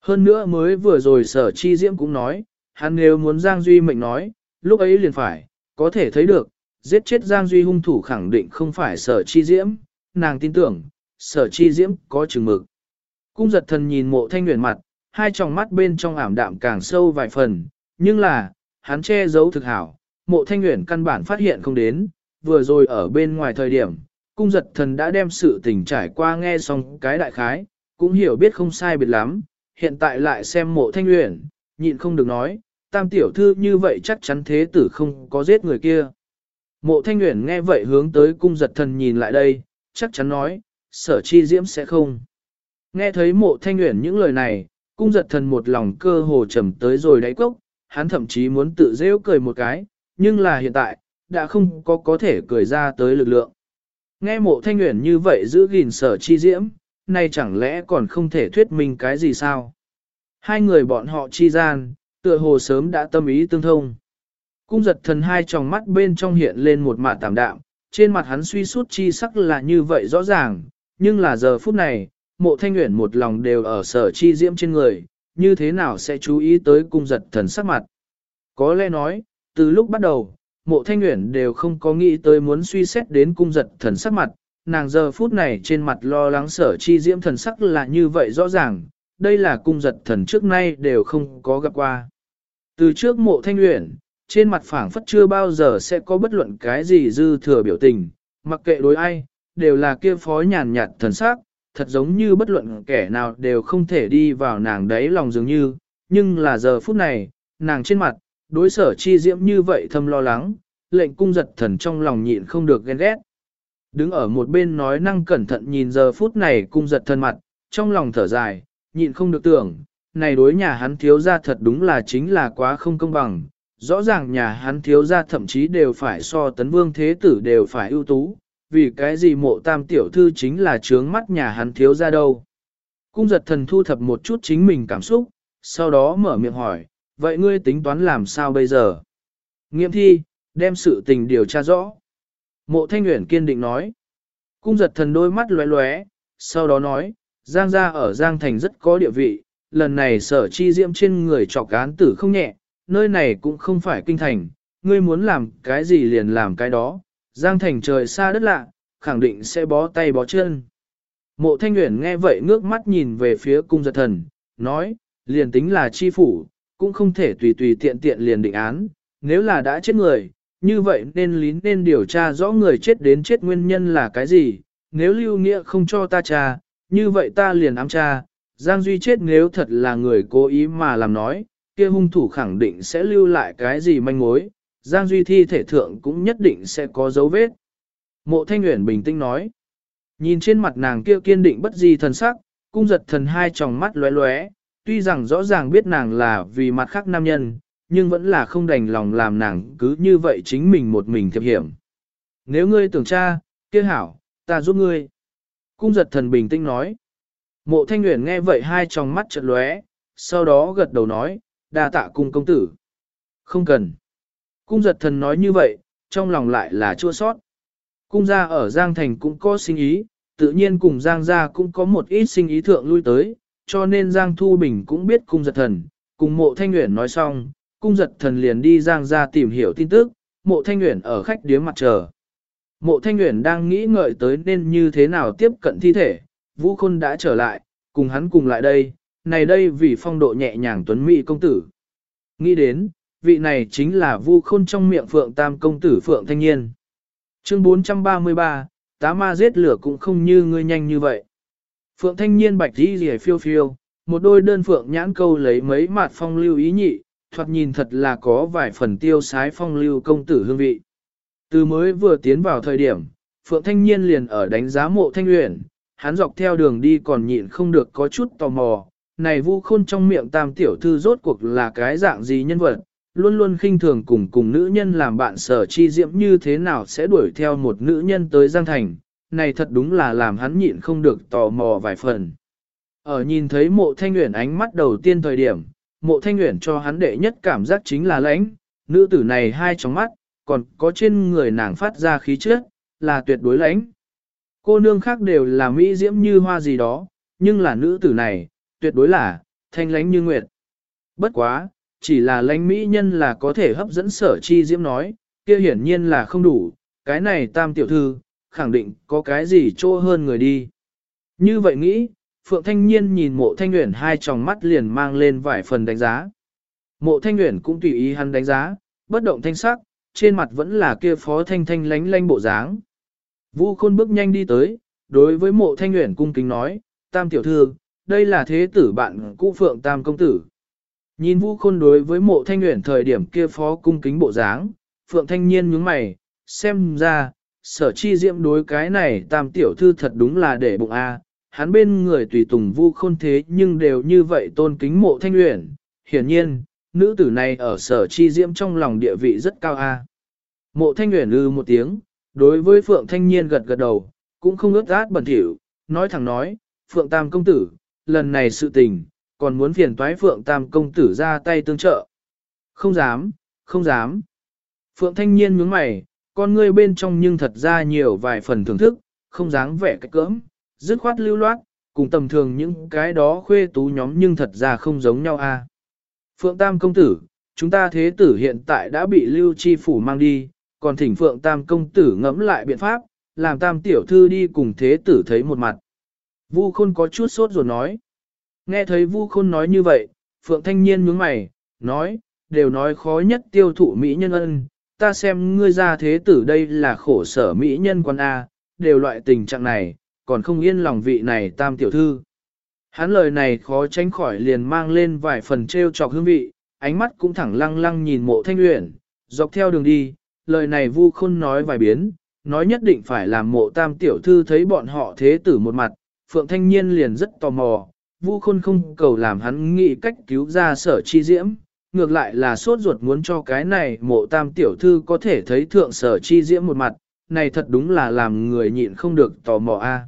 Hơn nữa mới vừa rồi sở chi diễm cũng nói, hắn nếu muốn Giang Duy mệnh nói, lúc ấy liền phải, có thể thấy được, giết chết Giang Duy hung thủ khẳng định không phải sở chi diễm, nàng tin tưởng, sở chi diễm có chừng mực. Cung giật thần nhìn mộ thanh nguyện mặt, hai tròng mắt bên trong ảm đạm càng sâu vài phần, nhưng là, hắn che giấu thực hảo, mộ thanh nguyện căn bản phát hiện không đến, vừa rồi ở bên ngoài thời điểm, cung giật thần đã đem sự tình trải qua nghe xong cái đại khái, cũng hiểu biết không sai biệt lắm, hiện tại lại xem mộ thanh nguyện, nhịn không được nói, tam tiểu thư như vậy chắc chắn thế tử không có giết người kia. Mộ thanh nguyện nghe vậy hướng tới cung giật thần nhìn lại đây, chắc chắn nói, sở chi diễm sẽ không. Nghe thấy mộ thanh nguyện những lời này, cung giật thần một lòng cơ hồ trầm tới rồi đáy cốc, hắn thậm chí muốn tự rêu cười một cái, nhưng là hiện tại, đã không có có thể cười ra tới lực lượng. Nghe mộ thanh nguyện như vậy giữ gìn sở chi diễm, nay chẳng lẽ còn không thể thuyết minh cái gì sao? Hai người bọn họ chi gian, tựa hồ sớm đã tâm ý tương thông. Cung giật thần hai tròng mắt bên trong hiện lên một mạ tạm đạm, trên mặt hắn suy sút chi sắc là như vậy rõ ràng, nhưng là giờ phút này, mộ thanh nguyện một lòng đều ở sở chi diễm trên người, như thế nào sẽ chú ý tới cung giật thần sắc mặt. Có lẽ nói, từ lúc bắt đầu, mộ thanh nguyện đều không có nghĩ tới muốn suy xét đến cung giật thần sắc mặt, nàng giờ phút này trên mặt lo lắng sở chi diễm thần sắc là như vậy rõ ràng, đây là cung giật thần trước nay đều không có gặp qua. Từ trước mộ thanh nguyện, trên mặt phảng phất chưa bao giờ sẽ có bất luận cái gì dư thừa biểu tình, mặc kệ đối ai, đều là kia phó nhàn nhạt thần sắc, thật giống như bất luận kẻ nào đều không thể đi vào nàng đấy lòng dường như, nhưng là giờ phút này, nàng trên mặt, đối sở chi diễm như vậy thâm lo lắng, lệnh cung giật thần trong lòng nhịn không được ghen ghét. Đứng ở một bên nói năng cẩn thận nhìn giờ phút này cung giật thân mặt, trong lòng thở dài, nhịn không được tưởng, này đối nhà hắn thiếu ra thật đúng là chính là quá không công bằng. Rõ ràng nhà hắn thiếu ra thậm chí đều phải so tấn vương thế tử đều phải ưu tú, vì cái gì mộ tam tiểu thư chính là trướng mắt nhà hắn thiếu ra đâu. Cung giật thần thu thập một chút chính mình cảm xúc, sau đó mở miệng hỏi, vậy ngươi tính toán làm sao bây giờ? Nghiệm thi, đem sự tình điều tra rõ. Mộ thanh nguyện kiên định nói. Cung giật thần đôi mắt lóe lóe, sau đó nói, Giang gia ở Giang Thành rất có địa vị, lần này sở chi diễm trên người trọc án tử không nhẹ, nơi này cũng không phải kinh thành, ngươi muốn làm cái gì liền làm cái đó, Giang Thành trời xa đất lạ, khẳng định sẽ bó tay bó chân. Mộ Thanh Uyển nghe vậy ngước mắt nhìn về phía cung giật thần, nói, liền tính là chi phủ, cũng không thể tùy tùy tiện tiện liền định án, nếu là đã chết người, như vậy nên lý nên điều tra rõ người chết đến chết nguyên nhân là cái gì, nếu lưu nghĩa không cho ta tra, như vậy ta liền ám tra, Giang Duy chết nếu thật là người cố ý mà làm nói, kia hung thủ khẳng định sẽ lưu lại cái gì manh mối, Giang Duy thi thể thượng cũng nhất định sẽ có dấu vết. Mộ Thanh Uyển bình tĩnh nói, nhìn trên mặt nàng kia kiên định bất di thần sắc, cung giật thần hai tròng mắt lóe lóe, tuy rằng rõ ràng biết nàng là vì mặt khác nam nhân, nhưng vẫn là không đành lòng làm nàng cứ như vậy chính mình một mình thiệp hiểm. Nếu ngươi tưởng cha, kia hảo, ta giúp ngươi. Cung giật thần bình tĩnh nói. Mộ thanh Uyển nghe vậy hai tròng mắt chợt lóe, sau đó gật đầu nói, đa tạ cung công tử. Không cần. Cung giật thần nói như vậy, trong lòng lại là chua sót. Cung gia ở Giang Thành cũng có sinh ý, tự nhiên cùng Giang gia cũng có một ít sinh ý thượng lui tới, cho nên Giang Thu Bình cũng biết cung giật thần, cùng mộ thanh nguyện nói xong, cung giật thần liền đi Giang gia tìm hiểu tin tức, mộ thanh nguyện ở khách điếm mặt chờ. Mộ thanh nguyện đang nghĩ ngợi tới nên như thế nào tiếp cận thi thể, Vũ Khôn đã trở lại, cùng hắn cùng lại đây, này đây vì phong độ nhẹ nhàng tuấn mỹ công tử. Nghĩ đến, vị này chính là Vu Khôn trong miệng Phượng Tam công tử Phượng Thanh niên Chương 433, tá ma giết lửa cũng không như ngươi nhanh như vậy. Phượng Thanh niên bạch đi rìa phiêu phiêu, một đôi đơn phượng nhãn câu lấy mấy mặt phong lưu ý nhị, thoạt nhìn thật là có vài phần tiêu sái phong lưu công tử hương vị. Từ mới vừa tiến vào thời điểm, Phượng Thanh Nhiên liền ở đánh giá mộ thanh luyện, hắn dọc theo đường đi còn nhịn không được có chút tò mò, này vu khôn trong miệng tam tiểu thư rốt cuộc là cái dạng gì nhân vật, luôn luôn khinh thường cùng cùng nữ nhân làm bạn sở chi diễm như thế nào sẽ đuổi theo một nữ nhân tới Giang Thành, này thật đúng là làm hắn nhịn không được tò mò vài phần. Ở nhìn thấy mộ thanh nguyện ánh mắt đầu tiên thời điểm, mộ thanh nguyện cho hắn đệ nhất cảm giác chính là lãnh, nữ tử này hai tróng mắt, còn có trên người nàng phát ra khí chất, là tuyệt đối lãnh. Cô nương khác đều là mỹ diễm như hoa gì đó, nhưng là nữ tử này, tuyệt đối là, thanh lãnh như nguyệt. Bất quá, chỉ là lãnh mỹ nhân là có thể hấp dẫn sở chi diễm nói, kia hiển nhiên là không đủ, cái này tam tiểu thư, khẳng định có cái gì trô hơn người đi. Như vậy nghĩ, Phượng Thanh Nhiên nhìn mộ thanh nguyện hai tròng mắt liền mang lên vài phần đánh giá. Mộ thanh nguyện cũng tùy ý hắn đánh giá, bất động thanh sắc, trên mặt vẫn là kia phó thanh thanh lánh lánh bộ dáng. Vu khôn bước nhanh đi tới, đối với mộ thanh nguyện cung kính nói, tam tiểu thư, đây là thế tử bạn cũ Phượng Tam công tử. Nhìn Vu khôn đối với mộ thanh nguyện thời điểm kia phó cung kính bộ dáng, Phượng Thanh Nhiên nhướng mày, xem ra, sở chi diễm đối cái này tam tiểu thư thật đúng là để bụng a hắn bên người tùy tùng vu khôn thế nhưng đều như vậy tôn kính mộ thanh nguyện, Hiển nhiên, nữ tử này ở sở chi diễm trong lòng địa vị rất cao a. Mộ thanh nguyện ư ừ một tiếng, đối với Phượng Thanh Nhiên gật gật đầu, cũng không ướt át bẩn thỉu, nói thẳng nói, Phượng Tam công tử, lần này sự tình, còn muốn phiền toái Phượng Tam công tử ra tay tương trợ. Không dám, không dám. Phượng Thanh Nhiên nhướng mày, con ngươi bên trong nhưng thật ra nhiều vài phần thưởng thức, không dáng vẻ cách cỡm, dứt khoát lưu loát, cùng tầm thường những cái đó khuê tú nhóm nhưng thật ra không giống nhau a. Phượng Tam công tử, chúng ta thế tử hiện tại đã bị Lưu Chi Phủ mang đi, còn thỉnh Phượng Tam công tử ngẫm lại biện pháp, làm Tam tiểu thư đi cùng thế tử thấy một mặt. Vu Khôn có chút sốt rồi nói. Nghe thấy Vu Khôn nói như vậy, Phượng Thanh Nhiên nhướng mày, nói, đều nói khó nhất tiêu thụ Mỹ nhân ân, ta xem ngươi ra thế tử đây là khổ sở Mỹ nhân quan A, đều loại tình trạng này, còn không yên lòng vị này Tam tiểu thư. Hắn lời này khó tránh khỏi liền mang lên vài phần trêu chọc hương vị, ánh mắt cũng thẳng lăng lăng nhìn mộ thanh luyện, dọc theo đường đi, lời này vu khôn nói vài biến, nói nhất định phải làm mộ tam tiểu thư thấy bọn họ thế tử một mặt, phượng thanh niên liền rất tò mò, vu khôn không cầu làm hắn nghĩ cách cứu ra sở chi diễm, ngược lại là sốt ruột muốn cho cái này mộ tam tiểu thư có thể thấy thượng sở chi diễm một mặt, này thật đúng là làm người nhịn không được tò mò a.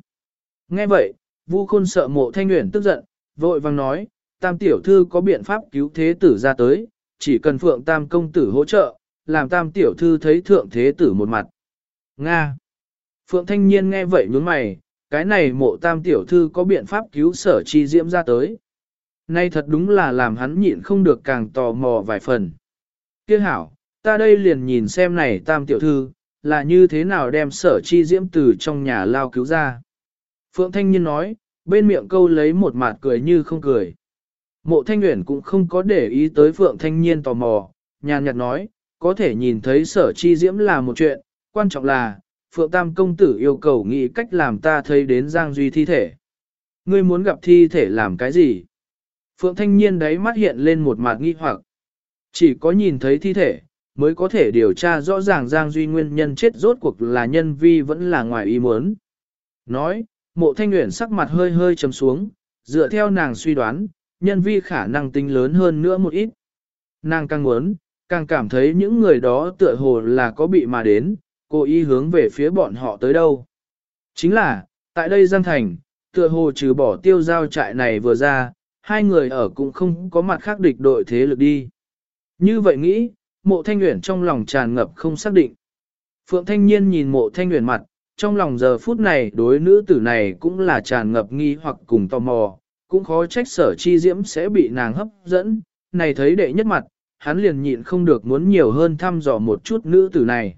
Nghe vậy, Vu Khôn sợ mộ thanh nguyện tức giận, vội vang nói, tam tiểu thư có biện pháp cứu thế tử ra tới, chỉ cần phượng tam công tử hỗ trợ, làm tam tiểu thư thấy thượng thế tử một mặt. Nga. Phượng thanh niên nghe vậy nhướng mày, cái này mộ tam tiểu thư có biện pháp cứu sở chi diễm ra tới. Nay thật đúng là làm hắn nhịn không được càng tò mò vài phần. Tiếc hảo, ta đây liền nhìn xem này tam tiểu thư, là như thế nào đem sở chi diễm từ trong nhà lao cứu ra. Phượng Thanh Nhiên nói, bên miệng câu lấy một mặt cười như không cười. Mộ Thanh Nguyễn cũng không có để ý tới Phượng Thanh Nhiên tò mò, nhàn nhạt nói, có thể nhìn thấy sở chi diễm là một chuyện, quan trọng là, Phượng Tam Công Tử yêu cầu nghĩ cách làm ta thấy đến Giang Duy thi thể. Ngươi muốn gặp thi thể làm cái gì? Phượng Thanh Nhiên đấy mắt hiện lên một mặt nghi hoặc. Chỉ có nhìn thấy thi thể, mới có thể điều tra rõ ràng Giang Duy nguyên nhân chết rốt cuộc là nhân vi vẫn là ngoài ý muốn. Nói, Mộ thanh nguyện sắc mặt hơi hơi trầm xuống, dựa theo nàng suy đoán, nhân vi khả năng tính lớn hơn nữa một ít. Nàng càng muốn, càng cảm thấy những người đó tựa hồ là có bị mà đến, cố ý hướng về phía bọn họ tới đâu. Chính là, tại đây Giang Thành, tựa hồ trừ bỏ tiêu giao trại này vừa ra, hai người ở cũng không có mặt khác địch đội thế lực đi. Như vậy nghĩ, mộ thanh nguyện trong lòng tràn ngập không xác định. Phượng Thanh Nhiên nhìn mộ thanh nguyện mặt, trong lòng giờ phút này đối nữ tử này cũng là tràn ngập nghi hoặc cùng tò mò, cũng khó trách sở chi diễm sẽ bị nàng hấp dẫn, này thấy đệ nhất mặt, hắn liền nhịn không được muốn nhiều hơn thăm dò một chút nữ tử này.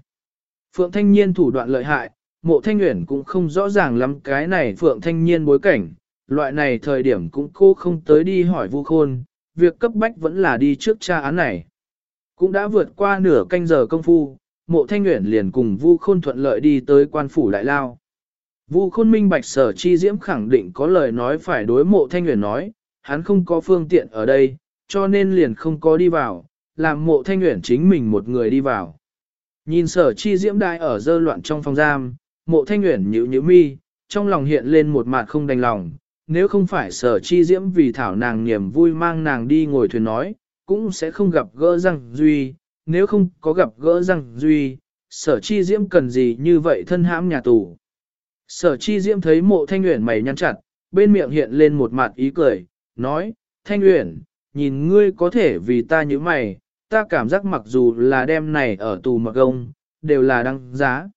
Phượng Thanh Nhiên thủ đoạn lợi hại, mộ Thanh Uyển cũng không rõ ràng lắm cái này Phượng Thanh Nhiên bối cảnh, loại này thời điểm cũng cô không tới đi hỏi vu khôn, việc cấp bách vẫn là đi trước tra án này. Cũng đã vượt qua nửa canh giờ công phu, mộ thanh nguyện liền cùng vu khôn thuận lợi đi tới quan phủ đại lao. Vu khôn minh bạch sở chi diễm khẳng định có lời nói phải đối mộ thanh nguyện nói, hắn không có phương tiện ở đây, cho nên liền không có đi vào, làm mộ thanh nguyện chính mình một người đi vào. Nhìn sở chi diễm đại ở dơ loạn trong phòng giam, mộ thanh nguyện nhữ nhữ mi, trong lòng hiện lên một mặt không đành lòng, nếu không phải sở chi diễm vì thảo nàng niềm vui mang nàng đi ngồi thuyền nói, cũng sẽ không gặp gỡ răng duy, nếu không có gặp gỡ răng duy, sở chi diễm cần gì như vậy thân hãm nhà tù. Sở chi diễm thấy mộ thanh nguyện mày nhăn chặt, bên miệng hiện lên một mặt ý cười, nói, thanh nguyện, nhìn ngươi có thể vì ta như mày, ta cảm giác mặc dù là đêm này ở tù mặc gông, đều là đăng giá.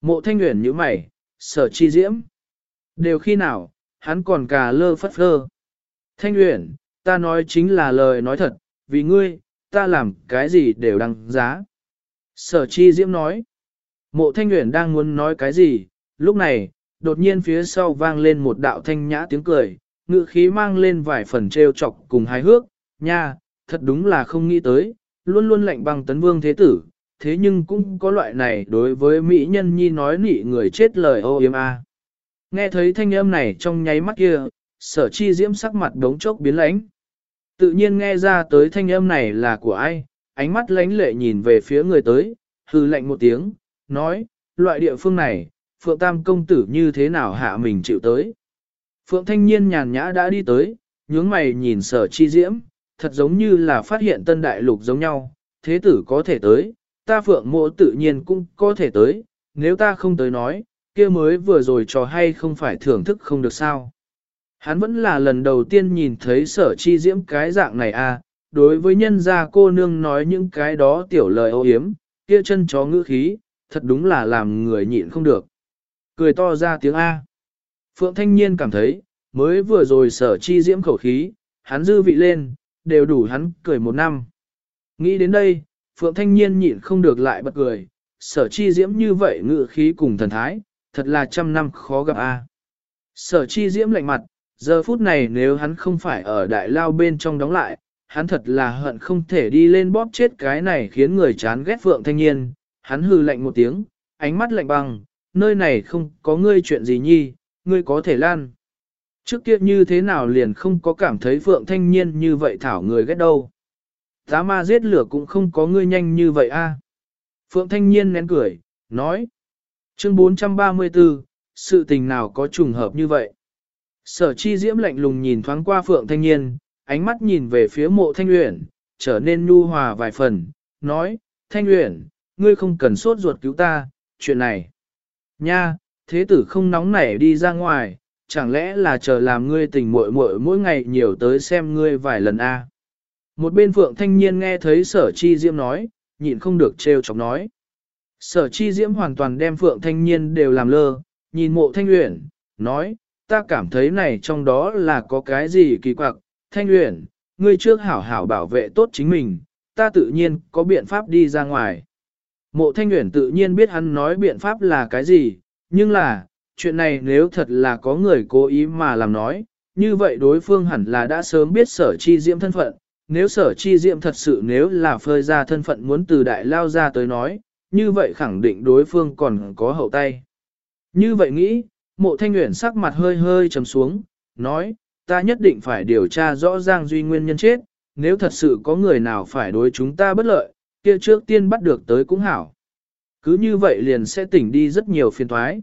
Mộ thanh nguyện như mày, sở chi diễm. Đều khi nào, hắn còn cà lơ phất phơ. Thanh nguyện, ta nói chính là lời nói thật, vì ngươi, ta làm cái gì đều đăng giá. Sở chi diễm nói, mộ thanh nguyện đang muốn nói cái gì, lúc này, đột nhiên phía sau vang lên một đạo thanh nhã tiếng cười, ngự khí mang lên vài phần trêu chọc cùng hài hước, nha, thật đúng là không nghĩ tới, luôn luôn lạnh băng tấn vương thế tử, thế nhưng cũng có loại này đối với mỹ nhân nhi nói nị người chết lời ô yếm a. Nghe thấy thanh âm này trong nháy mắt kia, sở chi diễm sắc mặt đống chốc biến lãnh. Tự nhiên nghe ra tới thanh âm này là của ai, ánh mắt lánh lệ nhìn về phía người tới, hư lạnh một tiếng, nói, loại địa phương này, Phượng Tam công tử như thế nào hạ mình chịu tới. Phượng Thanh Nhiên nhàn nhã đã đi tới, nhướng mày nhìn sở chi diễm, thật giống như là phát hiện tân đại lục giống nhau, thế tử có thể tới, ta Phượng mộ tự nhiên cũng có thể tới, nếu ta không tới nói, kia mới vừa rồi trò hay không phải thưởng thức không được sao. Hắn vẫn là lần đầu tiên nhìn thấy sở chi diễm cái dạng này à, đối với nhân gia cô nương nói những cái đó tiểu lời ô hiếm, kia chân chó ngữ khí, thật đúng là làm người nhịn không được. Cười to ra tiếng A. Phượng Thanh Nhiên cảm thấy, mới vừa rồi sở chi diễm khẩu khí, hắn dư vị lên, đều đủ hắn cười một năm. Nghĩ đến đây, Phượng Thanh Nhiên nhịn không được lại bật cười, sở chi diễm như vậy ngự khí cùng thần thái, thật là trăm năm khó gặp a. Sở chi diễm lạnh mặt, giờ phút này nếu hắn không phải ở đại lao bên trong đóng lại, hắn thật là hận không thể đi lên bóp chết cái này khiến người chán ghét Phượng Thanh Nhiên, hắn hừ lạnh một tiếng, ánh mắt lạnh băng, nơi này không có ngươi chuyện gì nhi, ngươi có thể lan. Trước kia như thế nào liền không có cảm thấy Phượng Thanh Nhiên như vậy thảo người ghét đâu. Giá ma giết lửa cũng không có ngươi nhanh như vậy a. Phượng Thanh Nhiên nén cười, nói. Chương 434, sự tình nào có trùng hợp như vậy? Sở chi diễm lạnh lùng nhìn thoáng qua Phượng Thanh Nhiên, ánh mắt nhìn về phía mộ Thanh Uyển, trở nên nhu hòa vài phần, nói, Thanh Uyển, ngươi không cần sốt ruột cứu ta, chuyện này. Nha, thế tử không nóng nảy đi ra ngoài, chẳng lẽ là chờ làm ngươi tình muội muội mỗi ngày nhiều tới xem ngươi vài lần a? Một bên Phượng Thanh Nhiên nghe thấy sở chi diễm nói, nhịn không được trêu chọc nói. Sở chi diễm hoàn toàn đem Phượng Thanh Nhiên đều làm lơ, nhìn mộ Thanh Uyển, nói, ta cảm thấy này trong đó là có cái gì kỳ quặc. Thanh Uyển, ngươi trước hảo hảo bảo vệ tốt chính mình, ta tự nhiên có biện pháp đi ra ngoài. Mộ Thanh Uyển tự nhiên biết hắn nói biện pháp là cái gì, nhưng là, chuyện này nếu thật là có người cố ý mà làm nói, như vậy đối phương hẳn là đã sớm biết sở chi diễm thân phận, nếu sở chi diệm thật sự nếu là phơi ra thân phận muốn từ đại lao ra tới nói, như vậy khẳng định đối phương còn có hậu tay. Như vậy nghĩ, mộ thanh nguyện sắc mặt hơi hơi trầm xuống, nói, ta nhất định phải điều tra rõ ràng duy nguyên nhân chết, nếu thật sự có người nào phải đối chúng ta bất lợi, kia trước tiên bắt được tới cũng hảo. Cứ như vậy liền sẽ tỉnh đi rất nhiều phiền thoái.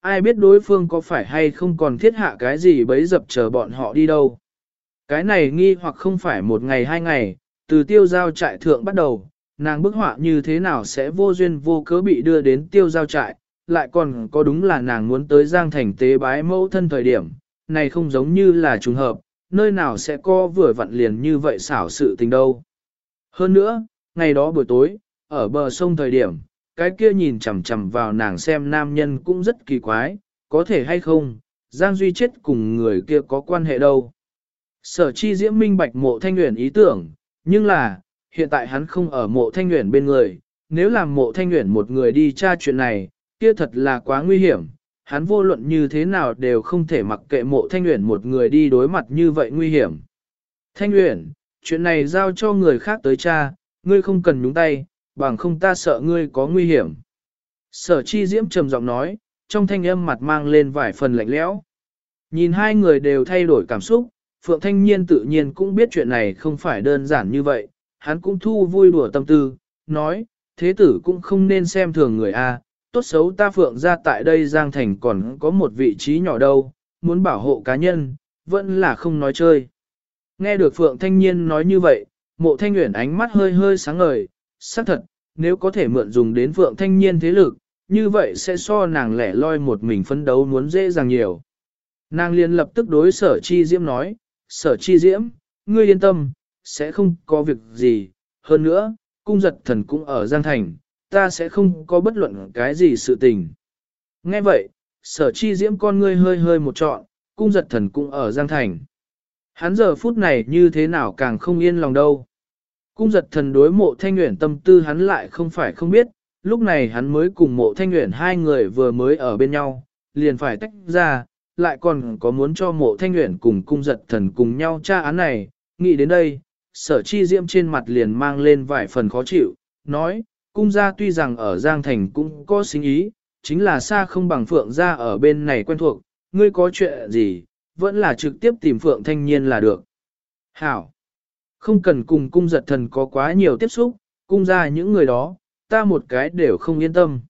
Ai biết đối phương có phải hay không còn thiết hạ cái gì bấy dập chờ bọn họ đi đâu. Cái này nghi hoặc không phải một ngày hai ngày, từ tiêu giao trại thượng bắt đầu, nàng bức họa như thế nào sẽ vô duyên vô cớ bị đưa đến tiêu giao trại, lại còn có đúng là nàng muốn tới Giang Thành tế bái mẫu thân thời điểm, này không giống như là trùng hợp, nơi nào sẽ có vừa vặn liền như vậy xảo sự tình đâu. Hơn nữa, ngày đó buổi tối, ở bờ sông thời điểm, cái kia nhìn chằm chằm vào nàng xem nam nhân cũng rất kỳ quái, có thể hay không, Giang Duy chết cùng người kia có quan hệ đâu. Sở chi diễm minh bạch mộ thanh nguyện ý tưởng, nhưng là, hiện tại hắn không ở mộ thanh nguyện bên người, nếu làm mộ thanh nguyện một người đi tra chuyện này, kia thật là quá nguy hiểm, hắn vô luận như thế nào đều không thể mặc kệ mộ thanh nguyện một người đi đối mặt như vậy nguy hiểm. Thanh nguyện, chuyện này giao cho người khác tới cha, ngươi không cần nhúng tay, bằng không ta sợ ngươi có nguy hiểm. Sở chi diễm trầm giọng nói, trong thanh âm mặt mang lên vài phần lạnh lẽo. Nhìn hai người đều thay đổi cảm xúc, Phượng Thanh Nhiên tự nhiên cũng biết chuyện này không phải đơn giản như vậy, hắn cũng thu vui đùa tâm tư, nói, thế tử cũng không nên xem thường người A, tốt xấu ta Phượng ra tại đây Giang Thành còn có một vị trí nhỏ đâu, muốn bảo hộ cá nhân, vẫn là không nói chơi. Nghe được Phượng Thanh Nhiên nói như vậy, mộ thanh nguyện ánh mắt hơi hơi sáng ngời, xác thật, nếu có thể mượn dùng đến Phượng Thanh Nhiên thế lực, như vậy sẽ so nàng lẻ loi một mình phấn đấu muốn dễ dàng nhiều. Nàng liền lập tức đối sở chi diễm nói, sở chi diễm, ngươi yên tâm, sẽ không có việc gì, hơn nữa, cung giật thần cũng ở Giang Thành, ta sẽ không có bất luận cái gì sự tình. Nghe vậy, sở chi diễm con ngươi hơi hơi một trọn, cung giật thần cũng ở Giang Thành. Hắn giờ phút này như thế nào càng không yên lòng đâu. Cung giật thần đối mộ thanh nguyện tâm tư hắn lại không phải không biết, lúc này hắn mới cùng mộ thanh nguyện hai người vừa mới ở bên nhau, liền phải tách ra, lại còn có muốn cho mộ thanh nguyện cùng cung giật thần cùng nhau tra án này, nghĩ đến đây, sở chi diễm trên mặt liền mang lên vài phần khó chịu, nói, cung gia tuy rằng ở Giang Thành cũng có sinh ý, chính là xa không bằng phượng gia ở bên này quen thuộc, ngươi có chuyện gì, vẫn là trực tiếp tìm phượng thanh niên là được. Hảo! Không cần cùng cung giật thần có quá nhiều tiếp xúc, cung ra những người đó, ta một cái đều không yên tâm.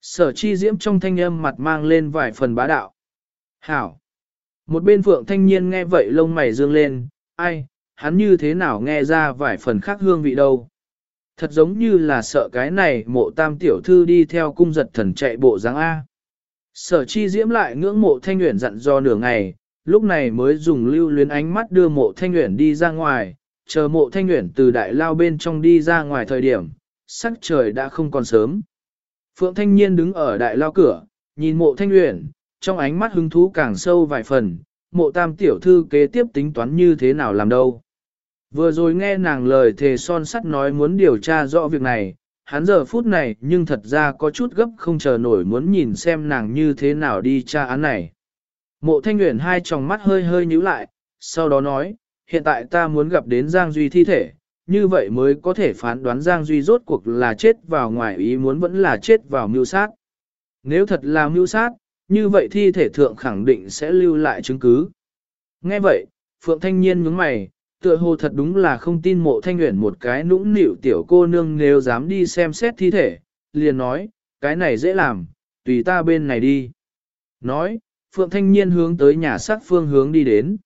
Sở chi diễm trong thanh âm mặt mang lên vài phần bá đạo. Hảo. Một bên phượng thanh niên nghe vậy lông mày dương lên, ai, hắn như thế nào nghe ra vài phần khác hương vị đâu. Thật giống như là sợ cái này mộ tam tiểu thư đi theo cung giật thần chạy bộ dáng A. Sở chi diễm lại ngưỡng mộ thanh nguyện dặn do nửa ngày, lúc này mới dùng lưu luyến ánh mắt đưa mộ thanh nguyện đi ra ngoài, chờ mộ thanh nguyện từ đại lao bên trong đi ra ngoài thời điểm, sắc trời đã không còn sớm. Phượng thanh niên đứng ở đại lao cửa, nhìn mộ thanh nguyện, trong ánh mắt hứng thú càng sâu vài phần, mộ tam tiểu thư kế tiếp tính toán như thế nào làm đâu. Vừa rồi nghe nàng lời thề son sắt nói muốn điều tra rõ việc này, hắn giờ phút này nhưng thật ra có chút gấp không chờ nổi muốn nhìn xem nàng như thế nào đi tra án này. Mộ thanh nguyện hai tròng mắt hơi hơi nhíu lại, sau đó nói, hiện tại ta muốn gặp đến Giang Duy thi thể, như vậy mới có thể phán đoán Giang Duy rốt cuộc là chết vào ngoài ý muốn vẫn là chết vào mưu sát. Nếu thật là mưu sát, như vậy thi thể thượng khẳng định sẽ lưu lại chứng cứ. Nghe vậy, Phượng Thanh Nhiên nhướng mày, tựa hồ thật đúng là không tin mộ thanh nguyện một cái nũng nịu tiểu cô nương nếu dám đi xem xét thi thể, liền nói, cái này dễ làm, tùy ta bên này đi. Nói, Phượng Thanh Nhiên hướng tới nhà xác phương hướng đi đến.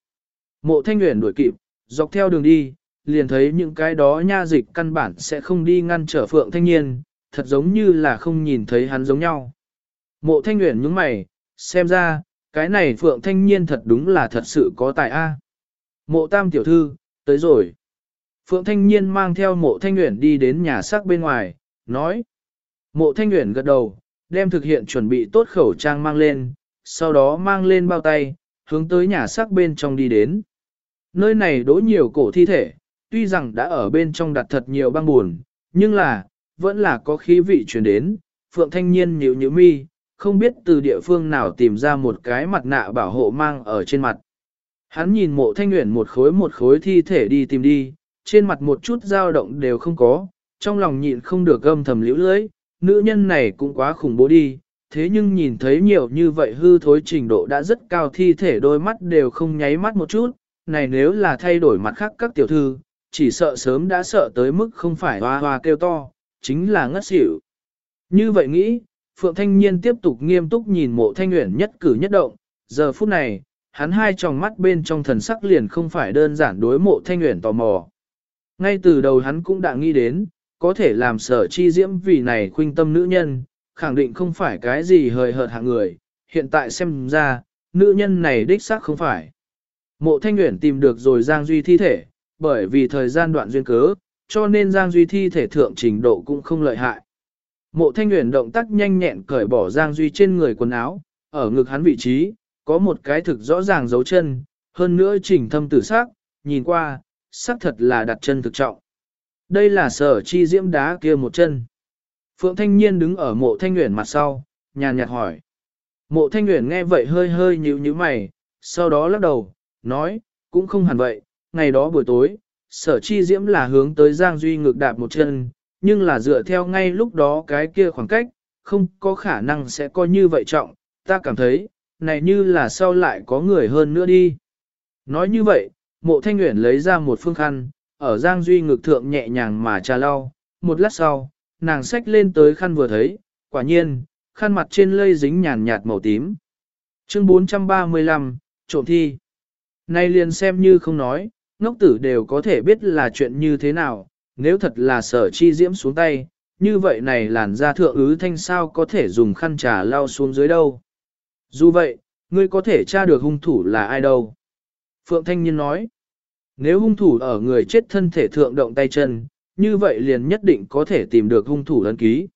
Mộ Thanh Nguyễn đuổi kịp, dọc theo đường đi, liền thấy những cái đó nha dịch căn bản sẽ không đi ngăn trở Phượng Thanh Niên, thật giống như là không nhìn thấy hắn giống nhau. Mộ Thanh Nguyễn nhướng mày, xem ra, cái này Phượng Thanh Niên thật đúng là thật sự có tài A. Mộ Tam Tiểu Thư, tới rồi. Phượng Thanh Niên mang theo mộ Thanh Nguyễn đi đến nhà xác bên ngoài, nói. Mộ Thanh Nguyễn gật đầu, đem thực hiện chuẩn bị tốt khẩu trang mang lên, sau đó mang lên bao tay, hướng tới nhà xác bên trong đi đến. Nơi này đỗ nhiều cổ thi thể, tuy rằng đã ở bên trong đặt thật nhiều băng buồn, nhưng là, vẫn là có khí vị truyền đến. Phượng Thanh Nhiên nhíu nhíu mi, không biết từ địa phương nào tìm ra một cái mặt nạ bảo hộ mang ở trên mặt. Hắn nhìn mộ thanh nguyện một khối một khối thi thể đi tìm đi, trên mặt một chút dao động đều không có, trong lòng nhịn không được gâm thầm liễu lưỡi, nữ nhân này cũng quá khủng bố đi, thế nhưng nhìn thấy nhiều như vậy hư thối trình độ đã rất cao thi thể đôi mắt đều không nháy mắt một chút, này nếu là thay đổi mặt khác các tiểu thư, chỉ sợ sớm đã sợ tới mức không phải hoa hoa kêu to, chính là ngất xỉu. Như vậy nghĩ, Phượng Thanh Nhiên tiếp tục nghiêm túc nhìn mộ thanh nguyện nhất cử nhất động, giờ phút này, hắn hai tròng mắt bên trong thần sắc liền không phải đơn giản đối mộ thanh nguyện tò mò. Ngay từ đầu hắn cũng đã nghĩ đến, có thể làm sở chi diễm vì này khuynh tâm nữ nhân, khẳng định không phải cái gì hời hợt hạng người, hiện tại xem ra, nữ nhân này đích xác không phải. Mộ thanh nguyện tìm được rồi Giang Duy thi thể, bởi vì thời gian đoạn duyên cớ, cho nên Giang Duy thi thể thượng trình độ cũng không lợi hại. Mộ thanh nguyện động tác nhanh nhẹn cởi bỏ Giang Duy trên người quần áo, ở ngực hắn vị trí, có một cái thực rõ ràng dấu chân, hơn nữa chỉnh thâm tử sắc, nhìn qua, sắc thật là đặt chân thực trọng. Đây là sở chi diễm đá kia một chân. Phượng Thanh Nhiên đứng ở mộ Thanh Nguyễn mặt sau, nhàn nhạt hỏi. Mộ Thanh Nguyễn nghe vậy hơi hơi nhíu nhíu mày, sau đó lắc đầu, nói, cũng không hẳn vậy, ngày đó buổi tối, sở chi diễm là hướng tới Giang Duy ngược đạp một chân, nhưng là dựa theo ngay lúc đó cái kia khoảng cách, không có khả năng sẽ coi như vậy trọng, ta cảm thấy, này như là sau lại có người hơn nữa đi. Nói như vậy, mộ thanh nguyện lấy ra một phương khăn, ở Giang Duy ngực thượng nhẹ nhàng mà trà lau, một lát sau, nàng xách lên tới khăn vừa thấy, quả nhiên, khăn mặt trên lây dính nhàn nhạt màu tím. Chương 435, trộm thi. Nay liền xem như không nói, ngốc tử đều có thể biết là chuyện như thế nào, nếu thật là sở chi diễm xuống tay, như vậy này làn da thượng ứ thanh sao có thể dùng khăn trà lau xuống dưới đâu. Dù vậy, ngươi có thể tra được hung thủ là ai đâu. Phượng Thanh Nhiên nói, nếu hung thủ ở người chết thân thể thượng động tay chân, như vậy liền nhất định có thể tìm được hung thủ ấn ký.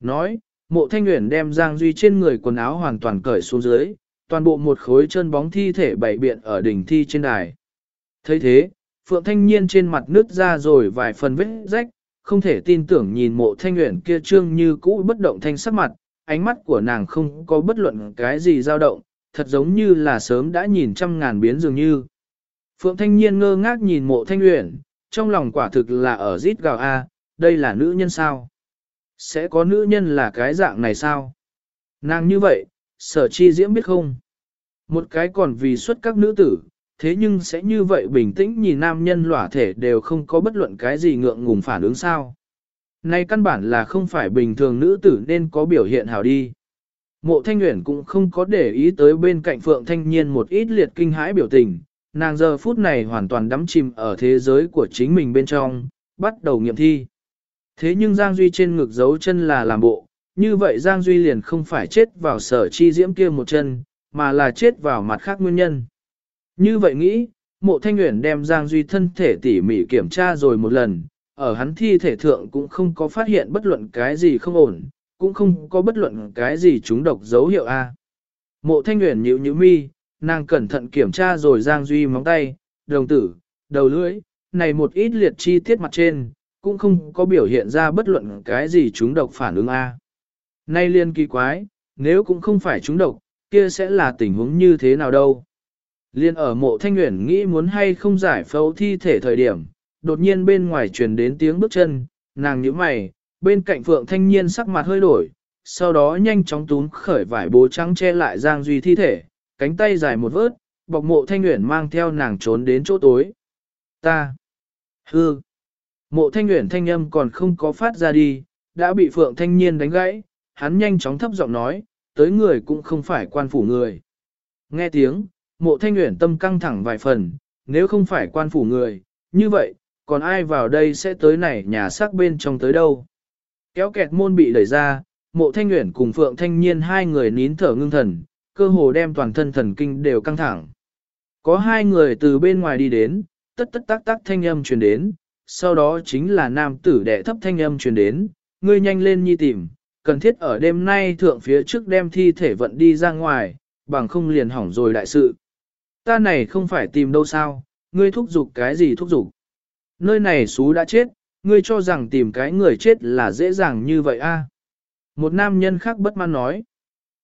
Nói, mộ thanh nguyện đem Giang Duy trên người quần áo hoàn toàn cởi xuống dưới, toàn bộ một khối chân bóng thi thể bảy biện ở đỉnh thi trên đài. thấy thế, Phượng Thanh Nhiên trên mặt nứt ra rồi vài phần vết rách, không thể tin tưởng nhìn mộ thanh nguyện kia trương như cũ bất động thanh sắc mặt, ánh mắt của nàng không có bất luận cái gì dao động, thật giống như là sớm đã nhìn trăm ngàn biến dường như. Phượng Thanh Nhiên ngơ ngác nhìn mộ thanh nguyện, trong lòng quả thực là ở rít gào A, đây là nữ nhân sao? Sẽ có nữ nhân là cái dạng này sao? Nàng như vậy, sở chi diễm biết không? Một cái còn vì xuất các nữ tử, thế nhưng sẽ như vậy bình tĩnh nhìn nam nhân lỏa thể đều không có bất luận cái gì ngượng ngùng phản ứng sao? Này căn bản là không phải bình thường nữ tử nên có biểu hiện hào đi. Mộ Thanh Nguyễn cũng không có để ý tới bên cạnh Phượng Thanh Nhiên một ít liệt kinh hãi biểu tình, nàng giờ phút này hoàn toàn đắm chìm ở thế giới của chính mình bên trong, bắt đầu nghiệm thi. Thế nhưng Giang Duy trên ngực giấu chân là làm bộ, như vậy Giang Duy liền không phải chết vào sở chi diễm kia một chân, mà là chết vào mặt khác nguyên nhân. Như vậy nghĩ, mộ thanh nguyện đem Giang Duy thân thể tỉ mỉ kiểm tra rồi một lần, ở hắn thi thể thượng cũng không có phát hiện bất luận cái gì không ổn, cũng không có bất luận cái gì chúng độc dấu hiệu A. Mộ thanh nguyện nhíu nhíu mi, nàng cẩn thận kiểm tra rồi Giang Duy móng tay, đồng tử, đầu lưỡi, này một ít liệt chi tiết mặt trên, cũng không có biểu hiện ra bất luận cái gì chúng độc phản ứng A. Nay liên kỳ quái, nếu cũng không phải trúng độc, kia sẽ là tình huống như thế nào đâu. Liên ở mộ thanh nguyện nghĩ muốn hay không giải phẫu thi thể thời điểm, đột nhiên bên ngoài truyền đến tiếng bước chân, nàng nhíu mày, bên cạnh phượng thanh niên sắc mặt hơi đổi, sau đó nhanh chóng túm khởi vải bố trắng che lại Giang Duy thi thể, cánh tay dài một vớt, bọc mộ thanh nguyện mang theo nàng trốn đến chỗ tối. Ta! Hư! Mộ thanh nguyện thanh âm còn không có phát ra đi, đã bị phượng thanh niên đánh gãy, hắn nhanh chóng thấp giọng nói, tới người cũng không phải quan phủ người. Nghe tiếng, mộ thanh nguyện tâm căng thẳng vài phần, nếu không phải quan phủ người, như vậy, còn ai vào đây sẽ tới này nhà xác bên trong tới đâu. Kéo kẹt môn bị đẩy ra, mộ thanh nguyện cùng phượng thanh niên hai người nín thở ngưng thần, cơ hồ đem toàn thân thần kinh đều căng thẳng. Có hai người từ bên ngoài đi đến, tất tất tác tác thanh âm truyền đến, sau đó chính là nam tử đệ thấp thanh âm truyền đến, ngươi nhanh lên nhi tìm, cần thiết ở đêm nay thượng phía trước đem thi thể vận đi ra ngoài, bằng không liền hỏng rồi đại sự. Ta này không phải tìm đâu sao, ngươi thúc giục cái gì thúc giục. Nơi này xú đã chết, ngươi cho rằng tìm cái người chết là dễ dàng như vậy a? Một nam nhân khác bất mãn nói.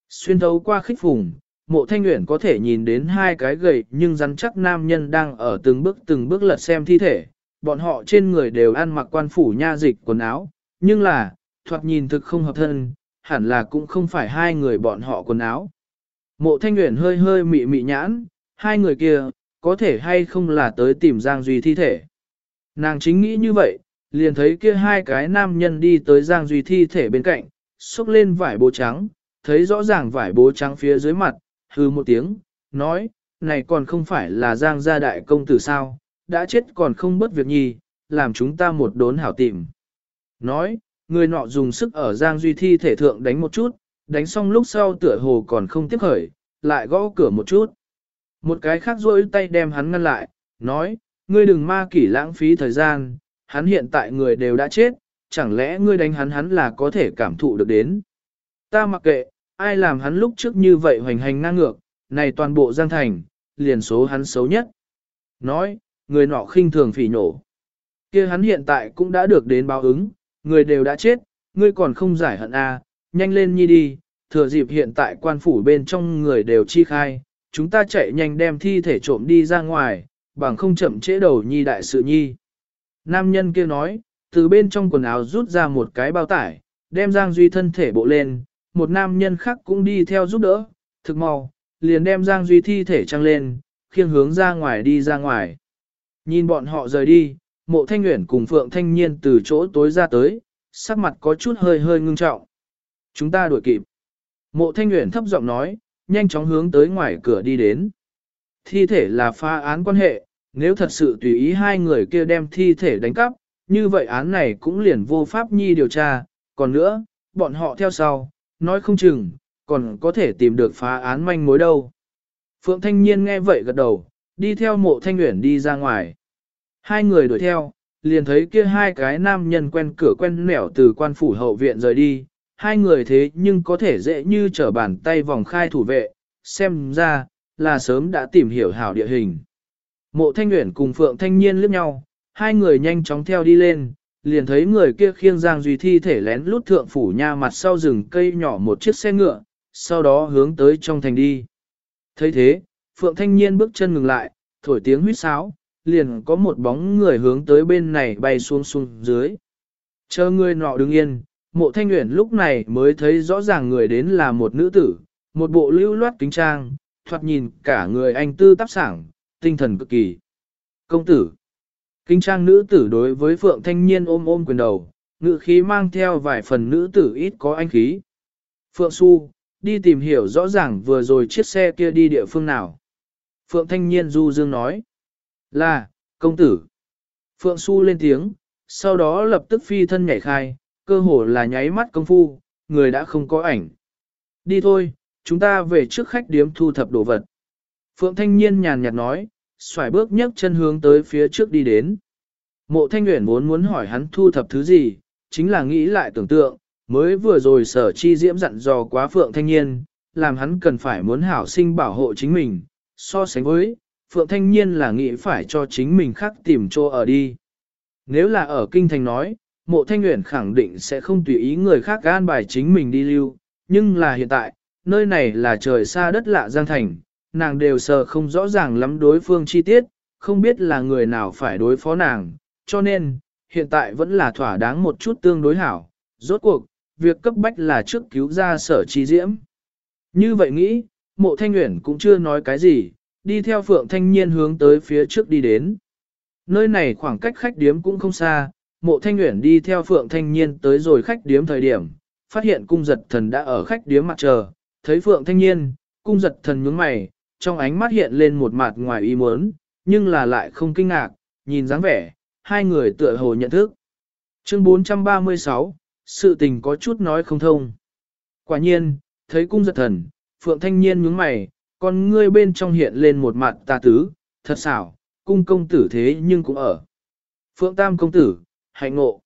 Xuyên thấu qua khích phùng, mộ thanh nguyện có thể nhìn đến hai cái gầy nhưng rắn chắc nam nhân đang ở từng bước từng bước lật xem thi thể. Bọn họ trên người đều ăn mặc quan phủ nha dịch quần áo, nhưng là, thoạt nhìn thực không hợp thân, hẳn là cũng không phải hai người bọn họ quần áo. Mộ thanh nguyện hơi hơi mị mị nhãn, hai người kia, có thể hay không là tới tìm Giang Duy thi thể. Nàng chính nghĩ như vậy, liền thấy kia hai cái nam nhân đi tới Giang Duy thi thể bên cạnh, xúc lên vải bố trắng, thấy rõ ràng vải bố trắng phía dưới mặt, hư một tiếng, nói, này còn không phải là Giang gia đại công tử sao, đã chết còn không bất việc nhì, làm chúng ta một đốn hảo tìm. Nói, người nọ dùng sức ở Giang Duy thi thể thượng đánh một chút, đánh xong lúc sau tựa hồ còn không tiếp khởi, lại gõ cửa một chút. Một cái khác rôi tay đem hắn ngăn lại, nói, ngươi đừng ma kỷ lãng phí thời gian, hắn hiện tại người đều đã chết, chẳng lẽ ngươi đánh hắn hắn là có thể cảm thụ được đến. Ta mặc kệ, ai làm hắn lúc trước như vậy hoành hành ngang ngược, này toàn bộ Giang Thành, liền số hắn xấu nhất. Nói, người nọ khinh thường phỉ nổ. kia hắn hiện tại cũng đã được đến báo ứng, người đều đã chết, ngươi còn không giải hận a, à, nhanh lên nhi đi, thừa dịp hiện tại quan phủ bên trong người đều chi khai, chúng ta chạy nhanh đem thi thể trộm đi ra ngoài, bằng không chậm trễ đầu nhi đại sự nhi. Nam nhân kia nói, từ bên trong quần áo rút ra một cái bao tải, đem Giang Duy thân thể bộ lên, một nam nhân khác cũng đi theo giúp đỡ, thực mau, liền đem Giang Duy thi thể trăng lên, khiêng hướng ra ngoài đi ra ngoài. Nhìn bọn họ rời đi, mộ thanh nguyện cùng Phượng Thanh Nhiên từ chỗ tối ra tới, sắc mặt có chút hơi hơi ngưng trọng. Chúng ta đuổi kịp. Mộ thanh nguyện thấp giọng nói, nhanh chóng hướng tới ngoài cửa đi đến. Thi thể là pha án quan hệ, nếu thật sự tùy ý hai người kia đem thi thể đánh cắp, như vậy án này cũng liền vô pháp nhi điều tra, còn nữa, bọn họ theo sau, nói không chừng, còn có thể tìm được phá án manh mối đâu. Phượng Thanh Nhiên nghe vậy gật đầu, đi theo mộ Thanh Uyển đi ra ngoài. Hai người đuổi theo, liền thấy kia hai cái nam nhân quen cửa quen nẻo từ quan phủ hậu viện rời đi, hai người thế nhưng có thể dễ như trở bàn tay vòng khai thủ vệ, xem ra, là sớm đã tìm hiểu hảo địa hình. Mộ Thanh nguyễn cùng Phượng Thanh Nhiên liếc nhau, hai người nhanh chóng theo đi lên, liền thấy người kia khiêng Giang Duy thi thể lén lút thượng phủ nha mặt sau rừng cây nhỏ một chiếc xe ngựa, sau đó hướng tới trong thành đi. thấy thế, Phượng Thanh Nhiên bước chân ngừng lại, thổi tiếng huýt sáo, liền có một bóng người hướng tới bên này bay xuống xuống dưới. Chờ người nọ đứng yên, mộ thanh nguyện lúc này mới thấy rõ ràng người đến là một nữ tử, một bộ lưu loát kính trang, thoạt nhìn cả người anh tư tác sảng, tinh thần cực kỳ. Công tử Kính trang nữ tử đối với Phượng Thanh Niên ôm ôm quyền đầu, ngự khí mang theo vài phần nữ tử ít có anh khí. Phượng Xu, đi tìm hiểu rõ ràng vừa rồi chiếc xe kia đi địa phương nào. Phượng Thanh Nhiên du dương nói. Là, công tử. Phượng Xu lên tiếng, sau đó lập tức phi thân nhảy khai, cơ hồ là nháy mắt công phu, người đã không có ảnh. Đi thôi, chúng ta về trước khách điếm thu thập đồ vật. Phượng Thanh Nhiên nhàn nhạt nói, xoài bước nhấc chân hướng tới phía trước đi đến. Mộ Thanh Nguyễn muốn muốn hỏi hắn thu thập thứ gì, chính là nghĩ lại tưởng tượng, mới vừa rồi sở chi diễm dặn dò quá Phượng Thanh Nhiên, làm hắn cần phải muốn hảo sinh bảo hộ chính mình, so sánh với, Phượng Thanh Nhiên là nghĩ phải cho chính mình khác tìm chỗ ở đi. Nếu là ở Kinh Thành nói, mộ Thanh Nguyễn khẳng định sẽ không tùy ý người khác gan bài chính mình đi lưu, nhưng là hiện tại, nơi này là trời xa đất lạ Giang Thành, nàng đều sợ không rõ ràng lắm đối phương chi tiết, không biết là người nào phải đối phó nàng, cho nên, hiện tại vẫn là thỏa đáng một chút tương đối hảo. Rốt cuộc, việc cấp bách là trước cứu ra sở trí diễm. Như vậy nghĩ, mộ thanh nguyện cũng chưa nói cái gì, đi theo phượng thanh niên hướng tới phía trước đi đến. Nơi này khoảng cách khách điếm cũng không xa, mộ thanh nguyện đi theo phượng thanh niên tới rồi khách điếm thời điểm, phát hiện cung giật thần đã ở khách điếm mặt chờ, thấy phượng thanh niên, cung giật thần nhướng mày, trong ánh mắt hiện lên một mặt ngoài ý muốn, nhưng là lại không kinh ngạc, nhìn dáng vẻ, hai người tựa hồ nhận thức. Chương 436, sự tình có chút nói không thông. Quả nhiên, thấy cung giật thần, Phượng Thanh Nhiên nhướng mày, con ngươi bên trong hiện lên một mặt tà tứ, thật xảo, cung công tử thế nhưng cũng ở. Phượng Tam công tử, hạnh ngộ.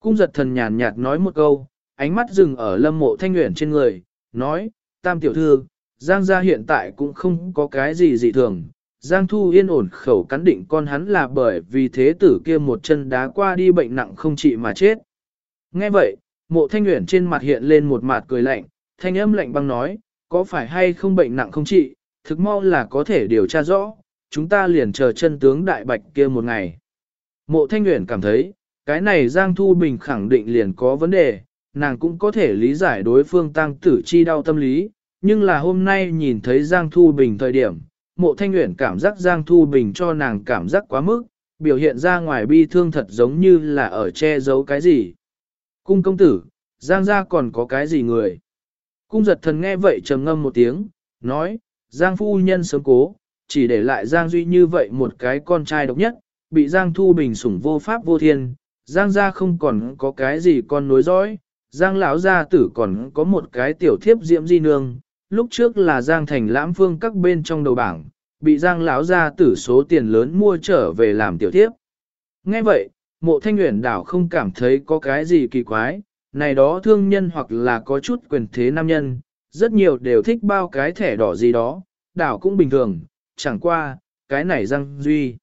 Cung giật thần nhàn nhạt nói một câu, ánh mắt dừng ở lâm mộ thanh nguyện trên người, nói, Tam tiểu thư, Giang gia hiện tại cũng không có cái gì dị thường. Giang Thu yên ổn khẩu cắn định con hắn là bởi vì thế tử kia một chân đá qua đi bệnh nặng không trị mà chết. Nghe vậy, mộ thanh nguyện trên mặt hiện lên một mặt cười lạnh, thanh âm lạnh băng nói, có phải hay không bệnh nặng không trị, thực mau là có thể điều tra rõ, chúng ta liền chờ chân tướng đại bạch kia một ngày. Mộ thanh Nguyễn cảm thấy, cái này Giang Thu Bình khẳng định liền có vấn đề, nàng cũng có thể lý giải đối phương tăng tử chi đau tâm lý, nhưng là hôm nay nhìn thấy Giang Thu Bình thời điểm, mộ thanh Nguyễn cảm giác Giang Thu Bình cho nàng cảm giác quá mức, biểu hiện ra ngoài bi thương thật giống như là ở che giấu cái gì. Cung công tử, Giang gia còn có cái gì người? Cung giật thần nghe vậy trầm ngâm một tiếng, nói, Giang phu nhân sớm cố, chỉ để lại Giang Duy như vậy một cái con trai độc nhất, bị Giang Thu Bình sủng vô pháp vô thiên, Giang gia không còn có cái gì con nối dõi, Giang lão gia tử còn có một cái tiểu thiếp diễm di nương, lúc trước là Giang thành lãm phương các bên trong đầu bảng, bị Giang lão gia tử số tiền lớn mua trở về làm tiểu thiếp. Nghe vậy, mộ thanh nguyện đảo không cảm thấy có cái gì kỳ quái, này đó thương nhân hoặc là có chút quyền thế nam nhân, rất nhiều đều thích bao cái thẻ đỏ gì đó, đảo cũng bình thường, chẳng qua, cái này răng Duy.